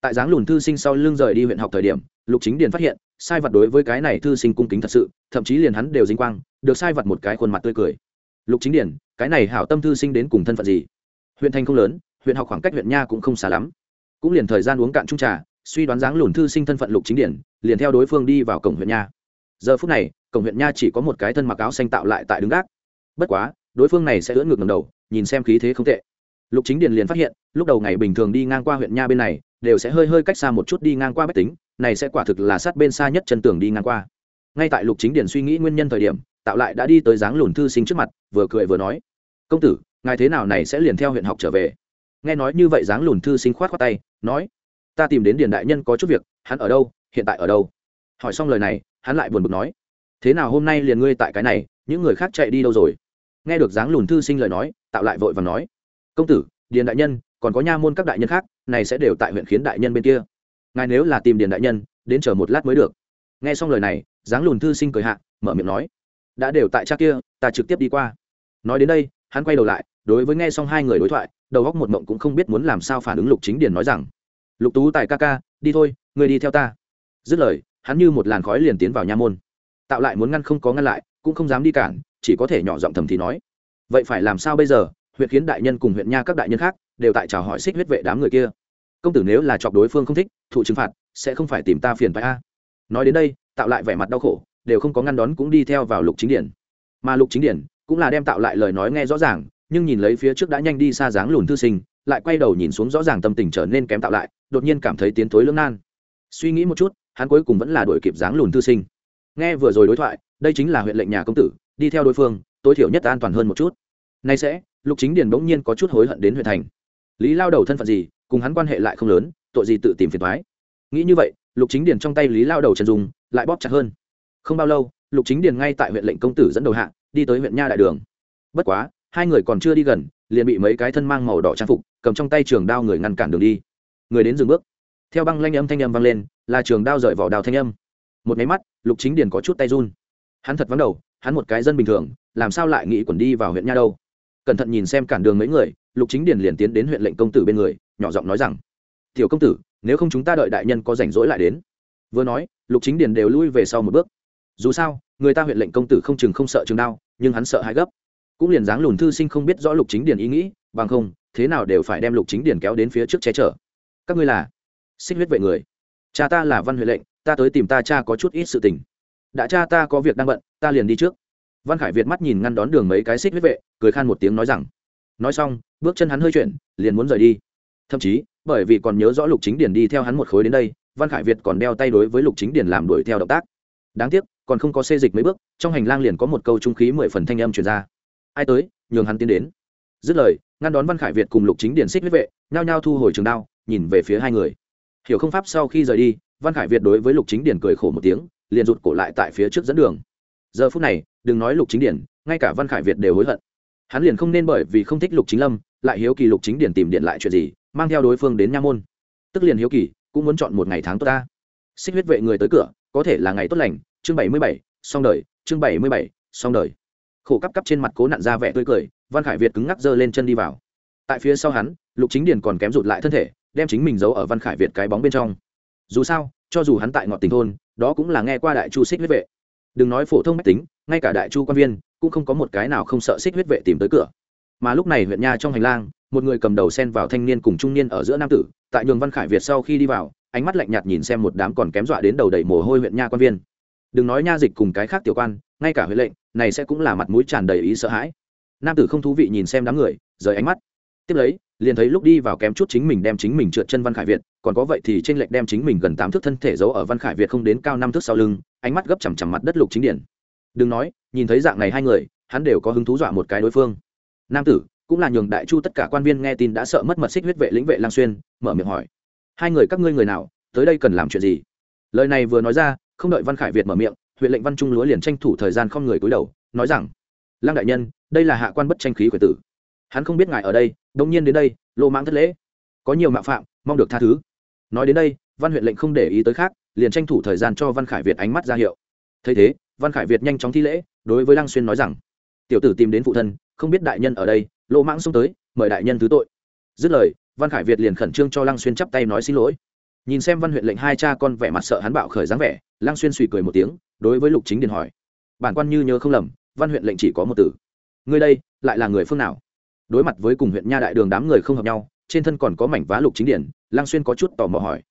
tại dáng lùn thư sinh sau lưng rời đi huyện học thời điểm, lục chính điền phát hiện, sai vật đối với cái này thư sinh cung kính thật sự, thậm chí liền hắn đều dính quang, được sai vật một cái khuôn mặt tươi cười. Lục chính điền, cái này hảo tâm thư sinh đến cùng thân phận gì? Huyện thành không lớn, huyện học khoảng cách huyện nha cũng không xa lắm. Cũng liền thời gian uống cạn trung trà, suy đoán dáng lùn thư sinh thân phận lục chính điển liền theo đối phương đi vào cổng huyện nha. Giờ phút này, cổng huyện nha chỉ có một cái thân mặc áo xanh tạo lại tại đứng gác. Bất quá, đối phương này sẽ lưỡn ngược ngầm đầu, nhìn xem khí thế không tệ. Lục chính điền liền phát hiện, lúc đầu ngày bình thường đi ngang qua huyện nha bên này đều sẽ hơi hơi cách xa một chút đi ngang qua bách tính, này sẽ quả thực là sát bên xa nhất chân tường đi ngang qua. Ngay tại lục chính điền suy nghĩ nguyên nhân thời điểm, tạo lại đã đi tới dáng lùn thư sinh trước mặt, vừa cười vừa nói, công tử, ngài thế nào này sẽ liền theo huyện học trở về? Nghe nói như vậy dáng lùn thư sinh khoát khoát tay, nói, ta tìm đến điền đại nhân có chút việc, hắn ở đâu, hiện tại ở đâu? Hỏi xong lời này, hắn lại buồn bực nói, thế nào hôm nay liền ngươi tại cái này, những người khác chạy đi đâu rồi? Nghe được dáng lùn thư sinh lời nói, tạo lại vội và nói, công tử, điền đại nhân, còn có nha môn các đại nhân khác này sẽ đều tại huyện khiến đại nhân bên kia. Ngài nếu là tìm điền đại nhân, đến chờ một lát mới được. Nghe xong lời này dáng lùn thư sinh cười hạ, mở miệng nói, đã đều tại cha kia, ta trực tiếp đi qua. Nói đến đây, hắn quay đầu lại, đối với nghe xong hai người đối thoại, đầu góc một mộng cũng không biết muốn làm sao phản ứng lục chính điền nói rằng, lục tú tài ca ca, đi thôi người đi theo ta. Dứt lời, hắn như một làn khói liền tiến vào nha môn. Tạo lại muốn ngăn không có ngăn lại, cũng không dám đi cản, chỉ có thể nhỏ giọng thầm thì nói, vậy phải làm sao bây giờ? Huyện khiến đại nhân cùng huyện nha các đại nhân khác đều tại chào hỏi xích huyết vệ đám người kia công tử nếu là chọc đối phương không thích, thụ trừng phạt, sẽ không phải tìm ta phiền phải a. Nói đến đây, tạo lại vẻ mặt đau khổ, đều không có ngăn đón cũng đi theo vào lục chính điển. Mà lục chính điển cũng là đem tạo lại lời nói nghe rõ ràng, nhưng nhìn lấy phía trước đã nhanh đi xa dáng lùn thư sinh, lại quay đầu nhìn xuống rõ ràng tâm tình trở nên kém tạo lại, đột nhiên cảm thấy tiến thối lưỡng nan. Suy nghĩ một chút, hắn cuối cùng vẫn là đuổi kịp dáng lùn thư sinh. Nghe vừa rồi đối thoại, đây chính là huyện lệnh nhà công tử, đi theo đối phương, tối thiểu nhất an toàn hơn một chút. Nay sẽ, lục chính điền bỗng nhiên có chút hối hận đến huyện thành. Lý lao đầu thân phận gì cùng hắn quan hệ lại không lớn, tội gì tự tìm phiền thoái nghĩ như vậy, lục chính điền trong tay lý lao đầu trần dùng lại bóp chặt hơn. Không bao lâu, lục chính điền ngay tại huyện lệnh công tử dẫn đầu hạ, đi tới huyện nha đại đường. Bất quá, hai người còn chưa đi gần, liền bị mấy cái thân mang màu đỏ trang phục, cầm trong tay trường đao người ngăn cản đường đi. Người đến dừng bước. Theo băng lanh âm thanh âm vang lên, là trường đao rời vỏ đào thanh âm. Một máy mắt, lục chính điền có chút tay run. Hắn thật vắng đầu, hắn một cái dân bình thường, làm sao lại nghĩ quẩn đi vào huyện nha đâu? Cẩn thận nhìn xem cản đường mấy người, lục chính điền liền tiến đến huyện lệnh công tử bên người nhỏ giọng nói rằng, tiểu công tử, nếu không chúng ta đợi đại nhân có rảnh rỗi lại đến. Vừa nói, lục chính điền đều lui về sau một bước. Dù sao, người ta huyện lệnh công tử không chừng không sợ trường đao, nhưng hắn sợ hai gấp. Cũng liền dáng lùn thư sinh không biết rõ lục chính điền ý nghĩ, bằng không, thế nào đều phải đem lục chính điền kéo đến phía trước che chở. Các ngươi là xích huyết vệ người. Cha ta là văn huệ lệnh, ta tới tìm ta cha có chút ít sự tình. Đã cha ta có việc đang bận, ta liền đi trước. Văn khải việt mắt nhìn ngăn đón đường mấy cái xích huyết vệ, cười khan một tiếng nói rằng, nói xong, bước chân hắn hơi chuyển, liền muốn rời đi thậm chí, bởi vì còn nhớ rõ lục chính điền đi theo hắn một khối đến đây, văn khải việt còn đeo tay đối với lục chính điền làm đuổi theo động tác. Đáng tiếc, còn không có xê dịch mấy bước, trong hành lang liền có một câu trung khí mười phần thanh âm truyền ra. Ai tới, nhường hắn tiến đến. Dứt lời, ngăn đón văn khải việt cùng lục chính điển xích huyết vệ, nhao nhao thu hồi trường đao, nhìn về phía hai người. Hiểu không pháp sau khi rời đi, văn khải việt đối với lục chính điển cười khổ một tiếng, liền rụt cổ lại tại phía trước dẫn đường. Giờ phút này, đừng nói lục chính điển ngay cả văn khải việt đều hối hận. Hắn liền không nên bởi vì không thích lục chính lâm, lại hiếu kỳ lục chính điển tìm điện lại chuyện gì mang theo đối phương đến nha môn. Tức liền hiếu kỳ, cũng muốn chọn một ngày tháng tốt ta. Xích huyết vệ người tới cửa, có thể là ngày tốt lành, chương bảy mươi bảy, xong đời, chương bảy mươi bảy, xong đời. Khổ cắp cắp trên mặt cố nặn ra vẻ tươi cười, văn khải việt cứng ngắc giơ lên chân đi vào. Tại phía sau hắn, lục chính điền còn kém rụt lại thân thể, đem chính mình giấu ở văn khải việt cái bóng bên trong. Dù sao, cho dù hắn tại ngọn tình thôn, đó cũng là nghe qua đại chu xích huyết vệ. Đừng nói phổ thông mách tính, ngay cả đại chu quan viên, cũng không có một cái nào không sợ xích huyết vệ tìm tới cửa. Mà lúc này huyện nha trong hành lang một người cầm đầu sen vào thanh niên cùng trung niên ở giữa nam tử, tại nhường văn khải việt sau khi đi vào, ánh mắt lạnh nhạt nhìn xem một đám còn kém dọa đến đầu đầy mồ hôi huyện nha quan viên. Đừng nói nha dịch cùng cái khác tiểu quan, ngay cả huệ lệnh, này sẽ cũng là mặt mũi tràn đầy ý sợ hãi. Nam tử không thú vị nhìn xem đám người, rời ánh mắt. Tiếp lấy, liền thấy lúc đi vào kém chút chính mình đem chính mình trượt chân văn khải việt, còn có vậy thì trên lệch đem chính mình gần tám thước thân thể giấu ở văn khải việt không đến cao năm thước sau lưng, ánh mắt gấp chằm chằm mặt đất lục chính điển. Đừng nói, nhìn thấy dạng này hai người, hắn đều có hứng thú dọa một cái đối phương. Nam tử cũng là nhường đại chu tất cả quan viên nghe tin đã sợ mất mật xích huyết vệ lĩnh vệ lang xuyên, mở miệng hỏi, hai người các ngươi người nào, tới đây cần làm chuyện gì? Lời này vừa nói ra, không đợi văn khải việt mở miệng, huyện lệnh văn trung lúa liền tranh thủ thời gian không người cúi đầu, nói rằng, lang đại nhân, đây là hạ quan bất tranh khí quyền tử. Hắn không biết ngài ở đây đông nhiên đến đây, lô mãng thất lễ. Có nhiều mạo phạm, mong được tha thứ. Nói đến đây, văn huyện lệnh không để ý tới khác, liền tranh thủ thời gian cho văn khải việt ánh mắt ra hiệu. Thấy thế, văn khải việt nhanh chóng thi lễ, đối với lăng xuyên nói rằng, tiểu tử tìm đến phụ thân, không biết đại nhân ở đây lỗ mãng xông tới, mời đại nhân thứ tội. Dứt lời, văn khải việt liền khẩn trương cho lăng xuyên chắp tay nói xin lỗi. Nhìn xem văn huyện lệnh hai cha con vẻ mặt sợ hắn bạo khởi dáng vẻ, lăng xuyên suy cười một tiếng, đối với lục chính điền hỏi. Bản quan như nhớ không lầm, văn huyện lệnh chỉ có một tử. Ngươi đây, lại là người phương nào? Đối mặt với cùng huyện nha đại đường đám người không hợp nhau, trên thân còn có mảnh vá lục chính điển lăng xuyên có chút tò mò hỏi.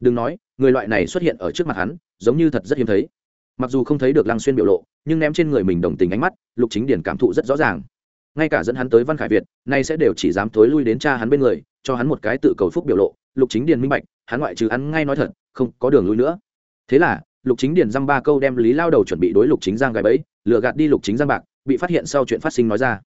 Đừng nói, người loại này xuất hiện ở trước mặt hắn, giống như thật rất hiếm thấy. Mặc dù không thấy được lăng xuyên biểu lộ, nhưng ném trên người mình đồng tình ánh mắt, lục chính điển cảm thụ rất rõ ràng ngay cả dẫn hắn tới văn khải việt, nay sẽ đều chỉ dám thối lui đến cha hắn bên người, cho hắn một cái tự cầu phúc biểu lộ. Lục chính điền minh bạch, hắn ngoại trừ hắn ngay nói thật, không có đường lui nữa. Thế là, lục chính điền dăm ba câu đem lý lao đầu chuẩn bị đối lục chính giang gài bẫy, lừa gạt đi lục chính giang bạc, bị phát hiện sau chuyện phát sinh nói ra.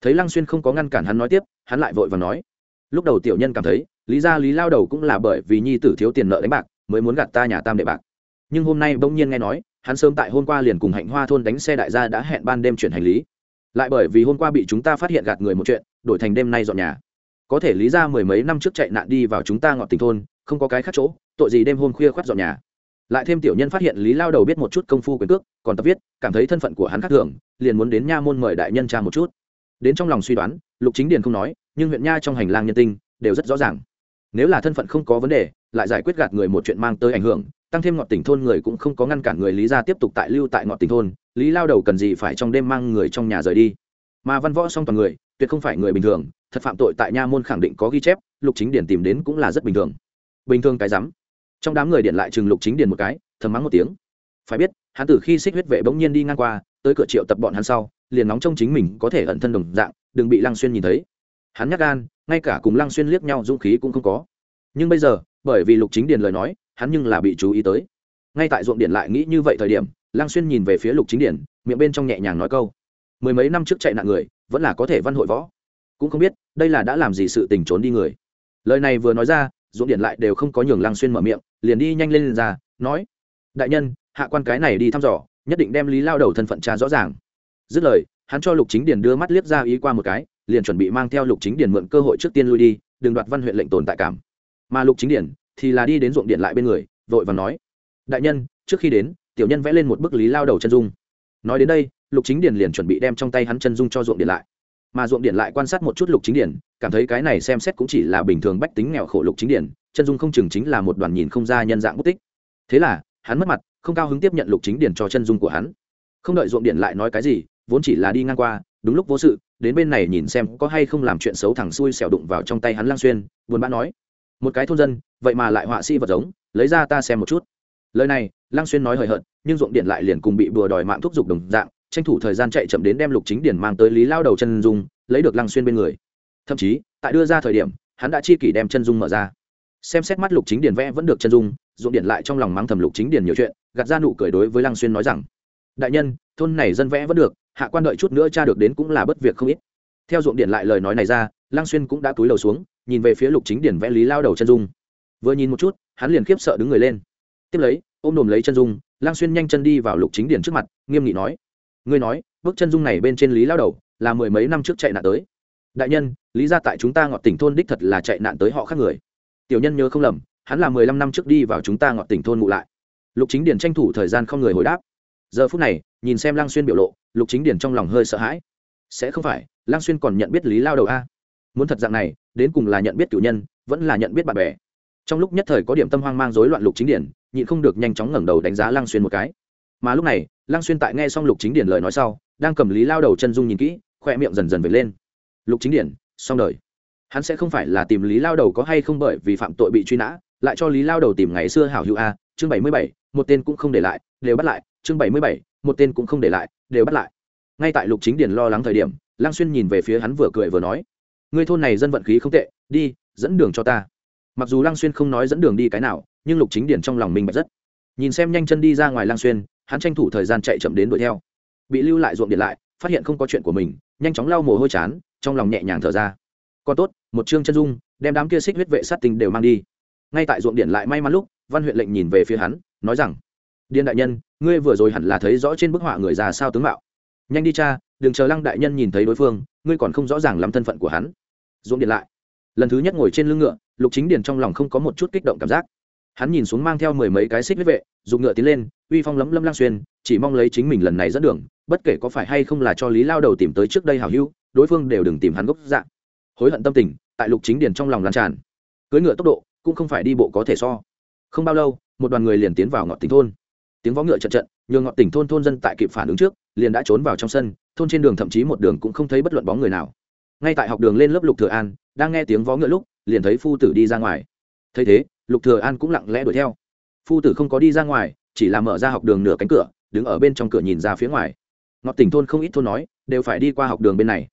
Thấy lăng xuyên không có ngăn cản hắn nói tiếp, hắn lại vội và nói. Lúc đầu tiểu nhân cảm thấy, lý ra lý lao đầu cũng là bởi vì nhi tử thiếu tiền nợ đánh bạc, mới muốn gạt ta nhà tam đệ bạc. Nhưng hôm nay bỗng nhiên nghe nói, hắn sớm tại hôm qua liền cùng hạnh hoa thôn đánh xe đại gia đã hẹn ban đêm chuyển hành lý lại bởi vì hôm qua bị chúng ta phát hiện gạt người một chuyện, đổi thành đêm nay dọn nhà. Có thể lý ra mười mấy năm trước chạy nạn đi vào chúng ta ngọt tình thôn, không có cái khác chỗ, tội gì đêm hôm khuya khoắt dọn nhà. Lại thêm tiểu nhân phát hiện lý lao đầu biết một chút công phu quyền cước, còn tập viết, cảm thấy thân phận của hắn khác thường, liền muốn đến nha môn mời đại nhân cha một chút. Đến trong lòng suy đoán, lục chính điền không nói, nhưng huyện nha trong hành lang nhân tinh đều rất rõ ràng. Nếu là thân phận không có vấn đề, lại giải quyết gạt người một chuyện mang tới ảnh hưởng, tăng thêm ngọn tỉnh thôn người cũng không có ngăn cản người lý ra tiếp tục tại lưu tại ngọn tỉnh thôn lý lao đầu cần gì phải trong đêm mang người trong nhà rời đi. Mà văn võ song toàn người, tuyệt không phải người bình thường, thật phạm tội tại nha môn khẳng định có ghi chép, lục chính điển tìm đến cũng là rất bình thường. Bình thường cái rắm. Trong đám người điện lại chừng lục chính điển một cái, thầm mắng một tiếng. Phải biết, hắn từ khi xích huyết vệ bỗng nhiên đi ngang qua, tới cửa triệu tập bọn hắn sau, liền nóng trong chính mình có thể ẩn thân đồng dạng, đừng bị lăng xuyên nhìn thấy. Hắn nhắc gan, ngay cả cùng lăng xuyên liếc nhau dũng khí cũng không có. Nhưng bây giờ, bởi vì lục chính điền lời nói, hắn nhưng là bị chú ý tới. Ngay tại ruộng điện lại nghĩ như vậy thời điểm Lang xuyên nhìn về phía lục chính điển miệng bên trong nhẹ nhàng nói câu mười mấy năm trước chạy nạn người vẫn là có thể văn hội võ. Cũng không biết đây là đã làm gì sự tình trốn đi người. Lời này vừa nói ra dũng điện lại đều không có nhường Lang xuyên mở miệng liền đi nhanh lên, lên ra nói đại nhân hạ quan cái này đi thăm dò nhất định đem lý lao đầu thân phận cha rõ ràng. Dứt lời hắn cho lục chính điền đưa mắt liếc ra ý qua một cái liền chuẩn bị mang theo lục chính điền mượn cơ hội trước tiên lui đi đừng đoạt văn huyện lệnh tồn tại cảm. Mà lục chính điền thì là đi đến ruộng điện lại bên người vội và nói đại nhân trước khi đến tiểu nhân vẽ lên một bức lý lao đầu chân dung. Nói đến đây, lục chính điền liền chuẩn bị đem trong tay hắn chân dung cho ruộng điện lại. Mà ruộng điện lại quan sát một chút lục chính điền, cảm thấy cái này xem xét cũng chỉ là bình thường bách tính nghèo khổ lục chính điền, chân dung không chừng chính là một đoàn nhìn không ra nhân dạng bút tích. Thế là, hắn mất mặt, không cao hứng tiếp nhận lục chính điền cho chân dung của hắn. Không đợi ruộng điện lại nói cái gì, vốn chỉ là đi ngang qua, đúng lúc vô sự, đến bên này nhìn xem có hay không làm chuyện xấu thẳng xuôi xẻo đụng vào trong tay hắn lang xuyên, buồn bã nói, một cái thôn dân, vậy mà lại họa sĩ vật giống, lấy ra ta xem một chút lời này lang xuyên nói hời hợt, nhưng ruộng điện lại liền cùng bị bừa đòi mạng thúc giục đồng dạng, tranh thủ thời gian chạy chậm đến đem lục chính điển mang tới lý lao đầu chân dung, lấy được lang xuyên bên người. Thậm chí, tại đưa ra thời điểm, hắn đã chi kỷ đem chân dung mở ra. Xem xét mắt lục chính điển vẽ vẫn được chân dung, ruộng điện lại trong lòng mắng thầm lục chính điển nhiều chuyện, gạt ra nụ cười đối với lang xuyên nói rằng, đại nhân, thôn này dân vẽ vẫn được, hạ quan đợi chút nữa cha được đến cũng là bất việc không ít. Theo ruộng điện lại lời nói này ra lang xuyên cũng đã túi đầu xuống, nhìn về phía lục chính điển vẽ lý lao đầu chân dung. Vừa nhìn một chút, hắn liền khiếp sợ đứng người lên tiếp lấy, ôm đồm lấy chân dung, lang xuyên nhanh chân đi vào lục chính điển trước mặt, nghiêm nghị nói, ngươi nói bức chân dung này bên trên lý lao đầu là mười mấy năm trước chạy nạn tới. Đại nhân, lý ra tại chúng ta ngọt tỉnh thôn đích thật là chạy nạn tới họ khác người. Tiểu nhân nhớ không lầm, hắn là mười lăm năm trước đi vào chúng ta ngọt tỉnh thôn ngụ lại. Lục chính điển tranh thủ thời gian không người hồi đáp. Giờ phút này, nhìn xem lang xuyên biểu lộ, lục chính điển trong lòng hơi sợ hãi. Sẽ không phải, lang xuyên còn nhận biết lý lao đầu a? Muốn thật dạng này, đến cùng là nhận biết cử nhân, vẫn là nhận biết bạn bè trong lúc nhất thời có điểm tâm hoang mang rối loạn lục chính điển, nhịn không được nhanh chóng ngẩng đầu đánh giá lang xuyên một cái. Mà lúc này lang xuyên tại nghe xong lục chính điển lời nói sau, đang cầm lý lao đầu chân dung nhìn kỹ, khoe miệng dần dần vệt lên. Lục chính điển, xong đời. Hắn sẽ không phải là tìm lý lao đầu có hay không bởi vì phạm tội bị truy nã, lại cho lý lao đầu tìm ngày xưa hảo hữu a, chương bảy mươi bảy, một tên cũng không để lại, đều bắt lại, chương bảy mươi bảy, một tên cũng không để lại, đều bắt lại. Ngay tại lục chính điền lo lắng thời điểm, lăng xuyên nhìn về phía hắn vừa cười vừa nói người thôn này dân vận khí không tệ, đi, dẫn đường cho ta mặc dù lăng xuyên không nói dẫn đường đi cái nào, nhưng lục chính điển trong lòng mình bạch rất. Nhìn xem nhanh chân đi ra ngoài lăng xuyên, hắn tranh thủ thời gian chạy chậm đến đuổi theo. Bị lưu lại ruộng điện lại, phát hiện không có chuyện của mình, nhanh chóng lau mồ hôi chán, trong lòng nhẹ nhàng thở ra. Còn tốt, một chương chân dung, đem đám kia xích huyết vệ sát tình đều mang đi. Ngay tại ruộng điện lại may mắn lúc, văn huyện lệnh nhìn về phía hắn, nói rằng Điện đại nhân, ngươi vừa rồi hẳn là thấy rõ trên bức họa người già sao tướng mạo. Nhanh đi cha, đừng chờ lăng đại nhân nhìn thấy đối phương, ngươi còn không rõ ràng lắm thân phận của hắn. Ruộng điện lại lần thứ nhất ngồi trên lưng ngựa, lục chính điền trong lòng không có một chút kích động cảm giác. Hắn nhìn xuống mang theo mười mấy cái xích huyết vệ, dùng ngựa tiến lên, uy phong lấm lâm lang xuyên, chỉ mong lấy chính mình lần này dẫn đường, bất kể có phải hay không là cho lý lao đầu tìm tới trước đây hào hữu, đối phương đều đừng tìm hắn gốc dạng. Hối hận tâm tình, tại lục chính điền trong lòng lan tràn. Cưới ngựa tốc độ, cũng không phải đi bộ có thể so. Không bao lâu, một đoàn người liền tiến vào ngọn tỉnh thôn. Tiếng vó ngựa trận trận nhường ngọn tỉnh thôn thôn dân tại kịp phản ứng trước, liền đã trốn vào trong sân, thôn trên đường thậm chí một đường cũng không thấy bất luận bóng người nào. Ngay tại học đường lên lớp lục thừa an đang nghe tiếng vó ngựa lúc, liền thấy phu tử đi ra ngoài. Thấy thế, lục thừa an cũng lặng lẽ đuổi theo. Phu tử không có đi ra ngoài, chỉ là mở ra học đường nửa cánh cửa, đứng ở bên trong cửa nhìn ra phía ngoài. Ngọt tỉnh thôn không ít thôn nói, đều phải đi qua học đường bên này.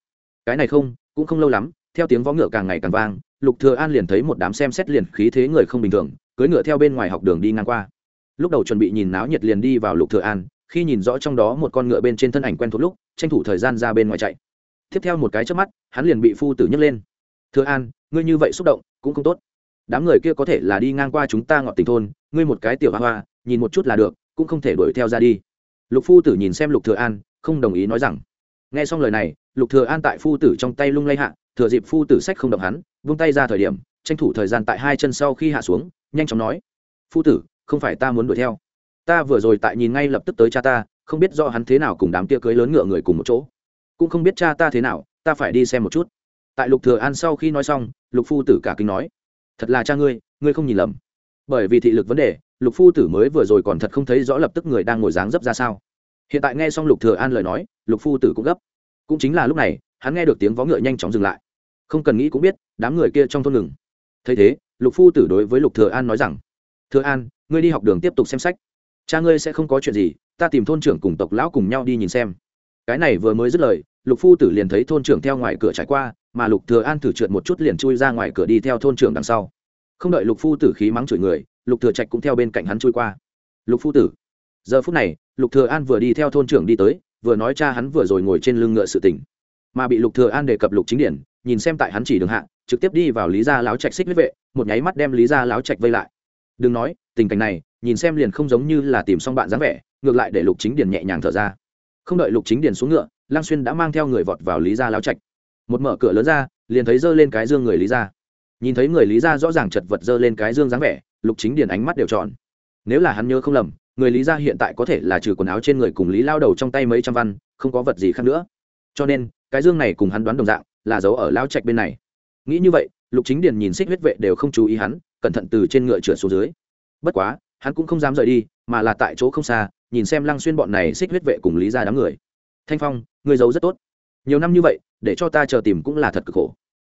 Cái này không, cũng không lâu lắm, theo tiếng vó ngựa càng ngày càng vang, lục thừa an liền thấy một đám xem xét liền khí thế người không bình thường, cưỡi ngựa theo bên ngoài học đường đi ngang qua. Lúc đầu chuẩn bị nhìn náo nhiệt liền đi vào lục thừa an, khi nhìn rõ trong đó một con ngựa bên trên thân ảnh quen thuộc lúc, tranh thủ thời gian ra bên ngoài chạy. Tiếp theo một cái chớp mắt, hắn liền bị phu tử nhấc lên thừa an, ngươi như vậy xúc động, cũng không tốt. Đám người kia có thể là đi ngang qua chúng ta ngọt tình thôn, ngươi một cái tiểu hoa hoa, nhìn một chút là được, cũng không thể đuổi theo ra đi. Lục phu tử nhìn xem lục thừa an, không đồng ý nói rằng. Nghe xong lời này, lục thừa an tại phu tử trong tay lung lay hạ, thừa dịp phu tử sách không động hắn, vung tay ra thời điểm, tranh thủ thời gian tại hai chân sau khi hạ xuống, nhanh chóng nói. Phu tử, không phải ta muốn đuổi theo. Ta vừa rồi tại nhìn ngay lập tức tới cha ta, không biết do hắn thế nào cùng đám kia cưới lớn ngựa người cùng một chỗ. Cũng không biết cha ta thế nào, ta phải đi xem một chút tại lục thừa an sau khi nói xong, lục phu tử cả kinh nói, thật là cha ngươi ngươi không nhìn lầm. Bởi vì thị lực vấn đề, lục phu tử mới vừa rồi còn thật không thấy rõ lập tức người đang ngồi dáng dấp ra sao. Hiện tại nghe xong lục thừa an lời nói, lục phu tử cũng gấp. Cũng chính là lúc này, hắn nghe được tiếng vó ngựa nhanh chóng dừng lại. Không cần nghĩ cũng biết, đám người kia trong thôn ngừng. Thấy thế, lục phu tử đối với lục thừa an nói rằng, thừa an, ngươi đi học đường tiếp tục xem sách. Cha ngươi sẽ không có chuyện gì, ta tìm thôn trưởng cùng tộc lão cùng nhau đi nhìn xem. Cái này vừa mới dứt lời, lục phu tử liền thấy thôn trưởng theo ngoài cửa trải qua mà lục thừa an thử trượt một chút liền chui ra ngoài cửa đi theo thôn trưởng đằng sau. Không đợi lục phu tử khí mắng chửi người, lục thừa trạch cũng theo bên cạnh hắn chui qua. Lục phu tử, giờ phút này, lục thừa an vừa đi theo thôn trưởng đi tới, vừa nói cha hắn vừa rồi ngồi trên lưng ngựa sự tình. Mà bị lục thừa an đề cập lục chính điển, nhìn xem tại hắn chỉ đường hạ, trực tiếp đi vào lý gia láo trạch xích huyết vệ, một nháy mắt đem lý gia láo trạch vây lại. Đừng nói, tình cảnh này, nhìn xem liền không giống như là tìm xong bạn dáng vẻ, ngược lại để lục chính điển nhẹ nhàng thở ra. Không đợi lục chính điển xuống ngựa lang xuyên đã mang theo người vọt vào lý gia láo trạch một mở cửa lớn ra, liền thấy giơ lên cái dương người lý gia. Nhìn thấy người lý gia rõ ràng chật vật giơ lên cái dương dáng vẻ, lục chính Điền ánh mắt đều tròn. Nếu là hắn nhớ không lầm, người lý gia hiện tại có thể là trừ quần áo trên người cùng lý lao đầu trong tay mấy trăm văn, không có vật gì khác nữa. Cho nên, cái dương này cùng hắn đoán đồng dạng, là giấu ở lao trạch bên này. Nghĩ như vậy, lục chính điền nhìn xích huyết vệ đều không chú ý hắn, cẩn thận từ trên ngựa trượt xuống dưới. Bất quá, hắn cũng không dám rời đi, mà là tại chỗ không xa, nhìn xem lăng xuyên bọn này xích huyết vệ cùng lý ra đám người. Thanh phong, người giấu rất tốt. Nhiều năm như vậy để cho ta chờ tìm cũng là thật cực khổ.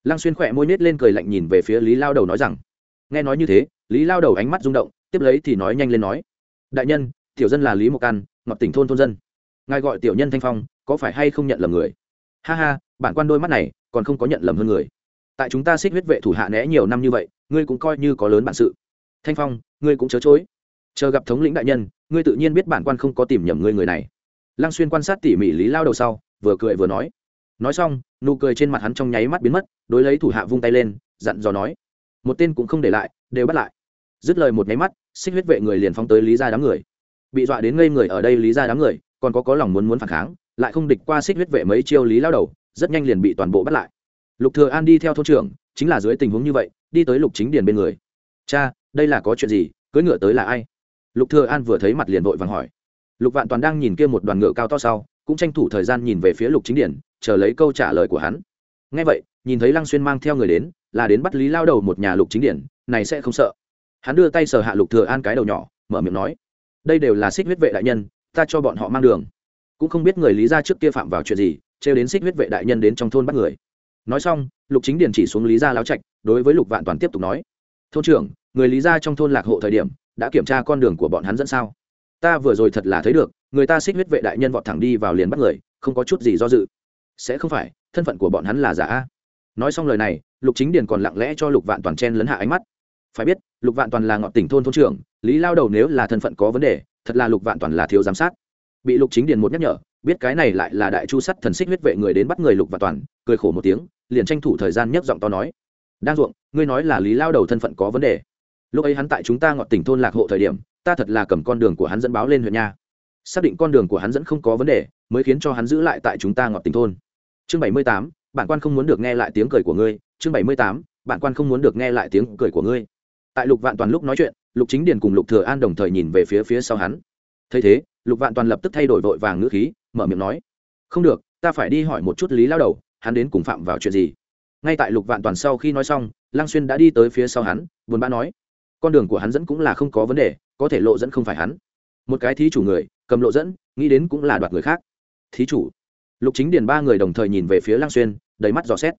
Lăng xuyên khỏe môi nết lên cười lạnh nhìn về phía lý lao đầu nói rằng, nghe nói như thế, lý lao đầu ánh mắt rung động, tiếp lấy thì nói nhanh lên nói, đại nhân, tiểu dân là lý mộc căn ngọc tỉnh thôn thôn dân. Ngài gọi tiểu nhân thanh phong, có phải hay không nhận lầm người? Ha ha, bản quan đôi mắt này, còn không có nhận lầm hơn người. Tại chúng ta xích huyết vệ thủ hạ né nhiều năm như vậy, ngươi cũng coi như có lớn bản sự. Thanh phong, ngươi cũng chớ chối. Chờ gặp thống lĩnh đại nhân, ngươi tự nhiên biết bản quan không có tìm nhầm ngươi người này. Lăng xuyên quan sát tỉ mỉ lý lao đầu sau, vừa cười vừa nói nói xong, nụ cười trên mặt hắn trong nháy mắt biến mất, đối lấy thủ hạ vung tay lên, dặn dò nói, một tên cũng không để lại, đều bắt lại. Dứt lời một nháy mắt, xích huyết vệ người liền phóng tới lý ra đám người. Bị dọa đến ngây người ở đây lý ra đám người, còn có có lòng muốn muốn phản kháng, lại không địch qua xích huyết vệ mấy chiêu lý lao đầu, rất nhanh liền bị toàn bộ bắt lại. Lục thừa an đi theo thôn trưởng, chính là dưới tình huống như vậy, đi tới lục chính điền bên người. Cha, đây là có chuyện gì, cưỡi ngựa tới là ai? Lục thừa an vừa thấy mặt liền vội vàng hỏi. Lục vạn toàn đang nhìn kia một đoàn ngựa cao to sau, cũng tranh thủ thời gian nhìn về phía lục chính điền chờ lấy câu trả lời của hắn. Nghe vậy, nhìn thấy lăng xuyên mang theo người đến, là đến bắt lý lao đầu một nhà lục chính điển này sẽ không sợ. Hắn đưa tay sờ hạ lục thừa an cái đầu nhỏ, mở miệng nói, đây đều là xích huyết vệ đại nhân, ta cho bọn họ mang đường. Cũng không biết người lý gia trước kia phạm vào chuyện gì, trêu đến xích huyết vệ đại nhân đến trong thôn bắt người. Nói xong, lục chính điền chỉ xuống lý gia láo trạch, đối với lục vạn toàn tiếp tục nói, thôn trưởng, người lý gia trong thôn lạc hộ thời điểm, đã kiểm tra con đường của bọn hắn dẫn sao? Ta vừa rồi thật là thấy được, người ta xích huyết vệ đại nhân vọt thẳng đi vào liền bắt người, không có chút gì do dự sẽ không phải, thân phận của bọn hắn là giả a. Nói xong lời này, lục chính điền còn lặng lẽ cho lục vạn toàn chen lấn hạ ánh mắt. Phải biết, lục vạn toàn là ngọn tỉnh thôn thôn trưởng, lý lao đầu nếu là thân phận có vấn đề, thật là lục vạn toàn là thiếu giám sát. Bị lục chính điền một nhắc nhở, biết cái này lại là đại chu sắt thần xích huyết vệ người đến bắt người lục vạn toàn, cười khổ một tiếng, liền tranh thủ thời gian nhấc giọng to nói. Đang ruộng, ngươi nói là lý lao đầu thân phận có vấn đề. Lúc ấy hắn tại chúng ta ngọn tỉnh thôn lạc hộ thời điểm, ta thật là cầm con đường của hắn dẫn báo lên huyện nha. Xác định con đường của hắn dẫn không có vấn đề, mới khiến cho hắn giữ lại tại chúng ta ngọn tỉnh thôn chương bảy mươi tám bản quan không muốn được nghe lại tiếng cười của ngươi. Chương bảy mươi tám bản quan không muốn được nghe lại tiếng cười của ngươi. Tại lục vạn toàn lúc nói chuyện, lục chính điền cùng lục thừa an đồng thời nhìn về phía phía sau hắn. Thấy thế, lục vạn toàn lập tức thay đổi vội vàng ngữ khí, mở miệng nói, không được, ta phải đi hỏi một chút lý lao đầu, hắn đến cùng phạm vào chuyện gì? Ngay tại lục vạn toàn sau khi nói xong, lăng xuyên đã đi tới phía sau hắn, buồn bã nói, con đường của hắn dẫn cũng là không có vấn đề, có thể lộ dẫn không phải hắn. Một cái thí chủ người, cầm lộ dẫn, nghĩ đến cũng là đoạt người khác. Thí chủ? Lục chính điền ba người đồng thời nhìn về phía lăng xuyên, đầy mắt dò xét.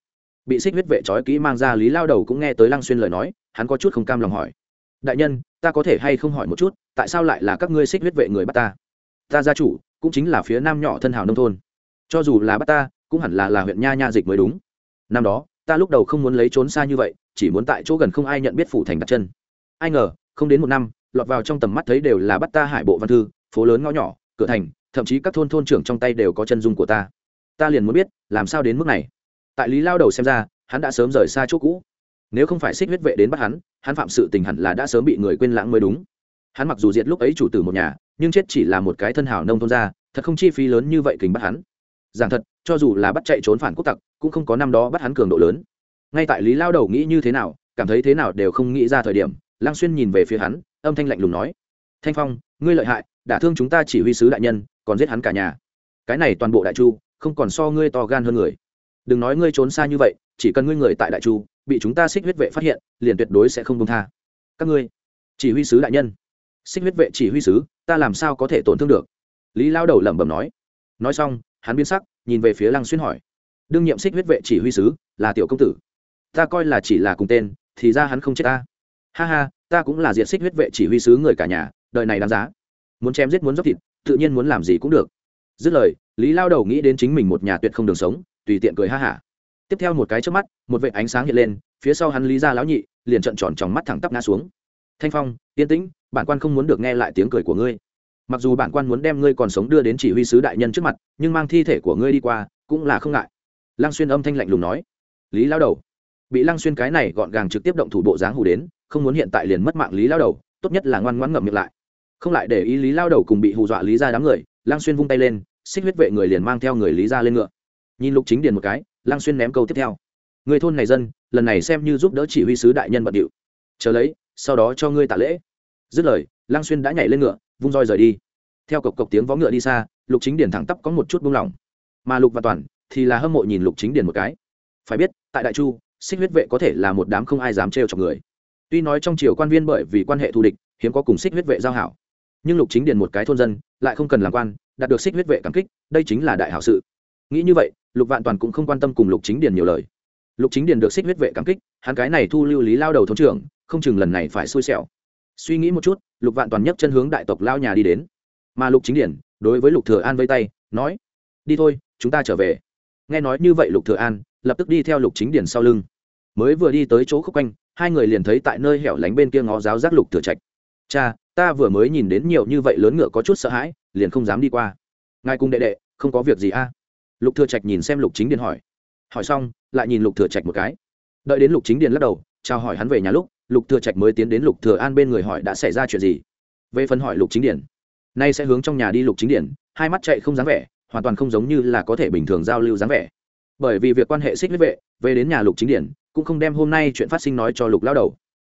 Bị xích huyết vệ trói kỹ mang ra lý lao đầu cũng nghe tới lăng xuyên lời nói, hắn có chút không cam lòng hỏi. Đại nhân, ta có thể hay không hỏi một chút, tại sao lại là các ngươi xích huyết vệ người bắt ta? Ta gia chủ, cũng chính là phía nam nhỏ thân hào nông thôn. Cho dù là bắt ta, cũng hẳn là là huyện nha nha dịch mới đúng. Năm đó, ta lúc đầu không muốn lấy trốn xa như vậy, chỉ muốn tại chỗ gần không ai nhận biết phủ thành đặt chân. Ai ngờ, không đến một năm, lọt vào trong tầm mắt thấy đều là bắt ta hải bộ văn thư, phố lớn ngõ nhỏ, cửa thành thậm chí các thôn thôn trưởng trong tay đều có chân dung của ta. Ta liền muốn biết, làm sao đến mức này? Tại lý lao đầu xem ra, hắn đã sớm rời xa chỗ cũ. Nếu không phải xích huyết vệ đến bắt hắn hắn phạm sự tình hẳn là đã sớm bị người quên lãng mới đúng. Hắn mặc dù diệt lúc ấy chủ tử một nhà, nhưng chết chỉ là một cái thân hảo nông thôn ra thật không chi phí lớn như vậy kình bắt hắn. Giảng thật, cho dù là bắt chạy trốn phản quốc tặc, cũng không có năm đó bắt hắn cường độ lớn. Ngay tại lý lao đầu nghĩ như thế nào, cảm thấy thế nào đều không nghĩ ra thời điểm Lang xuyên nhìn về phía hắn, âm thanh lạnh lùng nói, thanh phong, ngươi lợi hại đã thương chúng ta chỉ huy sứ đại nhân còn giết hắn cả nhà. Cái này toàn bộ đại chu, không còn so ngươi to gan hơn người. Đừng nói ngươi trốn xa như vậy, chỉ cần ngươi người tại đại chu, bị chúng ta xích huyết vệ phát hiện, liền tuyệt đối sẽ không công tha. Các ngươi, chỉ huy sứ đại nhân. Xích huyết vệ chỉ huy sứ, ta làm sao có thể tổn thương được? Lý lao đầu lẩm bẩm nói. Nói xong, hắn biến sắc, nhìn về phía lăng xuyên hỏi. Đương nhiệm xích huyết vệ chỉ huy sứ là tiểu công tử. Ta coi là chỉ là cùng tên, thì ra hắn không chết ta. Ha ha, ta cũng là diện xích huyết vệ chỉ huy sứ người cả nhà, đời này đáng giá. Muốn chém giết muốn dốc thịt tự nhiên muốn làm gì cũng được. Dứt lời, lý lao đầu nghĩ đến chính mình một nhà tuyệt không đường sống, tùy tiện cười ha hả. Tiếp theo một cái trước mắt, một vệ ánh sáng hiện lên, phía sau hắn lý ra lão nhị liền trận tròn tròng mắt thẳng tắp ngã xuống. Thanh phong, yên tĩnh, bản quan không muốn được nghe lại tiếng cười của ngươi. Mặc dù bản quan muốn đem ngươi còn sống đưa đến chỉ huy sứ đại nhân trước mặt, nhưng mang thi thể của ngươi đi qua, cũng là không ngại. Lăng xuyên âm thanh lạnh lùng nói. Lý lao đầu. Bị lăng xuyên cái này gọn gàng trực tiếp động thủ bộ dáng hù đến, không muốn hiện tại liền mất mạng lý lao đầu, tốt nhất là ngoan ngoãn ngậm miệng lại không lại để ý lý lao đầu cùng bị hù dọa lý ra đám người Lang xuyên vung tay lên, xích huyết vệ người liền mang theo người lý ra lên ngựa. Nhìn lục chính điền một cái Lang xuyên ném câu tiếp theo. Người thôn này dân, lần này xem như giúp đỡ chỉ huy sứ đại nhân bận điệu. Chờ lấy, sau đó cho ngươi tạ lễ. Dứt lời Lang xuyên đã nhảy lên ngựa, vung roi rời đi. Theo cộc cộc tiếng vó ngựa đi xa, lục chính điền thẳng tắp có một chút buông lỏng. Mà lục và toàn thì là hâm mộ nhìn lục chính điền một cái. Phải biết, tại đại chu, xích huyết vệ có thể là một đám không ai dám trêu chọc người. Tuy nói trong triều quan viên bởi vì quan hệ thù địch, hiếm có cùng xích huyết vệ giao hảo nhưng lục chính điền một cái thôn dân, lại không cần làm quan, đạt được xích huyết vệ cảm kích, đây chính là đại hảo sự. Nghĩ như vậy, lục vạn toàn cũng không quan tâm cùng lục chính điền nhiều lời. Lục chính điền được xích huyết vệ cảm kích, hắn cái này thu lưu lý lao đầu thôn trưởng, không chừng lần này phải xui xẻo. Suy nghĩ một chút, lục vạn toàn nhấc chân hướng đại tộc lao nhà đi đến. Mà lục chính điển đối với lục thừa an vây tay, nói, đi thôi, chúng ta trở về. Nghe nói như vậy lục thừa an, lập tức đi theo lục chính điển sau lưng. Mới vừa đi tới chỗ khúc quanh, hai người liền thấy tại nơi hẻo lánh bên kia ngó giáo giác lục thừa trạch. Cha ta vừa mới nhìn đến nhiều như vậy lớn ngựa có chút sợ hãi, liền không dám đi qua. Ngài cùng đệ đệ, không có việc gì a lục thừa trạch nhìn xem lục chính điền hỏi. Hỏi xong, lại nhìn lục thừa trạch một cái. Đợi đến lục chính điền lắc đầu, chào hỏi hắn về nhà lúc, lục thừa trạch mới tiến đến lục thừa an bên người hỏi đã xảy ra chuyện gì. Về phần hỏi lục chính điển nay sẽ hướng trong nhà đi lục chính điển hai mắt chạy không dáng vẻ, hoàn toàn không giống như là có thể bình thường giao lưu dáng vẻ. Bởi vì việc quan hệ xích huyết vệ, về đến nhà lục chính điển cũng không đem hôm nay chuyện phát sinh nói cho lục lao đầu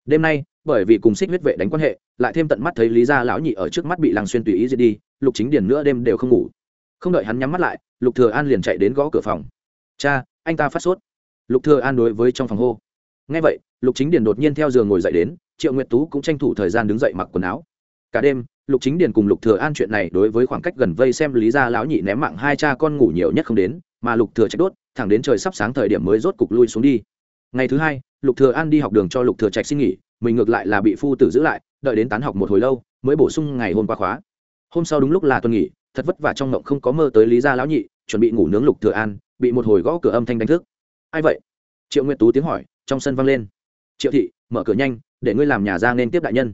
đêm nay, bởi vì cùng xích huyết vệ đánh quan hệ, lại thêm tận mắt thấy lý gia lão nhị ở trước mắt bị lăng xuyên tùy ý giết đi, lục chính Điền nữa đêm đều không ngủ. Không đợi hắn nhắm mắt lại, lục thừa an liền chạy đến gõ cửa phòng. Cha, anh ta phát sốt. Lục thừa an đối với trong phòng hô. Nghe vậy, lục chính Điền đột nhiên theo giường ngồi dậy đến, triệu nguyệt tú cũng tranh thủ thời gian đứng dậy mặc quần áo. Cả đêm, lục chính Điền cùng lục thừa an chuyện này đối với khoảng cách gần vây xem lý gia lão nhị ném mạng hai cha con ngủ nhiều nhất không đến, mà lục thừa trách đốt, thẳng đến trời sắp sáng thời điểm mới rốt cục lui xuống đi. Ngày thứ hai lục thừa an đi học đường cho lục thừa trạch xin nghỉ, mình ngược lại là bị phu tử giữ lại, đợi đến tán học một hồi lâu, mới bổ sung ngày hôm qua khóa. Hôm sau đúng lúc là tuần nghỉ, thật vất vả trong ngộng không có mơ tới lý gia lão nhị, chuẩn bị ngủ nướng lục thừa an, bị một hồi gõ cửa âm thanh đánh thức. Ai vậy? Triệu nguyệt tú tiếng hỏi, trong sân vang lên. Triệu thị, mở cửa nhanh, để ngươi làm nhà ra nên tiếp đại nhân.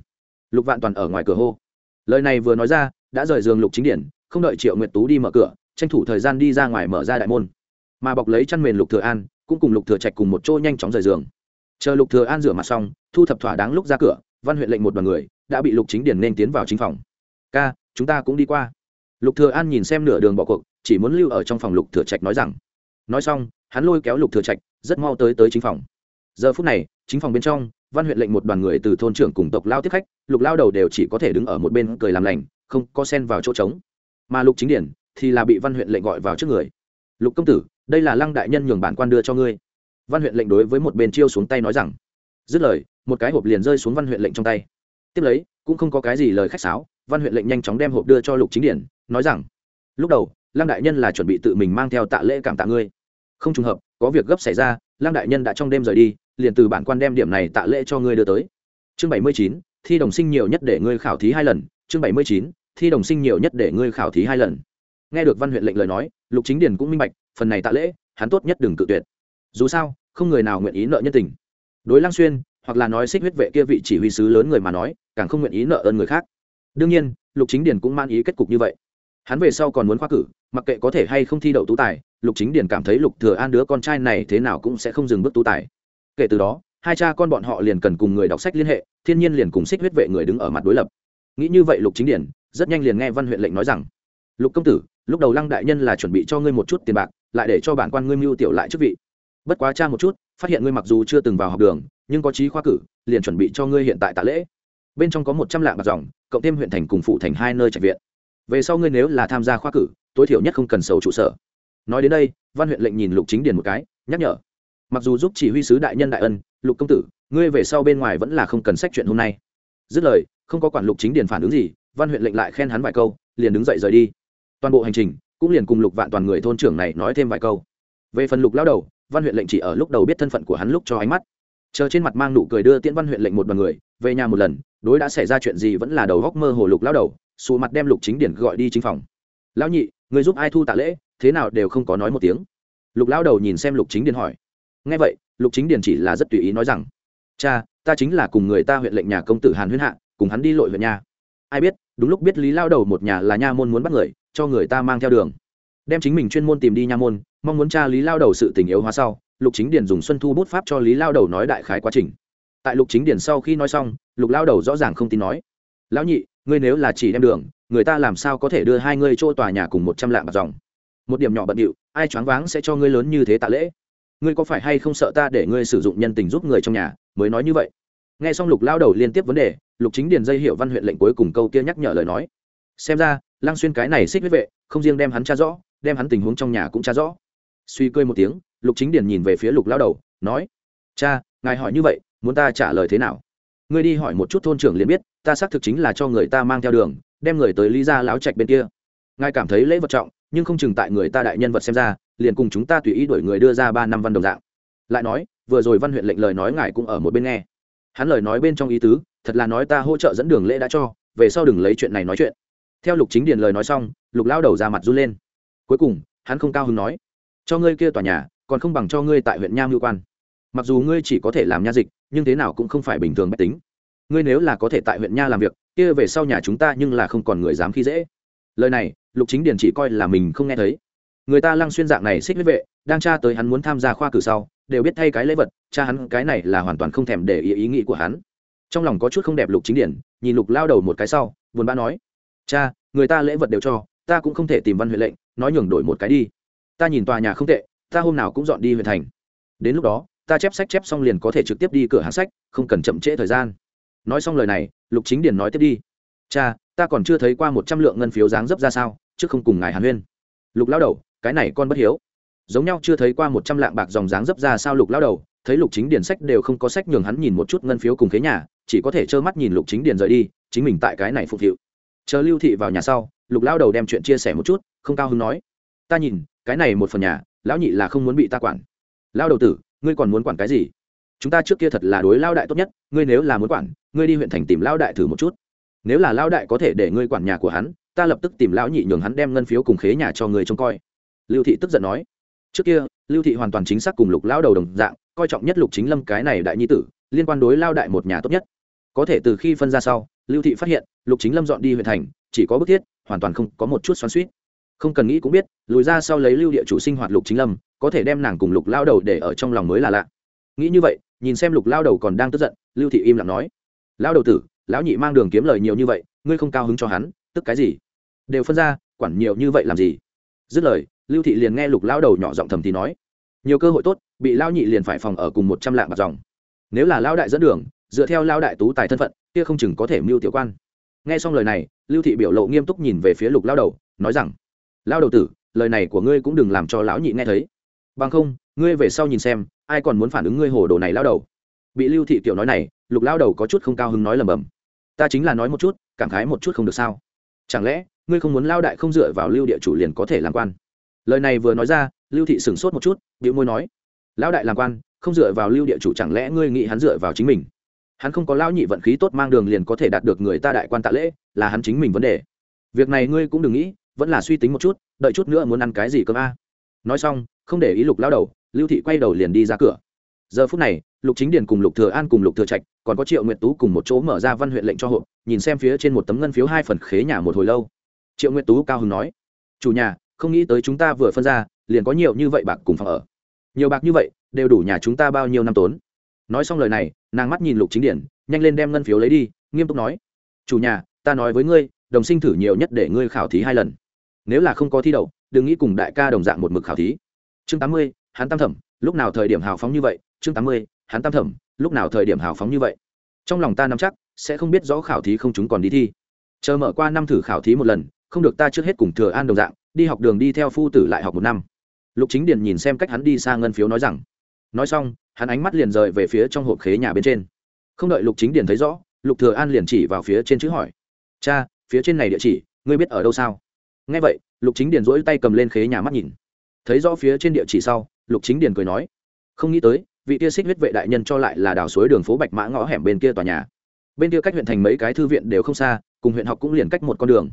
Lục vạn toàn ở ngoài cửa hô. Lời này vừa nói ra, đã rời giường lục chính điển, không đợi triệu nguyệt tú đi mở cửa, tranh thủ thời gian đi ra ngoài mở ra đại môn. Mà bọc lấy chăn mền lục thừa an, cũng cùng lục thừa trạch cùng một chỗ nhanh chóng rời giường chờ lục thừa an rửa mặt xong, thu thập thỏa đáng lúc ra cửa, văn huyện lệnh một đoàn người, đã bị lục chính điển nên tiến vào chính phòng. Ca, chúng ta cũng đi qua. Lục thừa an nhìn xem nửa đường bỏ cuộc, chỉ muốn lưu ở trong phòng lục thừa trạch nói rằng. Nói xong, hắn lôi kéo lục thừa trạch, rất mau tới tới chính phòng. Giờ phút này, chính phòng bên trong, văn huyện lệnh một đoàn người từ thôn trưởng cùng tộc lao tiếp khách, lục lao đầu đều chỉ có thể đứng ở một bên cười làm lành, không có sen vào chỗ trống. Mà lục chính điển thì là bị văn huyện lệnh gọi vào trước người. Lục công tử, đây là lăng đại nhân nhường bản quan đưa cho ngươi văn huyện lệnh đối với một bên chiêu xuống tay nói rằng, dứt lời, một cái hộp liền rơi xuống văn huyện lệnh trong tay. Tiếp lấy, cũng không có cái gì lời khách sáo, văn huyện lệnh nhanh chóng đem hộp đưa cho lục chính điển, nói rằng, lúc đầu, lăng đại nhân là chuẩn bị tự mình mang theo tạ lễ cảm tạ ngươi. Không trùng hợp, có việc gấp xảy ra, lăng đại nhân đã trong đêm rời đi, liền từ bản quan đem điểm này tạ lễ cho ngươi đưa tới. Chương bảy mươi chín, thi đồng sinh nhiều nhất để ngươi khảo thí hai lần. Chương bảy mươi chín, thi đồng sinh nhiều nhất để ngươi khảo thí hai lần. Nghe được văn huyện lệnh lời nói, lục chính điền cũng minh bạch, phần này tạ lễ, hắn tốt nhất đừng cự tuyệt dù sao, không người nào nguyện ý nợ nhân tình. Đối lang xuyên, hoặc là nói xích huyết vệ kia vị chỉ huy sứ lớn người mà nói, càng không nguyện ý nợ ơn người khác. Đương nhiên, lục chính điền cũng mang ý kết cục như vậy. Hắn về sau còn muốn khoa cử, mặc kệ có thể hay không thi đậu tú tài, lục chính điền cảm thấy lục thừa an đứa con trai này thế nào cũng sẽ không dừng bước tú tài. Kể từ đó, hai cha con bọn họ liền cần cùng người đọc sách liên hệ, thiên nhiên liền cùng xích huyết vệ người đứng ở mặt đối lập. Nghĩ như vậy lục chính điển rất nhanh liền nghe văn huyện lệnh nói rằng, lục công tử, lúc đầu lăng đại nhân là chuẩn bị cho ngươi một chút tiền bạc, lại để cho bản quan ngươi mưu tiểu lại chức vị bất quá cha một chút, phát hiện ngươi mặc dù chưa từng vào học đường, nhưng có trí khoa cử, liền chuẩn bị cho ngươi hiện tại tạ lễ. Bên trong có một trăm lạng bạc dòng, cộng thêm huyện thành cùng phụ thành hai nơi trạch viện. Về sau ngươi nếu là tham gia khoa cử, tối thiểu nhất không cần sầu trụ sở. Nói đến đây, văn huyện lệnh nhìn lục chính điền một cái, nhắc nhở. Mặc dù giúp chỉ huy sứ đại nhân đại ân, lục công tử, ngươi về sau bên ngoài vẫn là không cần sách chuyện hôm nay. Dứt lời, không có quản lục chính điền phản ứng gì, văn huyện lệnh lại khen hắn vài câu, liền đứng dậy rời đi. Toàn bộ hành trình, cũng liền cùng lục vạn toàn người thôn trưởng này nói thêm vài câu. Về phần lục lao đầu văn huyện lệnh chỉ ở lúc đầu biết thân phận của hắn lúc cho ánh mắt. Chờ trên mặt mang nụ cười đưa tiễn văn huyện lệnh một đoàn người, về nhà một lần, đối đã xảy ra chuyện gì vẫn là đầu góc mơ hồ lục lao đầu, xù mặt đem lục chính điển gọi đi chính phòng. Lão nhị, người giúp ai thu tạ lễ, thế nào đều không có nói một tiếng. Lục lao đầu nhìn xem lục chính điển hỏi. Nghe vậy, lục chính điển chỉ là rất tùy ý nói rằng, cha, ta chính là cùng người ta huyện lệnh nhà công tử hàn huyên hạ, cùng hắn đi lội huyện nhà. Ai biết, đúng lúc biết lý lao đầu một nhà là nha môn muốn bắt người, cho người ta mang theo đường. Đem chính mình chuyên môn tìm đi nha môn mong muốn cha lý lao đầu sự tình yếu hóa sau, lục chính điền dùng xuân thu bút pháp cho lý lao đầu nói đại khái quá trình. Tại lục chính điền sau khi nói xong, lục lao đầu rõ ràng không tin nói, lão nhị, ngươi nếu là chỉ đem đường, người ta làm sao có thể đưa hai ngươi chỗ tòa nhà cùng một trăm lạng bạc dòng? Một điểm nhỏ bận điệu, ai choáng váng sẽ cho ngươi lớn như thế tạ lễ? Ngươi có phải hay không sợ ta để ngươi sử dụng nhân tình giúp người trong nhà? Mới nói như vậy. Nghe xong lục lao đầu liên tiếp vấn đề, lục chính điền dây hiệu văn huyện lệnh cuối cùng câu kia nhắc nhở lời nói. Xem ra, lăng xuyên cái này xích huyết vệ, không riêng đem hắn tra rõ, đem hắn tình huống trong nhà cũng tra rõ suy cười một tiếng, lục chính điền nhìn về phía lục lao đầu, nói, cha, ngài hỏi như vậy, muốn ta trả lời thế nào? Ngươi đi hỏi một chút thôn trưởng liền biết, ta xác thực chính là cho người ta mang theo đường, đem người tới lý ra láo trạch bên kia. Ngài cảm thấy lễ vật trọng, nhưng không chừng tại người ta đại nhân vật xem ra, liền cùng chúng ta tùy ý đuổi người đưa ra ba năm văn đồng dạng. Lại nói, vừa rồi văn huyện lệnh lời nói ngài cũng ở một bên nghe. Hắn lời nói bên trong ý tứ, thật là nói ta hỗ trợ dẫn đường lễ đã cho, về sau đừng lấy chuyện này nói chuyện. Theo lục chính điền lời nói xong, lục lao đầu ra mặt run lên. Cuối cùng, hắn không cao hứng nói cho ngươi kia tòa nhà, còn không bằng cho ngươi tại huyện nham hữu quan. Mặc dù ngươi chỉ có thể làm nha dịch, nhưng thế nào cũng không phải bình thường bách tính. Ngươi nếu là có thể tại huyện nha làm việc, kia về sau nhà chúng ta nhưng là không còn người dám khi dễ. Lời này, lục chính điền chỉ coi là mình không nghe thấy. Người ta lăng xuyên dạng này xích huyết vệ, đang tra tới hắn muốn tham gia khoa cử sau, đều biết thay cái lễ vật, cha hắn cái này là hoàn toàn không thèm để ý ý nghĩ của hắn. Trong lòng có chút không đẹp lục chính điển nhìn lục lao đầu một cái sau, buồn bã nói, cha, người ta lễ vật đều cho, ta cũng không thể tìm văn huệ lệnh, nói nhường đổi một cái đi ta nhìn tòa nhà không tệ, ta hôm nào cũng dọn đi huyện thành. Đến lúc đó, ta chép sách chép xong liền có thể trực tiếp đi cửa hàng sách, không cần chậm trễ thời gian. Nói xong lời này, lục chính Điền nói tiếp đi. Cha, ta còn chưa thấy qua một trăm lượng ngân phiếu dáng dấp ra sao, chứ không cùng ngài hàn huyên. Lục lao đầu, cái này con bất hiếu. Giống nhau chưa thấy qua một trăm lạng bạc dòng dáng dấp ra sao lục lao đầu, thấy lục chính điền sách đều không có sách nhường hắn nhìn một chút ngân phiếu cùng khế nhà, chỉ có thể trơ mắt nhìn lục chính điền rời đi, chính mình tại cái này phục vụ chờ lưu thị vào nhà sau, lục lao đầu đem chuyện chia sẻ một chút, không cao hứng nói, ta nhìn cái này một phần nhà, lão nhị là không muốn bị ta quản. Lao đầu tử, ngươi còn muốn quản cái gì? Chúng ta trước kia thật là đối lao đại tốt nhất, ngươi nếu là muốn quản, ngươi đi huyện thành tìm lao đại thử một chút. Nếu là lao đại có thể để ngươi quản nhà của hắn, ta lập tức tìm lão nhị nhường hắn đem ngân phiếu cùng khế nhà cho người trông coi. Lưu thị tức giận nói. Trước kia, lưu thị hoàn toàn chính xác cùng lục lão đầu đồng dạng, coi trọng nhất lục chính lâm cái này đại nhi tử, liên quan đối lao đại một nhà tốt nhất. Có thể từ khi phân ra sau, lưu thị phát hiện, lục chính lâm dọn đi huyện thành, chỉ có bức thiết, hoàn toàn không có một chút xoắn suýt không cần nghĩ cũng biết, lùi ra sau lấy lưu địa chủ sinh hoạt lục chính lâm, có thể đem nàng cùng lục lao đầu để ở trong lòng mới là lạ. Nghĩ như vậy, nhìn xem lục lao đầu còn đang tức giận, lưu thị im lặng nói lao đầu tử, lão nhị mang đường kiếm lời nhiều như vậy, ngươi không cao hứng cho hắn, tức cái gì? Đều phân ra, quản nhiều như vậy làm gì? Dứt lời, lưu thị liền nghe lục lao đầu nhỏ giọng thầm thì nói, nhiều cơ hội tốt, bị lao nhị liền phải phòng ở cùng một trăm lạng bạc dòng. Nếu là lao đại dẫn đường, dựa theo lao đại tú tài thân phận, kia không chừng có thể mưu tiểu quan. Nghe xong lời này, lưu thị biểu lộ nghiêm túc nhìn về phía lục lao đầu, nói rằng lao đầu tử, lời này của ngươi cũng đừng làm cho lão nhị nghe thấy. Bằng không, ngươi về sau nhìn xem, ai còn muốn phản ứng ngươi hồ đồ này lao đầu. Bị lưu thị tiểu nói này, lục lao đầu có chút không cao hứng nói lầm bầm. Ta chính là nói một chút, cảm khái một chút không được sao? Chẳng lẽ, ngươi không muốn lao đại không dựa vào lưu địa chủ liền có thể làm quan? Lời này vừa nói ra, lưu thị sửng sốt một chút điệu môi nói, lão đại làm quan, không dựa vào lưu địa chủ chẳng lẽ ngươi nghĩ hắn dựa vào chính mình? Hắn không có lão nhị vận khí tốt mang đường liền có thể đạt được người ta đại quan tạ lễ, là hắn chính mình vấn đề. Việc này ngươi cũng đừng nghĩ vẫn là suy tính một chút, đợi chút nữa muốn ăn cái gì cơm a. Nói xong, không để ý lục lao đầu, lưu thị quay đầu liền đi ra cửa. Giờ phút này, lục chính điền cùng lục thừa an cùng lục thừa trạch, còn có triệu nguyệt tú cùng một chỗ mở ra văn huyện lệnh cho hộp, nhìn xem phía trên một tấm ngân phiếu hai phần khế nhà một hồi lâu. Triệu nguyệt tú cao hứng nói, chủ nhà, không nghĩ tới chúng ta vừa phân ra, liền có nhiều như vậy bạc cùng phòng ở. Nhiều bạc như vậy, đều đủ nhà chúng ta bao nhiêu năm tốn. Nói xong lời này, nàng mắt nhìn lục chính điển nhanh lên đem ngân phiếu lấy đi, nghiêm túc nói, chủ nhà, ta nói với ngươi, đồng sinh thử nhiều nhất để ngươi khảo thí hai lần nếu là không có thi đậu, đừng nghĩ cùng đại ca đồng dạng một mực khảo thí. Chương tám mươi, hắn tam thẩm, lúc nào thời điểm hào phóng như vậy? Chương tám mươi, hắn tam thẩm, lúc nào thời điểm hào phóng như vậy? Trong lòng ta nắm chắc, sẽ không biết rõ khảo thí không chúng còn đi thi. Chờ mở qua năm thử khảo thí một lần, không được ta trước hết cùng thừa an đồng dạng, đi học đường đi theo phu tử lại học một năm. Lục chính điền nhìn xem cách hắn đi xa ngân phiếu nói rằng, nói xong, hắn ánh mắt liền rời về phía trong hộp khế nhà bên trên. Không đợi lục chính điền thấy rõ, lục thừa an liền chỉ vào phía trên chữ hỏi, cha, phía trên này địa chỉ, ngươi biết ở đâu sao? Nghe vậy, lục chính điền rỗi tay cầm lên khế nhà mắt nhìn. Thấy rõ phía trên địa chỉ sau, lục chính điền cười nói, không nghĩ tới, vị tia xích huyết vệ đại nhân cho lại là đào suối đường phố bạch mã ngõ hẻm bên kia tòa nhà. Bên kia cách huyện thành mấy cái thư viện đều không xa, cùng huyện học cũng liền cách một con đường.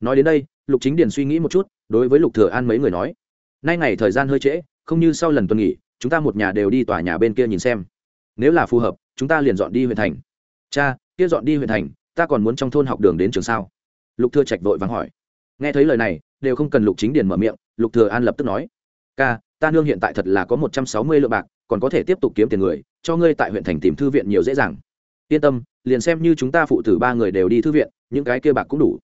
Nói đến đây, lục chính điền suy nghĩ một chút, đối với lục thừa an mấy người nói, nay ngày thời gian hơi trễ, không như sau lần tuần nghỉ, chúng ta một nhà đều đi tòa nhà bên kia nhìn xem. Nếu là phù hợp, chúng ta liền dọn đi huyện thành. Cha, kia dọn đi huyện thành, ta còn muốn trong thôn học đường đến trường sao? Lục thừa trạch vội vàng hỏi nghe thấy lời này, đều không cần lục chính điền mở miệng, lục thừa an lập tức nói, ca, ta nương hiện tại thật là có một trăm sáu mươi lượng bạc, còn có thể tiếp tục kiếm tiền người, cho ngươi tại huyện thành tìm thư viện nhiều dễ dàng. Yên tâm, liền xem như chúng ta phụ tử ba người đều đi thư viện, những cái kia bạc cũng đủ.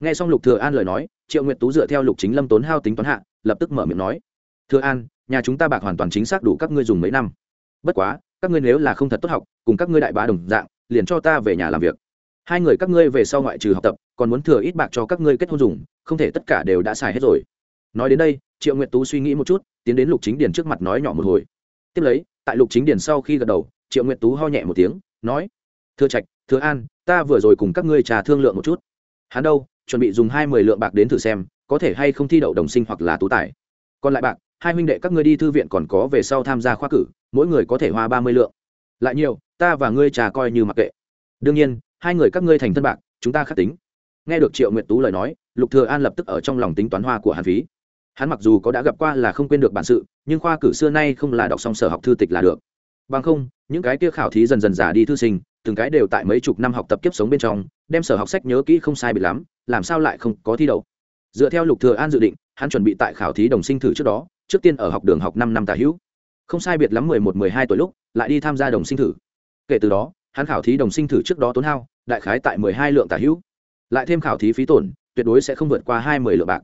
Nghe xong lục thừa an lời nói, triệu nguyệt tú dựa theo lục chính lâm tốn hao tính toán hạ, lập tức mở miệng nói, thừa an, nhà chúng ta bạc hoàn toàn chính xác đủ các ngươi dùng mấy năm. Bất quá, các ngươi nếu là không thật tốt học, cùng các ngươi đại bá đồng dạng, liền cho ta về nhà làm việc hai người các ngươi về sau ngoại trừ học tập, còn muốn thừa ít bạc cho các ngươi kết hôn dùng, không thể tất cả đều đã xài hết rồi. Nói đến đây, triệu nguyệt tú suy nghĩ một chút, tiến đến lục chính điền trước mặt nói nhỏ một hồi. Tiếp lấy, tại lục chính điền sau khi gật đầu, triệu nguyệt tú ho nhẹ một tiếng, nói, thưa trạch, thưa an, ta vừa rồi cùng các ngươi trà thương lượng một chút. Hắn đâu, chuẩn bị dùng hai mươi lượng bạc đến thử xem, có thể hay không thi đậu đồng sinh hoặc là tú tài. Còn lại bạc, hai huynh đệ các ngươi đi thư viện còn có về sau tham gia khoa cử, mỗi người có thể hoa ba mươi lượng. Lại nhiều, ta và ngươi trà coi như mặc kệ. Đương nhiên hai người các ngươi thành thân bạc, chúng ta khắc tính. Nghe được triệu nguyệt tú lời nói, lục thừa an lập tức ở trong lòng tính toán hoa của hàn phí. Hắn mặc dù có đã gặp qua là không quên được bản sự, nhưng khoa cử xưa nay không là đọc xong sở học thư tịch là được. Bằng không, những cái kia khảo thí dần dần giả đi thư sinh, từng cái đều tại mấy chục năm học tập kiếp sống bên trong, đem sở học sách nhớ kỹ không sai bị lắm, làm sao lại không có thi đậu? Dựa theo lục thừa an dự định, hắn chuẩn bị tại khảo thí đồng sinh thử trước đó, trước tiên ở học đường học năm năm tả hữu. Không sai biệt lắm mười một, mười hai tuổi lúc, lại đi tham gia đồng sinh thử. Kể từ đó, hắn khảo thí đồng sinh thử trước đó tốn hao đại khái tại mười hai lượng tả hữu. Lại thêm khảo thí phí tổn, tuyệt đối sẽ không vượt qua hai mươi lượng bạc.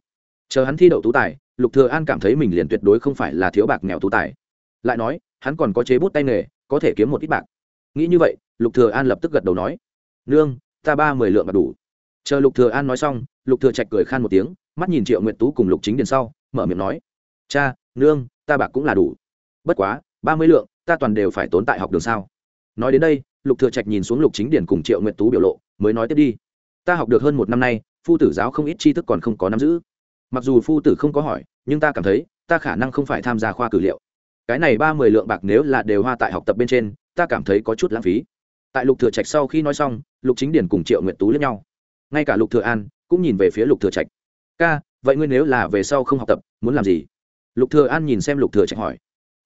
Chờ hắn thi đậu tú tài, lục thừa an cảm thấy mình liền tuyệt đối không phải là thiếu bạc nghèo tú tài. Lại nói, hắn còn có chế bút tay nghề, có thể kiếm một ít bạc. Nghĩ như vậy, lục thừa an lập tức gật đầu nói, nương, ta ba mười lượng là đủ. Chờ lục thừa an nói xong, lục thừa trạch cười khan một tiếng, mắt nhìn triệu nguyệt tú cùng lục chính điền sau, mở miệng nói, cha, nương, ta bạc cũng là đủ. Bất quá, ba mươi lượng, ta toàn đều phải tốn tại học đường sao. Nói đến đây lục thừa trạch nhìn xuống lục chính điền cùng triệu nguyệt tú biểu lộ, mới nói tiếp đi. Ta học được hơn một năm nay, phu tử giáo không ít tri thức còn không có nắm giữ. Mặc dù phu tử không có hỏi, nhưng ta cảm thấy, ta khả năng không phải tham gia khoa cử liệu. Cái này ba mươi lượng bạc nếu là đều hoa tại học tập bên trên, ta cảm thấy có chút lãng phí. Tại lục thừa trạch sau khi nói xong, lục chính điển cùng triệu nguyệt tú lẫn nhau. Ngay cả lục thừa an, cũng nhìn về phía lục thừa trạch. Ca, vậy ngươi nếu là về sau không học tập, muốn làm gì? Lục thừa an nhìn xem lục thừa trạch hỏi.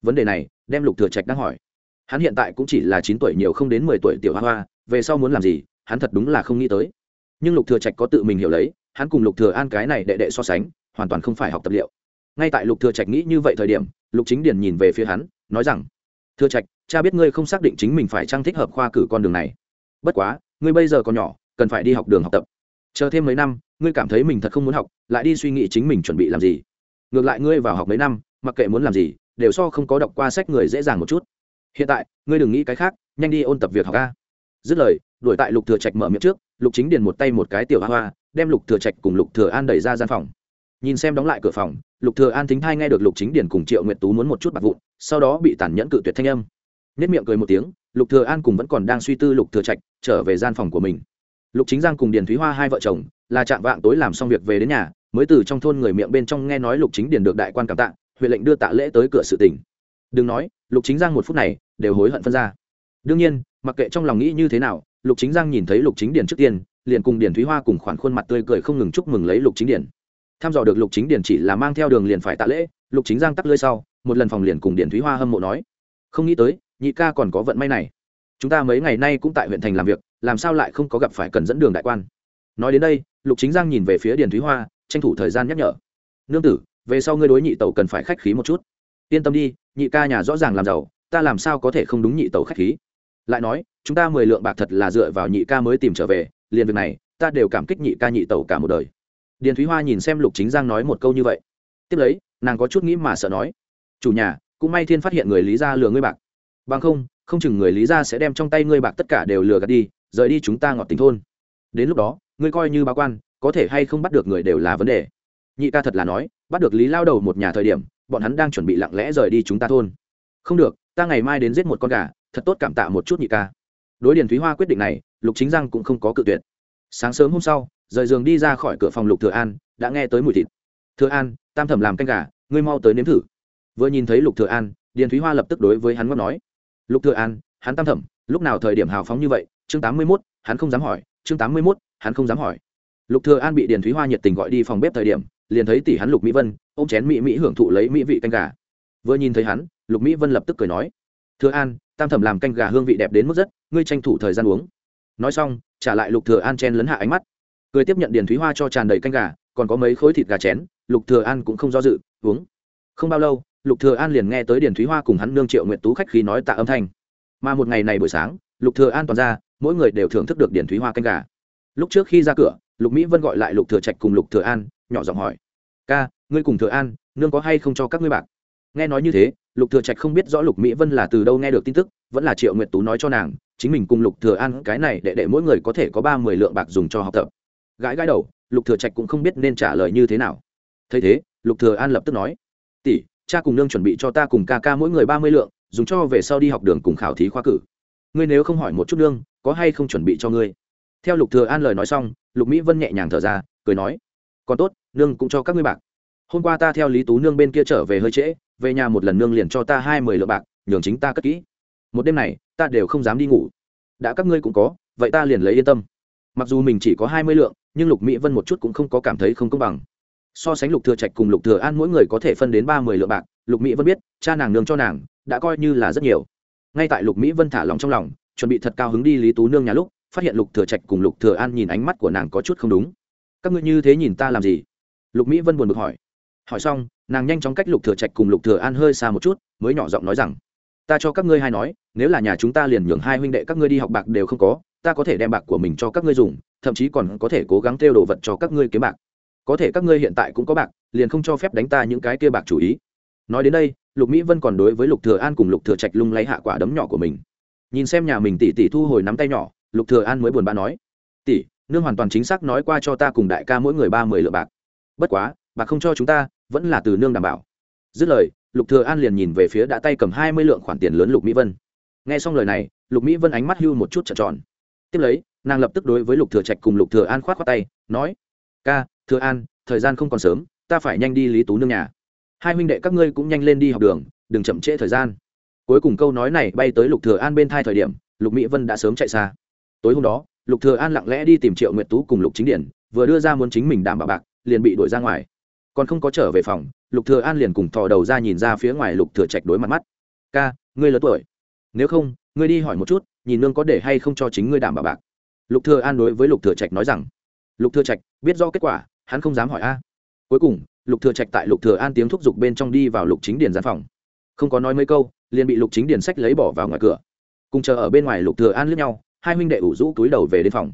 Vấn đề này, đem lục thừa trạch đang hỏi hắn hiện tại cũng chỉ là chín tuổi nhiều không đến mười tuổi tiểu hoa hoa, về sau muốn làm gì, hắn thật đúng là không nghĩ tới. Nhưng lục thừa trạch có tự mình hiểu lấy, hắn cùng lục thừa an cái này đệ đệ so sánh, hoàn toàn không phải học tập liệu. Ngay tại lục thừa trạch nghĩ như vậy thời điểm, lục chính Điền nhìn về phía hắn, nói rằng, thừa trạch, cha biết ngươi không xác định chính mình phải trang thích hợp khoa cử con đường này. Bất quá, ngươi bây giờ còn nhỏ, cần phải đi học đường học tập. Chờ thêm mấy năm, ngươi cảm thấy mình thật không muốn học, lại đi suy nghĩ chính mình chuẩn bị làm gì. Ngược lại ngươi vào học mấy năm, mặc kệ muốn làm gì, đều so không có đọc qua sách người dễ dàng một chút hiện tại, ngươi đừng nghĩ cái khác, nhanh đi ôn tập việc học ca dứt lời, đuổi tại lục thừa trạch mở miệng trước, lục chính điền một tay một cái tiểu hoa hoa, đem lục thừa trạch cùng lục thừa an đẩy ra gian phòng. Nhìn xem đóng lại cửa phòng, lục thừa an thính thai nghe được lục chính điền cùng triệu nguyệt tú muốn một chút bạc vụn, sau đó bị tàn nhẫn cự tuyệt thanh âm. Nét miệng cười một tiếng, lục thừa an cùng vẫn còn đang suy tư lục thừa trạch trở về gian phòng của mình. Lục chính giang cùng điền thúy hoa hai vợ chồng, là chạm vạng tối làm xong việc về đến nhà, mới từ trong thôn người miệng bên trong nghe nói lục chính điền được đại quan cảm tạ huyện lệnh đưa tạ lễ tới cửa sự tỉnh. Đừng nói, lục chính giang một phút này đều hối hận phân ra. Đương nhiên, mặc kệ trong lòng nghĩ như thế nào, lục chính giang nhìn thấy lục chính điền trước tiên, liền cùng điền thúy hoa cùng khoản khuôn mặt tươi cười không ngừng chúc mừng lấy lục chính điền. Tham dò được lục chính điền chỉ là mang theo đường liền phải tạ lễ, lục chính giang tắt lưỡi sau, một lần phòng liền cùng điền thúy hoa hâm mộ nói, không nghĩ tới, nhị ca còn có vận may này. Chúng ta mấy ngày nay cũng tại huyện thành làm việc, làm sao lại không có gặp phải cần dẫn đường đại quan? Nói đến đây, lục chính giang nhìn về phía điền thúy hoa, tranh thủ thời gian nhắc nhở, nương tử, về sau ngươi đối nhị tẩu cần phải khách khí một chút. Yên tâm đi, nhị ca nhà rõ ràng làm giàu ta làm sao có thể không đúng nhị tẩu khách khí? Lại nói, chúng ta mười lượng bạc thật là dựa vào nhị ca mới tìm trở về, liền việc này, ta đều cảm kích nhị ca nhị tẩu cả một đời. Điền thúy hoa nhìn xem lục chính giang nói một câu như vậy. Tiếp lấy, nàng có chút nghĩ mà sợ nói, chủ nhà, cũng may thiên phát hiện người lý gia lừa ngươi bạc. Bằng không không chừng người lý gia sẽ đem trong tay ngươi bạc tất cả đều lừa gạt đi, rời đi chúng ta ngọt tình thôn. Đến lúc đó, ngươi coi như báo quan, có thể hay không bắt được người đều là vấn đề. Nhị ca thật là nói, bắt được lý lao đầu một nhà thời điểm, bọn hắn đang chuẩn bị lặng lẽ rời đi chúng ta thôn. Không được ta ngày mai đến giết một con gà thật tốt cảm tạ một chút nhị ca. Đối điền thúy hoa quyết định này lục chính giang cũng không có cự tuyệt. Sáng sớm hôm sau rời giường đi ra khỏi cửa phòng lục thừa an đã nghe tới mùi thịt. Thừa an tam thẩm làm canh gà ngươi mau tới nếm thử. Vừa nhìn thấy lục thừa an điền thúy hoa lập tức đối với hắn ngót nói. Lục thừa an hắn tam thẩm lúc nào thời điểm hào phóng như vậy? Chương tám mươi 81, hắn không dám hỏi chương tám mươi 81, hắn không dám hỏi. Lục thừa an bị điền thúy hoa nhiệt tình gọi đi phòng bếp thời điểm liền thấy tỷ hắn lục mỹ vân ôm chén mỹ mỹ hưởng thụ lấy mỹ vị canh gà vừa nhìn thấy hắn, lục mỹ vân lập tức cười nói, thừa an, tam thẩm làm canh gà hương vị đẹp đến mức rất, ngươi tranh thủ thời gian uống. Nói xong, trả lại lục thừa an chen lấn hạ ánh mắt. Cười tiếp nhận điền thúy hoa cho tràn đầy canh gà, còn có mấy khối thịt gà chén, lục thừa an cũng không do dự, uống. Không bao lâu, lục thừa an liền nghe tới điền thúy hoa cùng hắn nương triệu nguyện tú khách khí nói tạ âm thanh. Mà một ngày này buổi sáng, lục thừa an toàn ra, mỗi người đều thưởng thức được điền thúy hoa canh gà. Lúc trước khi ra cửa, lục mỹ vân gọi lại lục thừa trạch cùng lục thừa an, nhỏ giọng hỏi, ca, ngươi cùng thừa an, nương có hay không cho các ngươi bạc? Nghe nói như thế, lục thừa trạch không biết rõ lục mỹ vân là từ đâu nghe được tin tức, vẫn là triệu nguyệt tú nói cho nàng, chính mình cùng lục thừa an cái này để để mỗi người có thể có ba mười lượng bạc dùng cho học tập. Gãi gãi đầu, lục thừa trạch cũng không biết nên trả lời như thế nào. Thấy thế, lục thừa an lập tức nói, tỷ, cha cùng nương chuẩn bị cho ta cùng ca ca mỗi người ba mươi lượng, dùng cho về sau đi học đường cùng khảo thí khoa cử. Ngươi nếu không hỏi một chút nương, có hay không chuẩn bị cho ngươi? Theo lục thừa an lời nói xong, lục mỹ vân nhẹ nhàng thở ra, cười nói, còn tốt, nương cũng cho các ngươi bạc. Hôm qua ta theo lý tú nương bên kia trở về hơi trễ về nhà một lần nương liền cho ta hai mươi lượng bạc, nhường chính ta cất kỹ. Một đêm này, ta đều không dám đi ngủ. Đã các ngươi cũng có, vậy ta liền lấy yên tâm. Mặc dù mình chỉ có hai mươi lượng, nhưng lục mỹ vân một chút cũng không có cảm thấy không công bằng. So sánh lục thừa trạch cùng lục thừa an mỗi người có thể phân đến ba mươi lượng bạc, lục mỹ vân biết, cha nàng nương cho nàng, đã coi như là rất nhiều. Ngay tại lục mỹ vân thả lòng trong lòng, chuẩn bị thật cao hứng đi lý tú nương nhà lúc, phát hiện lục thừa trạch cùng lục thừa an nhìn ánh mắt của nàng có chút không đúng. Các ngươi như thế nhìn ta làm gì? Lục mỹ vân buồn bực hỏi hỏi xong, nàng nhanh chóng cách lục thừa trạch cùng lục thừa an hơi xa một chút, mới nhỏ giọng nói rằng, ta cho các ngươi hai nói, nếu là nhà chúng ta liền nhường hai huynh đệ các ngươi đi học bạc đều không có, ta có thể đem bạc của mình cho các ngươi dùng, thậm chí còn có thể cố gắng tiêu đồ vật cho các ngươi kiếm bạc. Có thể các ngươi hiện tại cũng có bạc, liền không cho phép đánh ta những cái kia bạc chủ ý. Nói đến đây, lục mỹ vân còn đối với lục thừa an cùng lục thừa trạch lung lấy hạ quả đấm nhỏ của mình. Nhìn xem nhà mình tỷ tỷ thu hồi nắm tay nhỏ, lục thừa an mới buồn bã nói, tỷ, nương hoàn toàn chính xác nói qua cho ta cùng đại ca mỗi người ba mươi lượng bạc. Bất quá bạc không cho chúng ta, vẫn là từ nương đảm bảo. Dứt lời, lục thừa an liền nhìn về phía đã tay cầm hai mươi lượng khoản tiền lớn lục mỹ vân. Nghe xong lời này, lục mỹ vân ánh mắt hưu một chút trợn tròn. Tiếp lấy, nàng lập tức đối với lục thừa trạch cùng lục thừa an khoát khoát tay, nói, ca, thừa an, thời gian không còn sớm, ta phải nhanh đi lý tú nương nhà. Hai huynh đệ các ngươi cũng nhanh lên đi học đường, đừng chậm trễ thời gian. Cuối cùng câu nói này bay tới lục thừa an bên thai thời điểm, lục mỹ vân đã sớm chạy xa. Tối hôm đó, lục thừa an lặng lẽ đi tìm triệu nguyệt tú cùng lục chính điển, vừa đưa ra muốn chính mình đảm bảo bạc, liền bị đuổi ra ngoài còn không có trở về phòng, lục thừa an liền cùng thò đầu ra nhìn ra phía ngoài lục thừa trạch đối mặt mắt. Ca, ngươi lớn tuổi. Nếu không, ngươi đi hỏi một chút, nhìn nương có để hay không cho chính ngươi đảm bảo bạc. Lục thừa an đối với lục thừa trạch nói rằng, lục thừa trạch, biết do kết quả, hắn không dám hỏi a. Cuối cùng, lục thừa trạch tại lục thừa an tiếng thúc giục bên trong đi vào lục chính điền gian phòng. Không có nói mấy câu, liền bị lục chính điền sách lấy bỏ vào ngoài cửa. Cùng chờ ở bên ngoài lục thừa an liếc nhau, hai huynh đệ ủ rũ túi đầu về đến phòng.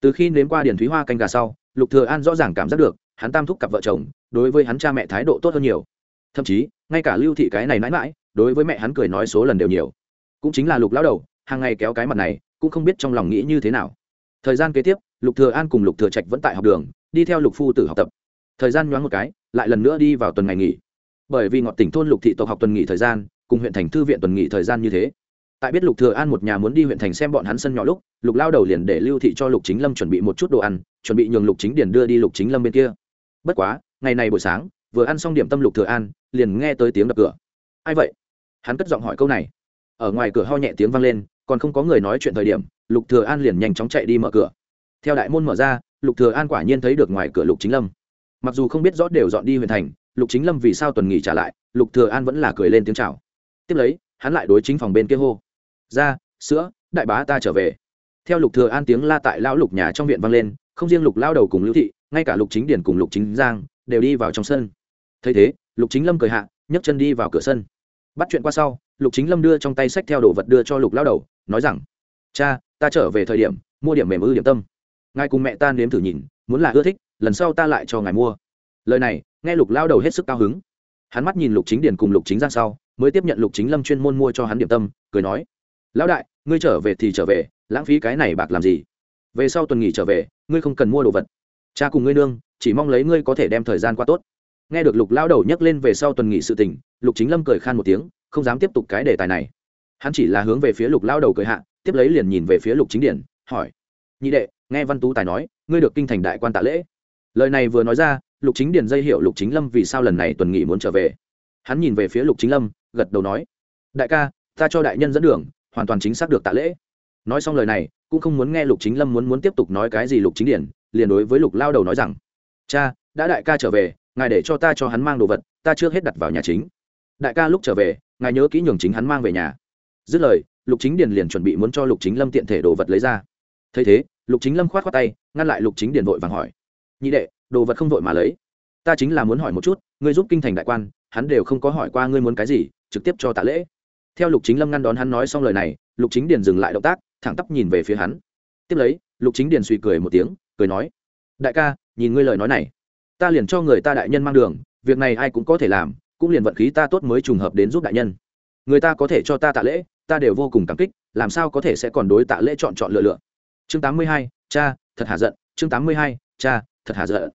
Từ khi nếm qua điền thúy hoa canh gà sau, lục thừa an rõ ràng cảm giác được hắn tam thúc cặp vợ chồng, đối với hắn cha mẹ thái độ tốt hơn nhiều. Thậm chí, ngay cả lưu thị cái này mãi mãi, đối với mẹ hắn cười nói số lần đều nhiều. Cũng chính là lục lão đầu, hàng ngày kéo cái mặt này, cũng không biết trong lòng nghĩ như thế nào. Thời gian kế tiếp, lục thừa an cùng lục thừa trạch vẫn tại học đường, đi theo lục phu tử học tập. Thời gian nhoáng một cái, lại lần nữa đi vào tuần ngày nghỉ. Bởi vì ngọt tỉnh thôn lục thị tộc học tuần nghỉ thời gian, cùng huyện thành thư viện tuần nghỉ thời gian như thế. Tại biết lục thừa an một nhà muốn đi huyện thành xem bọn hắn sân nhỏ lúc, lục lao đầu liền để lưu thị cho lục chính lâm chuẩn bị một chút đồ ăn, chuẩn bị nhường lục chính điền đưa đi lục chính lâm bên kia bất quá, ngày này buổi sáng, vừa ăn xong điểm tâm lục thừa an, liền nghe tới tiếng đập cửa. Ai vậy? Hắn cất giọng hỏi câu này. Ở ngoài cửa ho nhẹ tiếng vang lên, còn không có người nói chuyện thời điểm, lục thừa an liền nhanh chóng chạy đi mở cửa. Theo đại môn mở ra, lục thừa an quả nhiên thấy được ngoài cửa lục chính lâm. Mặc dù không biết rõ đều dọn đi huyện thành, lục chính lâm vì sao tuần nghỉ trả lại, lục thừa an vẫn là cười lên tiếng chào. Tiếp lấy, hắn lại đối chính phòng bên kia hô. Ra, sữa, đại bá ta trở về. Theo lục thừa an tiếng la tại lão lục nhà trong viện vang lên, không riêng lục lao đầu cùng lưu thị ngay cả lục chính điển cùng lục chính giang đều đi vào trong sân. thấy thế, lục chính lâm cười hạ, nhấc chân đi vào cửa sân. bắt chuyện qua sau, lục chính lâm đưa trong tay sách theo đồ vật đưa cho lục lao đầu, nói rằng, cha, ta trở về thời điểm, mua điểm mềm ư điểm tâm. Ngài cùng mẹ ta nếm thử nhìn, muốn là ưa thích, lần sau ta lại cho ngài mua. Lời này, nghe lục lao đầu hết sức cao hứng. Hắn mắt nhìn lục chính điển cùng lục chính giang sau, mới tiếp nhận lục chính lâm chuyên môn mua cho hắn điểm tâm, cười nói, lão đại, ngươi trở về thì trở về, lãng phí cái này bạc làm gì? Về sau tuần nghỉ trở về, ngươi không cần mua đồ vật cha cùng ngươi nương, chỉ mong lấy ngươi có thể đem thời gian qua tốt. Nghe được lục lao đầu nhắc lên về sau tuần nghị sự tình, lục chính lâm cười khan một tiếng, không dám tiếp tục cái đề tài này. Hắn chỉ là hướng về phía lục lao đầu cười hạ, tiếp lấy liền nhìn về phía lục chính điển, hỏi, nhị đệ, nghe văn tú tài nói, ngươi được kinh thành đại quan tạ lễ. Lời này vừa nói ra, lục chính điển dây hiệu lục chính lâm vì sao lần này tuần nghị muốn trở về. Hắn nhìn về phía lục chính lâm, gật đầu nói, đại ca, ta cho đại nhân dẫn đường, hoàn toàn chính xác được tạ lễ. Nói xong lời này, cũng không muốn nghe lục chính lâm muốn muốn tiếp tục nói cái gì lục chính điển liền đối với lục lao đầu nói rằng, cha, đã đại ca trở về, ngài để cho ta cho hắn mang đồ vật, ta chưa hết đặt vào nhà chính. Đại ca lúc trở về, ngài nhớ kỹ nhường chính hắn mang về nhà. Dứt lời, lục chính điền liền chuẩn bị muốn cho lục chính lâm tiện thể đồ vật lấy ra. Thấy thế, lục chính lâm khoát khoát tay, ngăn lại lục chính điền vội vàng hỏi, nhị đệ, đồ vật không vội mà lấy. Ta chính là muốn hỏi một chút, ngươi giúp kinh thành đại quan, hắn đều không có hỏi qua ngươi muốn cái gì, trực tiếp cho tạ lễ. Theo lục chính lâm ngăn đón hắn nói xong lời này, lục chính điền dừng lại động tác, thẳng tắp nhìn về phía hắn. Tiếp lấy, lục chính điền suy cười một tiếng cười nói, đại ca, nhìn ngươi lời nói này, ta liền cho người ta đại nhân mang đường, việc này ai cũng có thể làm, cũng liền vận khí ta tốt mới trùng hợp đến giúp đại nhân. Người ta có thể cho ta tạ lễ, ta đều vô cùng cảm kích, làm sao có thể sẽ còn đối tạ lễ chọn chọn lựa lựa. Chương tám mươi hai, cha, thật hà giận. Chương tám mươi hai, cha, thật hà giận.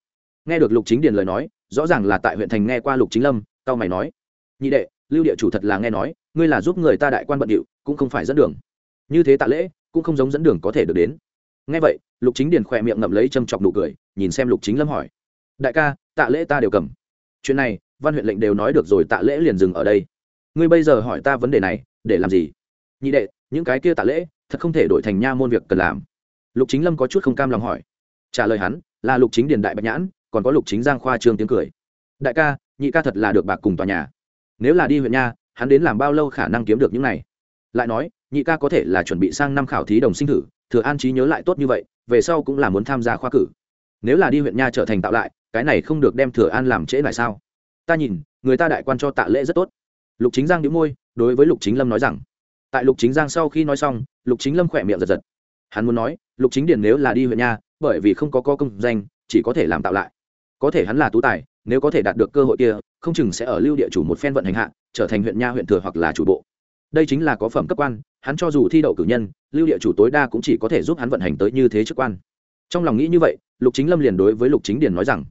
Nghe được lục chính điền lời nói, rõ ràng là tại huyện thành nghe qua lục chính lâm tao mày nói, nhị đệ, lưu địa chủ thật là nghe nói, ngươi là giúp người ta đại quan bận điệu, cũng không phải dẫn đường. Như thế tạ lễ, cũng không giống dẫn đường có thể được đến nghe vậy, lục chính điền khỏe miệng ngậm lấy châm chọc nụ cười, nhìn xem lục chính lâm hỏi. Đại ca, tạ lễ ta đều cầm. Chuyện này, văn huyện lệnh đều nói được rồi, tạ lễ liền dừng ở đây. Ngươi bây giờ hỏi ta vấn đề này, để làm gì? Nhị đệ, những cái kia tạ lễ, thật không thể đổi thành nha môn việc cần làm. Lục chính lâm có chút không cam lòng hỏi. Trả lời hắn, là lục chính điền đại bạch nhãn, còn có lục chính giang khoa trương tiếng cười. Đại ca, nhị ca thật là được bạc cùng tòa nhà. Nếu là đi huyện nha, hắn đến làm bao lâu khả năng kiếm được những này? Lại nói, nhị ca có thể là chuẩn bị sang năm khảo thí đồng sinh thử thừa an trí nhớ lại tốt như vậy, về sau cũng là muốn tham gia khoa cử. Nếu là đi huyện nha trở thành tạo lại, cái này không được đem thừa an làm trễ lại sao? Ta nhìn, người ta đại quan cho tạ lễ rất tốt. Lục chính giang đĩu môi, đối với lục chính lâm nói rằng, tại lục chính giang sau khi nói xong, lục chính lâm khỏe miệng giật giật. Hắn muốn nói, lục chính điển nếu là đi huyện nha, bởi vì không có co công danh, chỉ có thể làm tạo lại. Có thể hắn là tú tài, nếu có thể đạt được cơ hội kia, không chừng sẽ ở lưu địa chủ một phen vận hành hạ, trở thành huyện nha huyện thừa hoặc là chủ bộ đây chính là có phẩm cấp quan, hắn cho dù thi đậu cử nhân, lưu địa chủ tối đa cũng chỉ có thể giúp hắn vận hành tới như thế chức quan. Trong lòng nghĩ như vậy, lục chính lâm liền đối với lục chính điền nói rằng,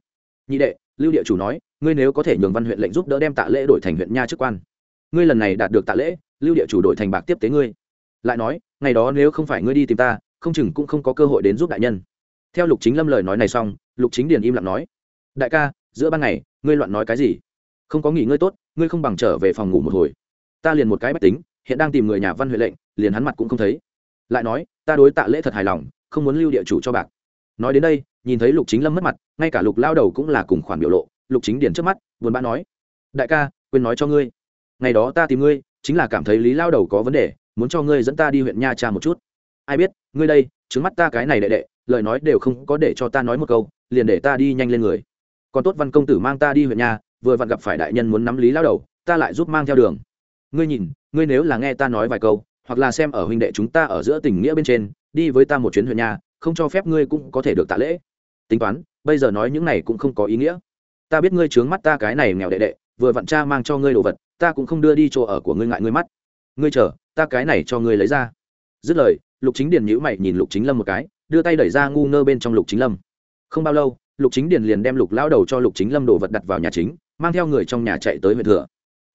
nhị đệ, lưu địa chủ nói, ngươi nếu có thể nhường văn huyện lệnh giúp đỡ đem tạ lễ đổi thành huyện nha chức quan, ngươi lần này đạt được tạ lễ, lưu địa chủ đổi thành bạc tiếp tế ngươi. Lại nói, ngày đó nếu không phải ngươi đi tìm ta, không chừng cũng không có cơ hội đến giúp đại nhân. Theo lục chính lâm lời nói này xong, lục chính điền im lặng nói, đại ca, giữa ban ngày, ngươi loạn nói cái gì? Không có nghỉ ngơi tốt, ngươi không bằng trở về phòng ngủ một hồi. Ta liền một cái bách tính hiện đang tìm người nhà văn huệ lệnh, liền hắn mặt cũng không thấy. Lại nói, ta đối tạ lễ thật hài lòng, không muốn lưu địa chủ cho bạc. Nói đến đây, nhìn thấy lục chính lâm mất mặt, ngay cả lục lao đầu cũng là cùng khoản biểu lộ, lục chính điền trước mắt, buồn bã nói, đại ca, quên nói cho ngươi. Ngày đó ta tìm ngươi, chính là cảm thấy lý lao đầu có vấn đề, muốn cho ngươi dẫn ta đi huyện nha cha một chút. Ai biết, ngươi đây, trứng mắt ta cái này đệ đệ, lời nói đều không có để cho ta nói một câu, liền để ta đi nhanh lên người. Còn tốt văn công tử mang ta đi huyện nha, vừa vặn gặp phải đại nhân muốn nắm lý lao đầu, ta lại giúp mang theo đường. Ngươi nhìn ngươi nếu là nghe ta nói vài câu hoặc là xem ở huynh đệ chúng ta ở giữa tình nghĩa bên trên đi với ta một chuyến huyện nhà, không cho phép ngươi cũng có thể được tạ lễ. Tính toán bây giờ nói những này cũng không có ý nghĩa. Ta biết ngươi trướng mắt ta cái này nghèo đệ đệ vừa vặn cha mang cho ngươi đồ vật ta cũng không đưa đi chỗ ở của ngươi ngại ngươi mắt. Ngươi chờ ta cái này cho ngươi lấy ra. Dứt lời lục chính điền nhữ mày nhìn lục chính lâm một cái đưa tay đẩy ra ngu ngơ bên trong lục chính lâm. Không bao lâu lục chính điền liền đem lục lão đầu cho lục chính lâm đồ vật đặt vào nhà chính mang theo người trong nhà chạy tới huyện thừa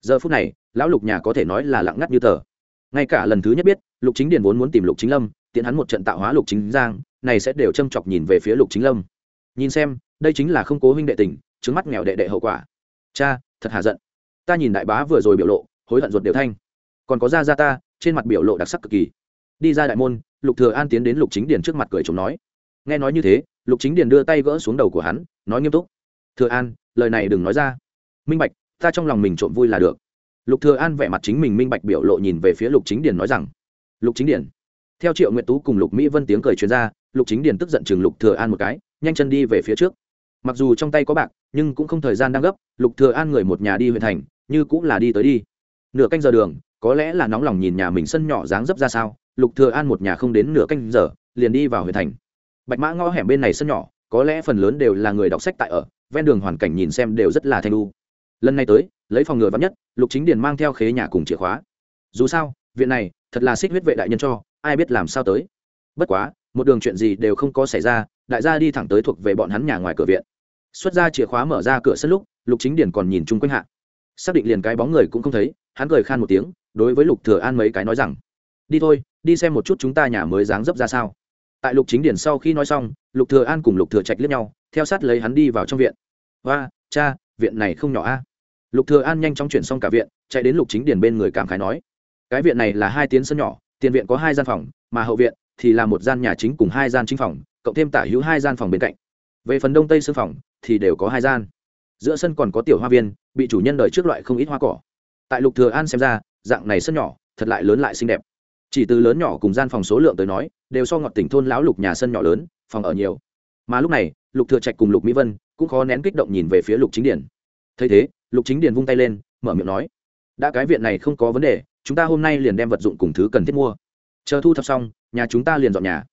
giờ phút này, lão lục nhà có thể nói là lặng ngắt như tờ. Ngay cả lần thứ nhất biết, lục chính điền vốn muốn tìm lục chính lâm tiến hắn một trận tạo hóa lục chính giang, này sẽ đều châm chọc nhìn về phía lục chính lâm. Nhìn xem, đây chính là không cố huynh đệ tình trứng mắt nghèo đệ đệ hậu quả. Cha, thật hà giận. Ta nhìn đại bá vừa rồi biểu lộ, hối hận ruột đều thanh. Còn có ra ra ta, trên mặt biểu lộ đặc sắc cực kỳ. Đi ra đại môn, lục thừa an tiến đến lục chính điền trước mặt cười chống nói. Nghe nói như thế, lục chính điền đưa tay gỡ xuống đầu của hắn, nói nghiêm túc. Thừa an, lời này đừng nói ra. Minh bạch ta trong lòng mình trộm vui là được. Lục thừa an vẻ mặt chính mình minh bạch biểu lộ nhìn về phía lục chính điền nói rằng, lục chính điền. Theo triệu nguyệt tú cùng lục mỹ vân tiếng cười truyền ra, lục chính điền tức giận chừng lục thừa an một cái, nhanh chân đi về phía trước. Mặc dù trong tay có bạc, nhưng cũng không thời gian đang gấp, lục thừa an người một nhà đi huyện thành, như cũng là đi tới đi. Nửa canh giờ đường, có lẽ là nóng lòng nhìn nhà mình sân nhỏ dáng dấp ra sao, lục thừa an một nhà không đến nửa canh giờ, liền đi vào huyện thành. Bạch mã ngõ hẻm bên này sân nhỏ, có lẽ phần lớn đều là người đọc sách tại ở, ven đường hoàn cảnh nhìn xem đều rất là thanh lu lần này tới, lấy phòng ngừa vắn nhất, lục chính điền mang theo khế nhà cùng chìa khóa. Dù sao, viện này, thật là xích huyết vệ đại nhân cho, ai biết làm sao tới. Bất quá, một đường chuyện gì đều không có xảy ra, đại gia đi thẳng tới thuộc về bọn hắn nhà ngoài cửa viện. Xuất ra chìa khóa mở ra cửa sân lúc, lục chính điền còn nhìn chung quanh hạ. Xác định liền cái bóng người cũng không thấy, hắn cười khan một tiếng, đối với lục thừa an mấy cái nói rằng, đi thôi, đi xem một chút chúng ta nhà mới dáng dấp ra sao. Tại lục chính điển sau khi nói xong, lục thừa an cùng lục thừa trạch liếc nhau, theo sát lấy hắn đi vào trong viện. Và cha, viện này không nhỏ a lục thừa an nhanh chóng chuyển xong cả viện, chạy đến lục chính Điền bên người cảm khái nói, cái viện này là hai tiến sân nhỏ, tiền viện có hai gian phòng, mà hậu viện thì là một gian nhà chính cùng hai gian chính phòng, cộng thêm tả hữu hai gian phòng bên cạnh. Về phần đông tây sân phòng thì đều có hai gian. Giữa sân còn có tiểu hoa viên, bị chủ nhân đời trước loại không ít hoa cỏ. Tại lục thừa an xem ra, dạng này sân nhỏ thật lại lớn lại xinh đẹp. Chỉ từ lớn nhỏ cùng gian phòng số lượng tới nói, đều so ngọt tỉnh thôn lão lục nhà sân nhỏ lớn, phòng ở nhiều. Mà lúc này, lục thừa trạch cùng lục mỹ vân cũng khó nén kích động nhìn về phía lục chính điển thấy thế lục chính Điền vung tay lên, mở miệng nói, đã cái viện này không có vấn đề, chúng ta hôm nay liền đem vật dụng cùng thứ cần thiết mua. Chờ thu thập xong, nhà chúng ta liền dọn nhà.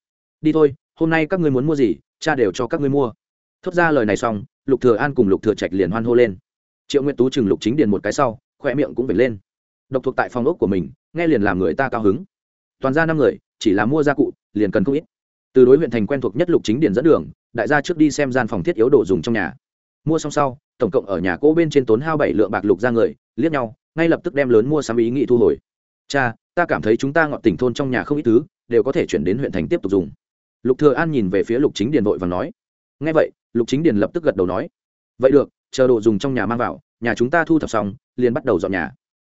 Đi thôi, hôm nay các ngươi muốn mua gì, cha đều cho các ngươi mua. Thốt ra lời này xong, lục thừa an cùng lục thừa trạch liền hoan hô lên. Triệu nguyệt tú chừng lục chính điền một cái sau khoe miệng cũng vểnh lên. Độc thuộc tại phòng ốc của mình, nghe liền làm người ta cao hứng. Toàn ra năm người, chỉ là mua gia cụ, liền cần không ít. Từ đối huyện thành quen thuộc nhất lục chính Điền dẫn đường, đại gia trước đi xem gian phòng thiết yếu đồ dùng trong nhà mua xong sau, tổng cộng ở nhà cỗ bên trên tốn hao bảy lượng bạc lục ra người, liếc nhau, ngay lập tức đem lớn mua sắm ý nghị thu hồi. Cha, ta cảm thấy chúng ta ngọn tỉnh thôn trong nhà không ít thứ, đều có thể chuyển đến huyện thành tiếp tục dùng. Lục thừa an nhìn về phía lục chính điền vội và nói. Nghe vậy, lục chính điền lập tức gật đầu nói. Vậy được, chờ đồ dùng trong nhà mang vào, nhà chúng ta thu thập xong, liền bắt đầu dọn nhà.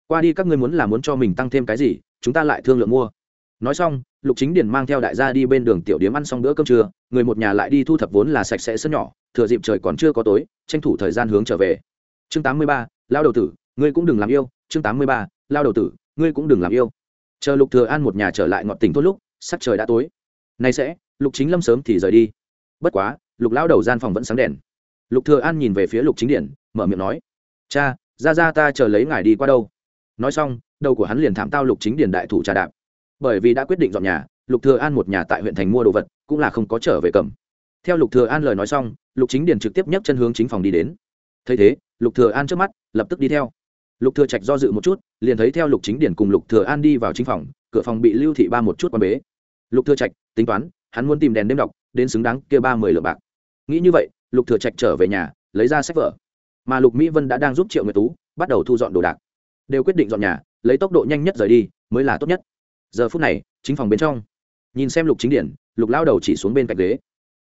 Qua đi các ngươi muốn là muốn cho mình tăng thêm cái gì, chúng ta lại thương lượng mua. Nói xong lục chính điền mang theo đại gia đi bên đường tiểu điếm ăn xong bữa cơm trưa, người một nhà lại đi thu thập vốn là sạch sẽ sân nhỏ, thừa dịp trời còn chưa có tối, tranh thủ thời gian hướng trở về. Chương tám mươi ba, lao đầu tử, ngươi cũng đừng làm yêu. Chương tám mươi ba, lao đầu tử, ngươi cũng đừng làm yêu. Chờ lục thừa an một nhà trở lại ngọn tỉnh tốt lúc, sắc trời đã tối. Nay sẽ, lục chính lâm sớm thì rời đi. Bất quá, lục lao đầu gian phòng vẫn sáng đèn. Lục thừa an nhìn về phía lục chính điển mở miệng nói, cha, ra ra ta chờ lấy ngài đi qua đâu. Nói xong, đầu của hắn liền thảm tao lục chính điển đại thủ trà đạp bởi vì đã quyết định dọn nhà, lục thừa an một nhà tại huyện thành mua đồ vật, cũng là không có trở về cầm. Theo lục thừa an lời nói xong, lục chính điển trực tiếp nhấc chân hướng chính phòng đi đến. Thấy thế, lục thừa an trước mắt, lập tức đi theo. Lục thừa trạch do dự một chút, liền thấy theo lục chính điển cùng lục thừa an đi vào chính phòng, cửa phòng bị lưu thị ba một chút quan bế. Lục thừa trạch, tính toán, hắn muốn tìm đèn đêm đọc, đến xứng đáng kia ba mười lượng bạc. Nghĩ như vậy, lục thừa trạch trở về nhà, lấy ra sách vở. Mà lục mỹ vân đã đang giúp triệu nguyệt tú bắt đầu thu dọn đồ đạc. Đều quyết định dọn nhà, lấy tốc độ nhanh nhất rời đi, mới là tốt nhất giờ phút này, chính phòng bên trong. Nhìn xem lục chính điển, lục lao đầu chỉ xuống bên cạnh ghế.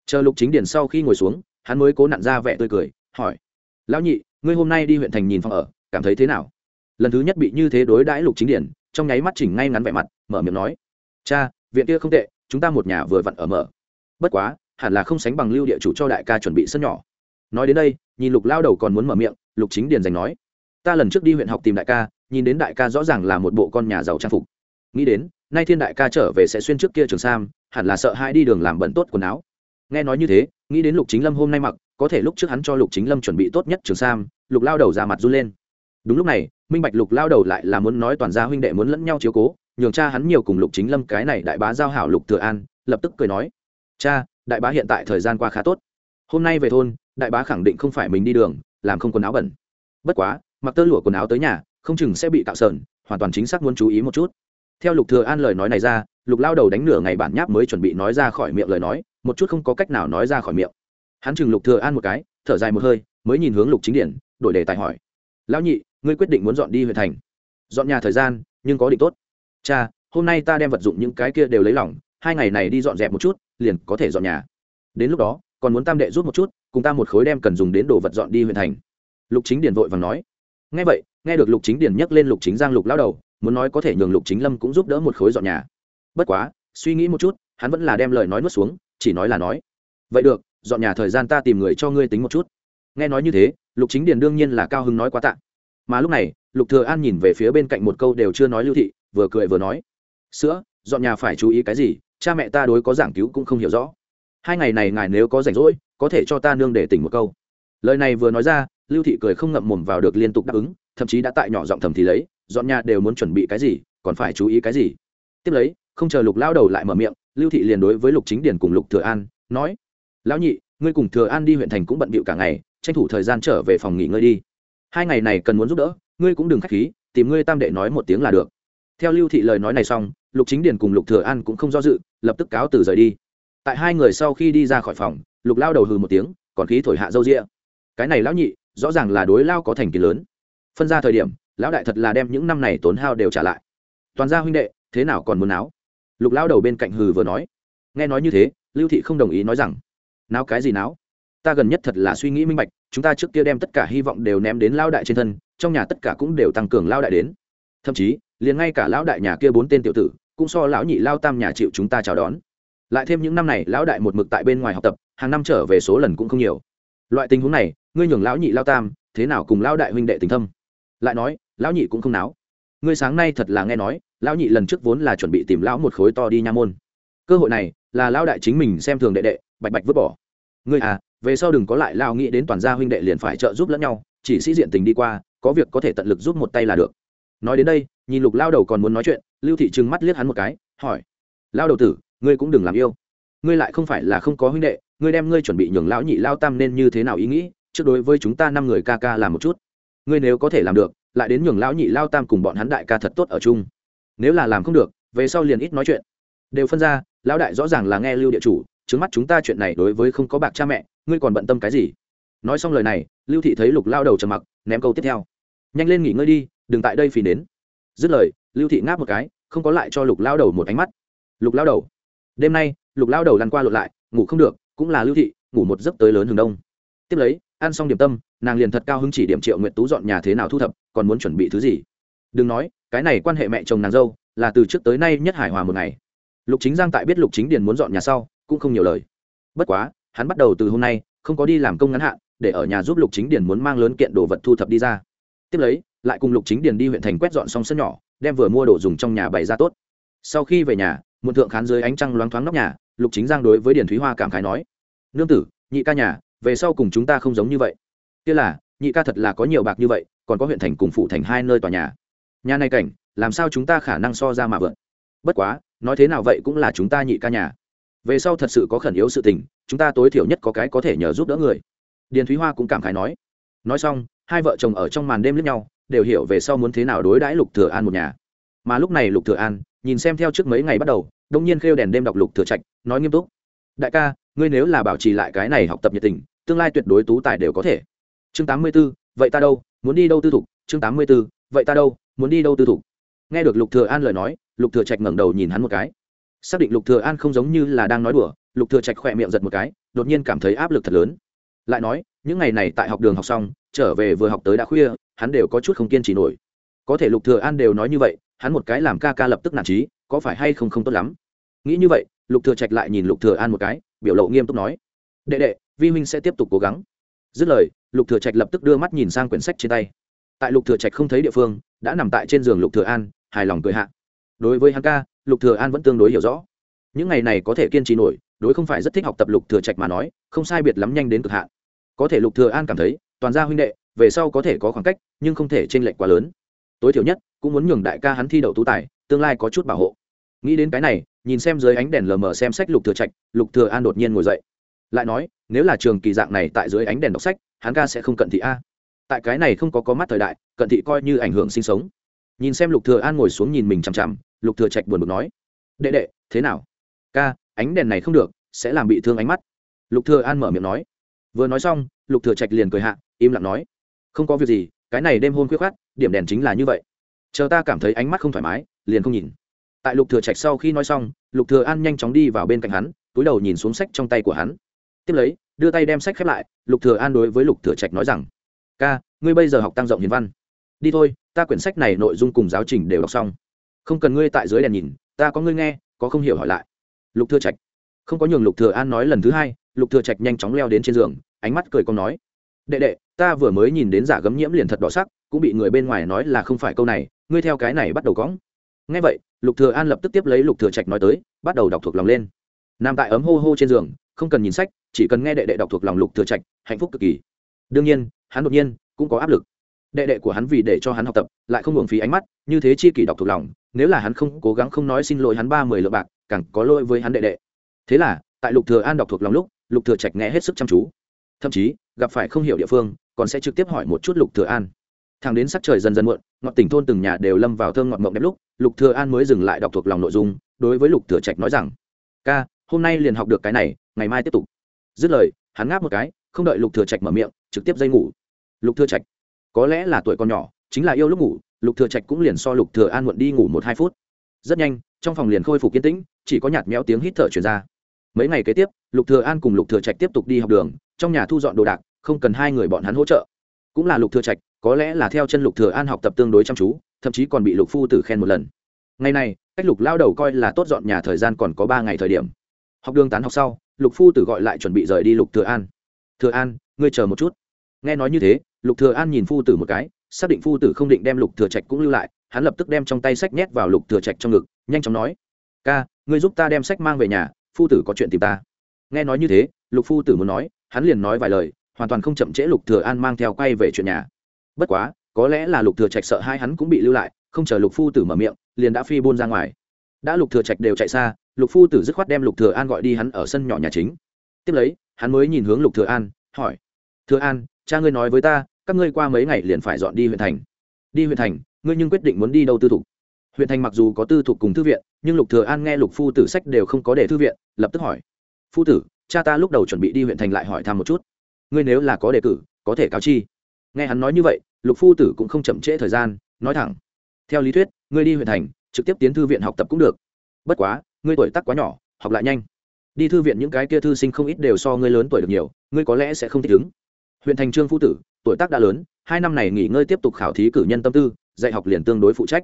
Chờ lục chính điển sau khi ngồi xuống, hắn mới cố nặn ra vẻ tươi cười, hỏi, lão nhị, ngươi hôm nay đi huyện thành nhìn phòng ở, cảm thấy thế nào? Lần thứ nhất bị như thế đối đãi lục chính điển, trong nháy mắt chỉnh ngay ngắn vẻ mặt, mở miệng nói, cha, viện kia không tệ, chúng ta một nhà vừa vặn ở mở. Bất quá, hẳn là không sánh bằng lưu địa chủ cho đại ca chuẩn bị sân nhỏ. Nói đến đây, nhìn lục lao đầu còn muốn mở miệng, lục chính điền giành nói, ta lần trước đi huyện học tìm đại ca, nhìn đến đại ca rõ ràng là một bộ con nhà giàu trang phục. Nghĩ đến nay thiên đại ca trở về sẽ xuyên trước kia trường sam, hẳn là sợ hai đi đường làm bận tốt quần áo. Nghe nói như thế, nghĩ đến lục chính lâm hôm nay mặc, có thể lúc trước hắn cho lục chính lâm chuẩn bị tốt nhất trường sam, lục lao đầu ra mặt run lên. Đúng lúc này, minh bạch lục lao đầu lại là muốn nói toàn gia huynh đệ muốn lẫn nhau chiếu cố, nhường cha hắn nhiều cùng lục chính lâm cái này đại bá giao hảo lục thừa an, lập tức cười nói, cha, đại bá hiện tại thời gian qua khá tốt. Hôm nay về thôn, đại bá khẳng định không phải mình đi đường, làm không quần áo bẩn. Bất quá, mặc tơ lụa quần áo tới nhà, không chừng sẽ bị tạo sờn, hoàn toàn chính xác muốn chú ý một chút theo lục thừa an lời nói này ra, lục lao đầu đánh nửa ngày bản nháp mới chuẩn bị nói ra khỏi miệng lời nói, một chút không có cách nào nói ra khỏi miệng. Hắn chừng lục thừa an một cái, thở dài một hơi, mới nhìn hướng lục chính điển, đổi đề tài hỏi. Lão nhị, ngươi quyết định muốn dọn đi huyện thành. Dọn nhà thời gian, nhưng có định tốt. Cha, hôm nay ta đem vật dụng những cái kia đều lấy lỏng, hai ngày này đi dọn dẹp một chút, liền có thể dọn nhà. Đến lúc đó, còn muốn tam đệ rút một chút, cùng ta một khối đem cần dùng đến đồ vật dọn đi huyện thành. Lục chính điển vội vàng nói. Nghe vậy, nghe được lục chính điển nhắc lên lục chính giang lục lao đầu muốn nói có thể nhường lục chính lâm cũng giúp đỡ một khối dọn nhà. Bất quá, suy nghĩ một chút, hắn vẫn là đem lời nói nuốt xuống, chỉ nói là nói. Vậy được, dọn nhà thời gian ta tìm người cho ngươi tính một chút. Nghe nói như thế, lục chính điền đương nhiên là cao hưng nói quá tạ. Mà lúc này, lục thừa an nhìn về phía bên cạnh một câu đều chưa nói lưu thị, vừa cười vừa nói. Sữa, dọn nhà phải chú ý cái gì? Cha mẹ ta đối có giảng cứu cũng không hiểu rõ. Hai ngày này ngài nếu có rảnh rỗi, có thể cho ta nương để tỉnh một câu. Lời này vừa nói ra, lưu thị cười không ngậm mồm vào được liên tục đáp ứng, thậm chí đã tại nhỏ giọng thầm thì lấy dọn nhà đều muốn chuẩn bị cái gì, còn phải chú ý cái gì? Tiếp lấy, không chờ lục lao đầu lại mở miệng, lưu thị liền đối với lục chính điền cùng lục thừa an nói, lão nhị, ngươi cùng thừa an đi huyện thành cũng bận bịu cả ngày, tranh thủ thời gian trở về phòng nghỉ ngơi đi. Hai ngày này cần muốn giúp đỡ, ngươi cũng đừng khách khí, tìm ngươi tam đệ nói một tiếng là được. Theo lưu thị lời nói này xong, lục chính điền cùng lục thừa an cũng không do dự, lập tức cáo từ rời đi. Tại hai người sau khi đi ra khỏi phòng, lục lao đầu hừ một tiếng, còn khí thổi hạ dâu rịa cái này lão nhị, rõ ràng là đối lao có thành kiến lớn. Phân ra thời điểm lão đại thật là đem những năm này tốn hao đều trả lại. Toàn gia huynh đệ, thế nào còn muốn náo? Lục lao đầu bên cạnh hừ vừa nói. Nghe nói như thế, lưu thị không đồng ý nói rằng, náo cái gì náo? Ta gần nhất thật là suy nghĩ minh bạch, chúng ta trước kia đem tất cả hy vọng đều ném đến lao đại trên thân, trong nhà tất cả cũng đều tăng cường lao đại đến. Thậm chí, liền ngay cả lão đại nhà kia bốn tên tiểu tử, cũng so lão nhị lao tam nhà chịu chúng ta chào đón. Lại thêm những năm này, lão đại một mực tại bên ngoài học tập, hàng năm trở về số lần cũng không nhiều. Loại tình huống này, ngươi nhường lão nhị lao tam, thế nào cùng lão đại huynh đệ tình thâm? Lại nói lão nhị cũng không náo. Ngươi sáng nay thật là nghe nói, lão nhị lần trước vốn là chuẩn bị tìm lão một khối to đi nha môn. Cơ hội này là lão đại chính mình xem thường đệ đệ, bạch bạch vứt bỏ. Ngươi à về sau đừng có lại lao nghĩ đến toàn gia huynh đệ liền phải trợ giúp lẫn nhau, chỉ sĩ diện tình đi qua, có việc có thể tận lực giúp một tay là được. Nói đến đây, nhìn lục lao đầu còn muốn nói chuyện, lưu thị trừng mắt liếc hắn một cái, hỏi. Lao đầu tử, ngươi cũng đừng làm yêu. Ngươi lại không phải là không có huynh đệ, ngươi đem ngươi chuẩn bị nhường lão nhị lao tam nên như thế nào ý nghĩ, trước đối với chúng ta năm người ca ca làm một chút ngươi nếu có thể làm được, lại đến nhường lão nhị lao tam cùng bọn hắn đại ca thật tốt ở chung. Nếu là làm không được, về sau liền ít nói chuyện. Đều phân ra, lão đại rõ ràng là nghe lưu địa chủ trước mắt chúng ta chuyện này đối với không có bạc cha mẹ, ngươi còn bận tâm cái gì? Nói xong lời này, lưu thị thấy lục lao đầu trầm mặc, ném câu tiếp theo. Nhanh lên nghỉ ngơi đi, đừng tại đây phì đến dứt lời, lưu thị ngáp một cái, không có lại cho lục lao đầu một ánh mắt. Lục lao đầu, đêm nay, lục lao đầu lăn qua lộn lại, ngủ không được, cũng là lưu thị, ngủ một giấc tới lớn hừng đông. Tiếp lấy ăn xong điểm tâm, nàng liền thật cao hứng chỉ điểm triệu nguyện tú dọn nhà thế nào thu thập, còn muốn chuẩn bị thứ gì. Đừng nói, cái này quan hệ mẹ chồng nàng dâu, là từ trước tới nay nhất hải hòa một ngày. Lục chính giang tại biết lục chính điền muốn dọn nhà sau, cũng không nhiều lời. Bất quá, hắn bắt đầu từ hôm nay, không có đi làm công ngắn hạn, để ở nhà giúp lục chính điền muốn mang lớn kiện đồ vật thu thập đi ra. Tiếp lấy, lại cùng lục chính điền đi huyện thành quét dọn xong sân nhỏ, đem vừa mua đồ dùng trong nhà bày ra tốt. Sau khi về nhà một thượng khán dưới ánh trăng loáng thoáng nóc nhà, lục chính giang đối với điền thúy hoa cảm khái nói, nương tử, nhị ca nhà về sau cùng chúng ta không giống như vậy. Kia là, nhị ca thật là có nhiều bạc như vậy, còn có huyện thành cùng phụ thành hai nơi tòa nhà. Nhà này cảnh, làm sao chúng ta khả năng so ra mà vượt? Bất quá, nói thế nào vậy cũng là chúng ta nhị ca nhà. Về sau thật sự có khẩn yếu sự tình, chúng ta tối thiểu nhất có cái có thể nhờ giúp đỡ người. Điền thúy hoa cũng cảm khái nói. Nói xong, hai vợ chồng ở trong màn đêm lướt nhau, đều hiểu về sau muốn thế nào đối đãi lục thừa an một nhà. Mà lúc này lục thừa an, nhìn xem theo trước mấy ngày bắt đầu, đông nhiên khêu đèn đêm đọc lục thừa trạch, nói nghiêm túc. Đại ca ngươi nếu là bảo trì lại cái này học tập nhiệt tình tương lai tuyệt đối tú tài đều có thể. Chương 84, vậy ta đâu? Muốn đi đâu tư thục? Chương 84, vậy ta đâu? Muốn đi đâu tư thục? Nghe được lục thừa an lời nói lục thừa trạch ngẩng đầu nhìn hắn một cái. Xác định lục thừa an không giống như là đang nói đùa lục thừa trạch khỏe miệng giật một cái đột nhiên cảm thấy áp lực thật lớn. Lại nói những ngày này tại học đường học xong trở về vừa học tới đã khuya hắn đều có chút không kiên trì nổi. Có thể lục thừa an đều nói như vậy hắn một cái làm ca ca lập tức nản trí có phải hay không không tốt lắm? Nghĩ như vậy lục thừa trạch lại nhìn lục thừa an một cái biểu lộ nghiêm túc nói, đệ đệ, vi huynh sẽ tiếp tục cố gắng. Dứt lời, lục thừa trạch lập tức đưa mắt nhìn sang quyển sách trên tay. Tại lục thừa trạch không thấy địa phương, đã nằm tại trên giường lục thừa an, hài lòng cười hạ. Đối với hắn ca, lục thừa an vẫn tương đối hiểu rõ. Những ngày này có thể kiên trì nổi, đối không phải rất thích học tập lục thừa trạch mà nói, không sai biệt lắm nhanh đến cực hạn. Có thể lục thừa an cảm thấy, toàn gia huynh đệ, về sau có thể có khoảng cách, nhưng không thể trên lệch quá lớn. Tối thiểu nhất, cũng muốn nhường đại ca hắn thi đậu tú tài, tương lai có chút bảo hộ. Nghĩ đến cái này nhìn xem dưới ánh đèn lờ mờ xem sách lục thừa trạch, lục thừa an đột nhiên ngồi dậy. Lại nói, nếu là trường kỳ dạng này tại dưới ánh đèn đọc sách, hắn ca sẽ không cận thị a. Tại cái này không có có mắt thời đại, cận thị coi như ảnh hưởng sinh sống. Nhìn xem lục thừa an ngồi xuống nhìn mình chằm chằm, lục thừa trạch buồn bực nói, đệ đệ, thế nào? Ca, ánh đèn này không được, sẽ làm bị thương ánh mắt. Lục thừa an mở miệng nói. Vừa nói xong, lục thừa trạch liền cười hạ, im lặng nói, không có việc gì, cái này đêm hôn khuya khoát, điểm đèn chính là như vậy. Chờ ta cảm thấy ánh mắt không thoải mái, liền không nhìn. Tại lục thừa trạch sau khi nói xong lục thừa an nhanh chóng đi vào bên cạnh hắn, túi đầu nhìn xuống sách trong tay của hắn. Tiếp lấy, đưa tay đem sách khép lại, lục thừa an đối với lục thừa trạch nói rằng, ca, ngươi bây giờ học tăng rộng hiền văn. Đi thôi, ta quyển sách này nội dung cùng giáo trình đều đọc xong. Không cần ngươi tại dưới đèn nhìn, ta có ngươi nghe, có không hiểu hỏi lại. Lục thừa trạch. Không có nhường lục thừa an nói lần thứ hai, lục thừa trạch nhanh chóng leo đến trên giường, ánh mắt cười cong nói, đệ đệ, ta vừa mới nhìn đến giả gấm nhiễm liền thật đỏ sắc, cũng bị người bên ngoài nói là không phải câu này, ngươi theo cái này bắt đầu cõng ngay vậy, lục thừa an lập tức tiếp lấy lục thừa trạch nói tới, bắt đầu đọc thuộc lòng lên. Nằm tại ấm hô hô trên giường, không cần nhìn sách, chỉ cần nghe đệ đệ đọc thuộc lòng lục thừa trạch, hạnh phúc cực kỳ. Đương nhiên, hắn đột nhiên cũng có áp lực. Đệ đệ của hắn vì để cho hắn học tập, lại không hưởng phí ánh mắt, như thế chi kỷ đọc thuộc lòng, nếu là hắn không cố gắng không nói xin lỗi hắn ba mười lượng bạc, càng có lỗi với hắn đệ đệ. Thế là, tại lục thừa an đọc thuộc lòng lúc, lục thừa trạch nghe hết sức chăm chú. Thậm chí, gặp phải không hiểu địa phương, còn sẽ trực tiếp hỏi một chút lục thừa an thằng đến sắc trời dần dần muộn ngọn tỉnh thôn từng nhà đều lâm vào thơm ngọt mộng đẹp lúc, lục thừa an mới dừng lại đọc thuộc lòng nội dung, đối với lục thừa trạch nói rằng, ca, hôm nay liền học được cái này, ngày mai tiếp tục. Dứt lời, hắn ngáp một cái, không đợi lục thừa trạch mở miệng, trực tiếp dây ngủ. Lục thừa trạch, có lẽ là tuổi còn nhỏ, chính là yêu lúc ngủ, lục thừa trạch cũng liền so lục thừa an muộn đi ngủ một hai phút. Rất nhanh, trong phòng liền khôi phục kiên tĩnh, chỉ có nhạt méo tiếng hít thở truyền ra. Mấy ngày kế tiếp, lục thừa an cùng lục thừa trạch tiếp tục đi học đường, trong nhà thu dọn đồ đạc, không cần hai người bọn hắn hỗ trợ. Cũng là lục thừa trạch có lẽ là theo chân lục thừa an học tập tương đối chăm chú, thậm chí còn bị lục phu tử khen một lần. Ngày này, cách lục lao đầu coi là tốt dọn nhà thời gian còn có ba ngày thời điểm. Học đường tán học sau, lục phu tử gọi lại chuẩn bị rời đi lục thừa an. Thừa an, ngươi chờ một chút. Nghe nói như thế, lục thừa an nhìn phu tử một cái, xác định phu tử không định đem lục thừa trạch cũng lưu lại, hắn lập tức đem trong tay sách nhét vào lục thừa trạch trong ngực, nhanh chóng nói, ca, ngươi giúp ta đem sách mang về nhà, phu tử có chuyện tìm ta. Nghe nói như thế, lục phu tử muốn nói, hắn liền nói vài lời, hoàn toàn không chậm trễ lục thừa an mang theo quay về chuyện nhà bất quá, có lẽ là lục thừa trạch sợ hai hắn cũng bị lưu lại, không chờ lục phu tử mở miệng, liền đã phi buôn ra ngoài. Đã lục thừa trạch đều chạy xa, lục phu tử dứt khoát đem lục thừa an gọi đi hắn ở sân nhỏ nhà chính. Tiếp lấy, hắn mới nhìn hướng lục thừa an, hỏi, thừa an, cha ngươi nói với ta, các ngươi qua mấy ngày liền phải dọn đi huyện thành. Đi huyện thành? Ngươi nhưng quyết định muốn đi đâu tư thục? Huyện thành mặc dù có tư thục cùng thư viện, nhưng lục thừa an nghe lục phu tử sách đều không có để thư viện, lập tức hỏi, phu tử, cha ta lúc đầu chuẩn bị đi huyện thành lại hỏi thăm một chút. Ngươi nếu là có đề cử, có thể cáo chi. Nghe hắn nói như vậy lục phu tử cũng không chậm trễ thời gian, nói thẳng. Theo lý thuyết, ngươi đi huyện thành, trực tiếp tiến thư viện học tập cũng được. Bất quá, ngươi tuổi tác quá nhỏ, học lại nhanh. Đi thư viện những cái kia thư sinh không ít đều so ngươi lớn tuổi được nhiều, ngươi có lẽ sẽ không thích ứng. Huyện thành trương phu tử, tuổi tác đã lớn, hai năm này nghỉ ngơi tiếp tục khảo thí cử nhân tâm tư, dạy học liền tương đối phụ trách.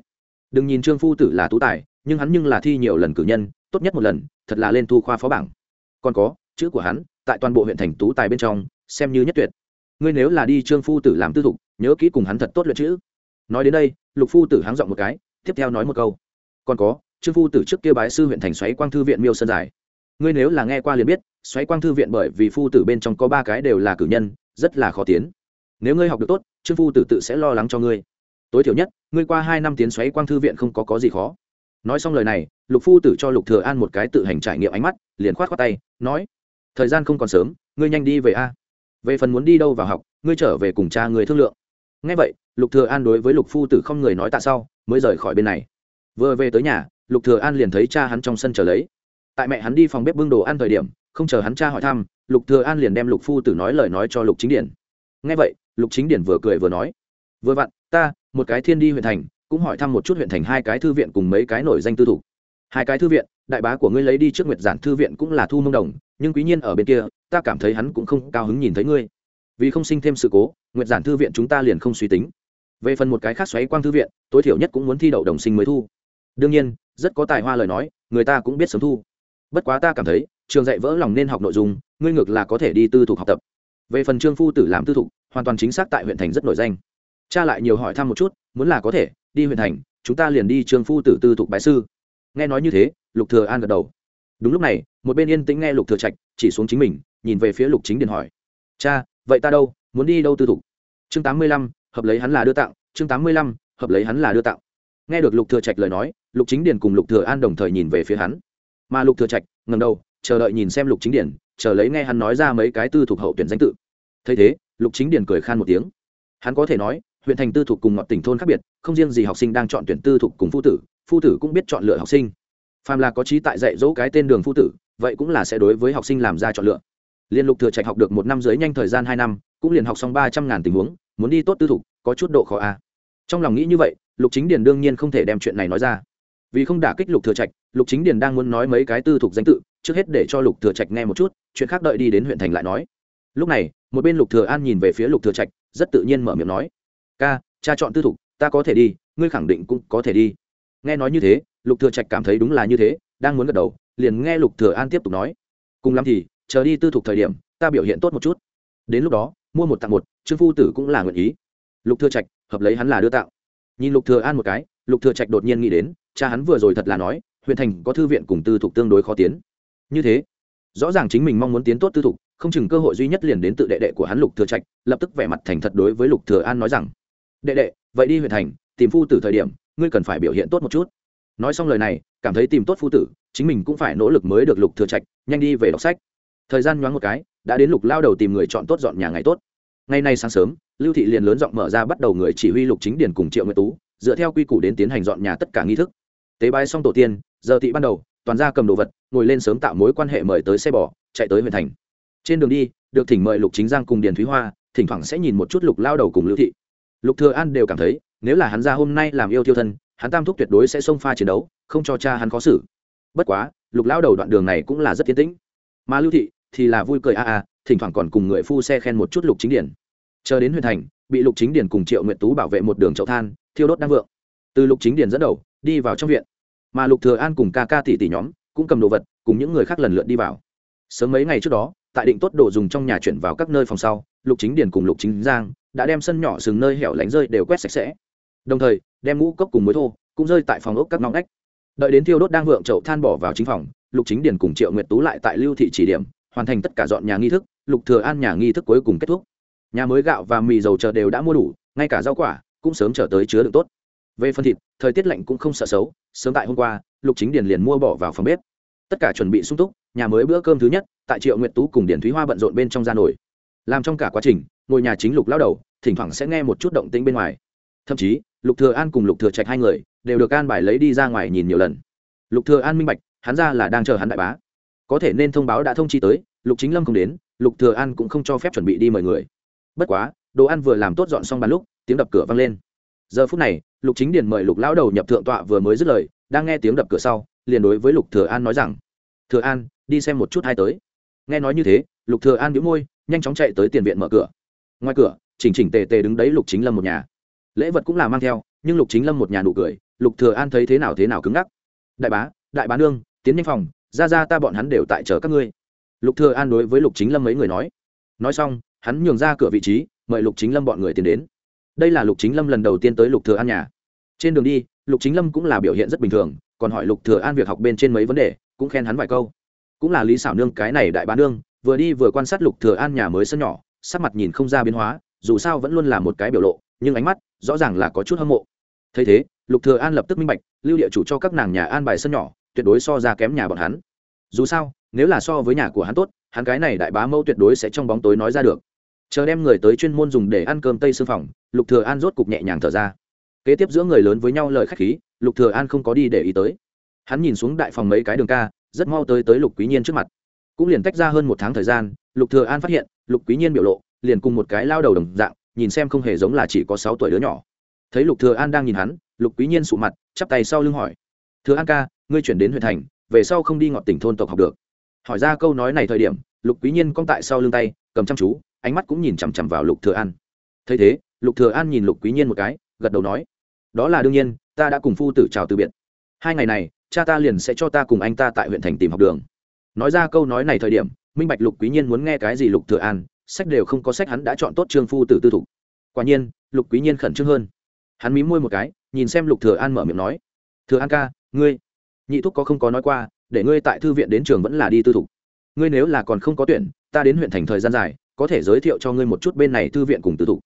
Đừng nhìn trương phu tử là tú tài, nhưng hắn nhưng là thi nhiều lần cử nhân, tốt nhất một lần, thật là lên thu khoa phó bảng. Còn có, chữ của hắn, tại toàn bộ huyện thành tú tài bên trong, xem như nhất tuyệt. Ngươi nếu là đi trương phu tử làm tư thục nhớ kỹ cùng hắn thật tốt luyện chữ. Nói đến đây, lục phu tử háng giọng một cái, tiếp theo nói một câu. Còn có, trương phu tử trước kia bái sư huyện thành xoáy quang thư viện miêu sơn giải. Ngươi nếu là nghe qua liền biết, xoáy quang thư viện bởi vì phu tử bên trong có ba cái đều là cử nhân, rất là khó tiến. Nếu ngươi học được tốt, trương phu tử tự sẽ lo lắng cho ngươi. Tối thiểu nhất, ngươi qua hai năm tiến xoáy quang thư viện không có có gì khó. Nói xong lời này, lục phu tử cho lục thừa an một cái tự hành trải nghiệm ánh mắt, liền khoát khoát tay, nói, thời gian không còn sớm, ngươi nhanh đi về a. Về phần muốn đi đâu vào học, ngươi trở về cùng cha người thương lượng ngay vậy, lục thừa an đối với lục phu tử không người nói tạ sau, mới rời khỏi bên này. Vừa về tới nhà, lục thừa an liền thấy cha hắn trong sân chờ lấy. Tại mẹ hắn đi phòng bếp bưng đồ ăn thời điểm, không chờ hắn cha hỏi thăm, lục thừa an liền đem lục phu tử nói lời nói cho lục chính điển. Nghe vậy, lục chính điển vừa cười vừa nói, vừa vặn, ta, một cái thiên đi huyện thành, cũng hỏi thăm một chút huyện thành hai cái thư viện cùng mấy cái nổi danh tư thủ. Hai cái thư viện, đại bá của ngươi lấy đi trước nguyệt giản thư viện cũng là thu mông đồng, nhưng quý nhiên ở bên kia, ta cảm thấy hắn cũng không cao hứng nhìn thấy ngươi vì không sinh thêm sự cố, nguyệt giản thư viện chúng ta liền không suy tính. Về phần một cái khác xoáy quang thư viện, tối thiểu nhất cũng muốn thi đậu đồng sinh mới thu. Đương nhiên, rất có tài hoa lời nói, người ta cũng biết sớm thu. Bất quá ta cảm thấy, trường dạy vỡ lòng nên học nội dung, ngươi ngược là có thể đi tư thục học tập. Về phần trương phu tử làm tư thục, hoàn toàn chính xác tại huyện thành rất nổi danh. Cha lại nhiều hỏi thăm một chút, muốn là có thể, đi huyện thành, chúng ta liền đi trương phu tử tư thục bái sư. Nghe nói như thế, lục thừa an gật đầu. Đúng lúc này, một bên yên tĩnh nghe lục thừa trạch, chỉ xuống chính mình, nhìn về phía lục chính điền hỏi. Cha vậy ta đâu, muốn đi đâu tư thục? Chương tám mươi lăm, hợp lấy hắn là đưa tặng. Chương tám mươi lăm, hợp lấy hắn là đưa tặng. Nghe được lục thừa trạch lời nói, lục chính điền cùng lục thừa an đồng thời nhìn về phía hắn. Mà lục thừa trạch, ngẩng đầu, chờ đợi nhìn xem lục chính điền, chờ lấy nghe hắn nói ra mấy cái tư thuộc hậu tuyển danh tự. Thấy thế, lục chính điền cười khan một tiếng. Hắn có thể nói, huyện thành tư thuộc cùng ngọn tỉnh thôn khác biệt, không riêng gì học sinh đang chọn tuyển tư thuộc cùng phu tử phu tử cũng biết chọn lựa học sinh. Phàm là có trí tại dạy dỗ cái tên đường phu tử, vậy cũng là sẽ đối với học sinh làm ra chọn lựa liên lục thừa trạch học được một năm dưới nhanh thời gian hai năm, cũng liền học xong ba trăm ngàn tình huống, muốn đi tốt tư thục, có chút độ khó a. Trong lòng nghĩ như vậy, lục chính điền đương nhiên không thể đem chuyện này nói ra. Vì không đả kích lục thừa trạch, lục chính điền đang muốn nói mấy cái tư thục danh tự, trước hết để cho lục thừa trạch nghe một chút, chuyện khác đợi đi đến huyện thành lại nói. Lúc này, một bên lục thừa an nhìn về phía lục thừa trạch, rất tự nhiên mở miệng nói. Ca, cha chọn tư thục, ta có thể đi, ngươi khẳng định cũng có thể đi. Nghe nói như thế, lục thừa trạch cảm thấy đúng là như thế, đang muốn gật đầu, liền nghe lục thừa an tiếp tục nói. Cùng lắm thì chờ đi tư thục thời điểm, ta biểu hiện tốt một chút. Đến lúc đó, mua một tặng một, trương phu tử cũng là nguyện ý. Lục thừa trạch, hợp lấy hắn là đưa tạo nhìn lục thừa an một cái, lục thừa trạch đột nhiên nghĩ đến, cha hắn vừa rồi thật là nói, huyện thành có thư viện cùng tư thục tương đối khó tiến. Như thế, rõ ràng chính mình mong muốn tiến tốt tư thục, không chừng cơ hội duy nhất liền đến tự đệ đệ của hắn lục thừa trạch, lập tức vẻ mặt thành thật đối với lục thừa an nói rằng, đệ đệ, vậy đi huyện thành, tìm phu tử thời điểm, ngươi cần phải biểu hiện tốt một chút. Nói xong lời này, cảm thấy tìm tốt phu tử, chính mình cũng phải nỗ lực mới được lục thừa trạch, nhanh đi về đọc sách thời gian nhoáng một cái, đã đến lục lao đầu tìm người chọn tốt dọn nhà ngày tốt. Ngày nay sáng sớm, lưu thị liền lớn giọng mở ra bắt đầu người chỉ huy lục chính điền cùng triệu nguyệt tú, dựa theo quy củ đến tiến hành dọn nhà tất cả nghi thức. Tế bái xong tổ tiên, giờ thị ban đầu, toàn ra cầm đồ vật, ngồi lên sớm tạo mối quan hệ mời tới xe bò, chạy tới huyện thành. Trên đường đi, được thỉnh mời lục chính giang cùng điền thúy hoa, thỉnh thoảng sẽ nhìn một chút lục lao đầu cùng lưu thị. Lục thừa an đều cảm thấy, nếu là hắn ra hôm nay làm yêu thiêu thân, hắn tam thúc tuyệt đối sẽ xông pha chiến đấu, không cho cha hắn khó xử. Bất quá, lục lao đầu đoạn đường này cũng là rất tiến tĩnh mà lưu thị thì là vui cười a a, thỉnh thoảng còn cùng người phu xe khen một chút lục chính điển. Chờ đến huyện thành, bị lục chính điển cùng triệu nguyện tú bảo vệ một đường chậu than, thiêu đốt đang vượng. Từ lục chính điển dẫn đầu, đi vào trong viện. Mà lục thừa an cùng ca ca tỷ tỷ nhóm cũng cầm đồ vật, cùng những người khác lần lượt đi vào. Sớm mấy ngày trước đó, tại định tốt đồ dùng trong nhà chuyển vào các nơi phòng sau, lục chính điển cùng lục chính giang đã đem sân nhỏ sừng nơi hẻo lánh rơi đều quét sạch sẽ. Đồng thời, đem ngũ cốc cùng muối thô cũng rơi tại phòng ốc các ngõ ngách. Đợi đến thiêu đốt đang vượng, chậu than bỏ vào chính phòng lục chính Điền cùng triệu nguyệt tú lại tại lưu thị chỉ điểm, hoàn thành tất cả dọn nhà nghi thức, lục thừa an nhà nghi thức cuối cùng kết thúc. Nhà mới gạo và mì dầu chờ đều đã mua đủ, ngay cả rau quả cũng sớm trở tới chứa đựng tốt. Về phần thịt, thời tiết lạnh cũng không sợ xấu, sớm tại hôm qua, lục chính điền liền mua bỏ vào phòng bếp. Tất cả chuẩn bị sung túc, nhà mới bữa cơm thứ nhất, tại triệu nguyệt tú cùng điển thúy hoa bận rộn bên trong gia nổi làm trong cả quá trình ngôi nhà chính lục lao đầu, thỉnh thoảng sẽ nghe một chút động tĩnh bên ngoài. Thậm chí, lục thừa an cùng lục thừa trạch hai người đều được an bài lấy đi ra ngoài nhìn nhiều lần. Lục thừa an minh bạch hắn ra là đang chờ hắn đại bá. Có thể nên thông báo đã thông chi tới, lục chính lâm không đến, lục thừa an cũng không cho phép chuẩn bị đi mời người. Bất quá, đồ ăn vừa làm tốt dọn xong bàn lúc, tiếng đập cửa vang lên. Giờ phút này, lục chính điền mời lục lão đầu nhập thượng tọa vừa mới dứt lời, đang nghe tiếng đập cửa sau, liền đối với lục thừa an nói rằng, thừa an, đi xem một chút hai tới. Nghe nói như thế, lục thừa an nhíu môi, nhanh chóng chạy tới tiền viện mở cửa. Ngoài cửa, chỉnh chỉnh tề tề đứng đấy lục chính lâm một nhà. Lễ vật cũng là mang theo, nhưng lục chính lâm một nhà nụ cười, lục thừa an thấy thế nào thế nào cứng ngắc. Đại bá đại bá nương tiến nhanh phòng, ra ra ta bọn hắn đều tại chờ các ngươi. Lục thừa an đối với lục chính lâm mấy người nói. Nói xong, hắn nhường ra cửa vị trí, mời lục chính lâm bọn người tiến đến. Đây là lục chính lâm lần đầu tiên tới lục thừa an nhà. Trên đường đi, lục chính lâm cũng là biểu hiện rất bình thường, còn hỏi lục thừa an việc học bên trên mấy vấn đề, cũng khen hắn vài câu. Cũng là lý xảo nương cái này đại bá nương, vừa đi vừa quan sát lục thừa an nhà mới sân nhỏ, sắc mặt nhìn không ra biến hóa, dù sao vẫn luôn là một cái biểu lộ, nhưng ánh mắt rõ ràng là có chút hâm mộ. Thấy thế, lục thừa an lập tức minh bạch, lưu địa chủ cho các nàng nhà an bài sân nhỏ tuyệt đối so ra kém nhà bọn hắn. Dù sao, nếu là so với nhà của hắn tốt, hắn cái này đại bá mẫu tuyệt đối sẽ trong bóng tối nói ra được. Chờ đem người tới chuyên môn dùng để ăn cơm tây sư phòng, lục thừa an rốt cục nhẹ nhàng thở ra. Kế tiếp giữa người lớn với nhau lời khách khí, lục thừa an không có đi để ý tới. Hắn nhìn xuống đại phòng mấy cái đường ca, rất mau tới tới lục quý nhiên trước mặt. Cũng liền tách ra hơn một tháng thời gian, lục thừa an phát hiện, lục quý nhiên biểu lộ, liền cùng một cái lao đầu đồng dạng, nhìn xem không hề giống là chỉ có sáu tuổi đứa nhỏ. Thấy lục thừa an đang nhìn hắn, lục quý nhiên sụ mặt, chắp tay sau lưng hỏi. Thừa an ca ngươi chuyển đến huyện thành, về sau không đi ngọt tỉnh thôn tộc học được. Hỏi ra câu nói này thời điểm, lục quý nhiên cong tại sau lưng tay, cầm chăm chú, ánh mắt cũng nhìn chằm chằm vào lục thừa an. Thấy thế, lục thừa an nhìn lục quý nhiên một cái, gật đầu nói, đó là đương nhiên, ta đã cùng phu tử chào từ biệt. Hai ngày này, cha ta liền sẽ cho ta cùng anh ta tại huyện thành tìm học đường. Nói ra câu nói này thời điểm, minh bạch lục quý nhiên muốn nghe cái gì lục thừa an, sách đều không có sách hắn đã chọn tốt trương phu tử tư thủ quả nhiên, lục quý nhiên khẩn trương hơn. Hắn mím môi một cái, nhìn xem lục thừa an mở miệng nói, thừa an ca, ngươi nhị thúc có không có nói qua, để ngươi tại thư viện đến trường vẫn là đi tư thục. Ngươi nếu là còn không có tuyển, ta đến huyện thành thời gian dài, có thể giới thiệu cho ngươi một chút bên này thư viện cùng tư thục.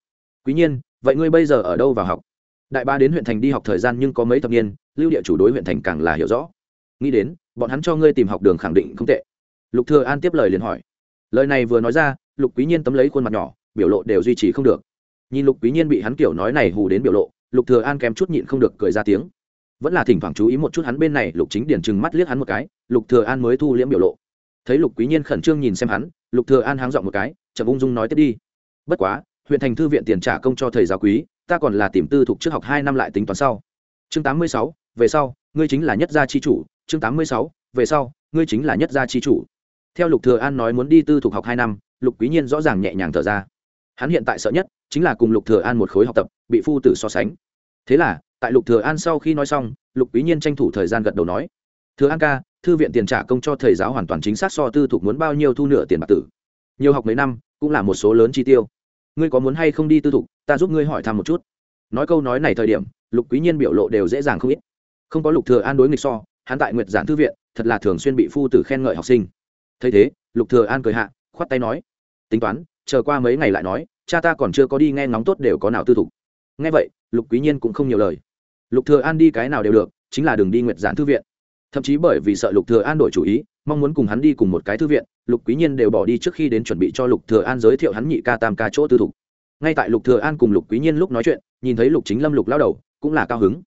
Quý nhiên, vậy ngươi bây giờ ở đâu vào học? Đại ba đến huyện thành đi học thời gian nhưng có mấy thập niên, lưu địa chủ đối huyện thành càng là hiểu rõ. Nghĩ đến, bọn hắn cho ngươi tìm học đường khẳng định không tệ. Lục thừa an tiếp lời liền hỏi. Lời này vừa nói ra, lục quý nhiên tấm lấy khuôn mặt nhỏ, biểu lộ đều duy trì không được. Nhìn lục quý nhiên bị hắn kiểu nói này hù đến biểu lộ, lục thừa an kém chút nhịn không được cười ra tiếng vẫn là thỉnh thoảng chú ý một chút hắn bên này, lục chính điển chừng mắt liếc hắn một cái, lục thừa an mới thu liễm biểu lộ. Thấy lục quý nhiên khẩn trương nhìn xem hắn, lục thừa an háng dọn một cái, chậm ung dung nói tiếp đi. Bất quá, huyện thành thư viện tiền trả công cho thầy giáo quý, ta còn là tìm tư thuộc trước học hai năm lại tính toán sau. Chương tám mươi sáu, về sau, ngươi chính là nhất gia chi chủ. Chương tám mươi sáu, về sau, ngươi chính là nhất gia chi chủ. Theo lục thừa an nói muốn đi tư thuộc học hai năm, lục quý nhiên rõ ràng nhẹ nhàng thở ra. Hắn hiện tại sợ nhất chính là cùng lục thừa an một khối học tập, bị phu tử so sánh. Thế là tại lục thừa an sau khi nói xong, lục quý nhiên tranh thủ thời gian gật đầu nói, thừa an ca, thư viện tiền trả công cho thầy giáo hoàn toàn chính xác so tư thuộc muốn bao nhiêu thu nửa tiền bạc tử. Nhiều học mấy năm, cũng là một số lớn chi tiêu. Ngươi có muốn hay không đi tư thục, ta giúp ngươi hỏi thăm một chút. Nói câu nói này thời điểm, lục quý nhiên biểu lộ đều dễ dàng không ít. Không có lục thừa an đối nghịch so, hắn tại nguyệt giản thư viện, thật là thường xuyên bị phu tử khen ngợi học sinh. Thấy thế, lục thừa an cười hạ, khoát tay nói, tính toán, chờ qua mấy ngày lại nói, cha ta còn chưa có đi nghe ngóng tốt đều có nào tư thục. Nghe vậy, lục quý nhiên cũng không nhiều lời lục thừa an đi cái nào đều được, chính là đường đi nguyệt giản thư viện. Thậm chí bởi vì sợ lục thừa an đổi chủ ý, mong muốn cùng hắn đi cùng một cái thư viện, lục quý nhiên đều bỏ đi trước khi đến chuẩn bị cho lục thừa an giới thiệu hắn nhị ca tam ca chỗ tư thục. Ngay tại lục thừa an cùng lục quý nhiên lúc nói chuyện, nhìn thấy lục chính lâm lục lao đầu, cũng là cao hứng.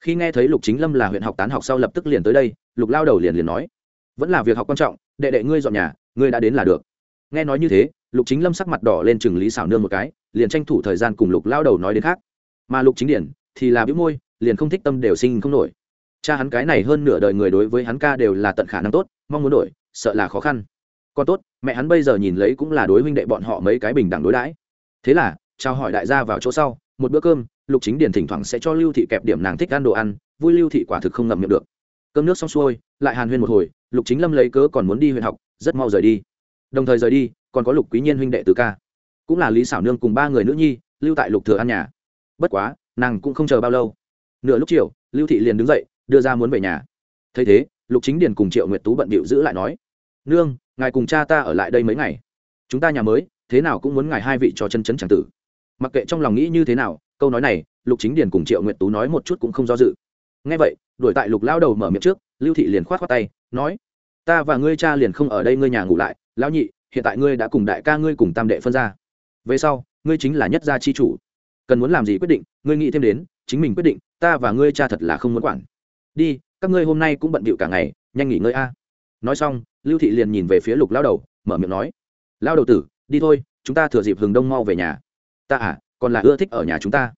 Khi nghe thấy lục chính lâm là huyện học tán học sau lập tức liền tới đây, lục lao đầu liền liền nói, vẫn là việc học quan trọng, đệ đệ ngươi dọn nhà, ngươi đã đến là được. Nghe nói như thế, lục chính lâm sắc mặt đỏ lên chừng lý xảo nương một cái, liền tranh thủ thời gian cùng lục lao đầu nói đến khác. Mà lục chính điển thì là bĩu môi, liền không thích tâm đều sinh không nổi. Cha hắn cái này hơn nửa đời người đối với hắn ca đều là tận khả năng tốt, mong muốn đổi, sợ là khó khăn. Còn tốt, mẹ hắn bây giờ nhìn lấy cũng là đối huynh đệ bọn họ mấy cái bình đẳng đối đãi. Thế là, chào hỏi đại gia vào chỗ sau, một bữa cơm, lục chính điền thỉnh thoảng sẽ cho lưu thị kẹp điểm nàng thích ăn đồ ăn, vui lưu thị quả thực không ngậm miệng được. Cơm nước xong xuôi, lại hàn huyên một hồi, lục chính lâm lấy cớ còn muốn đi huyện học, rất mau rời đi. Đồng thời rời đi, còn có lục quý nhiên huynh đệ từ ca. Cũng là lý xảo nương cùng ba người nữ nhi, lưu tại lục thừa ăn nhà. Bất quá nàng cũng không chờ bao lâu. Nửa lúc chiều, lưu thị liền đứng dậy, đưa ra muốn về nhà. Thấy thế, lục chính điền cùng triệu nguyệt tú bận bịu giữ lại nói, nương, ngài cùng cha ta ở lại đây mấy ngày. Chúng ta nhà mới, thế nào cũng muốn ngài hai vị cho chân chấn chẳng tử. Mặc kệ trong lòng nghĩ như thế nào, câu nói này, lục chính điền cùng triệu nguyệt tú nói một chút cũng không do dự. Ngay vậy đổi tại lục lao đầu mở miệng trước, lưu thị liền khoát khoát tay, nói, ta và ngươi cha liền không ở đây, ngươi nhà ngủ lại, lão nhị, hiện tại ngươi đã cùng đại ca ngươi cùng tam đệ phân ra. Về sau, ngươi chính là nhất gia chi chủ cần muốn làm gì quyết định, ngươi nghĩ thêm đến, chính mình quyết định, ta và ngươi cha thật là không muốn quản. Đi, các ngươi hôm nay cũng bận bịu cả ngày, nhanh nghỉ ngơi a. Nói xong, lưu thị liền nhìn về phía lục lao đầu, mở miệng nói, lao đầu tử, đi thôi, chúng ta thừa dịp hừng đông mau về nhà. Ta à còn là ưa thích ở nhà chúng ta.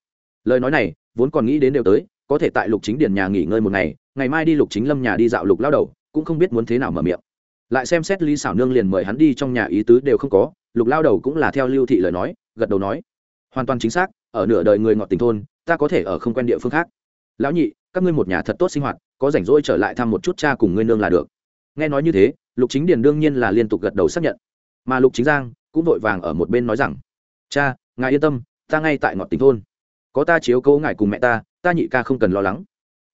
Lời nói này, vốn còn nghĩ đến đều tới, có thể tại lục chính điền nhà nghỉ ngơi một ngày ngày mai đi lục chính lâm nhà đi dạo lục lao đầu, cũng không biết muốn thế nào mở miệng. Lại xem xét lý xảo nương liền mời hắn đi trong nhà ý tứ đều không có, lục lao đầu cũng là theo lưu thị lời nói, gật đầu nói hoàn toàn chính xác, ở nửa đời người ngọt tình thôn, ta có thể ở không quen địa phương khác. Lão nhị, các ngươi một nhà thật tốt sinh hoạt, có rảnh rỗi trở lại thăm một chút cha cùng ngươi nương là được. Nghe nói như thế, lục chính điền đương nhiên là liên tục gật đầu xác nhận. Mà lục chính giang cũng vội vàng ở một bên nói rằng, cha, ngài yên tâm, ta ngay tại ngọt tình thôn. Có ta chiếu cố ngài cùng mẹ ta ta nhị ca không cần lo lắng.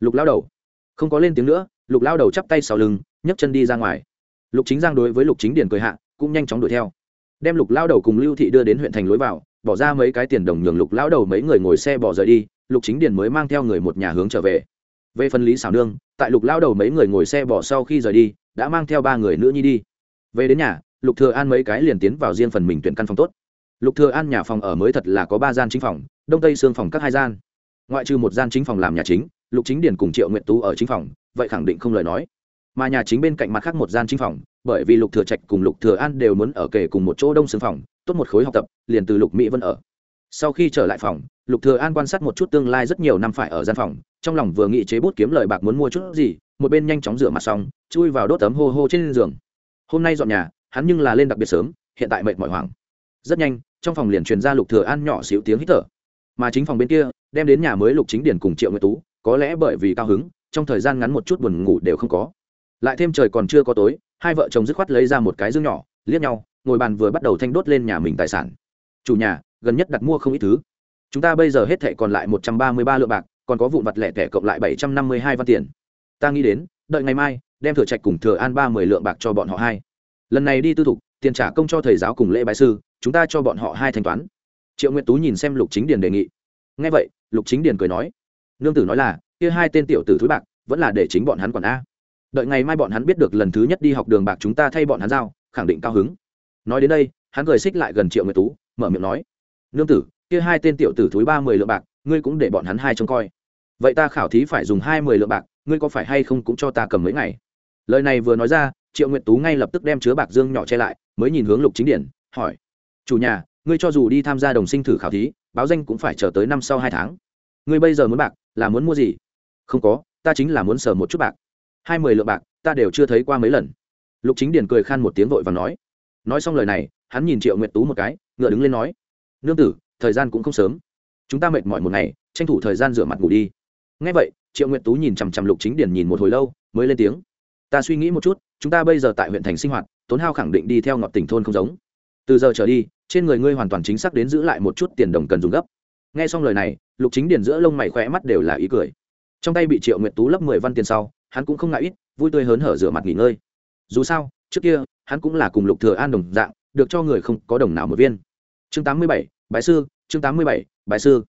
Lục lao đầu, không có lên tiếng nữa, lục lao đầu chắp tay sau lưng, nhấc chân đi ra ngoài. Lục chính giang đối với lục chính điền cười hạ, cũng nhanh chóng đuổi theo. Đem lục lao đầu cùng lưu thị đưa đến huyện thành lối vào bỏ ra mấy cái tiền đồng nhường lục lão đầu mấy người ngồi xe bỏ rời đi, lục chính điền mới mang theo người một nhà hướng trở về. Về phần lý xảo nương, tại lục lão đầu mấy người ngồi xe bỏ sau khi rời đi, đã mang theo ba người nữ nhi đi. Về đến nhà, lục thừa an mấy cái liền tiến vào riêng phần mình tuyển căn phòng tốt. Lục thừa an nhà phòng ở mới thật là có ba gian chính phòng, đông tây xương phòng các hai gian. Ngoại trừ một gian chính phòng làm nhà chính, lục chính điền cùng triệu nguyện tú ở chính phòng, vậy khẳng định không lời nói. Mà nhà chính bên cạnh mặt khác một gian chính phòng, bởi vì lục thừa trạch cùng lục thừa an đều muốn ở kề cùng một chỗ đông xương phòng tốt một khối học tập, liền từ lục mỹ vân ở. Sau khi trở lại phòng, lục thừa an quan sát một chút tương lai rất nhiều năm phải ở gian phòng, trong lòng vừa nghĩ chế bút kiếm lời bạc muốn mua chút gì, một bên nhanh chóng rửa mặt xong, chui vào đốt tấm hô hô trên giường. Hôm nay dọn nhà, hắn nhưng là lên đặc biệt sớm, hiện tại mệt mỏi hoảng. Rất nhanh, trong phòng liền truyền ra lục thừa an nhỏ xíu tiếng hít thở. Mà chính phòng bên kia, đem đến nhà mới lục chính điển cùng triệu nguyệt tú, có lẽ bởi vì cao hứng, trong thời gian ngắn một chút buồn ngủ đều không có. Lại thêm trời còn chưa có tối, hai vợ chồng dứt khoát lấy ra một cái dương nhỏ, liếc nhau ngồi bàn vừa bắt đầu thanh đốt lên nhà mình tài sản. Chủ nhà, gần nhất đặt mua không ít thứ. Chúng ta bây giờ hết thệ còn lại một trăm ba mươi ba lượng bạc, còn có vụn vặt lẻ tẻ cộng lại bảy trăm năm mươi hai văn tiền. Ta nghĩ đến, đợi ngày mai, đem thừa trạch cùng thừa an ba mươi lượng bạc cho bọn họ hai. Lần này đi tư thục, tiền trả công cho thầy giáo cùng lễ bái sư, chúng ta cho bọn họ hai thanh toán. Triệu nguyện tú nhìn xem lục chính điền đề nghị. Ngay vậy, lục chính điền cười nói, nương tử nói là, kia hai tên tiểu tử thúi bạc, vẫn là để chính bọn hắn quản a. Đợi ngày mai bọn hắn biết được lần thứ nhất đi học đường bạc chúng ta thay bọn hắn giao, khẳng định cao hứng nói đến đây, hắn cười xích lại gần triệu nguyệt tú, mở miệng nói, nương tử, kia hai tên tiểu tử thúi ba mươi lượng bạc, ngươi cũng để bọn hắn hai trông coi. Vậy ta khảo thí phải dùng hai mươi lượng bạc, ngươi có phải hay không cũng cho ta cầm mấy ngày? Lời này vừa nói ra, triệu nguyệt tú ngay lập tức đem chứa bạc dương nhỏ che lại, mới nhìn hướng lục chính điển, hỏi, chủ nhà, ngươi cho dù đi tham gia đồng sinh thử khảo thí, báo danh cũng phải chờ tới năm sau hai tháng. Ngươi bây giờ muốn bạc, là muốn mua gì? Không có, ta chính là muốn sờ một chút bạc. Hai mươi lượng bạc, ta đều chưa thấy qua mấy lần. Lục chính điển cười khan một tiếng vội và nói nói xong lời này, hắn nhìn triệu nguyệt tú một cái, ngựa đứng lên nói, nương tử, thời gian cũng không sớm. Chúng ta mệt mỏi một ngày, tranh thủ thời gian rửa mặt ngủ đi. Ngay vậy, triệu nguyệt tú nhìn chằm chằm lục chính điển nhìn một hồi lâu, mới lên tiếng, ta suy nghĩ một chút, chúng ta bây giờ tại huyện thành sinh hoạt, tốn hao khẳng định đi theo ngọt tỉnh thôn không giống. Từ giờ trở đi, trên người ngươi hoàn toàn chính xác đến giữ lại một chút tiền đồng cần dùng gấp. Nghe xong lời này, lục chính điển giữa lông mày khỏe mắt đều là ý cười. Trong tay bị triệu nguyệt tú lấp mười văn tiền sau, hắn cũng không ngại ít, vui tươi hớn hở rửa mặt nghỉ ngơi. Dù sao trước kia, hắn cũng là cùng lục thừa an đồng dạng, được cho người không có đồng nào một viên. Chương tám mươi bảy, bái sư, chương tám mươi bảy, bái sư.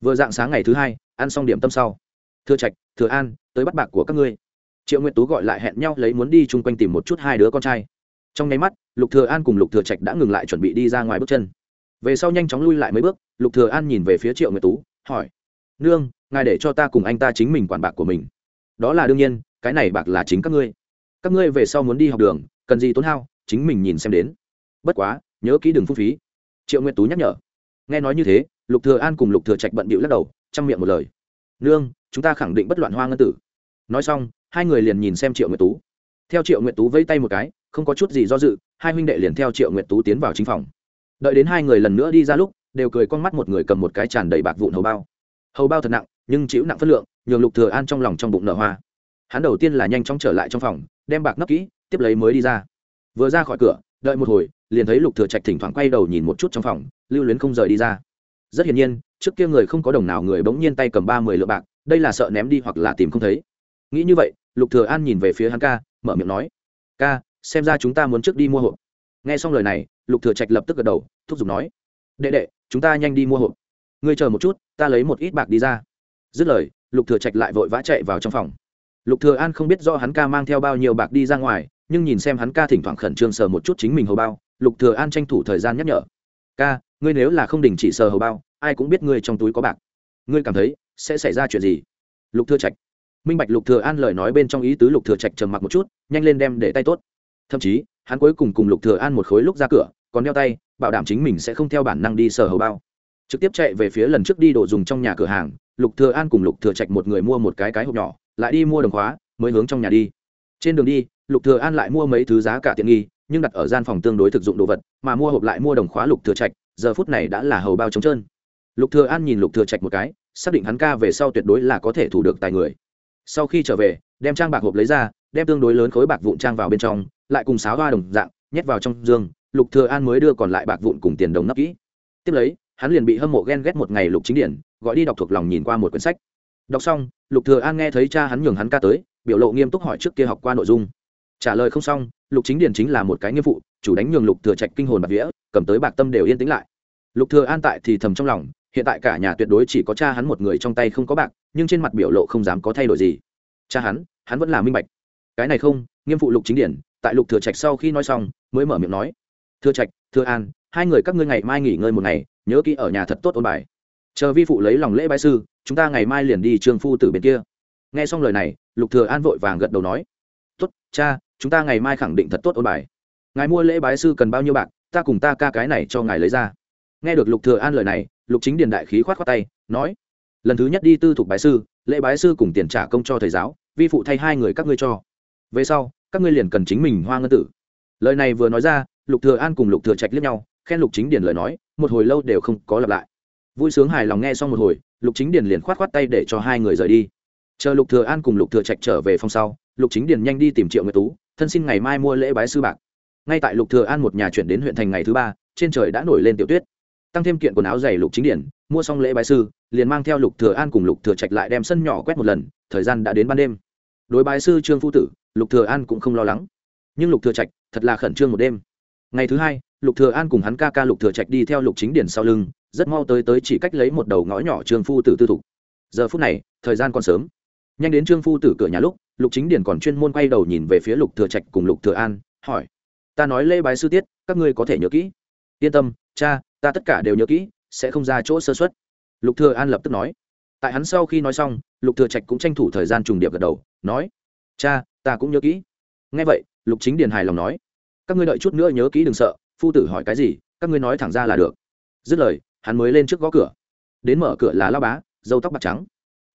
Vừa dạng sáng ngày thứ hai, ăn xong điểm tâm sau. Thừa trạch, thừa an, tới bắt bạc của các ngươi. Triệu nguyệt tú gọi lại hẹn nhau lấy muốn đi chung quanh tìm một chút hai đứa con trai. Trong nháy mắt, lục thừa an cùng lục thừa trạch đã ngừng lại chuẩn bị đi ra ngoài bước chân. Về sau nhanh chóng lui lại mấy bước, lục thừa an nhìn về phía triệu nguyệt tú, hỏi, nương, ngài để cho ta cùng anh ta chính mình quản bạc của mình. Đó là đương nhiên, cái này bạc là chính các ngươi. Các ngươi về sau muốn đi học đường cần gì tốn hao, chính mình nhìn xem đến. Bất quá, nhớ kỹ đừng phung phí. Triệu nguyệt tú nhắc nhở. Nghe nói như thế, lục thừa an cùng lục thừa trạch bận bịu lắc đầu, chăm miệng một lời. Nương, chúng ta khẳng định bất loạn hoa ngân tử. Nói xong, hai người liền nhìn xem triệu nguyệt tú. Theo triệu nguyệt tú vẫy tay một cái, không có chút gì do dự, hai huynh đệ liền theo triệu nguyệt tú tiến vào chính phòng. Đợi đến hai người lần nữa đi ra lúc, đều cười con mắt một người cầm một cái tràn đầy bạc vụn hầu bao. Hầu bao thật nặng, nhưng chịu nặng phân lượng, nhường lục thừa an trong lòng trong bụng nở hoa. Hắn đầu tiên là nhanh chóng trở lại trong phòng, đem bạc nấp kỹ tiếp lấy mới đi ra. Vừa ra khỏi cửa, đợi một hồi, liền thấy lục thừa trạch thỉnh thoảng quay đầu nhìn một chút trong phòng, lưu luyến không rời đi ra. Rất hiển nhiên, trước kia người không có đồng nào người bỗng nhiên tay cầm ba mươi lượng bạc, đây là sợ ném đi hoặc là tìm không thấy. Nghĩ như vậy, lục thừa an nhìn về phía hắn ca, mở miệng nói, ca, xem ra chúng ta muốn trước đi mua hộp. Nghe xong lời này, lục thừa trạch lập tức gật đầu, thúc giục nói, đệ đệ, chúng ta nhanh đi mua hộp. Ngươi chờ một chút, ta lấy một ít bạc đi ra. Dứt lời, lục thừa trạch lại vội vã chạy vào trong phòng. Lục thừa an không biết do hắn ca mang theo bao nhiêu bạc đi ra ngoài nhưng nhìn xem hắn ca thỉnh thoảng khẩn trương sờ một chút chính mình hầu bao, lục thừa an tranh thủ thời gian nhắc nhở. Ca, ngươi nếu là không đình chỉ sờ hầu bao, ai cũng biết ngươi trong túi có bạc. Ngươi cảm thấy sẽ xảy ra chuyện gì? Lục thừa trạch. Minh bạch lục thừa an lời nói bên trong ý tứ lục thừa trạch trầm mặc một chút, nhanh lên đem để tay tốt. Thậm chí, hắn cuối cùng cùng lục thừa an một khối lúc ra cửa, còn đeo tay, bảo đảm chính mình sẽ không theo bản năng đi sờ hầu bao. Trực tiếp chạy về phía lần trước đi đồ dùng trong nhà cửa hàng, lục thừa an cùng lục thừa trạch một người mua một cái cái hộp nhỏ, lại đi mua đồng khóa, mới hướng trong nhà đi trên đường đi, lục thừa an lại mua mấy thứ giá cả tiện nghi, nhưng đặt ở gian phòng tương đối thực dụng đồ vật, mà mua hộp lại mua đồng khóa lục thừa trạch, giờ phút này đã là hầu bao trống trơn. Lục thừa an nhìn lục thừa trạch một cái, xác định hắn ca về sau tuyệt đối là có thể thủ được tài người. Sau khi trở về, đem trang bạc hộp lấy ra, đem tương đối lớn khối bạc vụn trang vào bên trong, lại cùng sáo hoa đồng dạng, nhét vào trong dương lục thừa an mới đưa còn lại bạc vụn cùng tiền đồng nắp kỹ. Tiếp lấy, hắn liền bị hâm mộ ghen ghét một ngày lục chính điển, gọi đi đọc thuộc lòng nhìn qua một quyển sách. Đọc xong, lục thừa an nghe thấy cha hắn nhường hắn ca tới biểu lộ nghiêm túc hỏi trước kia học qua nội dung. Trả lời không xong, lục chính điển chính là một cái nghiêm vụ chủ đánh nhường lục thừa trạch kinh hồn bạc vía, cầm tới bạc tâm đều yên tĩnh lại. Lục thừa an tại thì thầm trong lòng, hiện tại cả nhà tuyệt đối chỉ có cha hắn một người trong tay không có bạc, nhưng trên mặt biểu lộ không dám có thay đổi gì. Cha hắn hắn vẫn là minh bạch. Cái này không, nghiêm phụ lục chính điển tại lục thừa trạch sau khi nói xong, mới mở miệng nói, thừa trạch, thừa an, hai người các ngươi ngày mai nghỉ ngơi một ngày, nhớ kỹ ở nhà thật tốt ôn bài. Chờ vi phụ lấy lòng lễ bái sư, chúng ta ngày mai liền đi trường phu tử bên kia nghe xong lời này, lục thừa an vội vàng gật đầu nói, tốt, cha, chúng ta ngày mai khẳng định thật tốt ôn bài. Ngài mua lễ bái sư cần bao nhiêu bạc, ta cùng ta ca cái này cho ngài lấy ra. Nghe được lục thừa an lời này, lục chính điền đại khí khoát khoát tay, nói, lần thứ nhất đi tư thục bái sư, lễ bái sư cùng tiền trả công cho thầy giáo, vi phụ thay hai người các ngươi cho. Về sau, các ngươi liền cần chính mình hoa ngân tử. Lời này vừa nói ra, lục thừa an cùng lục thừa trạch liếc nhau, khen lục chính điền lời nói, một hồi lâu đều không có lặp lại. Vui sướng hài lòng nghe xong một hồi, lục chính điền liền khoát khoát tay để cho hai người rời đi chờ lục thừa an cùng lục thừa trạch trở về phòng sau, lục chính điền nhanh đi tìm triệu nguyệt tú, thân xin ngày mai mua lễ bái sư bạc. Ngay tại lục thừa an một nhà chuyển đến huyện thành ngày thứ ba, trên trời đã nổi lên tiểu tuyết. Tăng thêm kiện quần áo dày lục chính điển mua xong lễ bái sư, liền mang theo lục thừa an cùng lục thừa trạch lại đem sân nhỏ quét một lần, thời gian đã đến ban đêm. Đối bái sư trương phu tử, lục thừa an cũng không lo lắng. Nhưng lục thừa trạch thật là khẩn trương một đêm. Ngày thứ hai, lục thừa an cùng hắn ca ca lục thừa trạch đi theo lục chính điển sau lưng, rất mau tới tới chỉ cách lấy một đầu ngõ nhỏ trương phu tử tư thủ. giờ phút này, thời gian còn sớm nhanh đến trương phu tử cửa nhà lúc, lục chính điển còn chuyên môn quay đầu nhìn về phía lục thừa trạch cùng lục thừa an, hỏi, ta nói lễ bái sư tiết, các ngươi có thể nhớ kỹ. Yên tâm, cha, ta tất cả đều nhớ kỹ, sẽ không ra chỗ sơ suất. Lục thừa an lập tức nói. Tại hắn sau khi nói xong, lục thừa trạch cũng tranh thủ thời gian trùng điệp gật đầu, nói, cha, ta cũng nhớ kỹ. Nghe vậy, lục chính điền hài lòng nói, các ngươi đợi chút nữa nhớ kỹ đừng sợ, phu tử hỏi cái gì, các ngươi nói thẳng ra là được. Dứt lời, hắn mới lên trước gõ cửa. Đến mở cửa là lao bá dâu tóc bạc trắng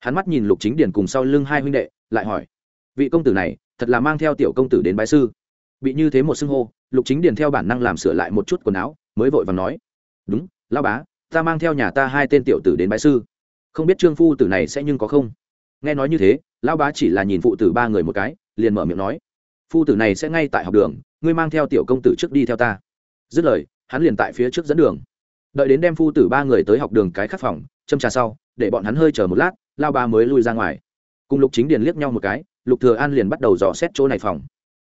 hắn mắt nhìn lục chính điền cùng sau lưng hai huynh đệ, lại hỏi, vị công tử này thật là mang theo tiểu công tử đến bái sư. Bị như thế một xưng hô, lục chính điền theo bản năng làm sửa lại một chút quần áo, mới vội và nói, đúng lao bá, ta mang theo nhà ta hai tên tiểu tử đến bái sư. Không biết trương phu tử này sẽ nhưng có không? Nghe nói như thế lao bá chỉ là nhìn phụ tử ba người một cái, liền mở miệng nói, phu tử này sẽ ngay tại học đường, ngươi mang theo tiểu công tử trước đi theo ta. Dứt lời, hắn liền tại phía trước dẫn đường. Đợi đến đem phu tử ba người tới học đường cái khắc phòng, châm trà sau, để bọn hắn hơi chờ một lát lao ba mới lui ra ngoài. Cùng lục chính điền liếc nhau một cái lục thừa an liền bắt đầu dò xét chỗ này phòng.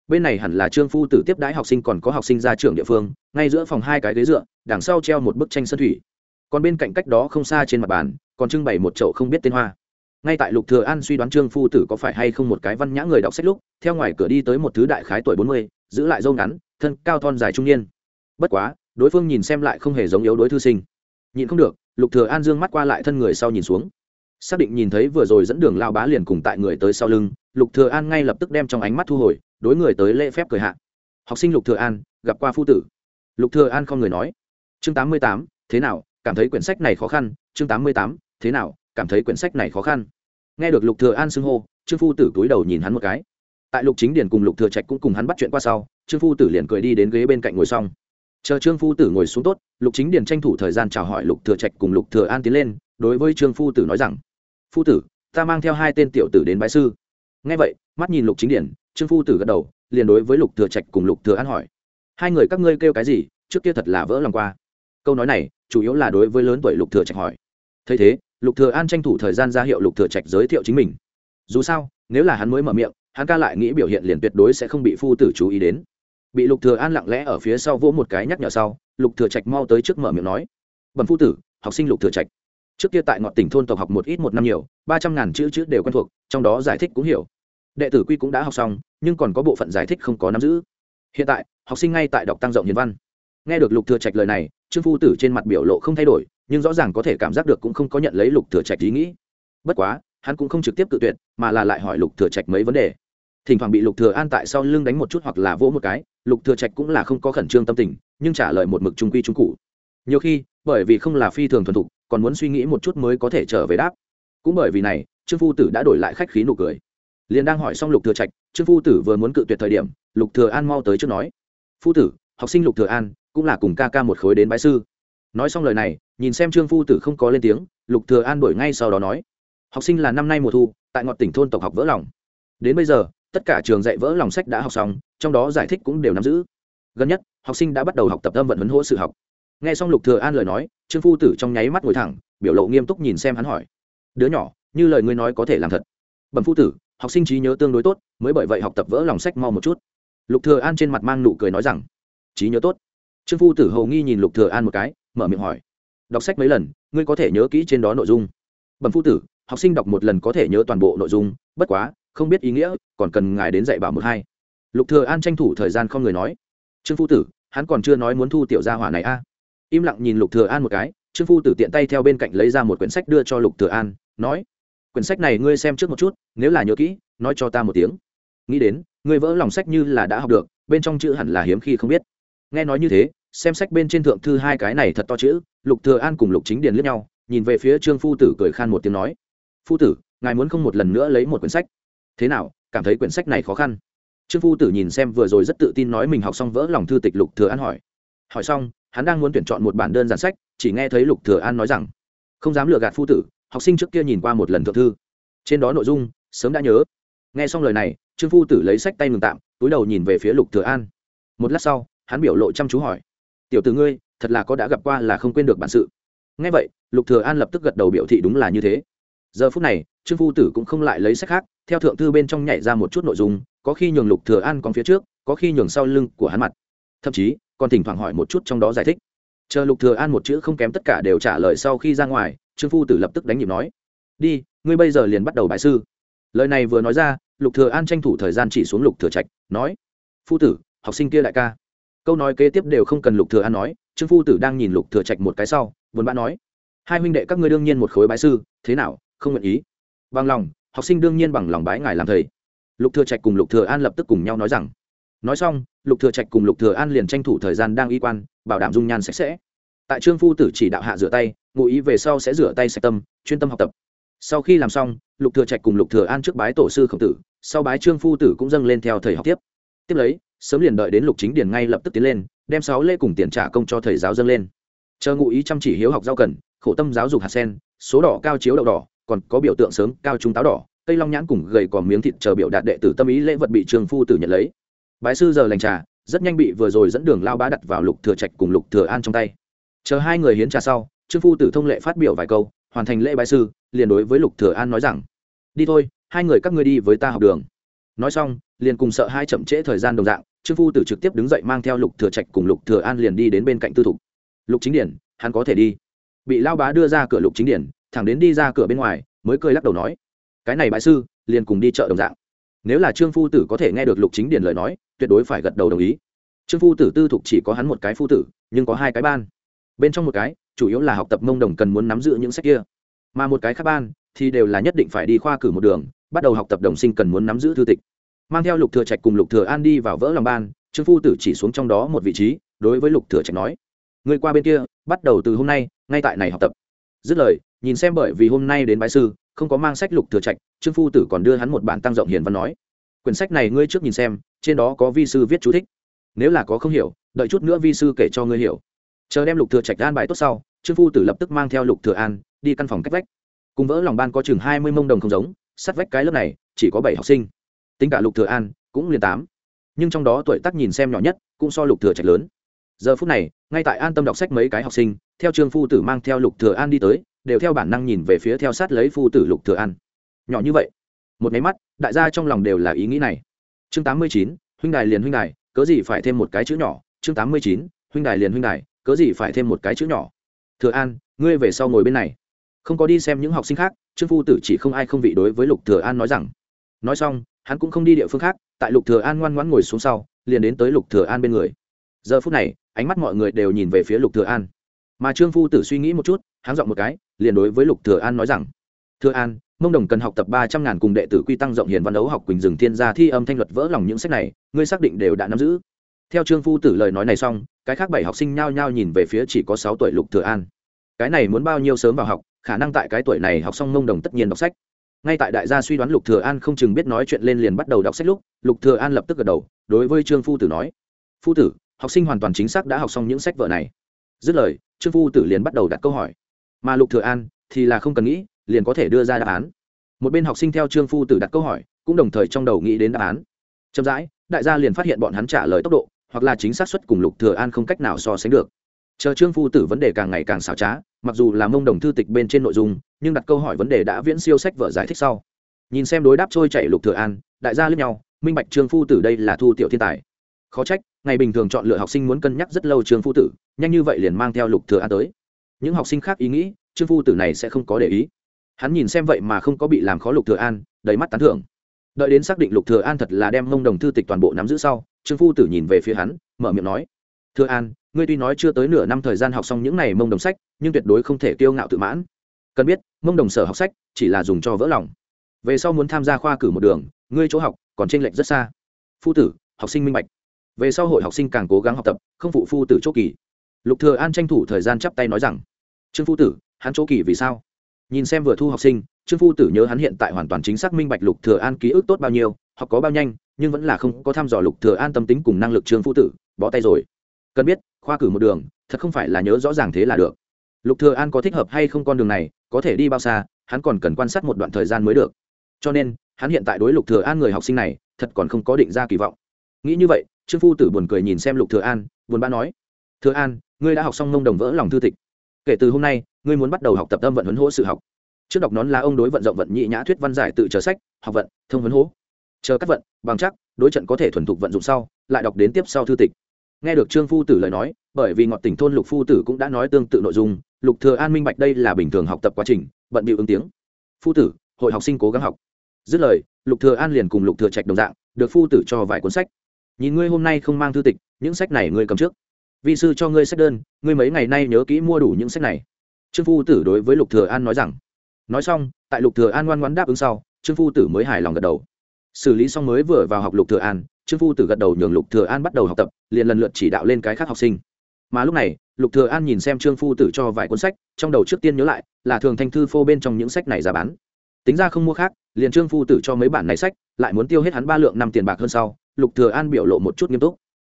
Bên này hẳn là trương phu tử tiếp đãi học sinh còn có học sinh ra trường địa phương ngay giữa phòng hai cái ghế dựa đằng sau treo một bức tranh sân thủy. Còn bên cạnh cách đó không xa trên mặt bàn còn trưng bày một chậu không biết tên hoa. Ngay tại lục thừa an suy đoán trương phu tử có phải hay không một cái văn nhã người đọc sách lúc theo ngoài cửa đi tới một thứ đại khái tuổi bốn mươi, giữ lại râu ngắn thân cao thon dài trung niên. Bất quá đối phương nhìn xem lại không hề giống yếu đối thư sinh. Nhìn không được lục thừa an dương mắt qua lại thân người sau nhìn xuống xác định nhìn thấy vừa rồi dẫn đường lao bá liền cùng tại người tới sau lưng, lục thừa an ngay lập tức đem trong ánh mắt thu hồi, đối người tới lễ phép cười hạ. Học sinh lục thừa an, gặp qua phu tử. Lục thừa an không người nói. Chương tám mươi tám, thế nào, cảm thấy quyển sách này khó khăn? Chương tám mươi tám, thế nào, cảm thấy quyển sách này khó khăn? Nghe được lục thừa an xưng hô, trương phu tử cúi đầu nhìn hắn một cái. Tại lục chính điển cùng lục thừa trạch cũng cùng hắn bắt chuyện qua sau, trương phu tử liền cười đi đến ghế bên cạnh ngồi xong. Chờ trương phu tử ngồi xuống tốt, lục chính điển tranh thủ thời gian chào hỏi lục thừa trạch cùng lục thừa an tiến lên, đối với trương phu tử nói rằng phu tử ta mang theo hai tên tiểu tử đến bái sư. Nghe vậy mắt nhìn lục chính điển, trương phu tử gật đầu liền đối với lục thừa trạch cùng lục thừa an hỏi. Hai người các ngươi kêu cái gì? Trước kia thật là vỡ lòng qua. Câu nói này chủ yếu là đối với lớn tuổi lục thừa trạch hỏi. Thấy thế lục thừa an tranh thủ thời gian ra hiệu lục thừa trạch giới thiệu chính mình. Dù sao nếu là hắn mới mở miệng hắn ca lại nghĩ biểu hiện liền tuyệt đối sẽ không bị phu tử chú ý đến. Bị lục thừa an lặng lẽ ở phía sau vỗ một cái nhắc nhở sau lục thừa trạch mau tới trước mở miệng nói. Bẩm phu tử học sinh lục thừa trạch trước kia tại ngọn tỉnh thôn tộc học một ít một năm nhiều, ba trăm ngàn chữ chữ đều quen thuộc, trong đó giải thích cũng hiểu. Đệ tử quy cũng đã học xong, nhưng còn có bộ phận giải thích không có nắm giữ. Hiện tại, học sinh ngay tại đọc tăng rộng nhân văn. Nghe được lục thừa trạch lời này, trương phu tử trên mặt biểu lộ không thay đổi, nhưng rõ ràng có thể cảm giác được cũng không có nhận lấy lục thừa trạch ý nghĩ. Bất quá, hắn cũng không trực tiếp tự tuyệt, mà là lại hỏi lục thừa trạch mấy vấn đề. Thỉnh thoảng bị lục thừa an tại sau lưng đánh một chút hoặc là vỗ một cái, lục thừa trạch cũng là không có khẩn trương tâm tình, nhưng trả lời một mực trung quy trung cụ. Nhiều khi, bởi vì không là phi thường thuần thục còn muốn suy nghĩ một chút mới có thể trở về đáp. Cũng bởi vì này, trương phu tử đã đổi lại khách khí nụ cười. Liền đang hỏi xong lục thừa trạch, trương phu tử vừa muốn cự tuyệt thời điểm, lục thừa an mau tới trước nói. Phu tử, học sinh lục thừa an, cũng là cùng ca ca một khối đến bái sư. Nói xong lời này, nhìn xem trương phu tử không có lên tiếng, lục thừa an đổi ngay sau đó nói. Học sinh là năm nay mùa thu, tại ngọn tỉnh thôn tộc học vỡ lòng. Đến bây giờ, tất cả trường dạy vỡ lòng sách đã học xong, trong đó giải thích cũng đều nắm giữ. Gần nhất, học sinh đã bắt đầu học tập âm vận huấn hỗ sự học nghe xong lục thừa an lời nói, trương phu tử trong nháy mắt ngồi thẳng, biểu lộ nghiêm túc nhìn xem hắn hỏi. Đứa nhỏ, như lời ngươi nói có thể làm thật. Bẩm phu tử, học sinh trí nhớ tương đối tốt, mới bởi vậy học tập vỡ lòng sách mau một chút. Lục thừa an trên mặt mang nụ cười nói rằng. Trí nhớ tốt. Trương phu tử hầu nghi nhìn lục thừa an một cái, mở miệng hỏi. Đọc sách mấy lần, ngươi có thể nhớ kỹ trên đó nội dung. Bẩm phu tử, học sinh đọc một lần có thể nhớ toàn bộ nội dung, bất quá, không biết ý nghĩa, còn cần ngài đến dạy bảo một hai. Lục thừa an tranh thủ thời gian không người nói. Trương phu tử, hắn còn chưa nói muốn thu tiểu gia hỏa này a im lặng nhìn lục thừa an một cái, trương phu tử tiện tay theo bên cạnh lấy ra một quyển sách đưa cho lục thừa an, nói, quyển sách này ngươi xem trước một chút, nếu là nhớ kỹ, nói cho ta một tiếng. Nghĩ đến, ngươi vỡ lòng sách như là đã học được, bên trong chữ hẳn là hiếm khi không biết. Nghe nói như thế, xem sách bên trên thượng thư hai cái này thật to chữ, lục thừa an cùng lục chính điền liếc nhau, nhìn về phía trương phu tử cười khan một tiếng nói, phu tử, ngài muốn không một lần nữa lấy một quyển sách? Thế nào, cảm thấy quyển sách này khó khăn? Trương phu tử nhìn xem vừa rồi rất tự tin nói mình học xong vỡ lòng thư tịch lục thừa an hỏi. Hỏi xong hắn đang muốn tuyển chọn một bản đơn giản sách, chỉ nghe thấy lục thừa an nói rằng, không dám lừa gạt phu tử, học sinh trước kia nhìn qua một lần thượng thư. Trên đó nội dung, sớm đã nhớ. Nghe xong lời này, trương phu tử lấy sách tay ngừng tạm, túi đầu nhìn về phía lục thừa an. Một lát sau, hắn biểu lộ chăm chú hỏi, tiểu tử ngươi, thật là có đã gặp qua là không quên được bản sự. Nghe vậy, lục thừa an lập tức gật đầu biểu thị đúng là như thế. Giờ phút này, trương phu tử cũng không lại lấy sách khác, theo thượng thư bên trong nhảy ra một chút nội dung, có khi nhường lục thừa an còn phía trước, có khi nhường sau lưng của hắn mặt. Thậm chí còn thỉnh thoảng hỏi một chút trong đó giải thích. Chờ lục thừa an một chữ không kém tất cả đều trả lời sau khi ra ngoài, trương phu tử lập tức đánh nhịp nói, đi, ngươi bây giờ liền bắt đầu bài sư. Lời này vừa nói ra, lục thừa an tranh thủ thời gian chỉ xuống lục thừa trạch, nói, phu tử, học sinh kia đại ca. Câu nói kế tiếp đều không cần lục thừa an nói, trương phu tử đang nhìn lục thừa trạch một cái sau, buồn bã nói, hai huynh đệ các ngươi đương nhiên một khối bái sư, thế nào, không nguyện ý? Bằng lòng, học sinh đương nhiên bằng lòng bái ngài làm thầy. Lục thừa trạch cùng lục thừa an lập tức cùng nhau nói rằng nói xong, lục thừa trạch cùng lục thừa an liền tranh thủ thời gian đang y quan, bảo đảm dung nhan sạch sẽ. Tại trương phu tử chỉ đạo hạ rửa tay, ngụ ý về sau sẽ rửa tay sạch tâm, chuyên tâm học tập. Sau khi làm xong, lục thừa trạch cùng lục thừa an trước bái tổ sư khổng tử, sau bái trương phu tử cũng dâng lên theo thầy học tiếp. Tiếp lấy, sớm liền đợi đến lục chính điền ngay lập tức tiến lên, đem sáu lễ cùng tiền trả công cho thầy giáo dâng lên. Chờ ngụ ý chăm chỉ hiếu học giao cần, khổ tâm giáo dục hạt sen, số đỏ cao chiếu đậu đỏ, còn có biểu tượng sớm cao trung táo đỏ, cây long nhãn cùng gầy còn miếng thịt chờ biểu đạt đệ tử tâm ý lễ vật bị trương phu tử nhận lấy bái sư giờ lành trà, rất nhanh bị vừa rồi dẫn đường lao bá đặt vào lục thừa trạch cùng lục thừa an trong tay. Chờ hai người hiến trà sau, trương phu tử thông lệ phát biểu vài câu, hoàn thành lễ bái sư, liền đối với lục thừa an nói rằng, đi thôi, hai người các ngươi đi với ta học đường. Nói xong, liền cùng sợ hai chậm trễ thời gian đồng dạng, trương phu tử trực tiếp đứng dậy mang theo lục thừa trạch cùng lục thừa an liền đi đến bên cạnh tư thục. Lục chính điển, hắn có thể đi. Bị lao bá đưa ra cửa lục chính điển, thẳng đến đi ra cửa bên ngoài, mới cười lắc đầu nói, cái này bại sư, liền cùng đi chợ đồng dạng nếu là trương phu tử có thể nghe được lục chính điền lời nói, tuyệt đối phải gật đầu đồng ý. Trương phu tử tư thục chỉ có hắn một cái phu tử, nhưng có hai cái ban. Bên trong một cái, chủ yếu là học tập mông đồng cần muốn nắm giữ những sách kia. Mà một cái khác ban, thì đều là nhất định phải đi khoa cử một đường, bắt đầu học tập đồng sinh cần muốn nắm giữ thư tịch. Mang theo lục thừa trạch cùng lục thừa an đi vào vỡ lòng ban, trương phu tử chỉ xuống trong đó một vị trí, đối với lục thừa trạch nói người qua bên kia, bắt đầu từ hôm nay, ngay tại này học tập. Dứt lời, nhìn xem bởi vì hôm nay đến bái sư không có mang sách lục thừa trạch, trương phu tử còn đưa hắn một bản tăng rộng hiền văn nói. Quyển sách này ngươi trước nhìn xem, trên đó có vi sư viết chú thích. Nếu là có không hiểu, đợi chút nữa vi sư kể cho ngươi hiểu. Chờ đem lục thừa trạch an bài tốt sau, trương phu tử lập tức mang theo lục thừa an, đi căn phòng cách vách. Cùng vỡ lòng ban có chừng hai mươi mông đồng không giống sát vách cái lớp này, chỉ có bảy học sinh. Tính cả lục thừa an, cũng liền tám. Nhưng trong đó tuổi tác nhìn xem nhỏ nhất, cũng so lục thừa trạch lớn. Giờ phút này, ngay tại an tâm đọc sách mấy cái học sinh, theo trương phu tử mang theo lục thừa an đi tới đều theo bản năng nhìn về phía theo sát lấy phu tử lục thừa an. Nhỏ như vậy, một máy mắt, đại gia trong lòng đều là ý nghĩ này. Chương tám mươi chín, huynh đài liền huynh đài, cớ gì phải thêm một cái chữ nhỏ? Chương tám mươi chín, huynh đài liền huynh đài, cớ gì phải thêm một cái chữ nhỏ? Thừa an, ngươi về sau ngồi bên này. Không có đi xem những học sinh khác, trương phu tử chỉ không ai không vị đối với lục thừa an nói rằng. Nói xong, hắn cũng không đi địa phương khác, tại lục thừa an ngoan ngoãn ngồi xuống sau, liền đến tới lục thừa an bên người. Giờ phút này, ánh mắt mọi người đều nhìn về phía lục thừa an. Mà trương phu tử suy nghĩ một chút, hắn dọn một cái liền đối với lục thừa an nói rằng, thừa an, mông đồng cần học tập ba trăm ngàn cùng đệ tử quy tăng rộng hiền văn đấu học quỳnh rừng thiên gia thi âm thanh luật vỡ lòng những sách này, ngươi xác định đều đã nắm giữ. Theo trương phu tử lời nói này xong, cái khác bảy học sinh nhao nhao nhìn về phía chỉ có sáu tuổi lục thừa an. Cái này muốn bao nhiêu sớm vào học, khả năng tại cái tuổi này học xong mông đồng tất nhiên đọc sách. Ngay tại đại gia suy đoán lục thừa an không chừng biết nói chuyện lên liền bắt đầu đọc sách lúc, lục thừa an lập tức gật đầu, đối với trương phu tử nói, phu tử, học sinh hoàn toàn chính xác đã học xong những sách vở này. Dứt lời, trương phu tử liền bắt đầu đặt câu hỏi mà lục thừa an thì là không cần nghĩ, liền có thể đưa ra đáp án. Một bên học sinh theo trương phu tử đặt câu hỏi, cũng đồng thời trong đầu nghĩ đến đáp án. Chậm rãi, đại gia liền phát hiện bọn hắn trả lời tốc độ, hoặc là chính xác suất cùng lục thừa an không cách nào so sánh được. Chờ trương phu tử vấn đề càng ngày càng xảo trá, mặc dù là mông đồng thư tịch bên trên nội dung, nhưng đặt câu hỏi vấn đề đã viễn siêu sách vở giải thích sau. Nhìn xem đối đáp trôi chảy lục thừa an, đại gia lướt nhau, minh bạch trương phu tử đây là thu tiểu thiên tài. Khó trách, ngày bình thường chọn lựa học sinh muốn cân nhắc rất lâu trương phu tử, nhanh như vậy liền mang theo lục thừa an tới những học sinh khác ý nghĩ, trương phu tử này sẽ không có để ý. Hắn nhìn xem vậy mà không có bị làm khó lục thừa an, đầy mắt tán thưởng. Đợi đến xác định lục thừa an thật là đem mông đồng thư tịch toàn bộ nắm giữ sau, trương phu tử nhìn về phía hắn, mở miệng nói, thừa an, ngươi tuy nói chưa tới nửa năm thời gian học xong những này mông đồng sách, nhưng tuyệt đối không thể kiêu ngạo tự mãn. Cần biết, mông đồng sở học sách chỉ là dùng cho vỡ lòng. Về sau muốn tham gia khoa cử một đường, ngươi chỗ học còn trên lệch rất xa. Phu tử, học sinh minh bạch. Về sau hội học sinh càng cố gắng học tập, không phụ phu tử chỗ kỳ lục thừa an tranh thủ thời gian chắp tay nói rằng, trương phu tử, hắn chỗ kỳ vì sao? Nhìn xem vừa thu học sinh, trương phu tử nhớ hắn hiện tại hoàn toàn chính xác minh bạch lục thừa an ký ức tốt bao nhiêu học có bao nhanh, nhưng vẫn là không có thăm dò lục thừa an tâm tính cùng năng lực trương phu tử, bỏ tay rồi. Cần biết, khoa cử một đường, thật không phải là nhớ rõ ràng thế là được. Lục thừa an có thích hợp hay không con đường này, có thể đi bao xa, hắn còn cần quan sát một đoạn thời gian mới được. Cho nên, hắn hiện tại đối lục thừa an người học sinh này, thật còn không có định ra kỳ vọng. Nghĩ như vậy, trương phu tử buồn cười nhìn xem lục thừa an, buồn bã nói, thừa an ngươi đã học xong nông đồng vỡ lòng thư tịch. Kể từ hôm nay, ngươi muốn bắt đầu học tập tâm vận huấn hỗ sự học. Trước đọc nón lá ông đối vận rộng vận nhị nhã thuyết văn giải tự chờ sách, học vận, thông huấn hỗ. Chờ các vận, bằng chắc, đối trận có thể thuần thục vận dụng sau, lại đọc đến tiếp sau thư tịch. Nghe được trương phu tử lời nói, bởi vì ngọt tỉnh thôn lục phu tử cũng đã nói tương tự nội dung, lục thừa an minh bạch đây là bình thường học tập quá trình, bận bịu ứng tiếng. Phu tử, hội học sinh cố gắng học. Dứt lời, lục thừa an liền cùng lục thừa trạch đồng dạng, được phu tử cho vài cuốn sách. Nhìn ngươi hôm nay không mang thư tịch, những sách này ngươi cầm trước vi sư cho ngươi sách đơn, ngươi mấy ngày nay nhớ kỹ mua đủ những sách này. Trương phu tử đối với lục thừa an nói rằng. Nói xong, tại lục thừa an ngoan ngoãn đáp ứng sau, trương phu tử mới hài lòng gật đầu. Xử lý xong mới vừa vào học lục thừa an, trương phu tử gật đầu nhường lục thừa an bắt đầu học tập, liền lần lượt chỉ đạo lên cái khác học sinh. Mà lúc này, lục thừa an nhìn xem trương phu tử cho vài cuốn sách, trong đầu trước tiên nhớ lại là thường thanh thư phô bên trong những sách này ra bán. Tính ra không mua khác, liền trương phu tử cho mấy bản này sách, lại muốn tiêu hết hắn ba lượng năm tiền bạc hơn sau, lục thừa an biểu lộ một chút nghiêm túc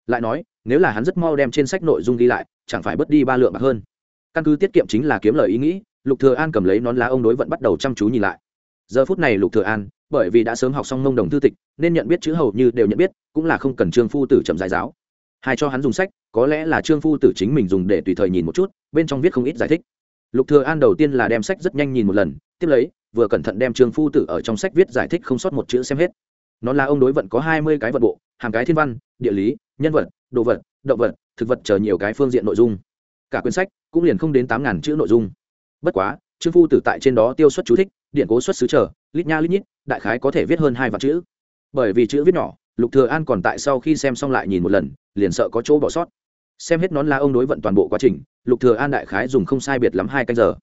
lại nói, nếu là hắn rất mau đem trên sách nội dung ghi lại, chẳng phải bớt đi ba lượng bạc hơn. Căn cứ tiết kiệm chính là kiếm lời ý nghĩ, lục thừa an cầm lấy nón lá ông đối vận bắt đầu chăm chú nhìn lại. Giờ phút này lục thừa an, bởi vì đã sớm học xong mông đồng thư tịch, nên nhận biết chữ hầu như đều nhận biết, cũng là không cần trương phu tử chậm giải giáo. Hay cho hắn dùng sách, có lẽ là trương phu tử chính mình dùng để tùy thời nhìn một chút, bên trong viết không ít giải thích. Lục thừa an đầu tiên là đem sách rất nhanh nhìn một lần, tiếp lấy, vừa cẩn thận đem trương phu tử ở trong sách viết giải thích không sót một chữ xem hết. Nó là ông đối vận có hai mươi cái vận bộ hàng cái thiên văn, địa lý nhân vật, đồ vật, động vật, thực vật chờ nhiều cái phương diện nội dung. Cả quyển sách cũng liền không đến tám ngàn chữ nội dung. Bất quá, trương phu tử tại trên đó tiêu xuất chú thích, điện cố xuất xứ chờ, lít nha lít nhít, đại khái có thể viết hơn hai vạn chữ. Bởi vì chữ viết nhỏ, lục thừa an còn tại sau khi xem xong lại nhìn một lần, liền sợ có chỗ bỏ sót. Xem hết nón lá ông đối vận toàn bộ quá trình, lục thừa an đại khái dùng không sai biệt lắm hai canh giờ.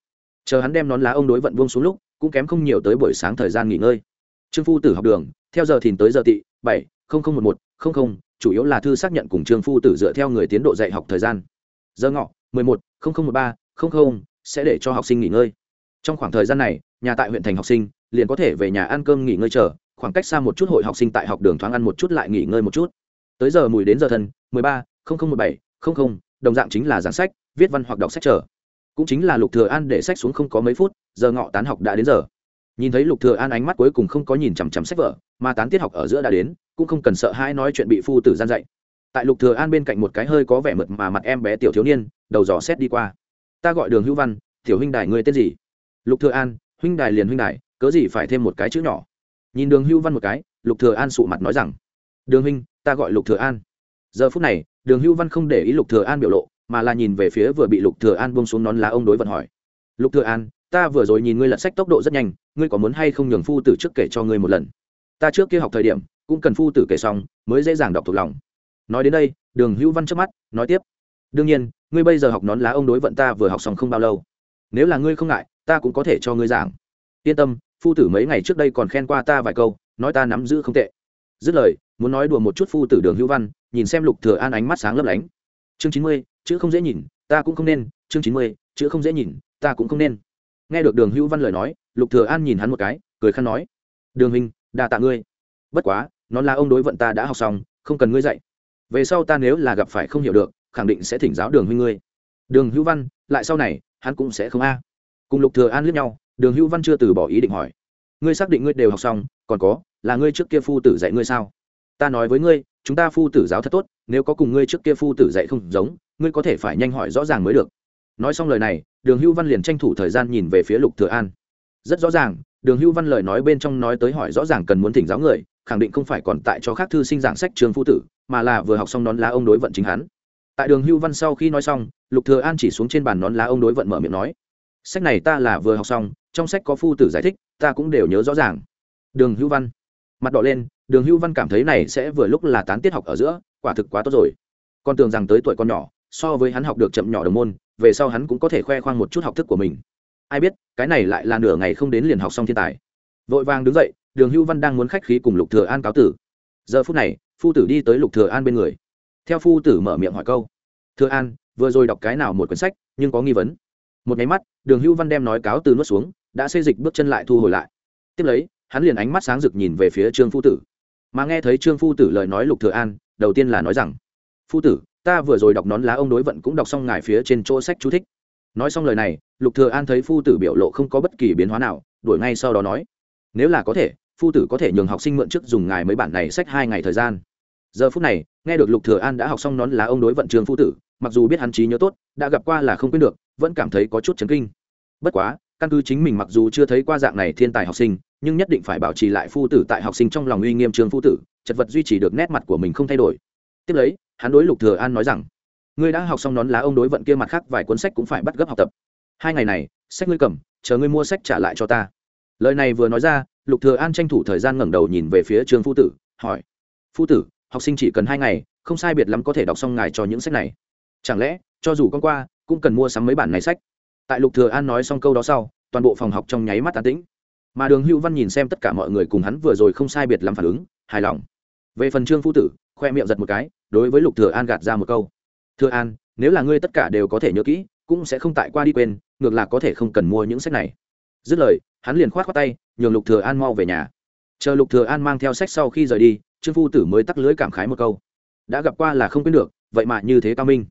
Chờ hắn đem nón lá ông đối vận buông xuống lúc, cũng kém không nhiều tới buổi sáng thời gian nghỉ ngơi. Trương phu tử học đường, theo giờ thìn tới giờ tị bảy, không không một một, không không chủ yếu là thư xác nhận cùng trương phu tử dựa theo người tiến độ dạy học thời gian. Giờ ngọ, mười một, không không một ba, không không, sẽ để cho học sinh nghỉ ngơi. Trong khoảng thời gian này, nhà tại huyện thành học sinh liền có thể về nhà ăn cơm nghỉ ngơi chờ, khoảng cách xa một chút hội học sinh tại học đường thoáng ăn một chút lại nghỉ ngơi một chút. Tới giờ mùi đến giờ thân, mười ba, không không một bảy, không không, đồng dạng chính là giảng sách, viết văn hoặc đọc sách chờ. Cũng chính là lục thừa an để sách xuống không có mấy phút, giờ ngọ tán học đã đến giờ. Nhìn thấy lục thừa an ánh mắt cuối cùng không có nhìn chằm chằm sách vở, mà tán tiết học ở giữa đã đến cũng không cần sợ hãi nói chuyện bị phu tử gian dạy. Tại lục thừa an bên cạnh một cái hơi có vẻ mượt mà mặt em bé tiểu thiếu niên, đầu dò xét đi qua. Ta gọi đường hữu văn, tiểu huynh đài ngươi tên gì? Lục thừa an, huynh đài liền huynh đài, cớ gì phải thêm một cái chữ nhỏ? Nhìn đường hữu văn một cái, lục thừa an sụ mặt nói rằng, đường huynh, ta gọi lục thừa an. Giờ phút này, đường hữu văn không để ý lục thừa an biểu lộ, mà là nhìn về phía vừa bị lục thừa an buông xuống nón lá ông đối vận hỏi. Lục thừa an, ta vừa rồi nhìn ngươi lật sách tốc độ rất nhanh, ngươi có muốn hay không nhường phu tử trước kể cho ngươi một lần? Ta trước kia học thời điểm, cũng cần phu tử kể xong, mới dễ dàng đọc thuộc lòng. Nói đến đây, đường hữu văn trước mắt, nói tiếp. Đương nhiên, ngươi bây giờ học nón lá ông đối vận ta vừa học xong không bao lâu. Nếu là ngươi không ngại, ta cũng có thể cho ngươi giảng. Yên tâm, phu tử mấy ngày trước đây còn khen qua ta vài câu, nói ta nắm giữ không tệ. Dứt lời, muốn nói đùa một chút phu tử đường hữu văn, nhìn xem lục thừa an ánh mắt sáng lấp lánh. Chương chín mươi, chữ không dễ nhìn, ta cũng không nên. Chương chín mươi, chữ không dễ nhìn, ta cũng không nên. Nghe được đường hữu văn lời nói, lục thừa an nhìn hắn một cái, cười khăn nói. Đường huynh đa tạ ngươi. Bất quá, nó là ông đối vận ta đã học xong, không cần ngươi dạy. Về sau ta nếu là gặp phải không hiểu được, khẳng định sẽ thỉnh giáo đường huy ngươi. Đường hữu văn, lại sau này, hắn cũng sẽ không a. Cùng lục thừa an liếc nhau, đường hữu văn chưa từ bỏ ý định hỏi. Ngươi xác định ngươi đều học xong, còn có, là ngươi trước kia phu tử dạy ngươi sao? Ta nói với ngươi, chúng ta phu tử giáo thật tốt, nếu có cùng ngươi trước kia phu tử dạy không giống, ngươi có thể phải nhanh hỏi rõ ràng mới được. Nói xong lời này, đường hữu văn liền tranh thủ thời gian nhìn về phía lục thừa an. Rất rõ ràng đường hữu văn lời nói bên trong nói tới hỏi rõ ràng cần muốn thỉnh giáo người, khẳng định không phải còn tại cho khác thư sinh giảng sách trường phu tử, mà là vừa học xong nón lá ông đối vận chính hắn. Tại đường hữu văn sau khi nói xong, lục thừa an chỉ xuống trên bàn nón lá ông đối vận mở miệng nói, sách này ta là vừa học xong, trong sách có phu tử giải thích, ta cũng đều nhớ rõ ràng. Đường hữu văn mặt đỏ lên, đường hữu văn cảm thấy này sẽ vừa lúc là tán tiết học ở giữa, quả thực quá tốt rồi. Con tưởng rằng tới tuổi con nhỏ, so với hắn học được chậm nhỏ đồng môn, về sau hắn cũng có thể khoe khoang một chút học thức của mình ai biết, cái này lại là nửa ngày không đến liền học xong thiên tài. Vội vàng đứng dậy, đường hữu văn đang muốn khách khí cùng lục thừa an cáo tử. Giờ phút này, phu tử đi tới lục thừa an bên người. Theo phu tử mở miệng hỏi câu. Thừa an, vừa rồi đọc cái nào một quyển sách, nhưng có nghi vấn? Một máy mắt, đường hữu văn đem nói cáo từ nuốt xuống, đã xây dịch bước chân lại thu hồi lại. Tiếp lấy, hắn liền ánh mắt sáng rực nhìn về phía trương phu tử. Mà nghe thấy trương phu tử lời nói lục thừa an, đầu tiên là nói rằng, phu tử, ta vừa rồi đọc nón lá ông đối vận cũng đọc xong ngài phía trên chỗ sách chú thích nói xong lời này, lục thừa an thấy phu tử biểu lộ không có bất kỳ biến hóa nào, đuổi ngay sau đó nói, nếu là có thể, phu tử có thể nhường học sinh mượn trước dùng ngài mấy bản này sách hai ngày thời gian. Giờ phút này, nghe được lục thừa an đã học xong nón lá ông đối vận trường phu tử, mặc dù biết hắn trí nhớ tốt, đã gặp qua là không quên được, vẫn cảm thấy có chút chấn kinh. Bất quá, căn cứ chính mình mặc dù chưa thấy qua dạng này thiên tài học sinh, nhưng nhất định phải bảo trì lại phu tử tại học sinh trong lòng uy nghiêm trường phu tử, chật vật duy trì được nét mặt của mình không thay đổi. Tiếp lấy, hắn đối lục thừa an nói rằng ngươi đã học xong nón lá ông đối vận kia mặt khác vài cuốn sách cũng phải bắt gấp học tập. Hai ngày này, sách ngươi cầm, chờ ngươi mua sách trả lại cho ta. Lời này vừa nói ra, lục thừa an tranh thủ thời gian ngẩng đầu nhìn về phía trương phu tử, hỏi, phu tử, học sinh chỉ cần hai ngày, không sai biệt lắm có thể đọc xong ngài cho những sách này. Chẳng lẽ, cho dù con qua, cũng cần mua sắm mấy bản này sách? Tại lục thừa an nói xong câu đó sau, toàn bộ phòng học trong nháy mắt an tĩnh. Mà đường hữu văn nhìn xem tất cả mọi người cùng hắn vừa rồi không sai biệt lắm phản ứng, hài lòng. Về phần trương phu tử, khoe miệng giật một cái, đối với lục thừa an gạt ra một câu thừa an, nếu là ngươi tất cả đều có thể nhớ kỹ, cũng sẽ không tại qua đi quên, ngược lại có thể không cần mua những sách này. Dứt lời, hắn liền khoát khoát tay, nhường lục thừa an mau về nhà. Chờ lục thừa an mang theo sách sau khi rời đi, trương phu tử mới tắc lưới cảm khái một câu. Đã gặp qua là không quên được, vậy mà như thế cao minh.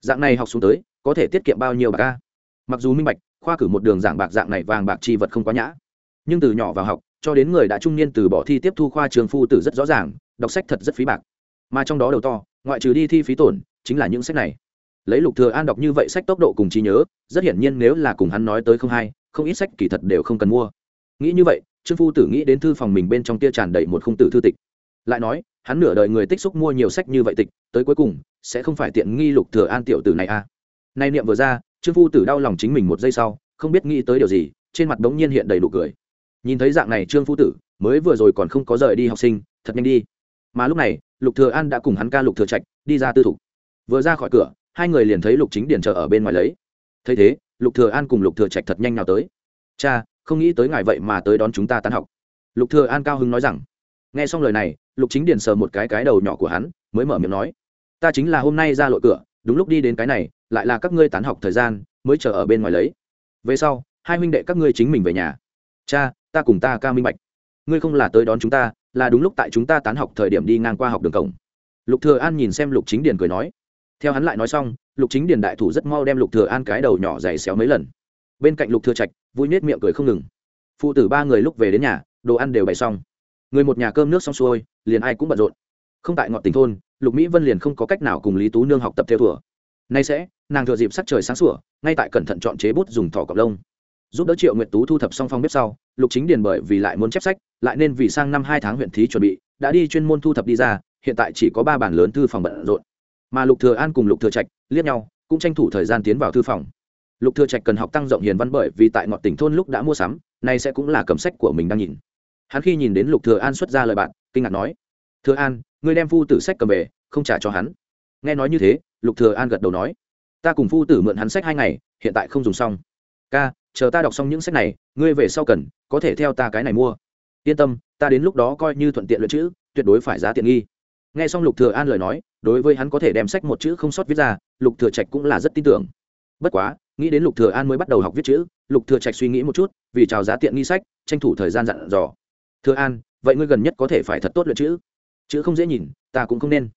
Dạng này học xuống tới, có thể tiết kiệm bao nhiêu bạc ca mặc dù minh bạch, khoa cử một đường giảng bạc dạng này vàng bạc chi vật không quá nhã. Nhưng từ nhỏ vào học, cho đến người đã trung niên từ bỏ thi tiếp thu khoa trường phu tử rất rõ ràng, đọc sách thật rất phí bạc. Mà trong đó đầu to, ngoại trừ đi thi phí tổn chính là những sách này. Lấy lục thừa an đọc như vậy sách tốc độ cùng trí nhớ, rất hiển nhiên nếu là cùng hắn nói tới không hay không ít sách kỳ thật đều không cần mua. Nghĩ như vậy, trương phu tử nghĩ đến thư phòng mình bên trong tia tràn đầy một khung tử thư tịch. Lại nói, hắn nửa đời người tích xúc mua nhiều sách như vậy tịch, tới cuối cùng, sẽ không phải tiện nghi lục thừa an tiểu tử này à. Nay niệm vừa ra, trương phu tử đau lòng chính mình một giây sau, không biết nghĩ tới điều gì, trên mặt đống nhiên hiện đầy đủ cười. Nhìn thấy dạng này trương phu tử, mới vừa rồi còn không có rời đi học sinh, thật nhanh đi. Mà lúc này, lục thừa an đã cùng hắn ca lục thừa trạch, đi ra tư thủ vừa ra khỏi cửa, hai người liền thấy lục chính Điền chờ ở bên ngoài lấy. Thấy thế, lục thừa an cùng lục thừa trạch thật nhanh nào tới. Cha, không nghĩ tới ngài vậy mà tới đón chúng ta tan học. Lục thừa an cao hứng nói rằng. Nghe xong lời này, lục chính Điền sờ một cái cái đầu nhỏ của hắn, mới mở miệng nói. Ta chính là hôm nay ra lội cửa, đúng lúc đi đến cái này, lại là các ngươi tán học thời gian, mới chờ ở bên ngoài lấy. Về sau, hai huynh đệ các ngươi chính mình về nhà. Cha, ta cùng ta ca minh bạch. Ngươi không là tới đón chúng ta, là đúng lúc tại chúng ta tán học thời điểm đi ngang qua học đường cổng. Lục thừa an nhìn xem lục chính điền cười nói theo hắn lại nói xong, lục chính điền đại thủ rất mau đem lục thừa an cái đầu nhỏ dày xéo mấy lần. Bên cạnh lục thừa trạch, vui nết miệng cười không ngừng. Phụ tử ba người lúc về đến nhà, đồ ăn đều bày xong. Người một nhà cơm nước xong xuôi, liền ai cũng bận rộn. Không tại ngọn tỉnh thôn, lục mỹ vân liền không có cách nào cùng lý tú nương học tập theo thừa nay sẽ, nàng thừa dịp sắc trời sáng sủa, ngay tại cẩn thận chọn chế bút dùng thỏ cọc lông. Giúp đỡ triệu nguyệt tú thu thập xong phong bếp sau, lục chính điền bởi vì lại muốn chép sách, lại nên vì sang năm hai tháng huyện thí chuẩn bị, đã đi chuyên môn thu thập đi ra, hiện tại chỉ có ba bản lớn thư phòng bận rộn mà lục thừa an cùng lục thừa trạch liếc nhau, cũng tranh thủ thời gian tiến vào thư phòng. Lục thừa trạch cần học tăng rộng hiền văn bởi vì tại ngọn tỉnh thôn lúc đã mua sắm, nay sẽ cũng là cầm sách của mình đang nhìn. Hắn khi nhìn đến lục thừa an xuất ra lời bạn, kinh ngạc nói, thừa an, ngươi đem phu tử sách cầm về, không trả cho hắn. Nghe nói như thế, lục thừa an gật đầu nói, ta cùng phu tử mượn hắn sách hai ngày, hiện tại không dùng xong. Ca, chờ ta đọc xong những sách này, ngươi về sau cần, có thể theo ta cái này mua. Yên tâm, ta đến lúc đó coi như thuận tiện luyện chữ, tuyệt đối phải giá tiện nghi nghe xong lục thừa an lời nói, đối với hắn có thể đem sách một chữ không sót viết ra, lục thừa trạch cũng là rất tin tưởng. Bất quá, nghĩ đến lục thừa an mới bắt đầu học viết chữ, lục thừa trạch suy nghĩ một chút, vì chào giá tiện nghi sách, tranh thủ thời gian dặn dò. Thừa an, vậy ngươi gần nhất có thể phải thật tốt luyện chữ. Chữ không dễ nhìn, ta cũng không nên.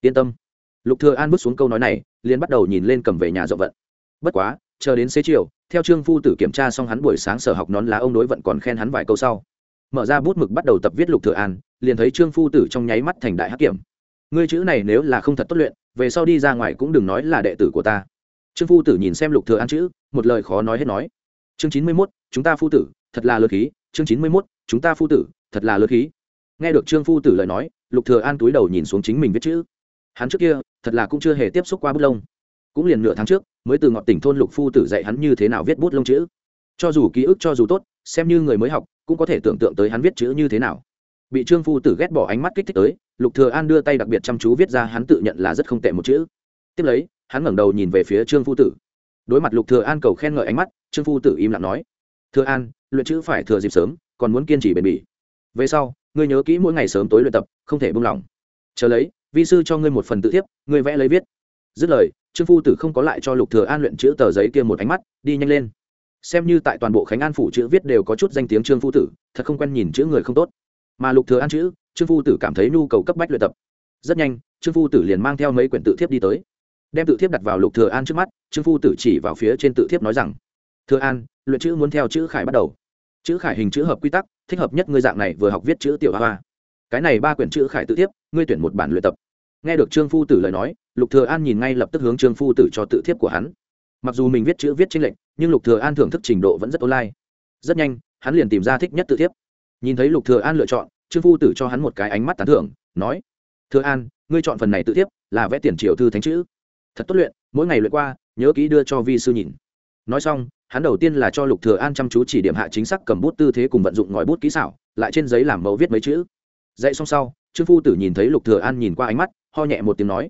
Yên tâm. Lục thừa an bước xuống câu nói này, liền bắt đầu nhìn lên cầm về nhà rộng vận. Bất quá, chờ đến xế chiều, theo trương phu tử kiểm tra xong hắn buổi sáng sở học nón lá ông đối vận còn khen hắn vài câu sau. Mở ra bút mực bắt đầu tập viết lục thừa an liền thấy trương phu tử trong nháy mắt thành đại hắc kiểm. Ngươi chữ này nếu là không thật tốt luyện về sau đi ra ngoài cũng đừng nói là đệ tử của ta. Trương phu tử nhìn xem lục thừa an chữ một lời khó nói hết nói. Chương chín mươi 91, chúng ta phu tử thật là lượt khí. Chương chín mươi 91, chúng ta phu tử thật là lượt khí. Nghe được trương phu tử lời nói lục thừa an túi đầu nhìn xuống chính mình viết chữ. Hắn trước kia thật là cũng chưa hề tiếp xúc qua bút lông. Cũng liền nửa tháng trước mới từ ngọn tỉnh thôn lục phu tử dạy hắn như thế nào viết bút lông chữ. Cho dù ký ức cho dù tốt xem như người mới học cũng có thể tưởng tượng tới hắn viết chữ như thế nào bị trương phu tử ghét bỏ ánh mắt kích thích tới, lục thừa an đưa tay đặc biệt chăm chú viết ra hắn tự nhận là rất không tệ một chữ. Tiếp lấy, hắn ngẩng đầu nhìn về phía trương phu tử. Đối mặt lục thừa an cầu khen ngợi ánh mắt, trương phu tử im lặng nói, thừa an, luyện chữ phải thừa dịp sớm, còn muốn kiên trì bền bỉ. Về sau, ngươi nhớ kỹ mỗi ngày sớm tối luyện tập, không thể buông lỏng. Chờ lấy, vi sư cho ngươi một phần tự thiếp, ngươi vẽ lấy viết. Dứt lời, trương phu tử không có lại cho lục thừa an luyện chữ tờ giấy kia một ánh mắt, đi nhanh lên. Xem như tại toàn bộ khánh an phủ chữ viết đều có chút danh tiếng trương phu tử, thật không quen nhìn chữ người không tốt mà lục thừa an chữ, trương phu tử cảm thấy nhu cầu cấp bách luyện tập. Rất nhanh, trương phu tử liền mang theo mấy quyển tự thiếp đi tới. Đem tự thiếp đặt vào lục thừa an trước mắt, trương phu tử chỉ vào phía trên tự thiếp nói rằng, thừa an, luyện chữ muốn theo chữ khải bắt đầu. Chữ khải hình chữ hợp quy tắc, thích hợp nhất ngươi dạng này vừa học viết chữ tiểu hoa hoa. Cái này ba quyển chữ khải tự thiếp, ngươi tuyển một bản luyện tập. Nghe được trương phu tử lời nói, lục thừa an nhìn ngay lập tức hướng trương phu tử cho tự thiếp của hắn. Mặc dù mình viết chữ viết trên lệnh nhưng lục thừa an thưởng thức trình độ vẫn rất online. Rất nhanh, hắn liền tìm ra thích nhất tự thiếp nhìn thấy lục thừa an lựa chọn, trương phu tử cho hắn một cái ánh mắt tán thưởng, nói, thừa an, ngươi chọn phần này tự tiếp, là vẽ tiền triều thư thánh chữ. Thật tốt luyện, mỗi ngày luyện qua, nhớ kỹ đưa cho vi sư nhìn. Nói xong, hắn đầu tiên là cho lục thừa an chăm chú chỉ điểm hạ chính xác cầm bút tư thế cùng vận dụng ngòi bút kỹ xảo, lại trên giấy làm mẫu viết mấy chữ. Dạy xong sau, trương phu tử nhìn thấy lục thừa an nhìn qua ánh mắt, ho nhẹ một tiếng nói,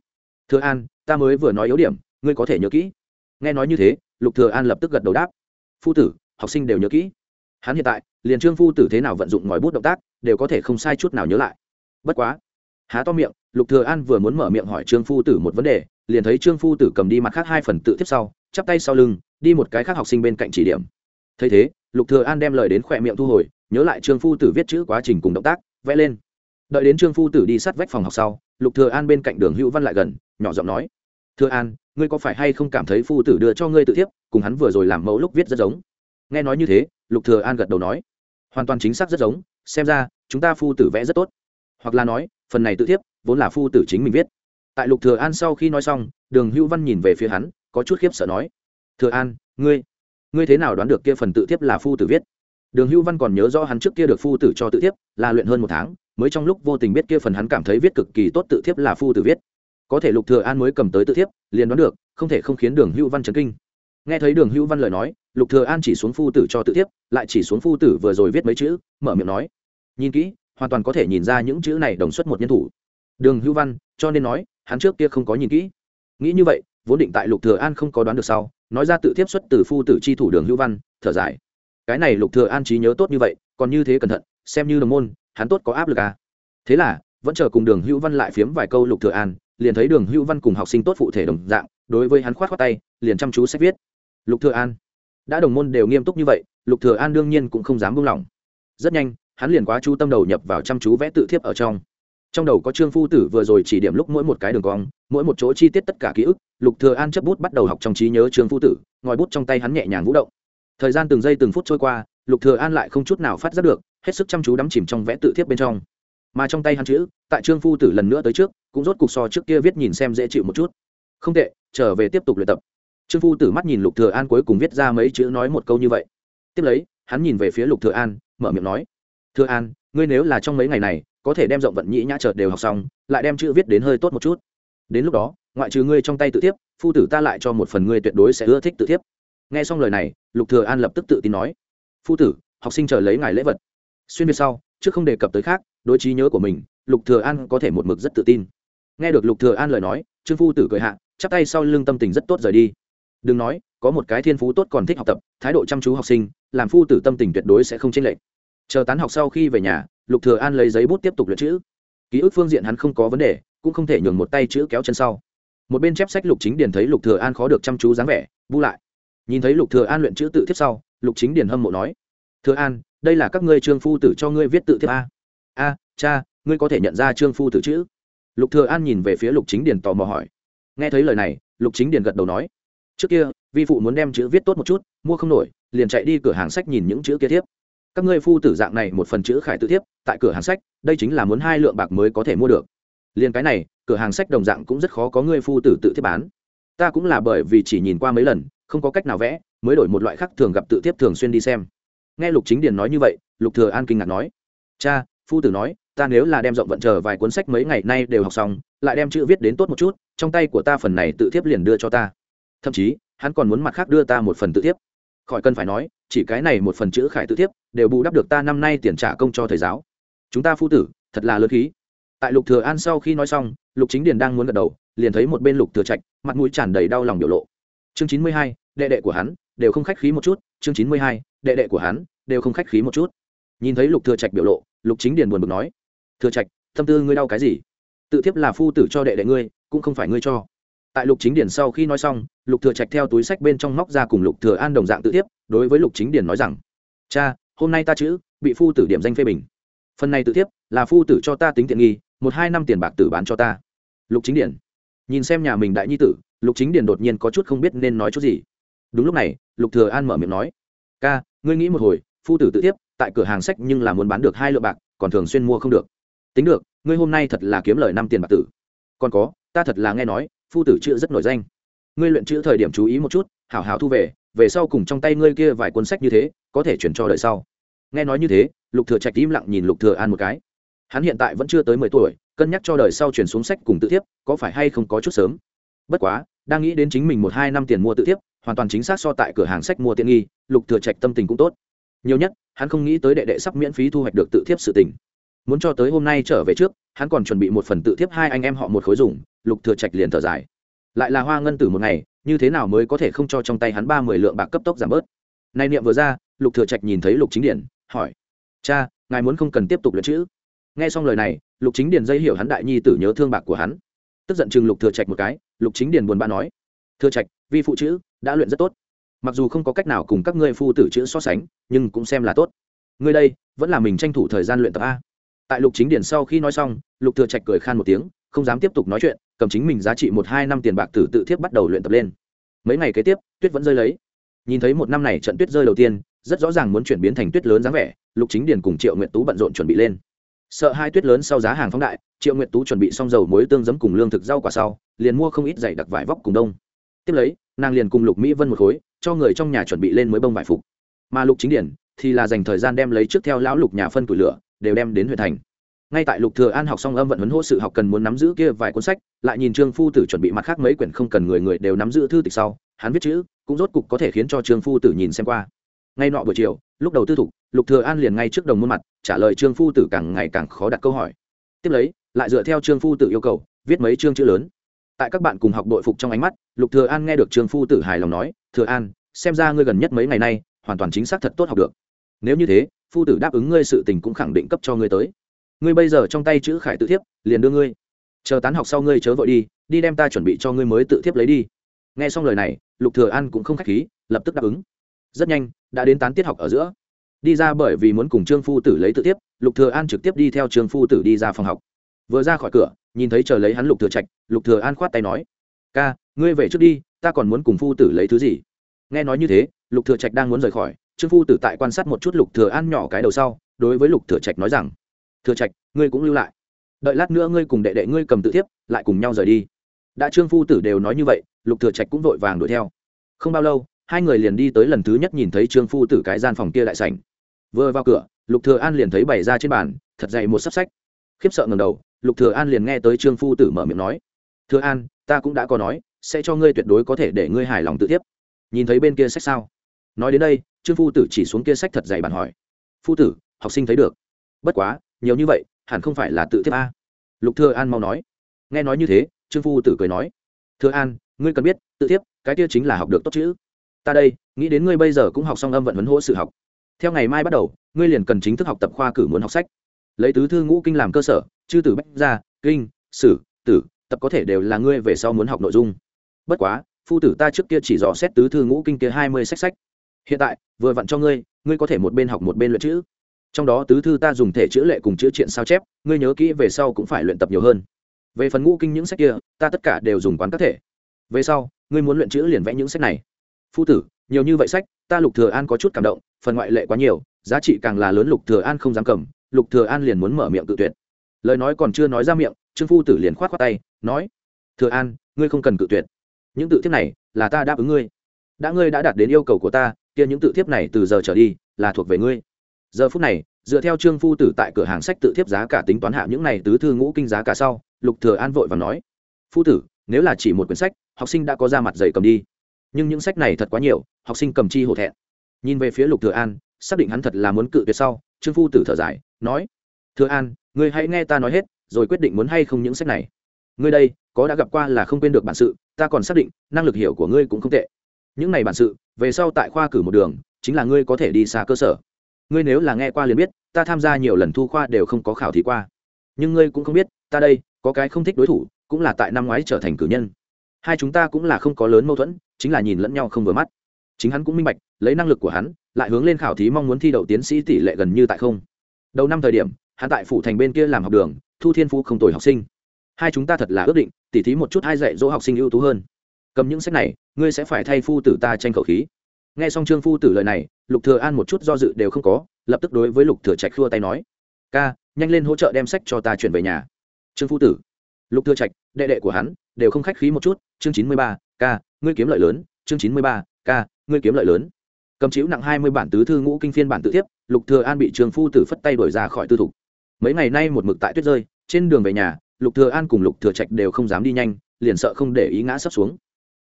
thừa an, ta mới vừa nói yếu điểm, ngươi có thể nhớ kỹ. Nghe nói như thế, lục thừa an lập tức gật đầu đáp, phu tử, học sinh đều nhớ kỹ hắn hiện tại, liền trương phu tử thế nào vận dụng ngòi bút động tác, đều có thể không sai chút nào nhớ lại. Bất quá, há to miệng, lục thừa an vừa muốn mở miệng hỏi trương phu tử một vấn đề, liền thấy trương phu tử cầm đi mặt khác hai phần tự tiếp sau, chắp tay sau lưng, đi một cái khác học sinh bên cạnh chỉ điểm. Thấy thế, lục thừa an đem lời đến khoe miệng thu hồi, nhớ lại trương phu tử viết chữ quá trình cùng động tác, vẽ lên. Đợi đến trương phu tử đi sát vách phòng học sau, lục thừa an bên cạnh đường hữu văn lại gần, nhỏ giọng nói, thừa an, ngươi có phải hay không cảm thấy phu tử đưa cho ngươi tự thiếp, cùng hắn vừa rồi làm mẫu lúc viết rất giống? Nghe nói như thế lục thừa an gật đầu nói, hoàn toàn chính xác rất giống, xem ra, chúng ta phu tử vẽ rất tốt. Hoặc là nói, phần này tự thiếp, vốn là phu tử chính mình viết. Tại lục thừa an sau khi nói xong, đường hữu văn nhìn về phía hắn, có chút khiếp sợ nói, thừa an, ngươi ngươi thế nào đoán được kia phần tự thiếp là phu tử viết? Đường hữu văn còn nhớ rõ hắn trước kia được phu tử cho tự thiếp, là luyện hơn một tháng, mới trong lúc vô tình biết kia phần hắn cảm thấy viết cực kỳ tốt tự thiếp là phu tử viết. Có thể lục thừa an mới cầm tới tự thiếp, liền đoán được, không thể không khiến đường hữu văn chấn kinh nghe thấy đường hữu văn lời nói lục thừa an chỉ xuống phu tử cho tự tiếp, lại chỉ xuống phu tử vừa rồi viết mấy chữ mở miệng nói. Nhìn kỹ hoàn toàn có thể nhìn ra những chữ này đồng xuất một nhân thủ. Đường hữu văn cho nên nói hắn trước kia không có nhìn kỹ. Nghĩ như vậy vốn định tại lục thừa an không có đoán được sau nói ra tự tiếp xuất từ phu tử chi thủ đường hữu văn thở dài. Cái này lục thừa an trí nhớ tốt như vậy còn như thế cẩn thận xem như đồng môn hắn tốt có áp lực à. Thế là vẫn chờ cùng đường hữu văn lại phiếm vài câu lục thừa an liền thấy đường hữu văn cùng học sinh tốt phụ thể đồng dạng đối với hắn khoát khoát tay liền chăm chú sách viết lục thừa an. Đã đồng môn đều nghiêm túc như vậy, lục thừa an đương nhiên cũng không dám buông lỏng. Rất nhanh, hắn liền quá chú tâm đầu nhập vào chăm chú vẽ tự thiếp ở trong. Trong đầu có trương phu tử vừa rồi chỉ điểm lúc mỗi một cái đường cong, mỗi một chỗ chi tiết tất cả ký ức, lục thừa an chấp bút bắt đầu học trong trí nhớ trương phu tử, ngòi bút trong tay hắn nhẹ nhàng vũ động. Thời gian từng giây từng phút trôi qua, lục thừa an lại không chút nào phát giác được, hết sức chăm chú đắm chìm trong vẽ tự thiếp bên trong. Mà trong tay hắn chữ, tại trương phu tử lần nữa tới trước, cũng rốt cục so trước kia viết nhìn xem dễ chịu một chút. Không tệ, trở về tiếp tục luyện tập trương phu tử mắt nhìn lục thừa an cuối cùng viết ra mấy chữ nói một câu như vậy. Tiếp lấy, hắn nhìn về phía lục thừa an, mở miệng nói, thừa an, ngươi nếu là trong mấy ngày này có thể đem rộng vận nhĩ nhã chợt đều học xong, lại đem chữ viết đến hơi tốt một chút. Đến lúc đó, ngoại trừ ngươi trong tay tự tiếp phu tử ta lại cho một phần ngươi tuyệt đối sẽ ưa thích tự tiếp nghe xong lời này, lục thừa an lập tức tự tin nói, phu tử, học sinh chờ lấy ngài lễ vật. Xuyên việt sau, trước không đề cập tới khác, đối trí nhớ của mình, lục thừa an có thể một mực rất tự tin. Nghe được lục thừa an lời nói, trương phu tử cười hạ, chắp tay sau lưng tâm tình rất tốt rời đi đừng nói, có một cái thiên phú tốt còn thích học tập, thái độ chăm chú học sinh, làm phu tử tâm tình tuyệt đối sẽ không chênh lệch. Chờ tán học sau khi về nhà, lục thừa an lấy giấy bút tiếp tục luyện chữ. Ký ức phương diện hắn không có vấn đề, cũng không thể nhường một tay chữ kéo chân sau. Một bên chép sách lục chính điền thấy lục thừa an khó được chăm chú dáng vẻ, bu lại. Nhìn thấy lục thừa an luyện chữ tự tiếp sau, lục chính điền hâm mộ nói, thừa an, đây là các ngươi trương phu tử cho ngươi viết tự tiếp a. A, cha, ngươi có thể nhận ra trương phu tử chữ? Lục thừa an nhìn về phía lục chính điền tò mò hỏi. Nghe thấy lời này, lục chính điền gật đầu nói trước kia, vi phụ muốn đem chữ viết tốt một chút, mua không nổi, liền chạy đi cửa hàng sách nhìn những chữ kia tiếp các ngươi phu tử dạng này một phần chữ khải tự tiếp tại cửa hàng sách, đây chính là muốn hai lượng bạc mới có thể mua được. Liền cái này, cửa hàng sách đồng dạng cũng rất khó có ngươi phu tử tự tiếp bán. Ta cũng là bởi vì chỉ nhìn qua mấy lần, không có cách nào vẽ, mới đổi một loại khác thường gặp tự tiếp thường xuyên đi xem. Nghe lục chính điền nói như vậy, lục thừa an kinh ngạc nói, cha, phu tử nói, ta nếu là đem rộng vận chờ vài cuốn sách mấy ngày nay đều học xong, lại đem chữ viết đến tốt một chút, trong tay của ta phần này tự tiếp liền đưa cho ta thậm chí, hắn còn muốn mặt khác đưa ta một phần tự tiếp. Khỏi cần phải nói, chỉ cái này một phần chữ khải tự tiếp, đều bù đắp được ta năm nay tiền trả công cho thầy giáo. Chúng ta phu tử, thật là lớn khí. Tại lục thừa an sau khi nói xong, lục chính điền đang muốn gật đầu, liền thấy một bên lục thừa trạch, mặt mũi tràn đầy đau lòng biểu lộ. Chương chín mươi hai, đệ đệ của hắn, đều không khách khí một chút. Chương chín mươi hai, đệ đệ của hắn, đều không khách khí một chút. Nhìn thấy lục thừa trạch biểu lộ, lục chính điền buồn bực nói, thừa trạch, tâm tư ngươi đau cái gì? Tự thiếp là phu tử cho đệ đệ ngươi, cũng không phải ngươi cho tại lục chính điền sau khi nói xong, lục thừa trạch theo túi sách bên trong móc ra cùng lục thừa an đồng dạng tự tiếp, đối với lục chính điền nói rằng, cha, hôm nay ta chữ, bị phu tử điểm danh phê bình. Phần này tự tiếp, là phu tử cho ta tính tiện nghi, một hai năm tiền bạc tử bán cho ta. Lục chính điền nhìn xem nhà mình đại nhi tử, lục chính điền đột nhiên có chút không biết nên nói chút gì. Đúng lúc này, lục thừa an mở miệng nói, ca, ngươi nghĩ một hồi, phu tử tự tiếp, tại cửa hàng sách nhưng là muốn bán được hai lượng bạc, còn thường xuyên mua không được. Tính được, ngươi hôm nay thật là kiếm lời năm tiền bạc tử. Còn có, ta thật là nghe nói phu tử chữ rất nổi danh. Ngươi luyện chữ thời điểm chú ý một chút, hảo hảo thu về về sau cùng trong tay ngươi kia vài cuốn sách như thế, có thể chuyển cho đời sau. Nghe nói như thế, lục thừa trạch im lặng nhìn lục thừa an một cái. Hắn hiện tại vẫn chưa tới mười tuổi, cân nhắc cho đời sau chuyển xuống sách cùng tự thiếp, có phải hay không có chút sớm? Bất quá, đang nghĩ đến chính mình một hai năm tiền mua tự thiếp, hoàn toàn chính xác so tại cửa hàng sách mua tiện nghi, lục thừa trạch tâm tình cũng tốt. Nhiều nhất, hắn không nghĩ tới đệ đệ sắp miễn phí thu hoạch được tự thiếp sự tình. Muốn cho tới hôm nay trở về trước hắn còn chuẩn bị một phần tự thiếp hai anh em họ một khối dùng, lục thừa trạch liền thở dài. Lại là hoa ngân tử một ngày, như thế nào mới có thể không cho trong tay hắn ba mươi lượng bạc cấp tốc giảm bớt? Nay niệm vừa ra, lục thừa trạch nhìn thấy lục chính điển hỏi, cha, ngài muốn không cần tiếp tục luyện chữ? Nghe xong lời này, lục chính điển dây hiểu hắn đại nhi tử nhớ thương bạc của hắn. Tức giận chừng lục thừa trạch một cái, lục chính điển buồn bã nói, thừa trạch, vi phụ chữ đã luyện rất tốt. Mặc dù không có cách nào cùng các ngươi phu tử chữ so sánh, nhưng cũng xem là tốt. Ngươi đây, vẫn là mình tranh thủ thời gian luyện tập a tại lục chính điển sau khi nói xong, lục thừa trạch cười khan một tiếng, không dám tiếp tục nói chuyện, cầm chính mình giá trị một hai năm tiền bạc tử tự thiếp bắt đầu luyện tập lên. Mấy ngày kế tiếp, tuyết vẫn rơi lấy. Nhìn thấy một năm này trận tuyết rơi đầu tiên, rất rõ ràng muốn chuyển biến thành tuyết lớn dáng vẻ, lục chính điển cùng triệu nguyện tú bận rộn chuẩn bị lên. Sợ hai tuyết lớn sau giá hàng phóng đại, triệu nguyện tú chuẩn bị xong dầu muối tương giấm cùng lương thực rau quả sau, liền mua không ít giày đặc vải vóc cùng đông. Tiếp lấy, nàng liền cùng lục mỹ vân một khối, cho người trong nhà chuẩn bị lên mới bông vải phục. Mà lục chính điển thì là dành thời gian đem lấy trước theo lão lục nhà phân củi lửa đều đem đến huyện thành. Ngay tại lục thừa an học xong âm vận huấn hô sự học cần muốn nắm giữ kia vài cuốn sách, lại nhìn trương phu tử chuẩn bị mặt khác mấy quyển không cần người người đều nắm giữ thư tịch sau, hắn viết chữ, cũng rốt cục có thể khiến cho trương phu tử nhìn xem qua. Ngay nọ buổi chiều, lúc đầu tư thục, lục thừa an liền ngay trước đồng muôn mặt, trả lời trương phu tử càng ngày càng khó đặt câu hỏi. Tiếp lấy, lại dựa theo trương phu tử yêu cầu, viết mấy chương chữ lớn. Tại các bạn cùng học đội phục trong ánh mắt, lục thừa an nghe được trương phu tử hài lòng nói, thừa an, xem ra ngươi gần nhất mấy ngày nay, hoàn toàn chính xác thật tốt học được. Nếu như thế phu tử đáp ứng ngươi sự tình cũng khẳng định cấp cho ngươi tới. Ngươi bây giờ trong tay chữ khải tự thiếp, liền đưa ngươi. Chờ tán học sau ngươi chớ vội đi đi đem ta chuẩn bị cho ngươi mới tự thiếp lấy đi. Nghe xong lời này, lục thừa an cũng không khách khí, lập tức đáp ứng. Rất nhanh, đã đến tán tiết học ở giữa. Đi ra bởi vì muốn cùng trương phu tử lấy tự tiếp lục thừa an trực tiếp đi theo trương phu tử đi ra phòng học. Vừa ra khỏi cửa, nhìn thấy chờ lấy hắn lục thừa trạch, lục thừa an khoát tay nói, ca, ngươi về trước đi, ta còn muốn cùng phu tử lấy thứ gì? Nghe nói như thế, lục thừa trạch đang muốn rời khỏi trương phu tử tại quan sát một chút lục thừa an nhỏ cái đầu sau, đối với lục thừa trạch nói rằng, thừa trạch, ngươi cũng lưu lại. Đợi lát nữa ngươi cùng đệ đệ ngươi cầm tự thiếp, lại cùng nhau rời đi. Đã trương phu tử đều nói như vậy, lục thừa trạch cũng vội vàng đuổi theo. Không bao lâu, hai người liền đi tới lần thứ nhất nhìn thấy trương phu tử cái gian phòng kia đại sảnh. Vừa vào cửa, lục thừa an liền thấy bày ra trên bàn, thật dày một sắp sách. Khiếp sợ ngẩng đầu, lục thừa an liền nghe tới trương phu tử mở miệng nói, thừa an, ta cũng đã có nói, sẽ cho ngươi tuyệt đối có thể để ngươi hài lòng tự tiếp nhìn thấy bên kia sách sao? Nói đến đây trương phu tử chỉ xuống kia sách thật dày bàn hỏi. Phu tử, học sinh thấy được. Bất quá, nhiều như vậy, hẳn không phải là tự tiếp a. Lục thừa an mau nói. Nghe nói như thế, trương phu tử cười nói. Thừa an, ngươi cần biết, tự tiếp cái kia chính là học được tốt chữ. Ta đây, nghĩ đến ngươi bây giờ cũng học xong âm vận huấn hỗ sự học. Theo ngày mai bắt đầu, ngươi liền cần chính thức học tập khoa cử muốn học sách. Lấy tứ thư ngũ kinh làm cơ sở, chư tử bách gia, kinh, sử, tử, tập có thể đều là ngươi về sau muốn học nội dung. Bất quá, phu tử ta trước kia chỉ dò xét tứ thư ngũ kinh kia hai mươi sách sách hiện tại, vừa vặn cho ngươi ngươi có thể một bên học một bên luyện chữ. Trong đó tứ thư ta dùng thể chữ lệ cùng chữ triện sao chép, ngươi nhớ kỹ về sau cũng phải luyện tập nhiều hơn. Về phần ngũ kinh những sách kia, ta tất cả đều dùng quán các thể. Về sau, ngươi muốn luyện chữ liền vẽ những sách này. Phu tử, nhiều như vậy sách, ta lục thừa an có chút cảm động, phần ngoại lệ quá nhiều, giá trị càng là lớn lục thừa an không dám cầm, lục thừa an liền muốn mở miệng tự tuyệt. Lời nói còn chưa nói ra miệng, trương phu tử liền khoát khoát tay, nói, thừa an, ngươi không cần tự tuyệt. Những tự thiết này là ta đáp ứng ngươi. Đã ngươi đã đạt đến yêu cầu của ta kia những tự thiếp này từ giờ trở đi là thuộc về ngươi. Giờ phút này, dựa theo trương phu tử tại cửa hàng sách tự thiếp giá cả tính toán hạ những này tứ thư ngũ kinh giá cả sau, lục thừa an vội và nói, phu tử, nếu là chỉ một quyển sách, học sinh đã có ra mặt dày cầm đi. Nhưng những sách này thật quá nhiều, học sinh cầm chi hổ thẹn. Nhìn về phía lục thừa an, xác định hắn thật là muốn cự tuyệt sau, trương phu tử thở dài, nói, thừa an, ngươi hãy nghe ta nói hết, rồi quyết định muốn hay không những sách này. Ngươi đây, có đã gặp qua là không quên được bản sự, ta còn xác định, năng lực hiểu của ngươi cũng không tệ những này bản sự, về sau tại khoa cử một đường, chính là ngươi có thể đi xa cơ sở. Ngươi nếu là nghe qua liền biết, ta tham gia nhiều lần thu khoa đều không có khảo thí qua. Nhưng ngươi cũng không biết, ta đây, có cái không thích đối thủ, cũng là tại năm ngoái trở thành cử nhân. Hai chúng ta cũng là không có lớn mâu thuẫn, chính là nhìn lẫn nhau không vừa mắt. Chính hắn cũng minh bạch, lấy năng lực của hắn, lại hướng lên khảo thí mong muốn thi đậu tiến sĩ tỷ lệ gần như tại không. Đầu năm thời điểm, hắn tại phủ thành bên kia làm học đường, thu thiên phú không tồi học sinh. Hai chúng ta thật là ước định, tỉ thí một chút hai dạy dỗ học sinh ưu tú hơn cầm những sách này ngươi sẽ phải thay phu tử ta tranh khẩu khí. Nghe xong trương phu tử lời này lục thừa an một chút do dự đều không có lập tức đối với lục thừa trạch khua tay nói ca nhanh lên hỗ trợ đem sách cho ta chuyển về nhà. Trương phu tử lục thừa trạch đệ đệ của hắn đều không khách khí một chút chương chín mươi ba Ca, ngươi kiếm lợi lớn chương chín mươi ba Ca, ngươi kiếm lợi lớn. Cầm chiếu nặng hai mươi bản tứ thư ngũ kinh phiên bản tự tiếp lục thừa an bị trương phu tử phất tay đuổi ra khỏi tư thục. Mấy ngày nay một mực tại tuyết rơi trên đường về nhà lục thừa an cùng lục thừa trạch đều không dám đi nhanh liền sợ không để ý ngã sắp xuống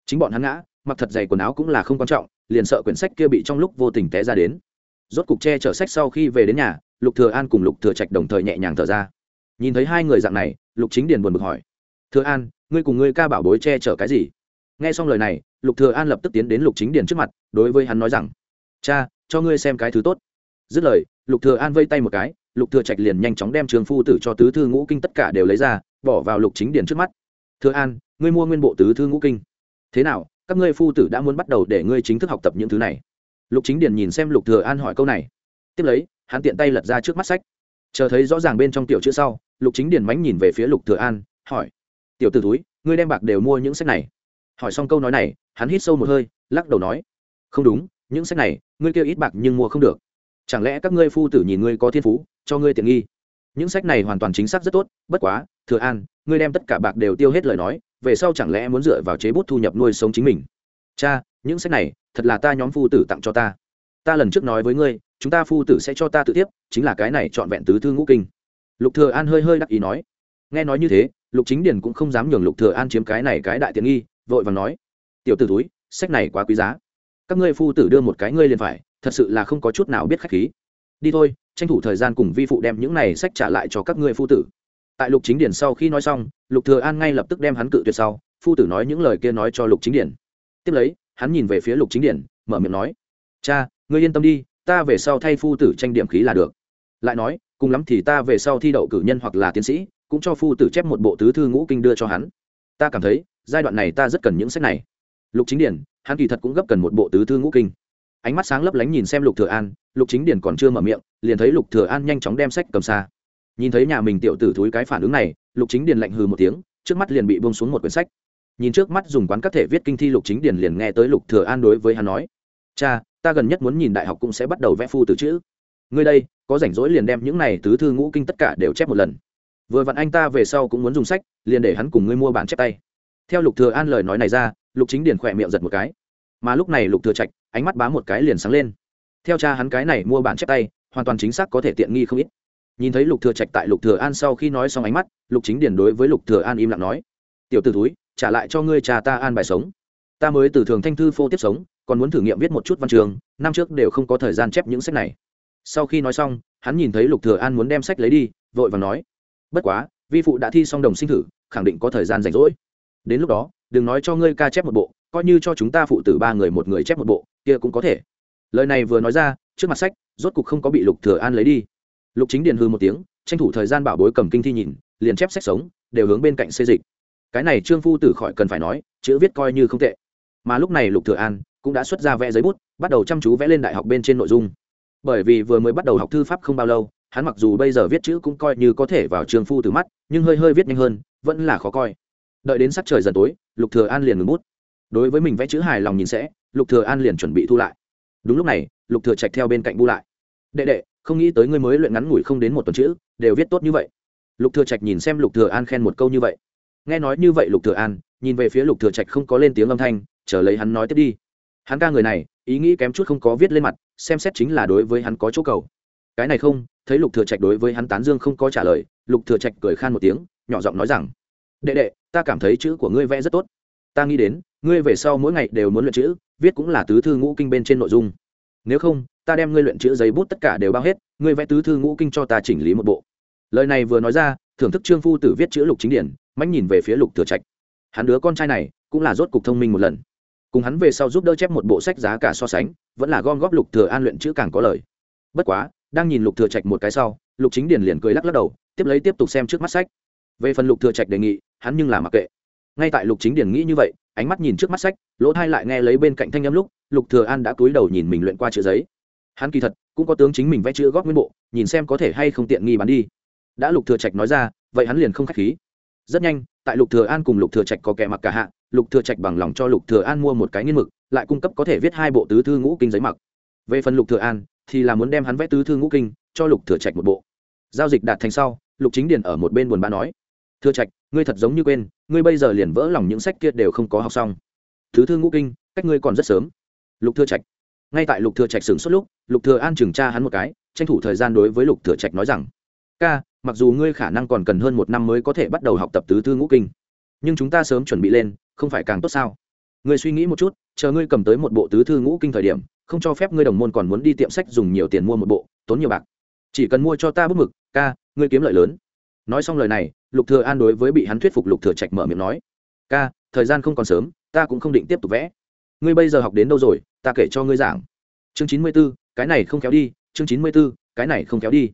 chính bọn hắn ngã, mặc thật dày quần áo cũng là không quan trọng, liền sợ quyển sách kia bị trong lúc vô tình té ra đến. Rốt cục che chở sách sau khi về đến nhà, lục thừa an cùng lục thừa trạch đồng thời nhẹ nhàng thở ra. Nhìn thấy hai người dạng này, lục chính điền buồn bực hỏi, thừa an, ngươi cùng ngươi ca bảo bối che chở cái gì? Nghe xong lời này, lục thừa an lập tức tiến đến lục chính điền trước mặt, đối với hắn nói rằng, cha, cho ngươi xem cái thứ tốt. Dứt lời, lục thừa an vây tay một cái, lục thừa trạch liền nhanh chóng đem trường phu tử cho tứ thư ngũ kinh tất cả đều lấy ra, bỏ vào lục chính điền trước mắt. Thừa an, ngươi mua nguyên bộ tứ thư ngũ kinh thế nào, các ngươi phu tử đã muốn bắt đầu để ngươi chính thức học tập những thứ này? Lục chính điền nhìn xem lục thừa an hỏi câu này. Tiếp lấy, hắn tiện tay lật ra trước mắt sách. Chờ thấy rõ ràng bên trong tiểu chữ sau, lục chính điền mánh nhìn về phía lục thừa an, hỏi, tiểu tử túi ngươi đem bạc đều mua những sách này? Hỏi xong câu nói này, hắn hít sâu một hơi, lắc đầu nói, không đúng, những sách này, ngươi kêu ít bạc nhưng mua không được. Chẳng lẽ các ngươi phu tử nhìn ngươi có thiên phú, cho ngươi tiện nghi? Những sách này hoàn toàn chính xác rất tốt, bất quá, thừa an, ngươi đem tất cả bạc đều tiêu hết lời nói về sau chẳng lẽ muốn dựa vào chế bút thu nhập nuôi sống chính mình? Cha, những sách này, thật là ta nhóm phu tử tặng cho ta. Ta lần trước nói với ngươi, chúng ta phu tử sẽ cho ta tự tiếp, chính là cái này trọn vẹn tứ thư ngũ kinh. Lục thừa an hơi hơi đắc ý nói. Nghe nói như thế, lục chính điền cũng không dám nhường lục thừa an chiếm cái này cái đại tiện nghi, vội vàng nói. Tiểu tử túi sách này quá quý giá. Các ngươi phu tử đưa một cái ngươi liền phải, thật sự là không có chút nào biết khách khí. Đi thôi, tranh thủ thời gian cùng vi phụ đem những này sách trả lại cho các ngươi phu tử tại lục chính điển sau khi nói xong, lục thừa an ngay lập tức đem hắn cự tuyệt sau, phu tử nói những lời kia nói cho lục chính điển. Tiếp lấy, hắn nhìn về phía lục chính điển, mở miệng nói, cha, ngươi yên tâm đi, ta về sau thay phu tử tranh điểm khí là được. Lại nói, cùng lắm thì ta về sau thi đậu cử nhân hoặc là tiến sĩ, cũng cho phu tử chép một bộ tứ thư ngũ kinh đưa cho hắn. Ta cảm thấy, giai đoạn này ta rất cần những sách này. Lục chính điển, hắn kỳ thật cũng gấp cần một bộ tứ thư ngũ kinh. Ánh mắt sáng lấp lánh nhìn xem lục thừa an, lục chính điển còn chưa mở miệng, liền thấy lục thừa an nhanh chóng đem sách cầm xa nhìn thấy nhà mình tiểu tử thúi cái phản ứng này, lục chính điền lạnh hừ một tiếng, trước mắt liền bị buông xuống một quyển sách. Nhìn trước mắt dùng quán các thể viết kinh thi lục chính điền liền nghe tới lục thừa an đối với hắn nói, cha, ta gần nhất muốn nhìn đại học cũng sẽ bắt đầu vẽ phu từ chữ. Ngươi đây, có rảnh rỗi liền đem những này tứ thư ngũ kinh tất cả đều chép một lần. Vừa vặn anh ta về sau cũng muốn dùng sách, liền để hắn cùng ngươi mua bản chép tay. Theo lục thừa an lời nói này ra, lục chính điền khỏe miệng giật một cái. Mà lúc này lục thừa trạch, ánh mắt bá một cái liền sáng lên. Theo cha hắn cái này mua bản chép tay, hoàn toàn chính xác có thể tiện nghi không ít nhìn thấy lục thừa trạch tại lục thừa an sau khi nói xong ánh mắt, lục chính điển đối với lục thừa an im lặng nói, tiểu tử túi trả lại cho ngươi cha ta an bài sống. Ta mới từ thường thanh thư phô tiếp sống, còn muốn thử nghiệm viết một chút văn trường, năm trước đều không có thời gian chép những sách này. Sau khi nói xong, hắn nhìn thấy lục thừa an muốn đem sách lấy đi, vội vàng nói, bất quá, vi phụ đã thi xong đồng sinh thử, khẳng định có thời gian rảnh rỗi. Đến lúc đó, đừng nói cho ngươi ca chép một bộ, coi như cho chúng ta phụ tử ba người một người chép một bộ, kia cũng có thể. Lời này vừa nói ra, trước mặt sách rốt cục không có bị lục thừa an lấy đi lục chính điền hư một tiếng, tranh thủ thời gian bảo bối cầm kinh thi nhìn, liền chép sách sống, đều hướng bên cạnh xê dịch. Cái này trương phu tử khỏi cần phải nói, chữ viết coi như không tệ. Mà lúc này lục thừa an cũng đã xuất ra vẽ giấy bút, bắt đầu chăm chú vẽ lên đại học bên trên nội dung. Bởi vì vừa mới bắt đầu học thư pháp không bao lâu, hắn mặc dù bây giờ viết chữ cũng coi như có thể vào trương phu tử mắt, nhưng hơi hơi viết nhanh hơn, vẫn là khó coi. Đợi đến sắc trời dần tối, lục thừa an liền ngừng bút. Đối với mình vẽ chữ hài lòng nhìn sẽ, lục thừa an liền chuẩn bị thu lại. Đúng lúc này, lục thừa trạch theo bên cạnh bu lại. Đệ đệ không nghĩ tới ngươi mới luyện ngắn ngủi không đến một tuần chữ, đều viết tốt như vậy. Lục thừa trạch nhìn xem lục thừa an khen một câu như vậy. Nghe nói như vậy lục thừa an, nhìn về phía lục thừa trạch không có lên tiếng âm thanh, chờ lấy hắn nói tiếp đi. Hắn ca người này, ý nghĩ kém chút không có viết lên mặt, xem xét chính là đối với hắn có chỗ cầu. Cái này không, thấy lục thừa trạch đối với hắn tán dương không có trả lời, lục thừa trạch cười khan một tiếng, nhỏ giọng nói rằng, đệ đệ, ta cảm thấy chữ của ngươi vẽ rất tốt. Ta nghĩ đến, ngươi về sau mỗi ngày đều muốn luyện chữ, viết cũng là tứ thư ngũ kinh bên trên nội dung. Nếu không ta đem ngươi luyện chữ giấy bút tất cả đều bao hết, ngươi vẽ tứ thư ngũ kinh cho ta chỉnh lý một bộ. Lời này vừa nói ra, thưởng thức trương phu tử viết chữ lục chính điển mánh nhìn về phía lục thừa trạch. Hắn đứa con trai này cũng là rốt cục thông minh một lần. Cùng hắn về sau giúp đỡ chép một bộ sách giá cả so sánh, vẫn là gom góp lục thừa an luyện chữ càng có lời. Bất quá, đang nhìn lục thừa trạch một cái sau, lục chính điển liền cười lắc lắc đầu, tiếp lấy tiếp tục xem trước mắt sách. Về phần lục thừa trạch đề nghị, hắn nhưng là mặc kệ. Ngay tại lục chính điển nghĩ như vậy, ánh mắt nhìn trước mắt sách, lỗ thai lại nghe lấy bên cạnh thanh âm lúc, lục thừa an đã cúi đầu nhìn mình luyện qua chữ giấy hắn kỳ thật cũng có tướng chính mình vẽ chữ góp nguyên bộ, nhìn xem có thể hay không tiện nghi bán đi. Đã lục thừa trạch nói ra, vậy hắn liền không khách khí. Rất nhanh, tại lục thừa an cùng lục thừa trạch có kẻ mặc cả hạ, lục thừa trạch bằng lòng cho lục thừa an mua một cái nghiên mực, lại cung cấp có thể viết hai bộ tứ thư ngũ kinh giấy mặc. Về phần lục thừa an, thì là muốn đem hắn vẽ tứ thư ngũ kinh, cho lục thừa trạch một bộ. Giao dịch đạt thành sau, lục chính điền ở một bên buồn bã nói, thừa trạch, ngươi thật giống như quên, ngươi bây giờ liền vỡ lòng những sách kia đều không có học xong. Tứ thư ngũ kinh, cách ngươi còn rất sớm. Lục thừa trạch ngay tại lục thừa trạch sửng suốt lúc, lục thừa an chừng tra hắn một cái, tranh thủ thời gian đối với lục thừa trạch nói rằng, ca, mặc dù ngươi khả năng còn cần hơn một năm mới có thể bắt đầu học tập tứ thư ngũ kinh, nhưng chúng ta sớm chuẩn bị lên, không phải càng tốt sao? Ngươi suy nghĩ một chút, chờ ngươi cầm tới một bộ tứ thư ngũ kinh thời điểm, không cho phép ngươi đồng môn còn muốn đi tiệm sách dùng nhiều tiền mua một bộ, tốn nhiều bạc. Chỉ cần mua cho ta bút mực, ca, ngươi kiếm lợi lớn. Nói xong lời này, lục thừa an đối với bị hắn thuyết phục lục thừa trạch mở miệng nói, ca, thời gian không còn sớm, ta cũng không định tiếp tục vẽ ngươi bây giờ học đến đâu rồi ta kể cho ngươi giảng. Chương chín mươi 94, cái này không kéo đi chương chín mươi 94, cái này không kéo đi.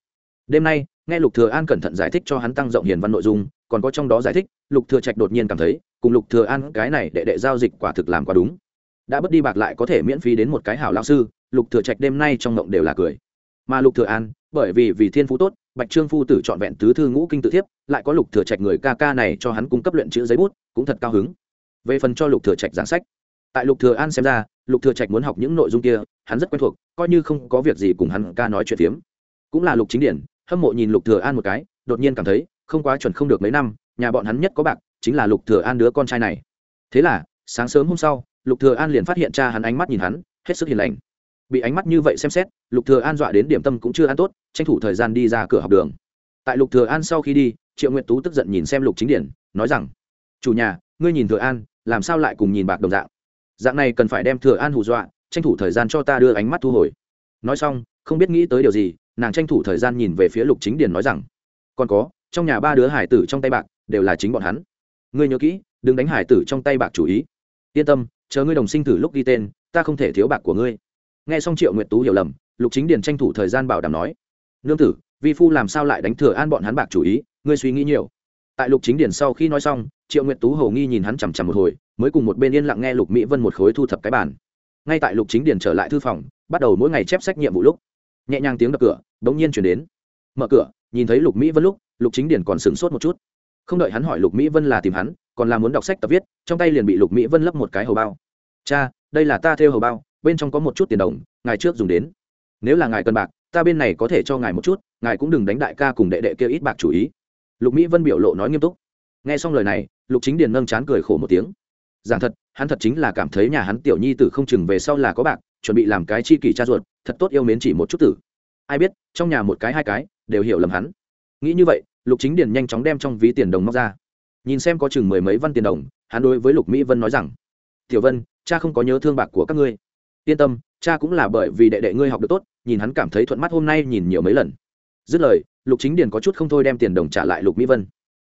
Đêm nay nghe lục thừa an cẩn thận giải thích cho hắn tăng rộng hiền văn nội dung còn có trong đó giải thích lục thừa trạch đột nhiên cảm thấy cùng lục thừa an cái này đệ đệ giao dịch quả thực làm quá đúng. Đã bớt đi bạc lại có thể miễn phí đến một cái hảo lão sư lục thừa trạch đêm nay trong mộng đều là cười. Mà lục thừa an bởi vì vì thiên phú tốt bạch trương phu tử chọn vẹn tứ thư ngũ kinh tự thiếp lại có lục thừa trạch người ca ca này cho hắn cung cấp luyện chữ giấy bút cũng thật cao hứng. Về phần cho lục thừa trạch giảng sách tại lục thừa an xem ra, lục thừa trạch muốn học những nội dung kia, hắn rất quen thuộc, coi như không có việc gì cùng hắn ca nói chuyện phiếm. Cũng là lục chính điển, hâm mộ nhìn lục thừa an một cái, đột nhiên cảm thấy, không quá chuẩn không được mấy năm, nhà bọn hắn nhất có bạc, chính là lục thừa an đứa con trai này. Thế là, sáng sớm hôm sau, lục thừa an liền phát hiện cha hắn ánh mắt nhìn hắn, hết sức hiền lành. Bị ánh mắt như vậy xem xét, lục thừa an dọa đến điểm tâm cũng chưa ăn tốt, tranh thủ thời gian đi ra cửa học đường. Tại lục thừa an sau khi đi, triệu nguyệt tú tức giận nhìn xem lục chính điển, nói rằng, chủ nhà, ngươi nhìn thừa an, làm sao lại cùng nhìn bạc đồng dạng? Dạng này cần phải đem thừa an hù dọa, tranh thủ thời gian cho ta đưa ánh mắt thu hồi. Nói xong, không biết nghĩ tới điều gì, nàng tranh thủ thời gian nhìn về phía lục chính điền nói rằng, còn có, trong nhà ba đứa hải tử trong tay bạc đều là chính bọn hắn. Ngươi nhớ kỹ, đừng đánh hải tử trong tay bạc chủ ý. Yên tâm, chờ ngươi đồng sinh thử lúc ghi tên, ta không thể thiếu bạc của ngươi. Nghe xong triệu nguyệt tú hiểu lầm, lục chính điền tranh thủ thời gian bảo đảm nói, nương tử, vi phu làm sao lại đánh thừa an bọn hắn bạc chủ ý, ngươi suy nghĩ nhiều. Tại lục chính điền sau khi nói xong triệu nguyệt tú hầu nghi nhìn hắn chằm chằm một hồi, mới cùng một bên yên lặng nghe lục mỹ vân một khối thu thập cái bản ngay tại lục chính điền trở lại thư phòng, bắt đầu mỗi ngày chép sách nhiệm vụ lúc, nhẹ nhàng tiếng đập cửa đ ỗ n g nhiên chuyển đến. Mở cửa, nhìn thấy lục mỹ vân lúc, lục chính điền còn sửng sốt một chút. Không đợi hắn hỏi lục mỹ vân là tìm hắn, còn là muốn đọc sách tập viết, trong tay liền bị lục mỹ vân lấp một cái hầu bao. Cha, đây là ta theo hầu bao, bên trong có một chút tiền đồng, ngài trước dùng đến. Nếu là ngài cần bạc, ta bên này có thể cho ngài một chút, ngài cũng đừng đánh đại ca cùng đệ đệ kia ít bạc chủ ý. Lục mỹ vân biểu lộ nói nghiêm túc. Nghe xong lời này lục chính điền nâng chán cười khổ một tiếng. Giảng thật, hắn thật chính là cảm thấy nhà hắn tiểu nhi tử không chừng về sau là có bạc, chuẩn bị làm cái chi kỷ cha ruột, thật tốt yêu mến chỉ một chút tử. Ai biết, trong nhà một cái hai cái, đều hiểu lầm hắn. Nghĩ như vậy, lục chính điền nhanh chóng đem trong ví tiền đồng móc ra. Nhìn xem có chừng mười mấy văn tiền đồng, hắn đối với lục mỹ vân nói rằng, tiểu vân, cha không có nhớ thương bạc của các ngươi. Yên tâm, cha cũng là bởi vì đệ đệ ngươi học được tốt, nhìn hắn cảm thấy thuận mắt hôm nay nhìn nhiều mấy lần. Dứt lời, lục chính điền có chút không thôi đem tiền đồng trả lại lục mỹ vân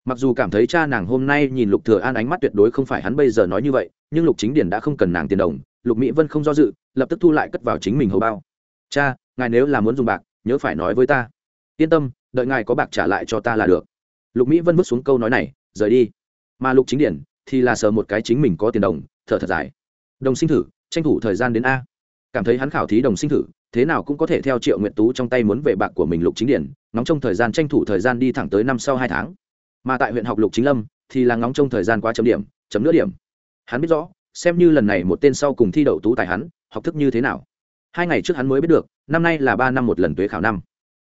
mặc dù cảm thấy cha nàng hôm nay nhìn lục thừa an ánh mắt tuyệt đối không phải hắn bây giờ nói như vậy, nhưng lục chính điển đã không cần nàng tiền đồng, lục mỹ vân không do dự, lập tức thu lại cất vào chính mình hầu bao. Cha, ngài nếu là muốn dùng bạc, nhớ phải nói với ta. Yên tâm, đợi ngài có bạc trả lại cho ta là được. Lục mỹ vân vứt xuống câu nói này, rời đi. Mà lục chính điển thì là sờ một cái chính mình có tiền đồng, thở thật dài. Đồng sinh thử, tranh thủ thời gian đến a. Cảm thấy hắn khảo thí đồng sinh thử, thế nào cũng có thể theo triệu nguyện tú trong tay muốn về bạc của mình lục chính điển nóng trong thời gian tranh thủ thời gian đi thẳng tới năm sau hai tháng mà tại huyện học lục chính lâm thì là ngóng trong thời gian quá chấm điểm, chấm nửa điểm. Hắn biết rõ, xem như lần này một tên sau cùng thi đậu tú tài hắn, học thức như thế nào. Hai ngày trước hắn mới biết được, năm nay là ba năm một lần tuế khảo năm.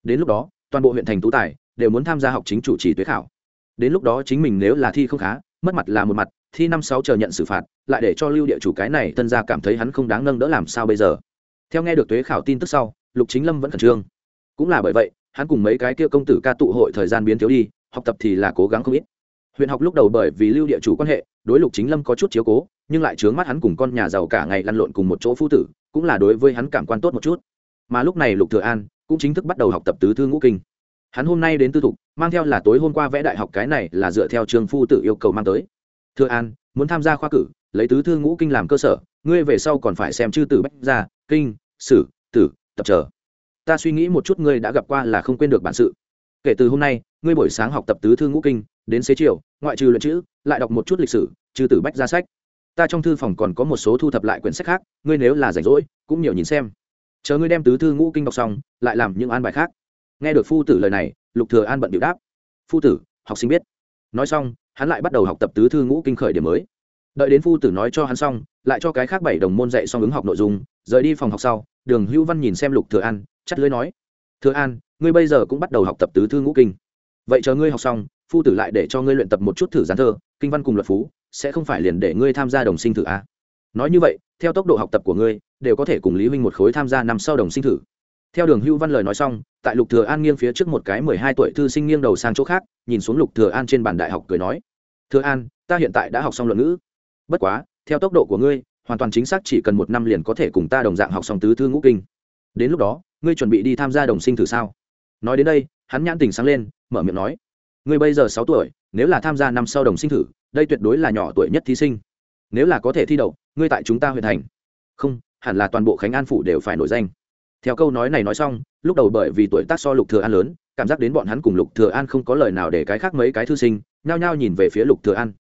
Đến lúc đó, toàn bộ huyện thành tú tài đều muốn tham gia học chính chủ trì tuế khảo. Đến lúc đó chính mình nếu là thi không khá, mất mặt là một mặt, thi năm sáu chờ nhận xử phạt, lại để cho lưu địa chủ cái này thân gia cảm thấy hắn không đáng nâng đỡ làm sao bây giờ. Theo nghe được tuế khảo tin tức sau, lục chính lâm vẫn khẩn trương. Cũng là bởi vậy, hắn cùng mấy cái kia công tử ca tụ hội thời gian biến thiếu đi học tập thì là cố gắng không ít. Huyện học lúc đầu bởi vì lưu địa chủ quan hệ, đối lục chính lâm có chút chiếu cố, nhưng lại chướng mắt hắn cùng con nhà giàu cả ngày lăn lộn cùng một chỗ phu tử, cũng là đối với hắn cảm quan tốt một chút. Mà lúc này lục thừa an cũng chính thức bắt đầu học tập tứ thư ngũ kinh. Hắn hôm nay đến tư thục, mang theo là tối hôm qua vẽ đại học cái này là dựa theo trường phu tử yêu cầu mang tới. Thừa an, muốn tham gia khoa cử, lấy tứ thư ngũ kinh làm cơ sở, ngươi về sau còn phải xem chư tử bách gia, kinh, sử, tử, tập trở. Ta suy nghĩ một chút ngươi đã gặp qua là không quên được bản sự kể từ hôm nay, ngươi buổi sáng học tập tứ thư ngũ kinh, đến xế chiều, ngoại trừ luyện chữ, lại đọc một chút lịch sử, trừ tử bách ra sách. Ta trong thư phòng còn có một số thu thập lại quyển sách khác, ngươi nếu là rảnh rỗi, cũng nhiều nhìn xem. Chờ ngươi đem tứ thư ngũ kinh đọc xong, lại làm những an bài khác. Nghe được phu tử lời này, lục thừa an bận điệu đáp. Phu tử, học sinh biết. Nói xong, hắn lại bắt đầu học tập tứ thư ngũ kinh khởi điểm mới. Đợi đến phu tử nói cho hắn xong, lại cho cái khác bảy đồng môn dạy xong ứng học nội dung, rời đi phòng học sau, đường hữu văn nhìn xem lục thừa an, chắt lưỡi nói. Thừa an ngươi bây giờ cũng bắt đầu học tập tứ thư ngũ kinh. Vậy chờ ngươi học xong, phu tử lại để cho ngươi luyện tập một chút thử gián thơ, kinh văn cùng luật phú, sẽ không phải liền để ngươi tham gia đồng sinh thử à. nói như vậy, theo tốc độ học tập của ngươi, đều có thể cùng lý huynh một khối tham gia năm sau đồng sinh thử. Theo đường hưu văn lời nói xong, tại lục thừa an nghiêng phía trước một cái mười hai tuổi thư sinh nghiêng đầu sang chỗ khác, nhìn xuống lục thừa an trên bàn đại học cười nói, thừa an, ta hiện tại đã học xong luận ngữ. Bất quá, theo tốc độ của ngươi, hoàn toàn chính xác chỉ cần một năm liền có thể cùng ta đồng dạng học xong tứ thư ngũ kinh. Đến lúc đó, ngươi chuẩn bị đi tham gia đồng sinh thử sao? Nói đến đây, hắn nhãn tình sáng lên, mở miệng nói, ngươi bây giờ sáu tuổi, nếu là tham gia năm sau đồng sinh thử, đây tuyệt đối là nhỏ tuổi nhất thí sinh. Nếu là có thể thi đậu, ngươi tại chúng ta huyện thành. Không, hẳn là toàn bộ khánh an phủ đều phải nổi danh. Theo câu nói này nói xong, lúc đầu bởi vì tuổi tác so lục thừa an lớn, cảm giác đến bọn hắn cùng lục thừa an không có lời nào để cái khác mấy cái thư sinh, nhao nhao nhìn về phía lục thừa an.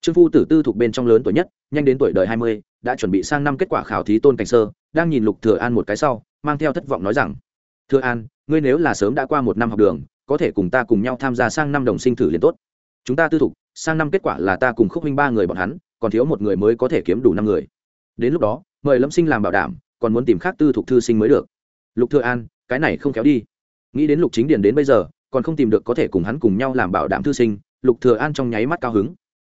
Trương phu tử tư thuộc bên trong lớn tuổi nhất, nhanh đến tuổi đời hai mươi, đã chuẩn bị sang năm kết quả khảo thí tôn cảnh sơ, đang nhìn lục thừa an một cái sau, mang theo thất vọng nói rằng thừa an, ngươi nếu là sớm đã qua một năm học đường, có thể cùng ta cùng nhau tham gia sang năm đồng sinh thử liền tốt. Chúng ta tư thục, sang năm kết quả là ta cùng khúc minh ba người bọn hắn, còn thiếu một người mới có thể kiếm đủ năm người. Đến lúc đó, mời lâm sinh làm bảo đảm, còn muốn tìm khác tư thục thư sinh mới được. Lục thừa an, cái này không kéo đi. Nghĩ đến lục chính Điền đến bây giờ, còn không tìm được có thể cùng hắn cùng nhau làm bảo đảm thư sinh, lục thừa an trong nháy mắt cao hứng.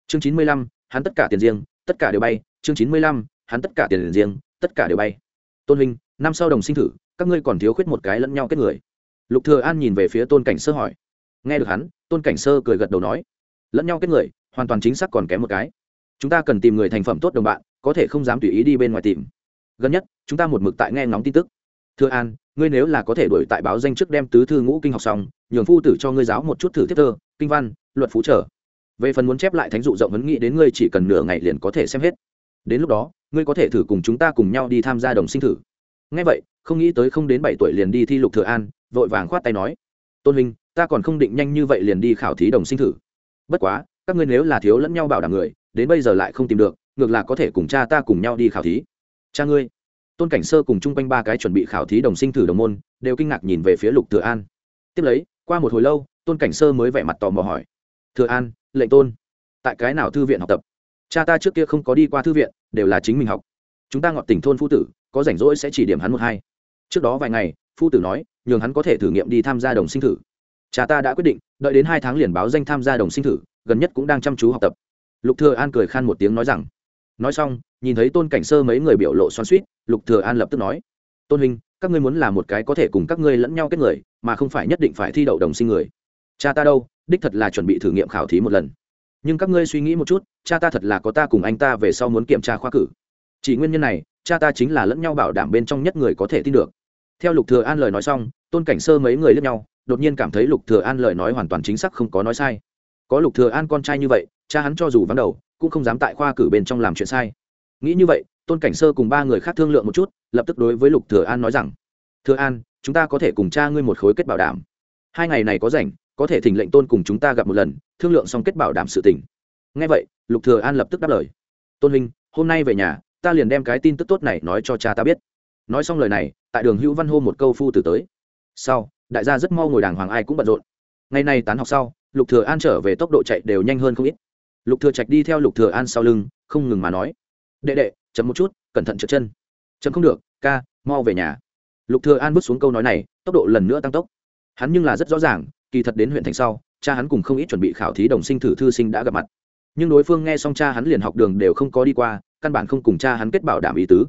Chương chín mươi lăm, hắn tất cả tiền riêng, tất cả đều bay. Chương chín mươi lăm, hắn tất cả tiền riêng, tất cả đều bay. Tôn huynh, năm sau đồng sinh thử các ngươi còn thiếu khuyết một cái lẫn nhau kết người. Lục thừa an nhìn về phía tôn cảnh sơ hỏi. Nghe được hắn, tôn cảnh sơ cười gật đầu nói. Lẫn nhau kết người, hoàn toàn chính xác còn kém một cái. Chúng ta cần tìm người thành phẩm tốt đồng bạn, có thể không dám tùy ý đi bên ngoài tìm. Gần nhất, chúng ta một mực tại nghe ngóng tin tức. Thưa an, ngươi nếu là có thể đổi tại báo danh trước đem tứ thư ngũ kinh học xong, nhường phu tử cho ngươi giáo một chút thử thiết thơ, kinh văn, luật phú trở. Về phần muốn chép lại thánh dụ rộng vấn nghĩ đến ngươi chỉ cần nửa ngày liền có thể xem hết. Đến lúc đó, ngươi có thể thử cùng chúng ta cùng nhau đi tham gia đồng sinh thử. Ngay vậy không nghĩ tới không đến bảy tuổi liền đi thi lục thừa an, vội vàng khoát tay nói, tôn huynh, ta còn không định nhanh như vậy liền đi khảo thí đồng sinh thử. Bất quá, các ngươi nếu là thiếu lẫn nhau bảo đảm người, đến bây giờ lại không tìm được, ngược lại có thể cùng cha ta cùng nhau đi khảo thí. Cha ngươi? Tôn cảnh sơ cùng chung quanh ba cái chuẩn bị khảo thí đồng sinh thử đồng môn, đều kinh ngạc nhìn về phía lục thừa an. Tiếp lấy, qua một hồi lâu, tôn cảnh sơ mới vẻ mặt tò mò hỏi, thừa an, lệnh tôn, tại cái nào thư viện học tập? Cha ta trước kia không có đi qua thư viện, đều là chính mình học. Chúng ta ngọt tỉnh thôn phu tử, có rảnh rỗi sẽ chỉ điểm hắn một hai trước đó vài ngày, phu tử nói, nhường hắn có thể thử nghiệm đi tham gia đồng sinh thử. Cha ta đã quyết định, đợi đến hai tháng liền báo danh tham gia đồng sinh thử, gần nhất cũng đang chăm chú học tập. Lục thừa an cười khan một tiếng nói rằng, nói xong, nhìn thấy tôn cảnh sơ mấy người biểu lộ xoắn xuýt, lục thừa an lập tức nói, tôn huynh, các ngươi muốn là một cái có thể cùng các ngươi lẫn nhau kết người, mà không phải nhất định phải thi đậu đồng sinh người. Cha ta đâu, đích thật là chuẩn bị thử nghiệm khảo thí một lần. Nhưng các ngươi suy nghĩ một chút, cha ta thật là có ta cùng anh ta về sau muốn kiểm tra khoa cử. Chỉ nguyên nhân này, cha ta chính là lẫn nhau bảo đảm bên trong nhất người có thể tin được theo lục thừa an lời nói xong, tôn cảnh sơ mấy người lẫn nhau, đột nhiên cảm thấy lục thừa an lời nói hoàn toàn chính xác không có nói sai. Có lục thừa an con trai như vậy, cha hắn cho dù vắng đầu, cũng không dám tại khoa cử bên trong làm chuyện sai. Nghĩ như vậy, tôn cảnh sơ cùng ba người khác thương lượng một chút, lập tức đối với lục thừa an nói rằng, thừa an, chúng ta có thể cùng cha ngươi một khối kết bảo đảm. Hai ngày này có rảnh, có thể thỉnh lệnh tôn cùng chúng ta gặp một lần, thương lượng xong kết bảo đảm sự tình. Nghe vậy, lục thừa an lập tức đáp lời. Tôn huynh, hôm nay về nhà, ta liền đem cái tin tức tốt này nói cho cha ta biết nói xong lời này, tại đường hữu văn hô một câu phu từ tới. Sau, đại gia rất mau ngồi đàng hoàng ai cũng bận rộn. Ngày nay tán học sau, lục thừa an trở về tốc độ chạy đều nhanh hơn không ít. Lục thừa trạch đi theo lục thừa an sau lưng, không ngừng mà nói. Đệ đệ, chậm một chút, cẩn thận trượt chân. Chậm không được, ca, mau về nhà. Lục thừa an bước xuống câu nói này, tốc độ lần nữa tăng tốc. Hắn nhưng là rất rõ ràng, kỳ thật đến huyện thành sau, cha hắn cùng không ít chuẩn bị khảo thí đồng sinh thử thư sinh đã gặp mặt. Nhưng đối phương nghe xong cha hắn liền học đường đều không có đi qua, căn bản không cùng cha hắn kết bảo đảm ý tứ.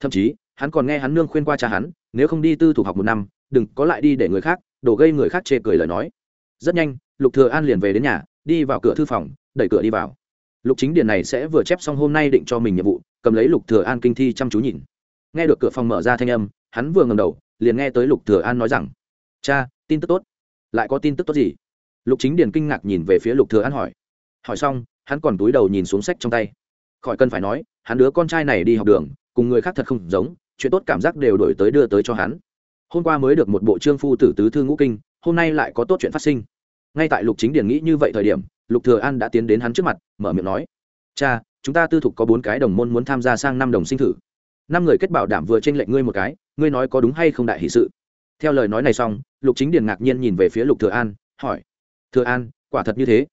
Thậm chí hắn còn nghe hắn nương khuyên qua cha hắn, nếu không đi tư thủ học một năm, đừng có lại đi để người khác, đổ gây người khác chê cười lời nói. Rất nhanh, lục thừa an liền về đến nhà, đi vào cửa thư phòng, đẩy cửa đi vào. Lục chính điền này sẽ vừa chép xong hôm nay định cho mình nhiệm vụ, cầm lấy lục thừa an kinh thi chăm chú nhìn. Nghe được cửa phòng mở ra thanh âm, hắn vừa ngẩng đầu, liền nghe tới lục thừa an nói rằng, cha, tin tức tốt. Lại có tin tức tốt gì? Lục chính điền kinh ngạc nhìn về phía lục thừa an hỏi. Hỏi xong, hắn còn túi đầu nhìn xuống sách trong tay. Khỏi cần phải nói, hắn đứa con trai này đi học đường, cùng người khác thật không giống chuyện tốt cảm giác đều đổi tới đưa tới cho hắn. Hôm qua mới được một bộ trương phu tử tứ thư ngũ kinh, hôm nay lại có tốt chuyện phát sinh. Ngay tại lục chính điển nghĩ như vậy thời điểm, lục thừa an đã tiến đến hắn trước mặt, mở miệng nói, cha, chúng ta tư thục có bốn cái đồng môn muốn tham gia sang năm đồng sinh thử. Năm người kết bảo đảm vừa trên lệnh ngươi một cái, ngươi nói có đúng hay không đại hỷ sự? Theo lời nói này xong, lục chính điền ngạc nhiên nhìn về phía lục thừa an, hỏi, thừa an, quả thật như thế?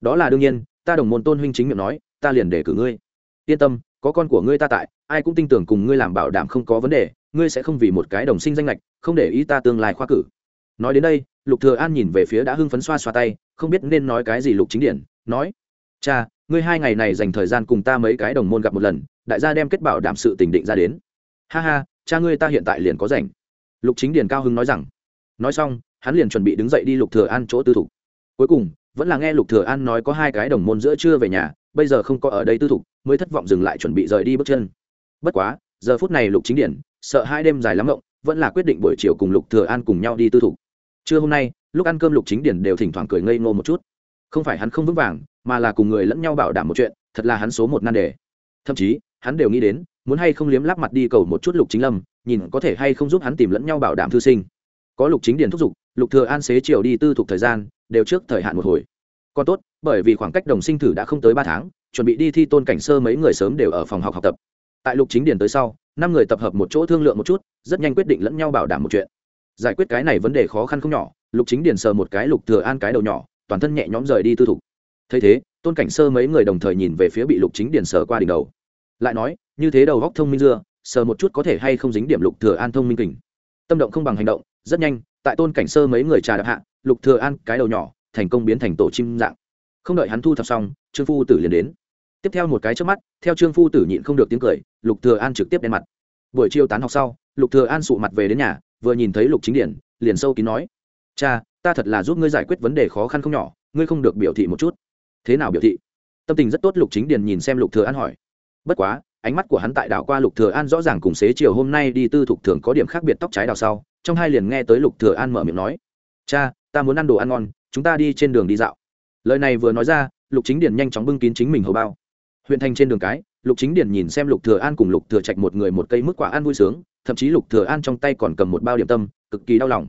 Đó là đương nhiên, ta đồng môn tôn huynh chính miệng nói, ta liền để cử ngươi. Yên tâm có con của ngươi ta tại, ai cũng tin tưởng cùng ngươi làm bảo đảm không có vấn đề, ngươi sẽ không vì một cái đồng sinh danh lệch không để ý ta tương lai khoa cử. Nói đến đây, lục thừa an nhìn về phía đã hưng phấn xoa xoa tay, không biết nên nói cái gì lục chính điển, nói, cha, ngươi hai ngày này dành thời gian cùng ta mấy cái đồng môn gặp một lần, đại gia đem kết bảo đảm sự tình định ra đến. Ha ha, cha ngươi ta hiện tại liền có rảnh. Lục chính điển cao hưng nói rằng. Nói xong, hắn liền chuẩn bị đứng dậy đi lục thừa an chỗ tư thủ cuối cùng, vẫn là nghe lục thừa an nói có hai cái đồng môn giữa trưa về nhà bây giờ không có ở đây tư thục, mới thất vọng dừng lại chuẩn bị rời đi bước chân. Bất quá, giờ phút này lục chính điển, sợ hai đêm dài lắm rộng vẫn là quyết định buổi chiều cùng lục thừa an cùng nhau đi tư thục. Trưa hôm nay, lúc ăn cơm lục chính điển đều thỉnh thoảng cười ngây ngô một chút. Không phải hắn không vững vàng, mà là cùng người lẫn nhau bảo đảm một chuyện, thật là hắn số một nan đề. Thậm chí, hắn đều nghĩ đến, muốn hay không liếm lắp mặt đi cầu một chút lục chính lâm, nhìn có thể hay không giúp hắn tìm lẫn nhau bảo đảm thư sinh. Có lục chính điển thúc giục, lục thừa an xế chiều đi tư thục thời gian, đều trước thời hạn một hồi. Còn tốt bởi vì khoảng cách đồng sinh thử đã không tới ba tháng, chuẩn bị đi thi tôn cảnh sơ mấy người sớm đều ở phòng học học tập. Tại lục chính điển tới sau, năm người tập hợp một chỗ thương lượng một chút, rất nhanh quyết định lẫn nhau bảo đảm một chuyện. Giải quyết cái này vấn đề khó khăn không nhỏ, lục chính điển sờ một cái lục thừa an cái đầu nhỏ, toàn thân nhẹ nhõm rời đi tư thục. Thấy thế, tôn cảnh sơ mấy người đồng thời nhìn về phía bị lục chính điển sờ qua đỉnh đầu. Lại nói, như thế đầu góc thông minh dưa, sờ một chút có thể hay không dính điểm lục thừa an thông minh kình. Tâm động không bằng hành động, rất nhanh, tại tôn cảnh sơ mấy người trà đạp hạ, lục thừa an cái đầu nhỏ, thành công biến thành tổ chim dạng không đợi hắn thu thập xong, trương phu tử liền đến. Tiếp theo một cái trước mắt, theo trương phu tử nhịn không được tiếng cười, lục thừa an trực tiếp đen mặt. Buổi chiều tán học sau, lục thừa an sụ mặt về đến nhà, vừa nhìn thấy lục chính điển, liền sâu kín nói, cha, ta thật là giúp ngươi giải quyết vấn đề khó khăn không nhỏ, ngươi không được biểu thị một chút. Thế nào biểu thị? Tâm tình rất tốt, lục chính điển nhìn xem lục thừa an hỏi. Bất quá, ánh mắt của hắn tại đảo qua lục thừa an rõ ràng cùng xế chiều hôm nay đi tư thục thường có điểm khác biệt tóc trái đào sau. Trong hai liền nghe tới lục thừa an mở miệng nói, cha, ta muốn ăn đồ ăn ngon, chúng ta đi trên đường đi dạo lời này vừa nói ra, lục chính điền nhanh chóng bưng kín chính mình hầu bao. Huyện thành trên đường cái, lục chính điền nhìn xem lục thừa an cùng lục thừa trạch một người một cây mức quả ăn vui sướng, thậm chí lục thừa an trong tay còn cầm một bao điểm tâm, cực kỳ đau lòng.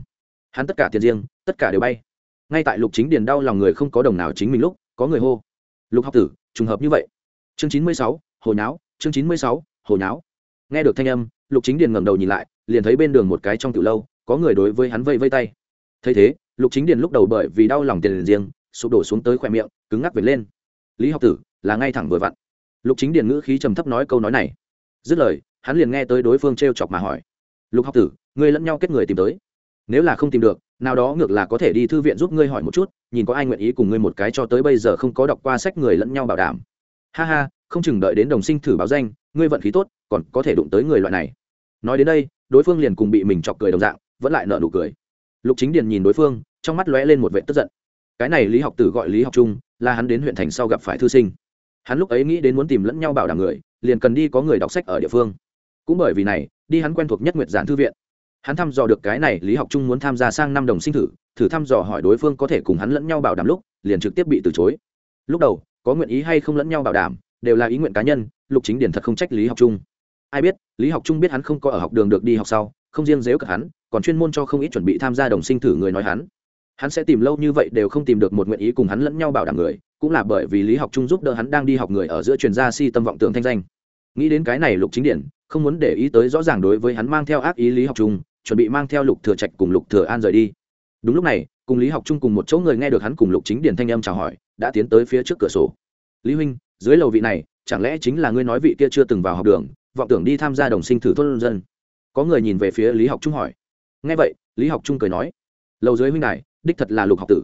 Hắn tất cả tiền riêng, tất cả đều bay. Ngay tại lục chính điền đau lòng người không có đồng nào chính mình lúc, có người hô. Lục học tử, trùng hợp như vậy. Chương chín mươi sáu, hồ nháo, chương chín mươi sáu, hồ nháo. Nghe được thanh âm, lục chính điền ngẩng đầu nhìn lại, liền thấy bên đường một cái trong tiểu lâu, có người đối với hắn vây vây tay. Thấy thế, lục chính điền lúc đầu bởi vì đau lòng tiền riêng sụp đổ xuống tới khỏe miệng, cứng ngắc về lên. Lý học tử, là ngay thẳng vừa vặn. Lục chính điền ngữ khí trầm thấp nói câu nói này. Dứt lời, hắn liền nghe tới đối phương t r e o chọc mà hỏi. Lục học tử, ngươi lẫn nhau kết người tìm tới. Nếu là không tìm được, nào đó ngược là có thể đi thư viện giúp ngươi hỏi một chút, nhìn có ai nguyện ý cùng ngươi một cái cho tới bây giờ không có đọc qua sách người lẫn nhau bảo đảm. Ha ha, không chừng đợi đến đồng sinh thử báo danh, ngươi vận khí tốt, còn có thể đụng tới người loại này. Nói đến đây, đối phương liền cùng bị mình chọc cười đồng dạng, vẫn lại nợ nụ cười. Lục chính điền nhìn đối phương, trong mắt lóe lên một vệ tức giận cái này lý học tử gọi lý học trung, là hắn đến huyện thành sau gặp phải thư sinh. Hắn lúc ấy nghĩ đến muốn tìm lẫn nhau bảo đảm người, liền cần đi có người đọc sách ở địa phương. Cũng bởi vì này, đi hắn quen thuộc nhất nguyệt giản thư viện. Hắn thăm dò được cái này, lý học trung muốn tham gia sang năm đồng sinh thử thử thăm dò hỏi đối phương có thể cùng hắn lẫn nhau bảo đảm lúc, liền trực tiếp bị từ chối. Lúc đầu, có nguyện ý hay không lẫn nhau bảo đảm, đều là ý nguyện cá nhân, lục chính điển thật không trách lý học trung. Ai biết, lý học trung biết hắn không có ở học đường được đi học sau, không riêng dếu cả hắn, còn chuyên môn cho không ít chuẩn bị tham gia đồng sinh thử người nói hắn hắn sẽ tìm lâu như vậy đều không tìm được một nguyện ý cùng hắn lẫn nhau bảo đảm người, cũng là bởi vì lý học trung giúp đỡ hắn đang đi học người ở giữa truyền gia si tâm vọng tưởng thanh danh. Nghĩ đến cái này lục chính điển, không muốn để ý tới rõ ràng đối với hắn mang theo ác ý lý học trung, chuẩn bị mang theo lục thừa trạch cùng lục thừa an rời đi. Đúng lúc này, cùng lý học trung cùng một chỗ người nghe được hắn cùng lục chính điển thanh âm chào hỏi, đã tiến tới phía trước cửa sổ. Lý huynh, dưới lầu vị này, chẳng lẽ chính là ngươi nói vị kia chưa từng vào học đường, vọng tưởng đi tham gia đồng sinh thử thôn dân? Có người nhìn về phía lý học trung hỏi. Nghe vậy, lý học trung cười nói. Lầu dưới huynh này đích thật là lục học tử.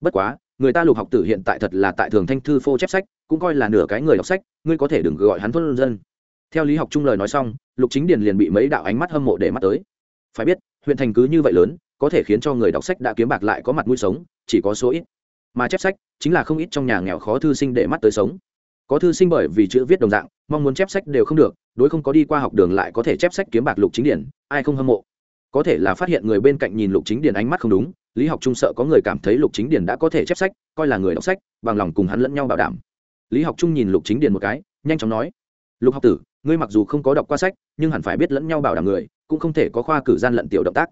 Bất quá, người ta lục học tử hiện tại thật là tại thường thanh thư phô chép sách, cũng coi là nửa cái người đọc sách, ngươi có thể đừng gọi hắn thôn dân. Theo lý học trung lời nói xong, lục chính điền liền bị mấy đạo ánh mắt hâm mộ để mắt tới. Phải biết, huyện thành cứ như vậy lớn, có thể khiến cho người đọc sách đã kiếm bạc lại có mặt mũi sống, chỉ có số ít. Mà chép sách, chính là không ít trong nhà nghèo khó thư sinh để mắt tới sống. Có thư sinh bởi vì chữ viết đồng dạng, mong muốn chép sách đều không được, đối không có đi qua học đường lại có thể chép sách kiếm bạc lục chính điển ai không hâm mộ? Có thể là phát hiện người bên cạnh nhìn lục chính điển ánh mắt không đúng lý học trung sợ có người cảm thấy lục chính Điền đã có thể chép sách, coi là người đọc sách, bằng lòng cùng hắn lẫn nhau bảo đảm. Lý học trung nhìn lục chính Điền một cái, nhanh chóng nói, lục học tử, ngươi mặc dù không có đọc qua sách, nhưng hẳn phải biết lẫn nhau bảo đảm người, cũng không thể có khoa cử gian lận tiểu động tác.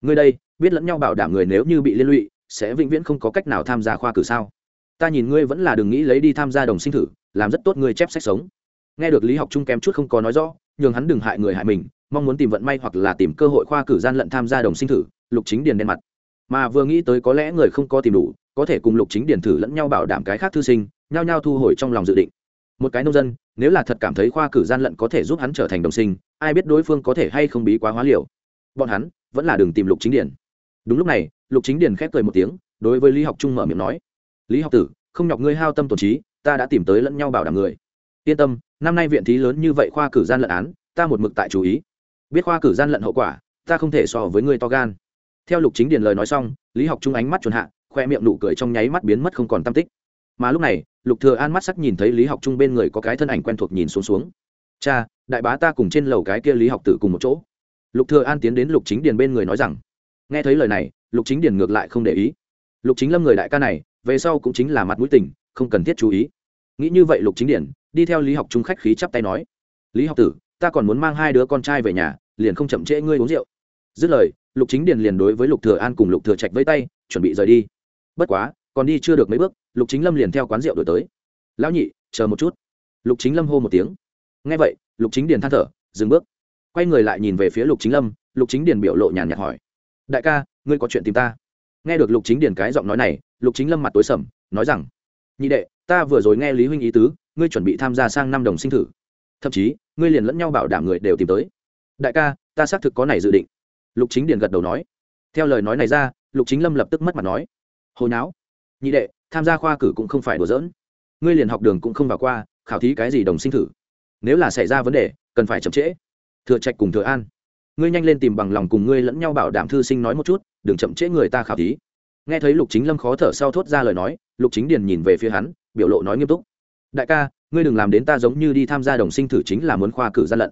Ngươi đây, biết lẫn nhau bảo đảm người nếu như bị liên lụy, sẽ vĩnh viễn không có cách nào tham gia khoa cử sao? Ta nhìn ngươi vẫn là đừng nghĩ lấy đi tham gia đồng sinh thử, làm rất tốt ngươi chép sách sống. Nghe được lý học trung kém chút không có nói rõ, nhường hắn đừng hại người hại mình, mong muốn tìm vận may hoặc là tìm cơ hội khoa cử gian lận tham gia đồng sinh thử, lục chính điền đen mặt mà vừa nghĩ tới có lẽ người không có tìm đủ, có thể cùng lục chính điển thử lẫn nhau bảo đảm cái khác thư sinh, nhao nhao thu hồi trong lòng dự định. Một cái nông dân, nếu là thật cảm thấy khoa cử gian lận có thể giúp hắn trở thành đồng sinh, ai biết đối phương có thể hay không bí quá hóa liều. Bọn hắn vẫn là đường tìm lục chính điển. đúng lúc này, lục chính điển khép cười một tiếng, đối với lý học trung mở miệng nói, lý học tử, không nhọc ngươi hao tâm tổn trí, ta đã tìm tới lẫn nhau bảo đảm người. Yên tâm, năm nay viện thí lớn như vậy khoa cử gian lận án, ta một mực tại chú ý. Biết khoa cử gian lận hậu quả, ta không thể so với ngươi to gan theo lục chính điền lời nói xong, lý học trung ánh mắt chuẩn hạ, khoe miệng nụ cười trong nháy mắt biến mất không còn tam tích. Mà lúc này, lục thừa an mắt sắc nhìn thấy lý học trung bên người có cái thân ảnh quen thuộc nhìn xuống xuống. Cha, đại bá ta cùng trên lầu cái kia lý học tử cùng một chỗ. Lục thừa an tiến đến lục chính điền bên người nói rằng. Nghe thấy lời này, lục chính điền ngược lại không để ý. Lục chính lâm người đại ca này, về sau cũng chính là mặt mũi tình, không cần thiết chú ý. Nghĩ như vậy lục chính điền, đi theo lý học trung khách khí chắp tay nói. Lý học tử, ta còn muốn mang hai đứa con trai về nhà, liền không chậm trễ ngươi uống rượu. Dứt lời lục chính điền liền đối với lục thừa an cùng lục thừa trạch với tay, chuẩn bị rời đi. Bất quá, còn đi chưa được mấy bước, lục chính lâm liền theo quán rượu đổi tới. Lão nhị, chờ một chút. Lục chính lâm hô một tiếng. Nghe vậy, lục chính điền than thở, dừng bước. Quay người lại nhìn về phía lục chính lâm, lục chính điền biểu lộ nhàn nhạt hỏi, đại ca, ngươi có chuyện tìm ta? Nghe được lục chính điền cái giọng nói này, lục chính lâm mặt tối sầm, nói rằng, nhị đệ, ta vừa rồi nghe lý huynh ý tứ, ngươi chuẩn bị tham gia sang năm đồng sinh thử. Thậm chí, ngươi liền lẫn nhau bảo đảm người đều tìm tới. Đại ca, ta xác thực có này dự định lục chính điền gật đầu nói. Theo lời nói này ra, lục chính lâm lập tức mất mặt nói. Hồi não nhị đệ, tham gia khoa cử cũng không phải đùa giỡn. Ngươi liền học đường cũng không vào qua, khảo thí cái gì đồng sinh thử? Nếu là xảy ra vấn đề, cần phải chậm trễ. Thừa trạch cùng thừa an. Ngươi nhanh lên tìm bằng lòng cùng ngươi lẫn nhau bảo đảm thư sinh nói một chút, đừng chậm trễ người ta khảo thí. Nghe thấy lục chính lâm khó thở sau thốt ra lời nói, lục chính điền nhìn về phía hắn, biểu lộ nói nghiêm túc. Đại ca, ngươi đừng làm đến ta giống như đi tham gia đồng sinh thử chính là muốn khoa cử gian lận.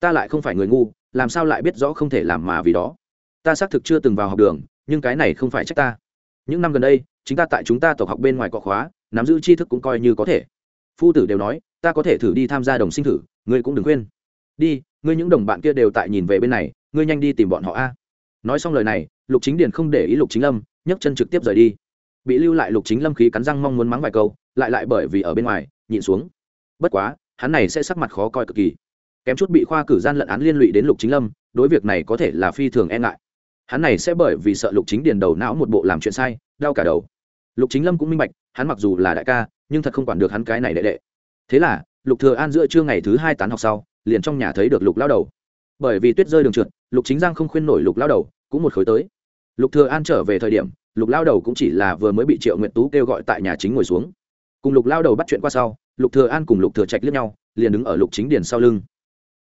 Ta lại không phải người ngu làm sao lại biết rõ không thể làm mà vì đó? Ta xác thực chưa từng vào học đường, nhưng cái này không phải trách ta. Những năm gần đây, chính ta tại chúng ta tộc học bên ngoài có khóa, nắm giữ tri thức cũng coi như có thể. Phu tử đều nói, ta có thể thử đi tham gia đồng sinh thử, ngươi cũng đừng quên. Đi, ngươi những đồng bạn kia đều tại nhìn về bên này, ngươi nhanh đi tìm bọn họ a. Nói xong lời này, lục chính điền không để ý lục chính lâm, nhấc chân trực tiếp rời đi. Bị lưu lại lục chính lâm khí cắn răng mong muốn mắng vài câu, lại lại bởi vì ở bên ngoài, nhịn xuống. Bất quá, hắn này sẽ sắc mặt khó coi cực kỳ kém chút bị khoa cử gian lận án liên lụy đến lục chính lâm, đối việc này có thể là phi thường e ngại. Hắn này sẽ bởi vì sợ lục chính điền đầu não một bộ làm chuyện sai, đau cả đầu. Lục chính lâm cũng minh bạch, hắn mặc dù là đại ca, nhưng thật không quản được hắn cái này đệ đệ. Thế là, lục thừa an giữa trưa ngày thứ hai tán học sau, liền trong nhà thấy được lục lao đầu. Bởi vì tuyết rơi đường trượt, lục chính giang không khuyên nổi lục lao đầu, cũng một khối tới. Lục thừa an trở về thời điểm, lục lao đầu cũng chỉ là vừa mới bị triệu nguyện tú kêu gọi tại nhà chính ngồi xuống. Cùng lục lao đầu bắt chuyện qua sau, lục thừa an cùng lục thừa trạch liếc nhau, liền đứng ở lục chính điền sau lưng.